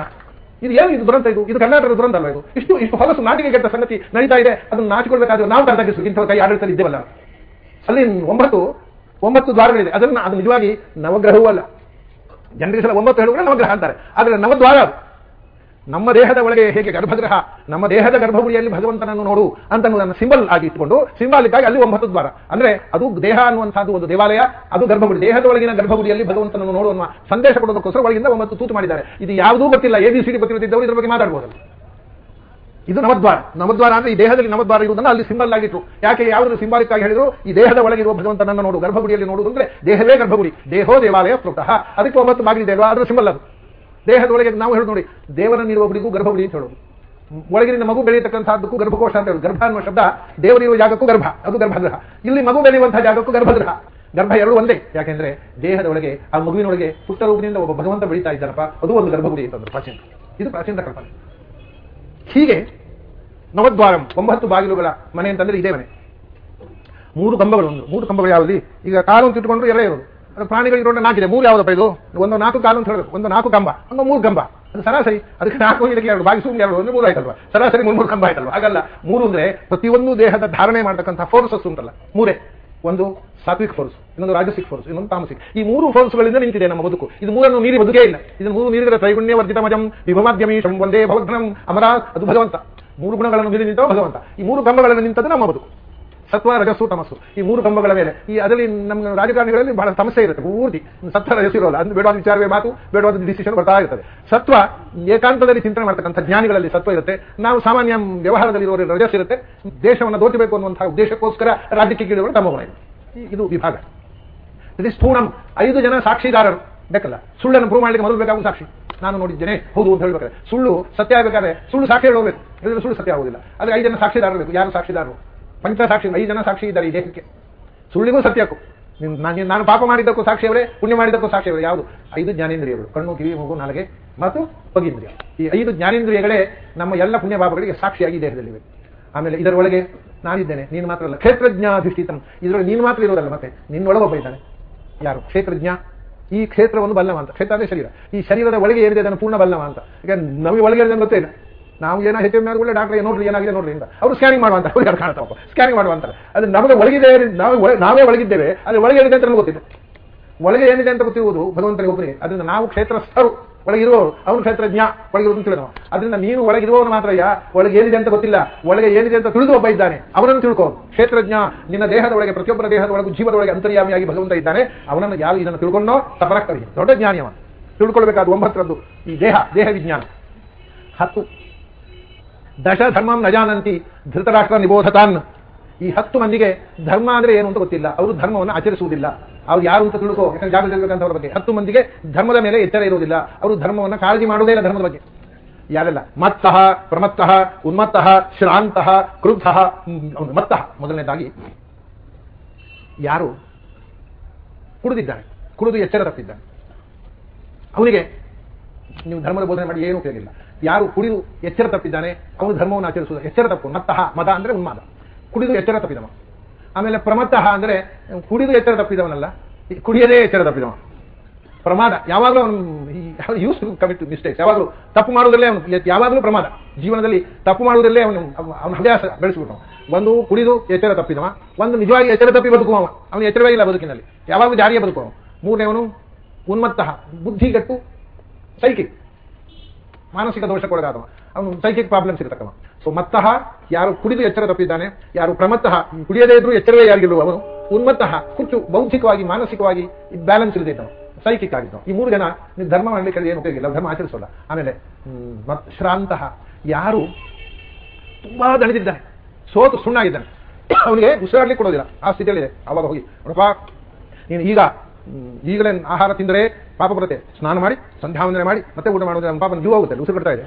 ಇದು ಏನು ಇದು ದುರಂತ ಇದು? ಇದು ಕರ್ನಾಟಕದ ದುರಂತ ಅಲ್ಲ ಇದು? ಇಷ್ಟು ಇಷ್ಟು ಹೊಲಸು ನಾಟಿಗೆ ಕೆಟ್ಟ ಸಂಗತಿ ನಡೀತಾ ಇದೆ, ಅದನ್ನು ನಾಚಿಕೊಳ್ಬೇಕಾದ್ರೆ ನಾವು ತರದಾಗಿಸು ಇಂಥ ಕೈ ಆಡಳಿತ ಇದ್ದೇವಲ್ಲ. ಅಲ್ಲಿ ಒಂಬತ್ತು ಒಂಬತ್ತು ದ್ವಾರಗಳಿದೆ. ಅದನ್ನ ಅದು ನಿಜವಾಗಿ ನವಗ್ರಹವೂ ಅಲ್ಲ. ಜನರಿಗೆ ಸಲ ಒಂಬತ್ತು ಹೇಳುವಾಗ ನವಗ್ರಹ ಅಂತಾರೆ. ಆದರೆ ನವದ್ವಾರ ಅದು. ನಮ್ಮ ದೇಹದ ಒಳಗೆ ಹೇಗೆ ಗರ್ಭಗೃಹ, ನಮ್ಮ ದೇಹದ ಗರ್ಭಗುಡಿಯಲ್ಲಿ ಭಗವಂತನನ್ನು ನೋಡು ಅಂತ ನನ್ನ ಸಿಂಬಲ್ ಆಗಿ ಇಟ್ಟುಕೊಂಡು ಸಿಂಬಾಲಿಕ್ ಆಗಿ ಅಲ್ಲಿ ಒಂಬತ್ತು ದ್ವಾರ. ಅಂದ್ರೆ ಅದು ದೇಹ ಅನ್ನುವಂತಹದ್ದು ಒಂದು ದೇವಾಲಯ, ಅದು ಗರ್ಭಗುಡಿ. ದೇಹದ ಒಳಗಿನ ಗರ್ಭಗುಡಿಯಲ್ಲಿ ಭಗವಂತನನ್ನು ನೋಡು ಅನ್ನುವ ಸಂದೇಶ ಕೊಡೋದಕ್ಕೋಸ್ಕರ ಒಳಗಿಂದ ಒಂಬತ್ತು ತೂತು ಮಾಡಿದ್ದಾರೆ. ಇದು ಯಾವುದೂ ಗೊತ್ತಿಲ್ಲ. ಎ ಬಿ ಸಿ ಡಿ ಗೊತ್ತಿಲ್ಲದಿದ್ದವರು ಇದ್ರ ಬಗ್ಗೆ ಮಾತಾಡಬಹುದು ಇದು ನವದ್ವಾರ. ನವದ್ವಾರ ಅಂದ್ರೆ ಈ ದೇಹದಲ್ಲಿ ನವದ್ವಾರ ಇರುವುದನ್ನು ಅಲ್ಲಿ ಸಿಂಬಲ್ ಆಗಿತ್ತು ಯಾಕೆ ಯಾವುದು ಸಿಂಬಾಲಿಕ್ ಆಗಿ ಹೇಳಿದ್ರು, ಈ ದೇಹದ ಒಳಗಿರುವ ಭಗವಂತನನ್ನು ನೋಡು. ಗರ್ಭಗುಡಿಯಲ್ಲಿ ನೋಡುವುದು ಅಂದ್ರೆ ದೇಹವೇ ಗರ್ಭಗುಡಿ. ದೇಹೋ ದೇವಾಲಯ ಪ್ರೋತಃ ಅದಕ್ಕೆ ಒಂಬತ್ತು ಬಾಗಿಲಿದೆ ಅಲ್ವಾ ಅದರ ಸಿಂಬಲ್ ಅದು. ದೇಹದೊಳಗೆ ನಾವು ಹೇಳುದು ನೋಡಿ ದೇವರ ಗುಡಿಗೂ ಗರ್ಭಗುಡಿ ಅಂತ ಹೇಳೋದು. ಒಳಗಿನಿಂದ ಮಗು ಬೆಳೆಯತಕ್ಕಂಥದ್ದಕ್ಕೂ ಗರ್ಭಕೋಶ ಅಂತ ಹೇಳೋದು. ಗರ್ಭ ಅನ್ನುವ ಶಬ್ದ ದೇವರಿರುವ ಜಾಗಕ್ಕೂ ಗರ್ಭ, ಅದು ಗರ್ಭಗ್ರಹ ಇಲ್ಲಿ ಮಗು ಬೆಳೆಯುವಂತಹ ಜಾಗಕ್ಕೂ ಗರ್ಭಗೃಹ. ಗರ್ಭ ಎರಡು ಒಂದೇ. ಯಾಕೆಂದ್ರೆ ದೇಹದ ಒಳಗೆ ಆ ಮಗುವಿನೊಳಗೆ ಪುಟ್ಟ ರೂಪದಿಂದ ಒಬ್ಬ ಭಗವಂತ ಬೆಳೀತಾ ಇದ್ದಾರಪ್ಪ ಅದು ಒಂದು ಗರ್ಭಗುಡಿ ಅಂತಂದ್ರು ಪ್ರಾಚೀನ ಇದು ಪ್ರಾಚೀನ ಕಲ್ಪನೆ. ಹೀಗೆ ನವದ್ವಾರಂ, ಒಂಬತ್ತು ಬಾಗಿಲುಗಳ ಮನೆ ಅಂತಂದ್ರೆ ಇದೇ ಮನೆ. ಮೂರು ಕಂಬಗಳು ಒಂದು. ಮೂರು ಕಂಬಗಳು ಯಾವ್ದು? ಈಗ ಕಾಲು ಅಂತ ಇಟ್ಕೊಂಡ್ರು ಎರಡೇ ಇರೋದು. ಅದು ಪ್ರಾಣಿಗಳು ಇರೋಣ ನಾಲ್ಕಿದೆ ಮೂರು ಯಾವುದಪ್ಪ ಇದು? ಒಂದು ನಾಲ್ಕು ಕಾಲು ಅಂತ ಹೇಳಬೇಕು ಒಂದು ನಾಲ್ಕು ಕಂಬ. ಒಂದು ಮೂರು ಕಂಬ. ಅದು ಸರಾಸರಿ. ಅದಕ್ಕೆ ನಾಲ್ಕು, ಇದಕ್ಕೆ ಎರಡು. ಬಾಗಿಸು ಎರಡು. ಒಂದು ಮೂರು ಆಯ್ತಲ್ವಾ? ಸರಾಸರಿ ಮೂರು ಮೂರು ಕಂಬ ಆಯ್ತಲ್ವಾ? ಹಾಗಲ್ಲ. ಮೂರು ಅಂದ್ರೆ ಪ್ರತಿಯೊಂದು ದೇಹದ ಧಾರಣೆ ಮಾಡತಕ್ಕಂಥ ಫೋರ್ಸಸ್ ಉಂಟಲ್ಲ. ಮೂರೇ. ಒಂದು ಸಾತ್ವಿಕ್ ಫೋರ್ಸ್ ಇನ್ನೊಂದು ರಾಜಸಿಕ್ ಫೋರ್ಸ್ ಇನ್ನೊಂದು ತಾಮಸಿಕ್ ಈ ಮೂರು ಫೋರ್ಸ್ಗಳಿಂದ ನಿಂತಿದೆ ನಮ್ಮ ಬದುಕು. ಇದು ಮೂರನ್ನು ಮೀರಿ ಬದುಕೇ ಇಲ್ಲ. ಇದು ಮೂರು ಮೀರಿದರೆ ತ್ರೈಗುಣ್ಯ ವರ್ಜಿತ ಮಜಂ ವಿಭವಾದ್ಯಮೀಶಂ ಒಂದೇ ಭವಘ್ನಂ ಅಮರ ಅದು ಭಗವಂತ. ಮೂರು ಗುಣಗಳನ್ನು ಮೀರಿ ನಿಂತವ ಭಗವಂತ. ಈ ಮೂರು ಕಂಬಗಳನ್ನು ನಿಂತದ್ದು ನಮ್ಮ ಬದುಕು. ಸತ್ವ ರಜಸ್ಸು ತಮಸ್ಸು ಈ ಮೂರು ಕಂಬಗಳ ಮೇಲೆ. ಈ ಅದರಲ್ಲಿ ನಮ್ಮ ರಾಜಕಾರಣಿಗಳಲ್ಲಿ ಬಹಳ ಸಮಸ್ಯೆ ಇರುತ್ತೆ. ಪೂರ್ತಿ ಸತ್ವ ರಜಸ್ಸು ಇರೋಲ್ಲ ಅಂದ್ರೆ ಬೇಡವಾದ ವಿಚಾರವೇ ಮಾತು, ಬೇಡವಾದ ಡಿಸಿಷನ್ ಬರ್ತಾ ಇರ್ತದೆ. ಸತ್ವ ಏಕಾಂತದಲ್ಲಿ ಚಿಂತನೆ ಮಾಡ್ತಕ್ಕಂಥ ಜ್ಞಾನಿಗಳಲ್ಲಿ ಸತ್ವ ಇರುತ್ತೆ. ನಾವು ಸಾಮಾನ್ಯ ವ್ಯವಹಾರದಲ್ಲಿ ಇರುವ ರಜಸ್ ಇರುತ್ತೆ ದೇಶವನ್ನು ದೋಚಬೇಕು ಅನ್ನುವಂತಹ ಉದ್ದೇಶಕ್ಕೋಸ್ಕರ ರಾಜ್ಯಕ್ಕೆ ಗಿಡಗಳು ತಮ್ಮ ಇದೆ ವಿಭಾಗ. ಇದು ಸ್ಥೂಣಂ ಐದು ಜನ ಸಾಕ್ಷಿದಾರರು. ಬೇಕಲ್ಲ? ಸುಳ್ಳನ್ನು ಪ್ರೂವ್ ಮಾಡಲಿಕ್ಕೆ ಮೊದಲು ಬೇಕಾಗುವ ಸಾಕ್ಷಿ. ನಾನು ನೋಡಿದ್ದೇನೆ. ಹೌದು ಅಂತ ಹೇಳಬೇಕಾದ್ರೆ. ಸುಳ್ಳು ಸತ್ಯ ಆಗಬೇಕಾದ್ರೆ ಸುಳ್ಳು ಸಾಕ್ಷಿ ಹೇಳಬೇಕು ಸುಳ್ಳು ಸತ್ಯ ಆಗೋದಿಲ್ಲ ಅದೇ ಐದು ಜನ ಸಾಕ್ಷಿದಾರರು ಬೇಕು. ಯಾರು ಸಾಕ್ಷಿದಾರರು? ಪಂಚ ಸಾಕ್ಷಿ, ಐದು ಜನ ಸಾಕ್ಷಿ ಇದ್ದಾರೆ ಈ ದೇಹಕ್ಕೆ ಸುಳ್ಳಿಗೂ ಸತ್ಯಕ್ಕೂ ನಾನು ನಾನು ಪಾಪ ಮಾಡಿದ್ದಕ್ಕೂ ಸಾಕ್ಷಿಯವರೇ, ಪುಣ್ಯ ಮಾಡಿದ್ದಕ್ಕೂ ಸಾಕ್ಷಿಯವರೇ, ಯಾವುದು? ಐದು ಜ್ಞಾನೇಂದ್ರಿಯಗಳು. ಕಣ್ಣು, ಕಿವಿ, ಮೂಗು, ನಾಲಿಗೆ ಮತ್ತು ಬಗೀಂದ್ರಿಯ ಈ ಐದು ಜ್ಞಾನೇಂದ್ರಿಯಗಳೇ ನಮ್ಮ ಎಲ್ಲ ಪುಣ್ಯ ಪಾಪಗಳಿಗೆ ಸಾಕ್ಷಿಯಾಗಿ ದೇಹದಲ್ಲಿವೆ. ಆಮೇಲೆ ಇದರೊಳಗೆ ನಾನಿದ್ದೇನೆ, ನೀನು ಮಾತ್ರ ಅಲ್ಲ. ಕ್ಷೇತ್ರಜ್ಞಾಧಿಷ್ಠಿತಂ ಇದರೊಳಗೆ ನೀನು ಮಾತ್ರ ಇರೋದಲ್ಲ ಮತ್ತೆ. ನಿನ್ನೊಳಗೆ ಒಬ್ಬ ಇದ್ದಾನೆ. ಯಾರು? ಕ್ಷೇತ್ರಜ್ಞ. ಈ ಕ್ಷೇತ್ರವನ್ನು ಬಲ್ಲವ ಅಂತ. ಕ್ಷೇತ್ರ ಅಂದರೆ ಶರೀರ. ಈ ಶರೀರದ ಒಳಗೆ ಏನಿದೆ ಅದನ್ನು ಪೂರ್ಣ ಬಲ್ಲವ ಅಂತ. ಈಗ ನಮಗೆ ಒಳಗೆ ಗೊತ್ತೇ ಇಲ್ಲ. ನಾವು ಏನೋ ಹೆಚ್ಚು ಮೇಲೆ ಡಾಕ್ಟರ್ ನೋಡ್ರಿ, ಏನಾಗಿದೆ ನೋಡ್ರಿ ಅಂತ. ಅವರು ಸ್ಕ್ಯಾನಿಂಗ್ ಮಾಡುವಂತ ಅವ್ರಿಗೆ ಅದು ಕಾಣ್ತಾವ ಸ್ಕ್ಯಾನಿಂಗ್ ಮಾಡುವಂತಾರೆ ಅದು ನಮಗೆ ಒಳಗಿದೆ ನಾವು ನಾವೇ ಒಳಗಿದ್ದೇವೆ. ಅದು ಒಳಗೆ ಏನಿದೆ ಅಂತ ನಮ್ಗೆ ಗೊತ್ತಿದೆ ಒಳಗೆ ಏನಿದೆ ಅಂತ ಗೊತ್ತಿರುವುದು ಭಗವಂತನಿಗೆ ಒಬ್ಬರಿಗೆ ಅದರಿಂದ ನಾವು ಕ್ಷೇತ್ರಸ್ಥರು. ಒಳಗಿರುವವರು ಅವನು ಕ್ಷೇತ್ರಜ್ಞ. ಒಳಗಿರುವುದು ತಿಳಿದವ ಅದರಿಂದ ನೀನು ಒಳಗಿರುವವನು ಮಾತ್ರ ಯಾ. ಒಳಗೆ ಏನಿದೆ ಅಂತ ಗೊತ್ತಿಲ್ಲ. ಒಳಗೆ ಏನಿದೆ ಅಂತ ತಿಳಿದು ಒಬ್ಬ ಇದ್ದಾನೆ. ಅವನನ್ನು ತಿಳ್ಕೋ. ಕ್ಷೇತ್ರಜ್ಞ, ನಿನ್ನ ದೇಹದ ಒಳಗೆ ಪ್ರತಿಯೊಬ್ಬರ ದೇಹದ ಒಳಗೆ ಜೀವದ ಒಳಗೆ ಅಂತರ್ಯಾಮಿಯಾಗಿ ಭಗವಂತ ಇದ್ದಾನೆ. ಅವನನ್ನು ಯಾರು ಇದನ್ನು ತಿಳ್ಕೊಂಡೋ ತಪರಕ್ಕರಿ ದೊಡ್ಡ ಜ್ಞಾನಿ ಅವನು. ತಿಳ್ಕೊಳ್ಬೇಕಾದ ಒಂಬತ್ತರದ್ದು ಈ ದೇಹ ದೇಹ ವಿಜ್ಞಾನ. ಹತ್ತು. ದಶ ಧರ್ಮಂ ನಜಾನಂತಿ ಧೃತರಾಷ್ಟ್ರ ನಿಬೋಧತಾನ್. ಈ ಹತ್ತು ಮಂದಿಗೆ ಧರ್ಮ ಅಂದ್ರೆ ಏನು ಅಂತ ಗೊತ್ತಿಲ್ಲ. ಅವರು ಧರ್ಮವನ್ನು ಆಚರಿಸುವುದಿಲ್ಲ. ಅವ್ರು ಯಾರು ಅಂತ ತಿಳ್ಕೋ, ಯಾಕಂದ್ರೆ ತಿಳ್ಬೇಕಂತವ್ರ ಬಗ್ಗೆ. ಹತ್ತು ಮಂದಿಗೆ ಧರ್ಮದ ಮೇಲೆ ಎಚ್ಚರ ಇರುವುದಿಲ್ಲ. ಅವರು ಧರ್ಮವನ್ನು ಕಾಳಜಿ ಮಾಡುವುದೇ ಇಲ್ಲ ಧರ್ಮದ ಬಗ್ಗೆ. ಯಾರೆಲ್ಲ? ಮತ್ತಃ, ಪ್ರಮತ್ತಃ, ಉನ್ಮತ್ತಃ ಶ್ರಾಂತಹ ಕ್ರುದ್ಧಃ ಮತ್ತ ಮೊದಲನೇದಾಗಿ ಯಾರು? ಕುಡಿದಿದ್ದಾರೆ. ಕುಡಿದು ಎಚ್ಚರ ತಪ್ಪಿದ್ದಾನೆ ಅವನಿಗೆ ನೀವು ಧರ್ಮದ ಬೋಧನೆ ಮಾಡಿ ಏನು ಉಪಯೋಗ ಇಲ್ಲ. ಯಾರು ಕುಡಿದು ಎಚ್ಚರ ತಪ್ಪಿದ್ದಾನೆ, ಅವನು ಧರ್ಮವನ್ನು ಆಚರಿಸುವುದು. ಎಚ್ಚರ ತಪ್ಪು. ಮತ್ತಃ ಮದ ಅಂದ್ರೆ ಉನ್ಮಾದ. ಕುಡಿದು ಎಚ್ಚರ ತಪ್ಪಿದವ. ಆಮೇಲೆ ಪ್ರಮತ್ತಃ ಅಂದ್ರೆ ಕುಡಿದು ಎಚ್ಚರ ತಪ್ಪಿದವನಲ್ಲ ಕುಡಿಯದೇ ಎಚ್ಚರ ತಪ್ಪಿದವ. ಪ್ರಮಾದ. ಯಾವಾಗಲೂ ಅವನು ಯೂಸ್ ಕಮಿಟ್ ಮಿಸ್ಟೇಕ್ಸ್ ಯಾವಾಗಲೂ ತಪ್ಪು ಮಾಡೋದ್ರಲ್ಲೇ ಅವನು ಯಾವಾಗಲೂ ಪ್ರಮಾದ. ಜೀವನದಲ್ಲಿ ತಪ್ಪು ಮಾಡೋದ್ರಲ್ಲೇ ಅವನು ಅವನ ಹವ್ಯಾಸ ಬೆಳೆಸ್ಬಿಟ್ಟು ಒಂದು ಕುಡಿದು ಎಚ್ಚರ ತಪ್ಪಿದವ, ಒಂದು ನಿಜವಾಗಿ ಎಚ್ಚರ ತಪ್ಪಿ ಬದುಕುವವ ಅವನು. ಎಚ್ಚರವೇ ಇಲ್ಲ ಬದುಕಿನಲ್ಲಿ. ಯಾವಾಗಲೂ ಜಾರಿಯ ಬದುಕುವ ಮೂರನೇವನು ಉನ್ಮತ್ತಃ, ಬುದ್ಧಿಗಟ್ಟು, ಸೈಕಿಕ್. ಮಾನಸಿಕ ದೋಷಕ್ಕೊಳಗಾದವ ಅವನು ಸೈಕಿಕ್ ಪ್ರಾಬ್ಲಮ್ಸ್ ಇರತಕ್ಕವ ಸೊ ಮತ್ತಃ ಯಾರು ಕುಡಿದು ಎಚ್ಚರ ತಪ್ಪಿದ್ದಾನೆ, ಯಾರು ಪ್ರಮತ್ತಃ ಕುಡಿಯದೇ ಇದ್ರೂ ಎಚ್ಚರವೇ ಯಾರಿಗಿರುವ ಅವನು ಉನ್ಮತ್ತಃ ಹುಚ್ಚು ಬೌದ್ಧಿಕವಾಗಿ, ಮಾನಸಿಕವಾಗಿ ಬ್ಯಾಲೆನ್ಸ್ ಇಲ್ಲದೆ ಇದ್ದವ ಸೈಕಿಕ್ ಆಗಿದ್ದವು ಈ ಮೂರು ಜನ ನೀವು ಧರ್ಮ ಮಾಡಲಿಕ್ಕೆ ಏನು ಉಪಯೋಗ ಇಲ್ಲ, ಧರ್ಮ ಆಚರಿಸೋಲ್ಲ. ಆಮೇಲೆ ಮತ್ ಯಾರು ತುಂಬಾ ದಣಿದಿದ್ದಾನೆ, ಸೋತು ಸುಣ್ಣಾಗಿದ್ದಾನೆ. ಅವನಿಗೆ ಉಸಿರಾಡ್ಲಿಕ್ಕೆ ಕೊಡೋದಿಲ್ಲ. ಆ ಸ್ಥಿತಿಯಲ್ಲಿದೆ. ಅವಾಗ ಹೋಗಿ, ನೋಡಪ್ಪ, ನೀನು ಈಗ ಈಗಲೇ ಆಹಾರ ತಿಂದರೆ ಪಾಪ ಬರುತ್ತೆ. ಸ್ನಾನ ಮಾಡಿ, ಸಂಧ್ಯಾವಂದನೆ ಮಾಡಿ, ಮತ್ತೆ ಊಟ ಮಾಡೋದ್ರೆ ಪಾಪ ಜೀವ ಹೋಗುತ್ತೆ ಉಸಿರು ಬಿಡ್ತಾ ಇದೆ.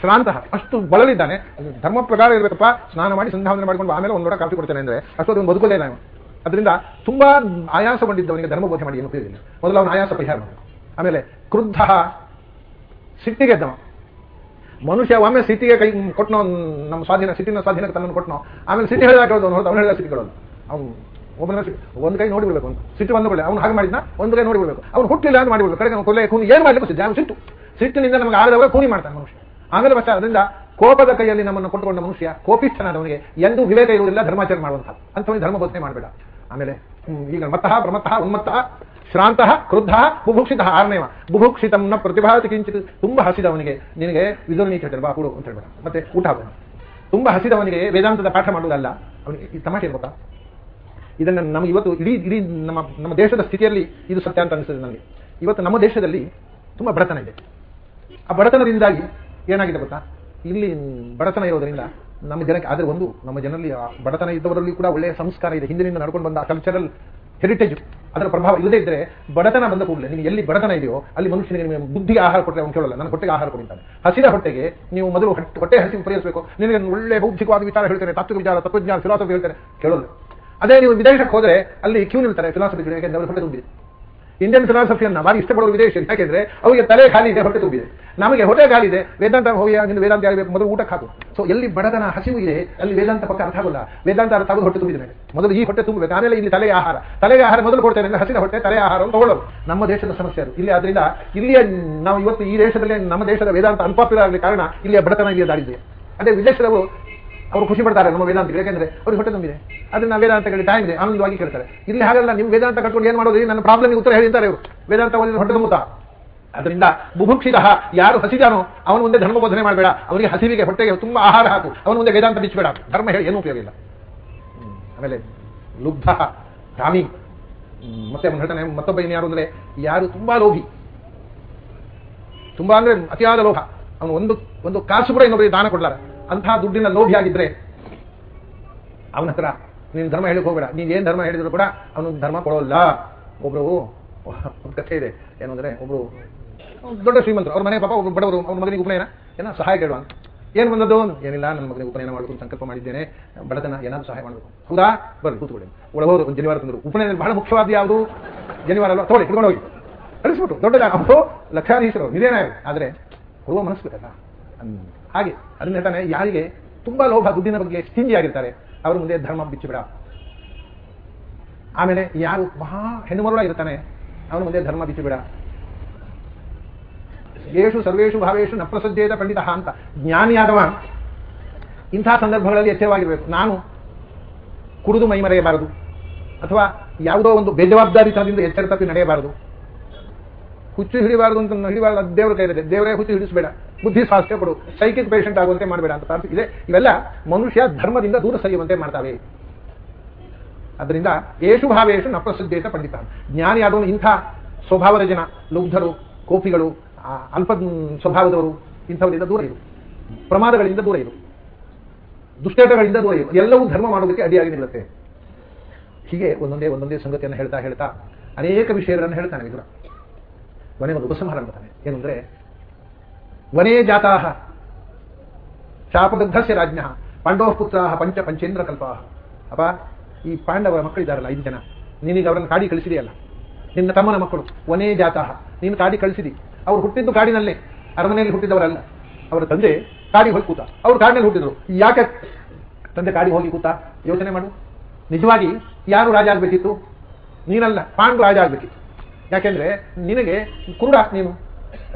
ಶ್ರಾಂತ. ಅಷ್ಟು ಬಳಲಿದ್ದಾನೆ. ಧರ್ಮ ಪ್ರಕಾರ ಇರಬೇಕಪ್ಪ. ಸ್ನಾನ ಮಾಡಿ, ಸಂಧ್ಯಾವಂದನೆ ಮಾಡಿಕೊಂಡು ಆಮೇಲೆ ಒಂದು ಲೋಟ ಕಾಫಿ ಕೊಡ್ತೇನೆ ಅಂದ್ರೆ ಅಷ್ಟೊಂದು ಬದುಕಲೇ ನಾನು ಅದರಿಂದ ತುಂಬಾ ಆಯಾಸಗೊಂಡಿದ್ದವನಿಗೆ ಧರ್ಮ ಬೋಧನೆ ಮಾಡಿ ಏನು ಉಪಯೋಗ ಇಲ್ಲ ಮೊದಲು ಅವನ ಆಯಾಸ ಪರಿಹಾರ ಆಮೇಲೆ ಕ್ರುದ್ಧ ಸಿಟ್ಟಿಗೆದ್ದವ ಮನುಷ್ಯ ಒಮ್ಮೆ ಸಿಟ್ಟಿಗೆ ಕೈ ಕೊಟ್ಟನೋ ನಮ್ಮ ಸ್ವಾಧೀನ, ಸಿಟ್ಟಿನ ಸ್ವಾಧೀನಕ್ಕೆ ತನ್ನನ್ನು ಕೊಟ್ಟನೋ ಆಮೇಲೆ ಸಿಟಿ ಹೇಳಿದಾಗ ಕೇಳೋದು ಅವನು ಹೇಳಿದ ಕೇಳೋದು. ಅವನು ಒಬ್ಬನ ಒಂದು ಕೈ ನೋಡಿಬಿಡ್ಬೇಕು ಬಿಡಬೇಕು ಸಿಟ್ಟು ಬಂದು ಬಿಡಲಿ ಅವ್ನು ಹಾಗೆ ಮಾಡಿದ್ನ, ಒಂದು ಕೈ ನೋಡಿಬಿಡ್ಬೇಕು ಅವ್ನು ಹುಟ್ಟಿಲ್ಲ ಅಂತ ಮಾಡಿಬಿಡ್ಬೇಕು ಕಡೆಗೆ ಕೊಲೆ ಕೂನಿ ಏನು ಮಾಡಲಿಕ್ಕೆ ಸಿದ್ಧ? ಸಿಟ್ಟು. ಸಿಟ್ಟಿನಿಂದ ನಮಗೆ ಆಗದವರ ಕೂನಿ ಮಾಡ್ತಾನೆ ಮನುಷ್ಯ. ಆಮೇಲೆ ಬಸ್ ಅದರಿಂದ ಕೋಪದ ಕೈಯಲ್ಲಿ ನಮ್ಮನ್ನು ಕೊಟ್ಟುಕೊಂಡ ಮನುಷ್ಯ ಕೋಪಿಷ್ಠನಾದವನಿಗೆ ಎಂದು ವಿವೇಕ ಇರುವುದಿಲ್ಲ, ಧರ್ಮಾಚರಣೆ ಮಾಡುವಂತಹ. ಅಂಥವನಿಗೆ ಧರ್ಮ ಬೋಧನೆ ಮಾಡಬೇಡ. ಆಮೇಲೆ ಈಗ ಮತ್ತಃ, ಪ್ರಮತ್ತಃ, ಉನ್ಮತ್ತಃ, ಶ್ರಾಂತ, ಕ್ರುದ್ಧ, ಬುಭುಕ್ಷಿತ, ಆರನೇವ. ಬುಭುಕ್ಷಿತಂ ನ ಪ್ರತಿಭಾತಿ ಕಿಂಚಿತ್. ತುಂಬಾ ಹಸಿದವನಿಗೆ ನಿನಗೆ ವಿದುರು ಹೇಳ್ತಾರೆ ಬಾ, ಕೊಡು ಅಂತ ಹೇಳ್ಬೇಡ. ಮತ್ತೆ ಊಟ ತುಂಬಾ ಹಸಿದವನಿಗೆ ವೇದಾಂತದ ಪಾಠ ಮಾಡುವುದಲ್ಲ. ಅವನಿಗೆ ಈ ತಮಾಷೆ ಗೊತ್ತಾ ಇದನ್ನು ನಮಗೆ ಇವತ್ತು ಇಡೀ ಇಡೀ ನಮ್ಮ ನಮ್ಮ ದೇಶದ ಸ್ಥಿತಿಯಲ್ಲಿ ಇದು ಸತ್ಯ ಅಂತ ಅನಿಸ್ತದೆ ನನಗೆ ಇವತ್ತು ನಮ್ಮ ದೇಶದಲ್ಲಿ ತುಂಬಾ ಬಡತನ ಇದೆ. ಆ ಬಡತನದಿಂದಾಗಿ ಏನಾಗಿದೆ ಗೊತ್ತಾ? ಇಲ್ಲಿ ಬಡತನ ಇರೋದರಿಂದ ನಮ್ಮ ಜನಕ್ಕೆ, ಆದರೆ ಒಂದು, ನಮ್ಮ ಜನರಲ್ಲಿ ಬಡತನ ಇದ್ದವರಲ್ಲಿ ಕೂಡ ಒಳ್ಳೆಯ ಸಂಸ್ಕಾರ ಇದೆ. ಹಿಂದಿನಿಂದ ನಡ್ಕೊಂಡು ಬಂದ ಕಲ್ಚರಲ್ ಹೆರಿಟೇಜ್ ಅದರ ಪ್ರಭಾವ ಇಲ್ಲದೇ ಇದ್ರೆ ಬಡತನ ಬಂದ ಕೂಡಲೇ ನಿಮಗೆ ಎಲ್ಲಿ ಬಡತನ ಇದೆಯೋ ಅಲ್ಲಿ ಮನುಷ್ಯನಿಗೆ ನಿಮಗೆ ಬುದ್ಧಿಗೆ ಆಹಾರ ಕೊಟ್ಟರೆ ಅವನು ಕೇಳಲ್ಲ. ನನ್ನ ಹೊಟ್ಟೆಗೆ ಆಹಾರ ಕೊಡಿತಾನೆ ಹಸಿದ ಹೊಟ್ಟೆಗೆ ನೀವು ಮೊದಲು ಹೊಟ್ಟೆ ಹಸಿ ಪರಿಹರಿಸಬೇಕು ನಿನಗೆ ಒಳ್ಳೆ ಬೌದ್ಧಿಕವಾದ ವಿಚಾರ ಹೇಳ್ತೇನೆ, ತಾತ್ವಿಕ ವಿಚಾರ, ತತ್ವಜ್ಞಾನ ಫಿಲಾಸಫಿ ಹೇಳ್ತೇನೆ. ಕೇಳೋಲ್ಲ. ಅದೇ ನೀವು ವಿದೇಶಕ್ಕೆ ಹೋದರೆ ಅಲ್ಲಿ ಕ್ಯೂ ನಿಲ್ತಾರೆ ಫಿಲಾಸಫಿ ಯಾಕೆಂದ್ರೆ ಅವರು ಹೊಟ್ಟೆ ತುಂಬಿದೆ. ಇಂಡಿಯನ್ ಫಿಲಾಸಫಿಯನ್ನು ಭಾರಿ ಇಷ್ಟಪಡುವ ವಿದೇಶಿ ಯಾಕೆಂದ್ರೆ ಅವರಿಗೆ ತಲೆ ಖಾಲಿ ಇದೆ ಹೊಟ್ಟೆ ತುಂಬಿದೆ. ನಮಗೆ ಹೊಟ್ಟೆ ಖಾಲಿ ಇದೆ, ವೇದಾಂತ ಹೋಗಿ, ನಿನ್ನ ವೇದಾಂತ ಆಗಬೇಕು ಮೊದಲು ಊಟಕ್ಕೆ ಹಾಕು. ಸೊ ಎಲ್ಲಿ ಬಡತನ ಹಸಿವು ಇದೆ, ಅಲ್ಲಿ ವೇದಾಂತ ಪಕ್ಕ ಅರ್ಥ ಆಗಲ್ಲ. ವೇದಾಂತ ಅರ್ಥ ಆಗೋದು ಹೊಟ್ಟೆ ತುಂಬಿದೆ ಮೊದಲು ಈ ಹೊಟ್ಟೆ ತುಂಬಬೇಕು, ಆಮೇಲೆ ಇಲ್ಲಿ ತಲೆಗೆ ಆಹಾರ. ತಲೆಗೆ ಆಹಾರ ಮೊದಲು ಕೊಡ್ತೇನೆ ಅಂದ್ರೆ ಹಸಿದ ಹೊಟ್ಟೆ ತಲೆ ಆಹಾರವನ್ನು ತಗೊಳ್ಳೋದು ನಮ್ಮ ದೇಶದ ಸಮಸ್ಯೆ ಅದು ಇಲ್ಲಿ ಆದ್ರಿಂದ, ಇಲ್ಲಿಯ ನಾವು ಇವತ್ತು ಈ ದೇಶದಲ್ಲಿ ನಮ್ಮ ದೇಶದ ವೇದಾಂತ ಅನ್ಪಾಪ್ಯುಲರ್ ಆಗಲಿ ಕಾರಣ ಇಲ್ಲಿಯ ಬಡತನ, ಇಲ್ಲಿಯ ದಾಡಿದೆ ಅದೇ ವಿದೇಶದವರು ಅವರು ಖುಷಿ ಪಡ್ತಾರೆ ನಮ್ಮ ವೇದಾಂತ ಯಾಕೆಂದ್ರೆ ಅವ್ರಿಗೆ ಹೊಟ್ಟೆ ತುಂಬಿದೆ. ಅದನ್ನ ವೇದಾಂತಗಳಿಗೆ ಟೈಮ್ ಇದೆ. ಆನಂದವಾಗಿ ಕೇಳ್ತಾರೆ. ಇಲ್ಲಿ ಹಾಗಲ್ಲ ನಿಮ್ಮ ವೇದಾಂತ ಕಟ್ಕೊಂಡು ಏನು ಮಾಡೋದು? ನನ್ನ ಪ್ರಾಬ್ಲಮ್ ಉತ್ತರ ಹೇಳಿದ್ದಾರೆ ಇವರು. ವೇದಾಂತ ಓದಿದ್ರೆ ಹೊಟ್ಟೆ ತುಂಬುತ್ತಾ? ಅದರಿಂದ ಬುಭುಕ್ಷಿತ ಯಾರು ಹಸಿದಾನೋ, ಅವನ ಮುಂದೆ ಧರ್ಮ ಬೋಧನೆ ಮಾಡಬೇಡ. ಅವನಿಗೆ ಹಸಿವಿಗೆ ಹೊಟ್ಟೆಗೆ ತುಂಬಾ ಆಹಾರ ಹಾಕು. ಅವನ ಮುಂದೆ ವೇದಾಂತ ಬಿಚ್ಚಬೇಡ ಧರ್ಮ ಹೇಳಿ, ಏನೂ ಉಪಯೋಗ ಇಲ್ಲ. ಆಮೇಲೆ ಲುಬ್ಧ, ರಾಮಿ. ಮತ್ತೆ ಒಂದು ಹೇಳ್ತಾನೆ, ಮತ್ತೊಬ್ಬ ಏನು ಯಾರು ಅಂದ್ರೆ, ಯಾರು ತುಂಬಾ ಲೋಭಿ. ತುಂಬಾ ಅಂದ್ರೆ ಅತಿಯಾದ ಲೋಭ. ಅವನು ಒಂದು ಒಂದು ಕಾಸು ಕೂಡ ಇನ್ನೊಬ್ಬರಿಗೆ ದಾನ ಕೊಡ್ಲಾರ. ಅಂತಹ ದುಡ್ಡಿನ ಲೋಭಿ ಆಗಿದ್ರೆ ಅವನ ಹತ್ರ ನೀನು ಧರ್ಮ ಹೇಳಿಕ್ ಹೋಗ್ಬೇಡ. ನೀನು ಏನು ಧರ್ಮ ಹೇಳಿದ್ರು ಕೂಡ ಅವನು ಧರ್ಮ ಕೊಡೋಲ್ಲ. ಒಬ್ರು, ಒಂದು ಕಥೆ ಇದೆ. ಏನು ಅಂದ್ರೆ ಒಬ್ರು ದೊಡ್ಡ ಶ್ರೀಮಂತರು. ಅವ್ರ ಮನೆ ಪಾಪ ಒಬ್ರು ಬಡವರು. ಅವ್ರ ಮಗನಿಗೆ ಉಪನಯನ? ಏನೋ? ಸಹಾಯ ಕೇಳುವ. ಏನ್ ಬಂದದ್ದು? ಏನಿಲ್ಲ, ನನ್ನ ಮಗನಿಗೆ ಉಪನಯನ ಮಾಡಬೇಕು ಸಂಕಲ್ಪ ಮಾಡಿದ್ದೇನೆ. ಬಡತನ ಏನಾದ್ರು ಸಹಾಯ ಮಾಡಬೇಕು. ಹೌದಾ? ಬರ್ರಿ, ಕೂತ್ಕೊಳ್ಳಿ. ಒಳಗೋರು, ಒಂದು ಜನಿವಾರ ತಂದರು. ಉಪನಯನ ಬಹಳ ಮುಖ್ಯವಾದ ಯಾವುದು? ಜನಿವಾರ ಅಲ್ವಾ? ತಗೊಳ್ಳಿ ಹಿಡ್ಕೊಂಡು ಹೋಗಿ. ಕಳಿಸ್ಬಿಟ್ಟು. ದೊಡ್ಡ ಅವರು ಲಕ್ಷಾಧೀಶರು ಇದೇನಾಯ್ತು ಆದ್ರೆ ಕೊಡುವ ಮನಸ್ಸು ಬೇಕಲ್ಲ. ಹಾಗೆ. ಅದನ್ನ ಹೇಳ್ತಾನೆ, ಯಾರಿಗೆ ತುಂಬಾ ಲೋಭ, ದುಡ್ಡಿನ ಬಗ್ಗೆ ಸ್ಟಿಂಜಿ ಆಗಿರ್ತಾರೆ, ಅವ್ರ ಮುಂದೆ ಧರ್ಮ ಬಿಚ್ಚಿಬಿಡ. ಆಮೇಲೆ ಯಾರು ಮಹಾ ಹೆಣ್ಣುಮರುಳ ಇರ್ತಾನೆ ಅವನ ಮುಂದೆ ಧರ್ಮ ಬಿಚ್ಚಿಬಿಡ. ಯೇಷು ಸರ್ವೇಷು ಭಾವೇಶು ನ ಪ್ರಸಜ್ಜೇತ ಪಂಡಿತ ಅಂತ. ಜ್ಞಾನಿಯಾದವ, ಇಂಥ ಸಂದರ್ಭಗಳಲ್ಲಿ ಎಚ್ಚರವಾಗಿರಬೇಕು. ನಾನು ಕುಡಿದು ಮೈ ಮರೆಯಬಾರದು ಅಥವಾ ಯಾವುದೋ ಒಂದು ಬೇಜವಾಬ್ದಾರಿತನದಿಂದ ಎಚ್ಚರ ತಪ್ಪಿ ನಡೆಯಬಾರದು. ಹುಚ್ಚು ಹಿಡಿಬಾರದು ಅಂತ ಹಿಡಿಬಾರದು ಅದು ದೇವರ ಕೈಲಿದೆ ದೇವರೇ ಹುಚ್ಚು ಹಿಡಿಸಬೇಡ. ಬುದ್ಧಿ ಸ್ವಾಸ್ಥ್ಯ ಕೊಡು. ಸೈಕಿಕ್ ಪೇಷಂಟ್ ಆಗುವಂತೆ ಮಾಡಬೇಡ ಅಂತ ಇದೆ. ಇವೆಲ್ಲ ಮನುಷ್ಯ ಧರ್ಮದಿಂದ ದೂರ ಸರಿಯುವಂತೆ ಮಾಡ್ತಾವೆ. ಅದರಿಂದ ಏಷು ಭಾವೇಶು ನ ಪಂಡಿತ ಜ್ಞಾನಿ ಆದವನು ಇಂಥ ಸ್ವಭಾವದ ಜನ ಲುಬ್ಧರು ಕೋಪಿಗಳು ಅಲ್ಪ ಸ್ವಭಾವದವರು, ಇಂಥವರಿಂದ ದೂರ ಇರು. ಪ್ರಮಾದಗಳಿಂದ ದೂರ ಇರು. ದುಶ್ಚಟಗಳಿಂದ ದೂರ ಇರು. ಎಲ್ಲವೂ ಧರ್ಮ ಮಾಡೋದಕ್ಕೆ ಅಡಿಯಾಗಿ ನಿಲ್ಲುತ್ತೆ. ಹೀಗೆ ಒಂದೊಂದೇ ಒಂದೊಂದೇ ಸಂಗತಿಯನ್ನು ಹೇಳ್ತಾ ಹೇಳ್ತಾ ಅನೇಕ ವಿಷಯಗಳನ್ನು ಹೇಳ್ತಾನೆ ವಿದುರ. ಕೊನೆ ಒಂದು ಉಪಸಂಹಾರ ಮಾಡ್ತಾನೆ ಏನಂದ್ರೆ, ವನೇ ಜಾತಾಹ ಶಾಪದಗ್ಧಸ್ಯ ರಾಜ್ಞ, ಪಾಂಡವ ಪುತ್ರ ಪಂಚ ಪಂಚೇಂದ್ರ ಕಲ್ಪ ಅಪ್ಪ, ಈ ಪಾಂಡವರ ಮಕ್ಕಳಿದ್ದಾರಲ್ಲ ಐದು ಜನ. ನೀನೀಗ ಅವರನ್ನು ಕಾಡಿ ಕಳಿಸಿದೆಯಲ್ಲ. ನಿನ್ನ ತಮ್ಮನ ಮಕ್ಕಳು, ವನೇ ಜಾತಾಹ. ನೀನು ಕಾಡಿ ಕಳಿಸಿದಿ. ಅವ್ರು ಹುಟ್ಟಿದ್ದು ಕಾಡಿನಲ್ಲೇ. ಅರಮನೆಯಲ್ಲಿ ಹುಟ್ಟಿದವರಲ್ಲ. ಅವರ ತಂದೆ ಕಾಡಿ ಹೋಗಿ ಕೂತ. ಅವ್ರು ಕಾಡಿನಲ್ಲಿ ಹುಟ್ಟಿದ್ರು. ಯಾಕೆ ತಂದೆ ಕಾಡಿ ಹೋಗಿ ಕೂತ? ಯೋಚನೆ ಮಾಡು. ನಿಜವಾಗಿ ಯಾರು ರಾಜ ಆಗ್ಬೇಕಿತ್ತು? ನೀನಲ್ಲ, ಪಾಂಡು ರಾಜ ಆಗ್ಬೇಕಿತ್ತು. ಯಾಕೆಂದ್ರೆ ನಿನಗೆ ಕುರುಡ ನೀನು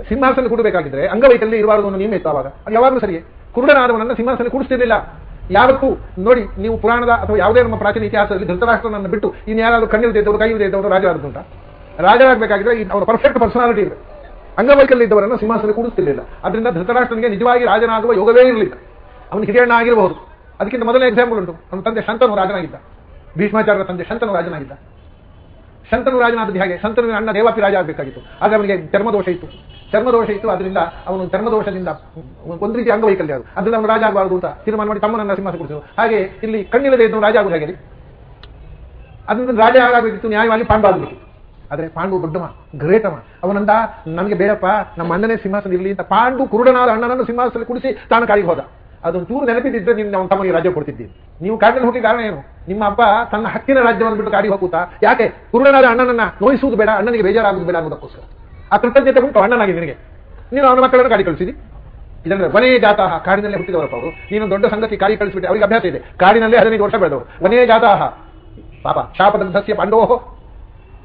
ಸಿಂಹಾಸನ ಕೂಡಬೇಕಾಗಿದ್ರೆ ಅಂಗವೈಕಲ್ಯ ಇರಬಾರದು ಅನ್ನೋ ನಿಯಮ ಇತ್ತು ಅವಾಗ ಅದು ಯಾವಾಗಲೂ ಸರಿ ಕುರುಡನಾದವನನ್ನು ಸಿಂಹಾಸನ ಕೂಡಿಸ್ತಿರ್ಲಿಲ್ಲ. ಯಾವತ್ತೂ ನೋಡಿ, ನೀವು ಪುರಾಣದ ಅಥವಾ ಯಾವುದೇ ನಮ್ಮ ಪ್ರಾಚೀನ ಇತಿಹಾಸದಲ್ಲಿ ಧೃತರಾಷ್ಟ್ರನನ್ನು ಬಿಟ್ಟು ಇನ್ನು ಯಾರಾದರೂ ಕಣ್ಣಿಲ್ಲದೆ ಇದ್ದವರು, ಕೈ ಇಲ್ಲದೆ ಇದ್ದವರು ರಾಜರಾದಂತ ರಾಜರಾಗಬೇಕಾಗಿದ್ರೆ ಅವರ ಪರ್ಫೆಕ್ಟ್ ಪರ್ಸನಾಲಿಟಿ ಇದೆ. ಅಂಗವೈಕಲ್ಯ ಇದ್ದವರನ್ನು ಸಿಂಹಾಸನ ಕೂಡಿಸ್ತಿರ್ಲಿಲ್ಲ. ಅದರಿಂದ ಧೃತರಾಷ್ಟ್ರನಿಗೆ ನಿಜವಾಗಿ ರಾಜನಾಗುವ ಯೋಗವೇ ಇರಲಿಲ್ಲ. ಅವನು ಹಿರಿಯಣ್ಣ ಆಗಿರಬಹುದು ಅದಕ್ಕಿಂತ ಮೊದಲನೇ ಎಕ್ಸಾಂಪಲ್ ಉಂಟು. ನಮ್ಮ ತಂದೆ ಶಂತನು ರಾಜನಾಗಿದ್ದ. ಭೀಷ್ಮಾಚಾರ್ಯರ ತಂದೆ ಶಂತನು ರಾಜನಾಗಿದ್ದ. ಶಂತನು ರಾಜನಾದದ್ದು ಹೇಗೆ? ಶಂತನು ಅಣ್ಣ ದೇವಾಪಿ ರಾಜ ಆಗಬೇಕಾಗಿತ್ತು. ಆದರೆ ಅವನಿಗೆ ಚರ್ಮದೋಷ ಇತ್ತು. ಚರ್ಮದೋಷ ಇತ್ತು ಅದರಿಂದ ಅವನು ಚರ್ಮದೋಷದಿಂದ ಒಂದು ರೀತಿ ಅಂಗವೈಕಲ್ಯ ಅದು. ಅದರಿಂದ ಅವನು ರಾಜ ಆಗಬಾರದು ಅಂತ ತೀರ್ಮಾನ ಮಾಡಿ ತಮ್ಮನನ್ನ ಸಿಂಹಾಸ ಕೊಡಿಸಿದ್ರು ಹಾಗೆ ಇಲ್ಲಿ ಕಣ್ಣಿಲ್ಲದೆ ಇದ್ದು ರಾಜ ಆಗುವುದು ಹೇಗೆ ಅದರಿಂದ ರಾಜ ಆಗಬೇಕಿತ್ತು ನ್ಯಾಯವಾಗಿ ಪಾಂಡು ಆಗಬೇಕು. ಆದರೆ ಪಾಂಡು ದೊಡ್ಡವ, ಗ್ರೇಟವ. ಅವನಂದ, ನನಗೆ ಬೇಡಪ್ಪ, ನಮ್ಮ ಅಣ್ಣನೇ ಸಿಂಹಾಸನ ಇರಲಿ ಅಂತ ಪಾಂಡು ಕುರುಡನಾದ ಅಣ್ಣನನ್ನು ಸಿಂಹಾಸನ ಕುಡಿಸಿ ತಾನು ಕಾಲಿಗೆ ಹೋದ. ಅದೊಂದು ಚೂರು ನೆನಪಿದ್ದಿದ್ರೆ ನಿಮ್ಮ ತಮಗೆ ರಾಜ್ಯ ಕೊಡ್ತಿದ್ದೀನಿ ನೀವು ಕಾಡಿನಲ್ಲಿ ಹೋಗಿ ಕಾರಣ ಏನು? ನಿಮ್ಮ ಅಪ್ಪ ತನ್ನ ಹಕ್ಕಿನ ರಾಜ್ಯವನ್ನು ಬಿಟ್ಟು ಕಾಡಿಗೆ ಹೋಗುತ್ತಾ ಯಾಕೆ? ಕುರುಡನಾದ ಅಣ್ಣನನ್ನ ನೋಯಿಸುವುದು ಬೇಡ, ಅಣ್ಣನಿಗೆ ಬೇಜಾರಾಗುವುದು ಬೇಡ ಅನ್ನೋದಕ್ಕೋಸ್ಕರ. ಆ ಕೃತಜ್ಞತೆ ಉಂಟು ಅಣ್ಣನಾಗಿ ನಿನಗೆ. ನೀನು ಅವನ ಮಕ್ಕಳನ್ನು ಕಾಡಿ ಕಳಿಸಿದಿ. ಇದಂದ್ರೆ ವನೇ ಜಾತಾಹ ಕಾಡಿನಲ್ಲೇ ಹುಟ್ಟಿದವರಪ್ಪ ಅವರು. ನೀನು ದೊಡ್ಡ ಸಂಗತಿ ಕಾರಿ ಕಳಿಸಿಬಿಟ್ಟು, ಅವರಿಗೆ ಅಭ್ಯಾಸ ಇದೆ. ಕಾಡಿನಲ್ಲೇ ಹದಿನೈದು ವರ್ಷ ಬೆಳೆದವರು. ವನೇ ಜಾತಾಹ ಪಾಪ ಶಾಪದ ಸಸ್ಯ ಪಾಂಡವೋ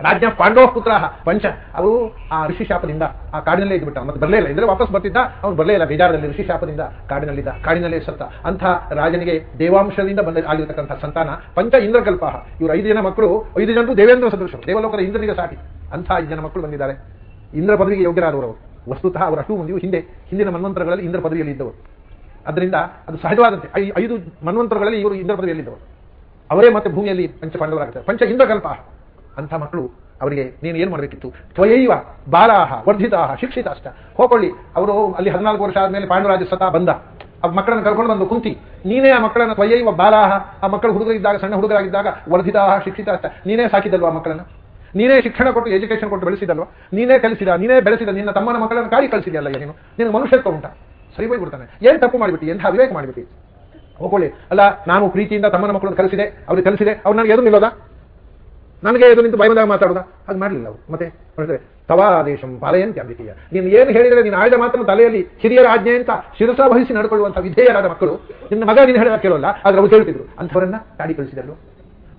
ರಾಜ್ಯ ಪಾಂಡವ ಪುತ್ರ ಪಂಚ. ಅವರು ಆ ಋಷಿ ಶಾಪದಿಂದ ಆ ಕಾಡಿನಲ್ಲೇ ಇದ್ಬಿಟ್ಟ ಮತ್ತೆ ಬರಲೇ ಇಲ್ಲ. ಇದ್ರೆ ವಾಪಸ್ ಬರ್ತಿದ್ದ. ಅವನು ಬರಲೇ ಇಲ್ಲ. ಬೇಜಾರದಲ್ಲಿ ಋಷಿ ಶಾಪದಿಂದ ಕಾಡಿನಲ್ಲಿದ್ದ. ಕಾಡಿನಲ್ಲೇ ಸತ್ತ. ಅಂಥ ರಾಜನಿಗೆ ದೇವಾಂಶದಿಂದ ಬಂದ ಆಗಿರತಕ್ಕಂಥ ಸಂತಾನ ಪಂಚ ಇಂದ್ರಕಲ್ಪ ಇವರು ಐದು ಜನ ಮಕ್ಕಳು, ಐದು ಜನರು ದೇವೇಂದ್ರ ಸದೃಶ ದೇವಲೋಕದ ಇಂದ್ರನಿಗೆ ಸಾಟಿ. ಅಂಥ ಐದು ಜನ ಮಕ್ಕಳು ಬಂದಿದ್ದಾರೆ. ಇಂದ್ರ ಪದವಿಗೆ ಯೋಗ್ಯರಾದವರು ವಸ್ತುತಃ ಅವರ ಅಷ್ಟು ಮಂದಿಯು ಹಿಂದೆ, ಹಿಂದಿನ ಮನ್ವಂತರಗಳಲ್ಲಿ ಇಂದ್ರ ಪದವಿಯಲ್ಲಿ ಇದ್ದವರು. ಅದರಿಂದ ಅದು ಸಹಜವಾದಂತೆ ಐದು ಮನ್ವಂತರಗಳಲ್ಲಿ ಇವರು ಇಂದ್ರ ಪದವಿಯಲ್ಲಿದ್ದವರು. ಅವರೇ ಮತ್ತೆ ಭೂಮಿಯಲ್ಲಿ ಪಂಚ ಪಾಂಡವರಾಗುತ್ತಾರೆ ಪಂಚ ಇಂದ್ರಕಲ್ಪ ಅಂಥ ಮಕ್ಕಳು ಅವರಿಗೆ ನೀನು ಏನು ಮಾಡಬೇಕಿತ್ತು? ತ್ವಯೈವ ಬಾಲಾಹ, ವರ್ಧಿತಾಹ ಶಿಕ್ಷಿತಾಷ್ಟ ಹೋಕೊಳ್ಳಿ ಅವರು ಅಲ್ಲಿ ಹದಿನಾಲ್ಕು ವರ್ಷ ಆದ್ಮೇಲೆ ಪಾಂಡುರಾಜ ಸತ ಬಂದ. ಆ ಮಕ್ಕಳನ್ನು ಕರ್ಕೊಂಡು ಬಂದು ಕುಂತಿ. ನೀನೇ ಆ ಮಕ್ಕಳನ್ನು ತ್ವಯೈವ ಬಾಲಾಹ, ಆ ಮಕ್ಕಳು ಹುಡುಗರಿದ್ದಾಗ, ಸಣ್ಣ ಹುಡುಗರಾಗಿದ್ದಾಗ ವರ್ಧಿತಾಹ ಶಿಕ್ಷಿತಾಷ್ಟ ನೀನೇ ಸಾಕಿದಲ್ವಾ ಆ ಮಕ್ಕಳನ್ನು? ನೀನೇ ಶಿಕ್ಷಣ ಕೊಟ್ಟು ಎಜುಕೇಶನ್ ಕೊಟ್ಟು ಬೆಳೆಸಿದಲ್ವಾ ನೀನೇ ಕಲಿಸಿದ, ನೀನೇ ಬೆಳೆಸಿದ, ನಿನ್ನ ತಮ್ಮನ ಮಕ್ಕಳನ್ನು ಕಾಡಿ ಕಳಿಸಿದೆಯಲ್ಲ ನೀನು? ನಿನ್ನ ಮನುಷ್ಯತ್ವ ಉಂಟ? ಸರಿ ಹೋಗ್ಬಿಡ್ತಾನೆ. ಏನು ತಪ್ಪು ಮಾಡಿಬಿಟ್ಟು? ಎಂಥ ವಿವೇಕ ಮಾಡಿಬಿಟ್ಟು? ಹೋಗ್ಕೊಳ್ಳಿ. ಅಲ್ಲ, ನಾನು ಪ್ರೀತಿಯಿಂದ ತಮ್ಮನ ಮಕ್ಕಳನ್ನು ಕಲಿಸಿದೆ, ಅವ್ರಿಗೆ ಕಲಿಸಿದೆ, ಅವ್ರು ನನಗೆ ಎದುರು ನಿಲ್ಲೋದಾ? ನನಗೆ ಇದು ನಿಂತು ಬಂದಾಗ ಮಾತಾಡೋದಾ? ಹಾಗೆ ಮಾಡಲಿಲ್ಲ ಅವರು. ಮತ್ತೆ ನೋಡಿದ್ರೆ ತವಾದೇಶಂ ಪಾಲಯಂತೆ ಅಂಬಿಕೆಯ ನೀನು ಏನು ಹೇಳಿದರೆ ನೀನು ಆಯ್ದ ಮಾತನ್ನು ತಲೆಯಲ್ಲಿ ಹಿರಿಯರ ಆಜ್ಞೆ ಅಂತ ಶಿರಸ ವಹಿಸಿ ನಡ್ಕೊಳ್ಳುವಂಥ ವಿಧೇಯರಾದ ಮಕ್ಕಳು, ನಿನ್ನ ಮಗ ನೀನು ಹೇಳಿದ ಕೇಳೋಲ್ಲ, ಆದರೆ ಅವರು ಹೇಳ್ತಿದ್ರು. ಅಂಥವರನ್ನ ತಾಡಿ ಕಳಿಸಿದರು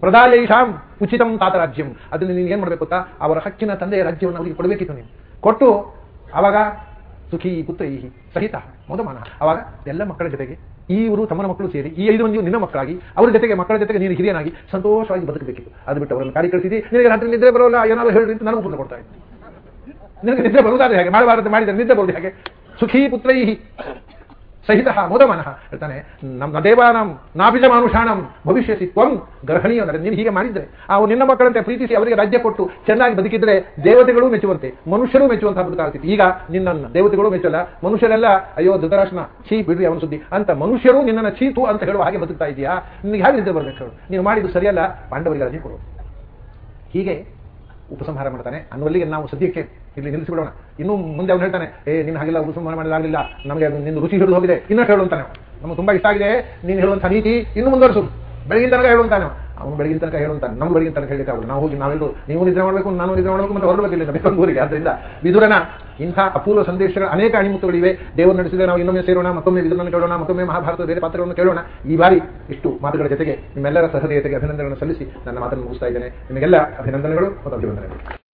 ಪ್ರದಾಲೇಶಾಂ ಉಚಿತಂ ತಾತ ರಾಜ್ಯಂ ಅದನ್ನು ನೀನು ಏನು ಮಾಡಬೇಕು ಗೊತ್ತಾ? ಅವರ ಹಕ್ಕಿನ ತಂದೆಯ ರಾಜ್ಯವನ್ನು ಅವರಿಗೆ ಕೊಡಬೇಕಿತ್ತು ನೀನು. ಕೊಟ್ಟು ಅವಾಗ ಸುಖಿ ಪುತ್ರ ಸಹಿತ ಮೊದಮಾನ ಅವಾಗ ಎಲ್ಲ ಮಕ್ಕಳ ಜೊತೆಗೆ ಇವರು ತಮ್ಮನ ಮಕ್ಕಳು ಸೇರಿ ಈ ಐದು ಮಂದಿಯು ನಿನ್ನ ಮಕ್ಕಳಾಗಿ, ಅವರ ಜೊತೆಗೆ ಮಕ್ಕಳ ಜೊತೆಗೆ ನೀನು ಹಿರಿಯನಾಗಿ ಸಂತೋಷವಾಗಿ ಬದುಕಬೇಕಿತ್ತು. ಅದು ಬಿಟ್ಟು ಅವರನ್ನು ಕಾಡಿ ಕಳಿಸಿದಿ. ನಿನಗೆ ರಾತ್ರಿ ನಿದ್ರೆ ಬರೋಲ್ಲ, ಏನಾದ್ರು ಹೇಳಿ ಅಂತ ನನಗೂ ಕೊಡ್ತಾ ಇತ್ತು ನಿನಗೆ ನಿದ್ರೆ ಬರುವುದಾದ್ರೆ ಹೇಗೆ, ಮಾಡಬಾರದು ಮಾಡಿದರೆ ನಿದ್ರೆ ಬರುವುದು ಹೇಗೆ. ಸುಖಿ ಪುತ್ರೈ ಸಹಿತ ಮೋದಮನಃ ಹೇಳ್ತಾನೆ ನಮ್ಮ ದೇವಾನಂ ನಾಭಿಜ ಮಾನುಷಾಣಂ ಭವಿಷ್ಯಸಿ ತ್ವಂ ಗ್ರಹಣೀಯ ನೀನು ಹೀಗೆ ಮಾಡಿದ್ರೆ, ಅವು ನಿನ್ನ ಮಕ್ಕಳಂತೆ ಪ್ರೀತಿಸಿ ಅವರಿಗೆ ರಾಜ್ಯ ಕೊಟ್ಟು ಚೆನ್ನಾಗಿ ಬದುಕಿದ್ರೆ ದೇವತೆಗಳು ಮೆಚ್ಚುವಂತೆ, ಮನುಷ್ಯರು ಮೆಚ್ಚುವಂತಹ ಬದುಕಾಗ್ತಿತ್ತು ಈಗ ನಿನ್ನನ್ನು ದೇವತೆಗಳು ಮೆಚ್ಚಲ್ಲ, ಮನುಷ್ಯರೆಲ್ಲ, ಅಯ್ಯೋ ಧೃತರಾಷ್ಟ್ರನ ಛೀ, ಬಿಡ್ರಿ ಅವನ ಸುದ್ದಿ. ಅಂತ ಮನುಷ್ಯರು ನಿನ್ನನ್ನು ಚೀತು ಅಂತ ಹೇಳುವ ಹಾಗೆ ಬದುಕ್ತಾ ಇದೆಯಾ ನಿನಗೆ ಹಾಗೆ ನಿದ್ದೆ ಬರಬೇಕು ಹೇಳು. ನೀನು ಮಾಡಿದ್ದು ಸರಿಯಲ್ಲ ಪಾಂಡವರಿಗೆ ರಾಜ್ಯ ಕೊಡು. ಹೀಗೆ ಉಪಸಂಹಾರ ಮಾಡ್ತಾನೆ. ಅನ್ನುವಲ್ಲಿಗೆ ನಾವು ಸದ್ಯಕ್ಕೆ ಇಲ್ಲಿ ನಿಲ್ಲಿಸಿಬಿಡೋಣ. ಇನ್ನು ಮುಂದೆ ಅವನು ಹೇಳ್ತಾನೆ, ಏ ನಿನ್ನ ಹಾಗೆಲ್ಲ ಉಪಸಂಹಾರ ಮಾಡಲಾಗಲಿಲ್ಲ ನಮಗೆ ನಿನ್ನ ರುಚಿ ಹಿಡಿದು ಹೋಗಿದೆ. ಇನ್ನಷ್ಟು ಹೇಳು ಅಂತಾನೆ ನಮಗೆ ತುಂಬಾ ಇಷ್ಟ ಆಗಿದೆ, ನೀನು ಹೇಳುವಂತಹ ನೀತಿ ಇನ್ನು ಮುಂದುವರಿಸು. ಬೆಳಗಿನ ತನಕ ಹೇಳುವಂತಾನೆ ಅವನು. ಬೆಳಗಿನ ತನಕ ಹೇಳುವಂತಾನೆ ನಮ್ಮ ಬೆಳಗಿನ ತನಕ ಹೇಳಿಕ್ಕೆ ಆಗಲ್ಲ. ನಾವು ಹೋಗಿ ನಾವೆಲ್ಲರೂ, ನೀವು ನಿದ್ರೆ ಮಾಡಬೇಕು, ನಾನು ನಿದ್ರೆ ಮಾಡಬೇಕು, ಮತ್ತೆ ಹೊರಡಬೇಕಿಲ್ಲ ಇಲ್ಲಿಂದ ಬೆಂಗಳೂರಿಗೆ. ಆದ್ದರಿಂದ ವಿದುರನ, ಇಂಥ ಅಪೂರ್ವ ಸಂದೇಶಗಳ ಅನೇಕ ಅಣಿಮುತ್ತುಗಳಿವೆ. ದೇವರು ನಡೆಸಿದ್ರೆ ನಾವು ಇನ್ನೊಮ್ಮೆ ಸೇರೋಣ, ಮತ್ತೊಮ್ಮೆ ವಿದುರನ್ನು ಕೇಳೋಣ, ಮತ್ತೊಮ್ಮೆ ಮಹಾಭಾರತದ ಬೇರೆ ಪಾತ್ರಗಳನ್ನು ಕೇಳೋಣ. ಈ ಬಾರಿ ಇಷ್ಟು ಮಾತುಗಳ ಜೊತೆಗೆ ನಿಮ್ಮೆಲ್ಲರ ಸಹೃದಯತೆಗೆ ಅಭಿನಂದನೆಗಳನ್ನು ಸಲ್ಲಿಸಿ ನನ್ನ ಮಾತನ್ನು ಮುಗಿಸ್ತಾ ಇದ್ದೇನೆ. ನಿಮಗೆಲ್ಲ ಅಭಿನಂದನೆಗಳು ಮತ್ತು ಅಭಿವಂದನೆಗಳು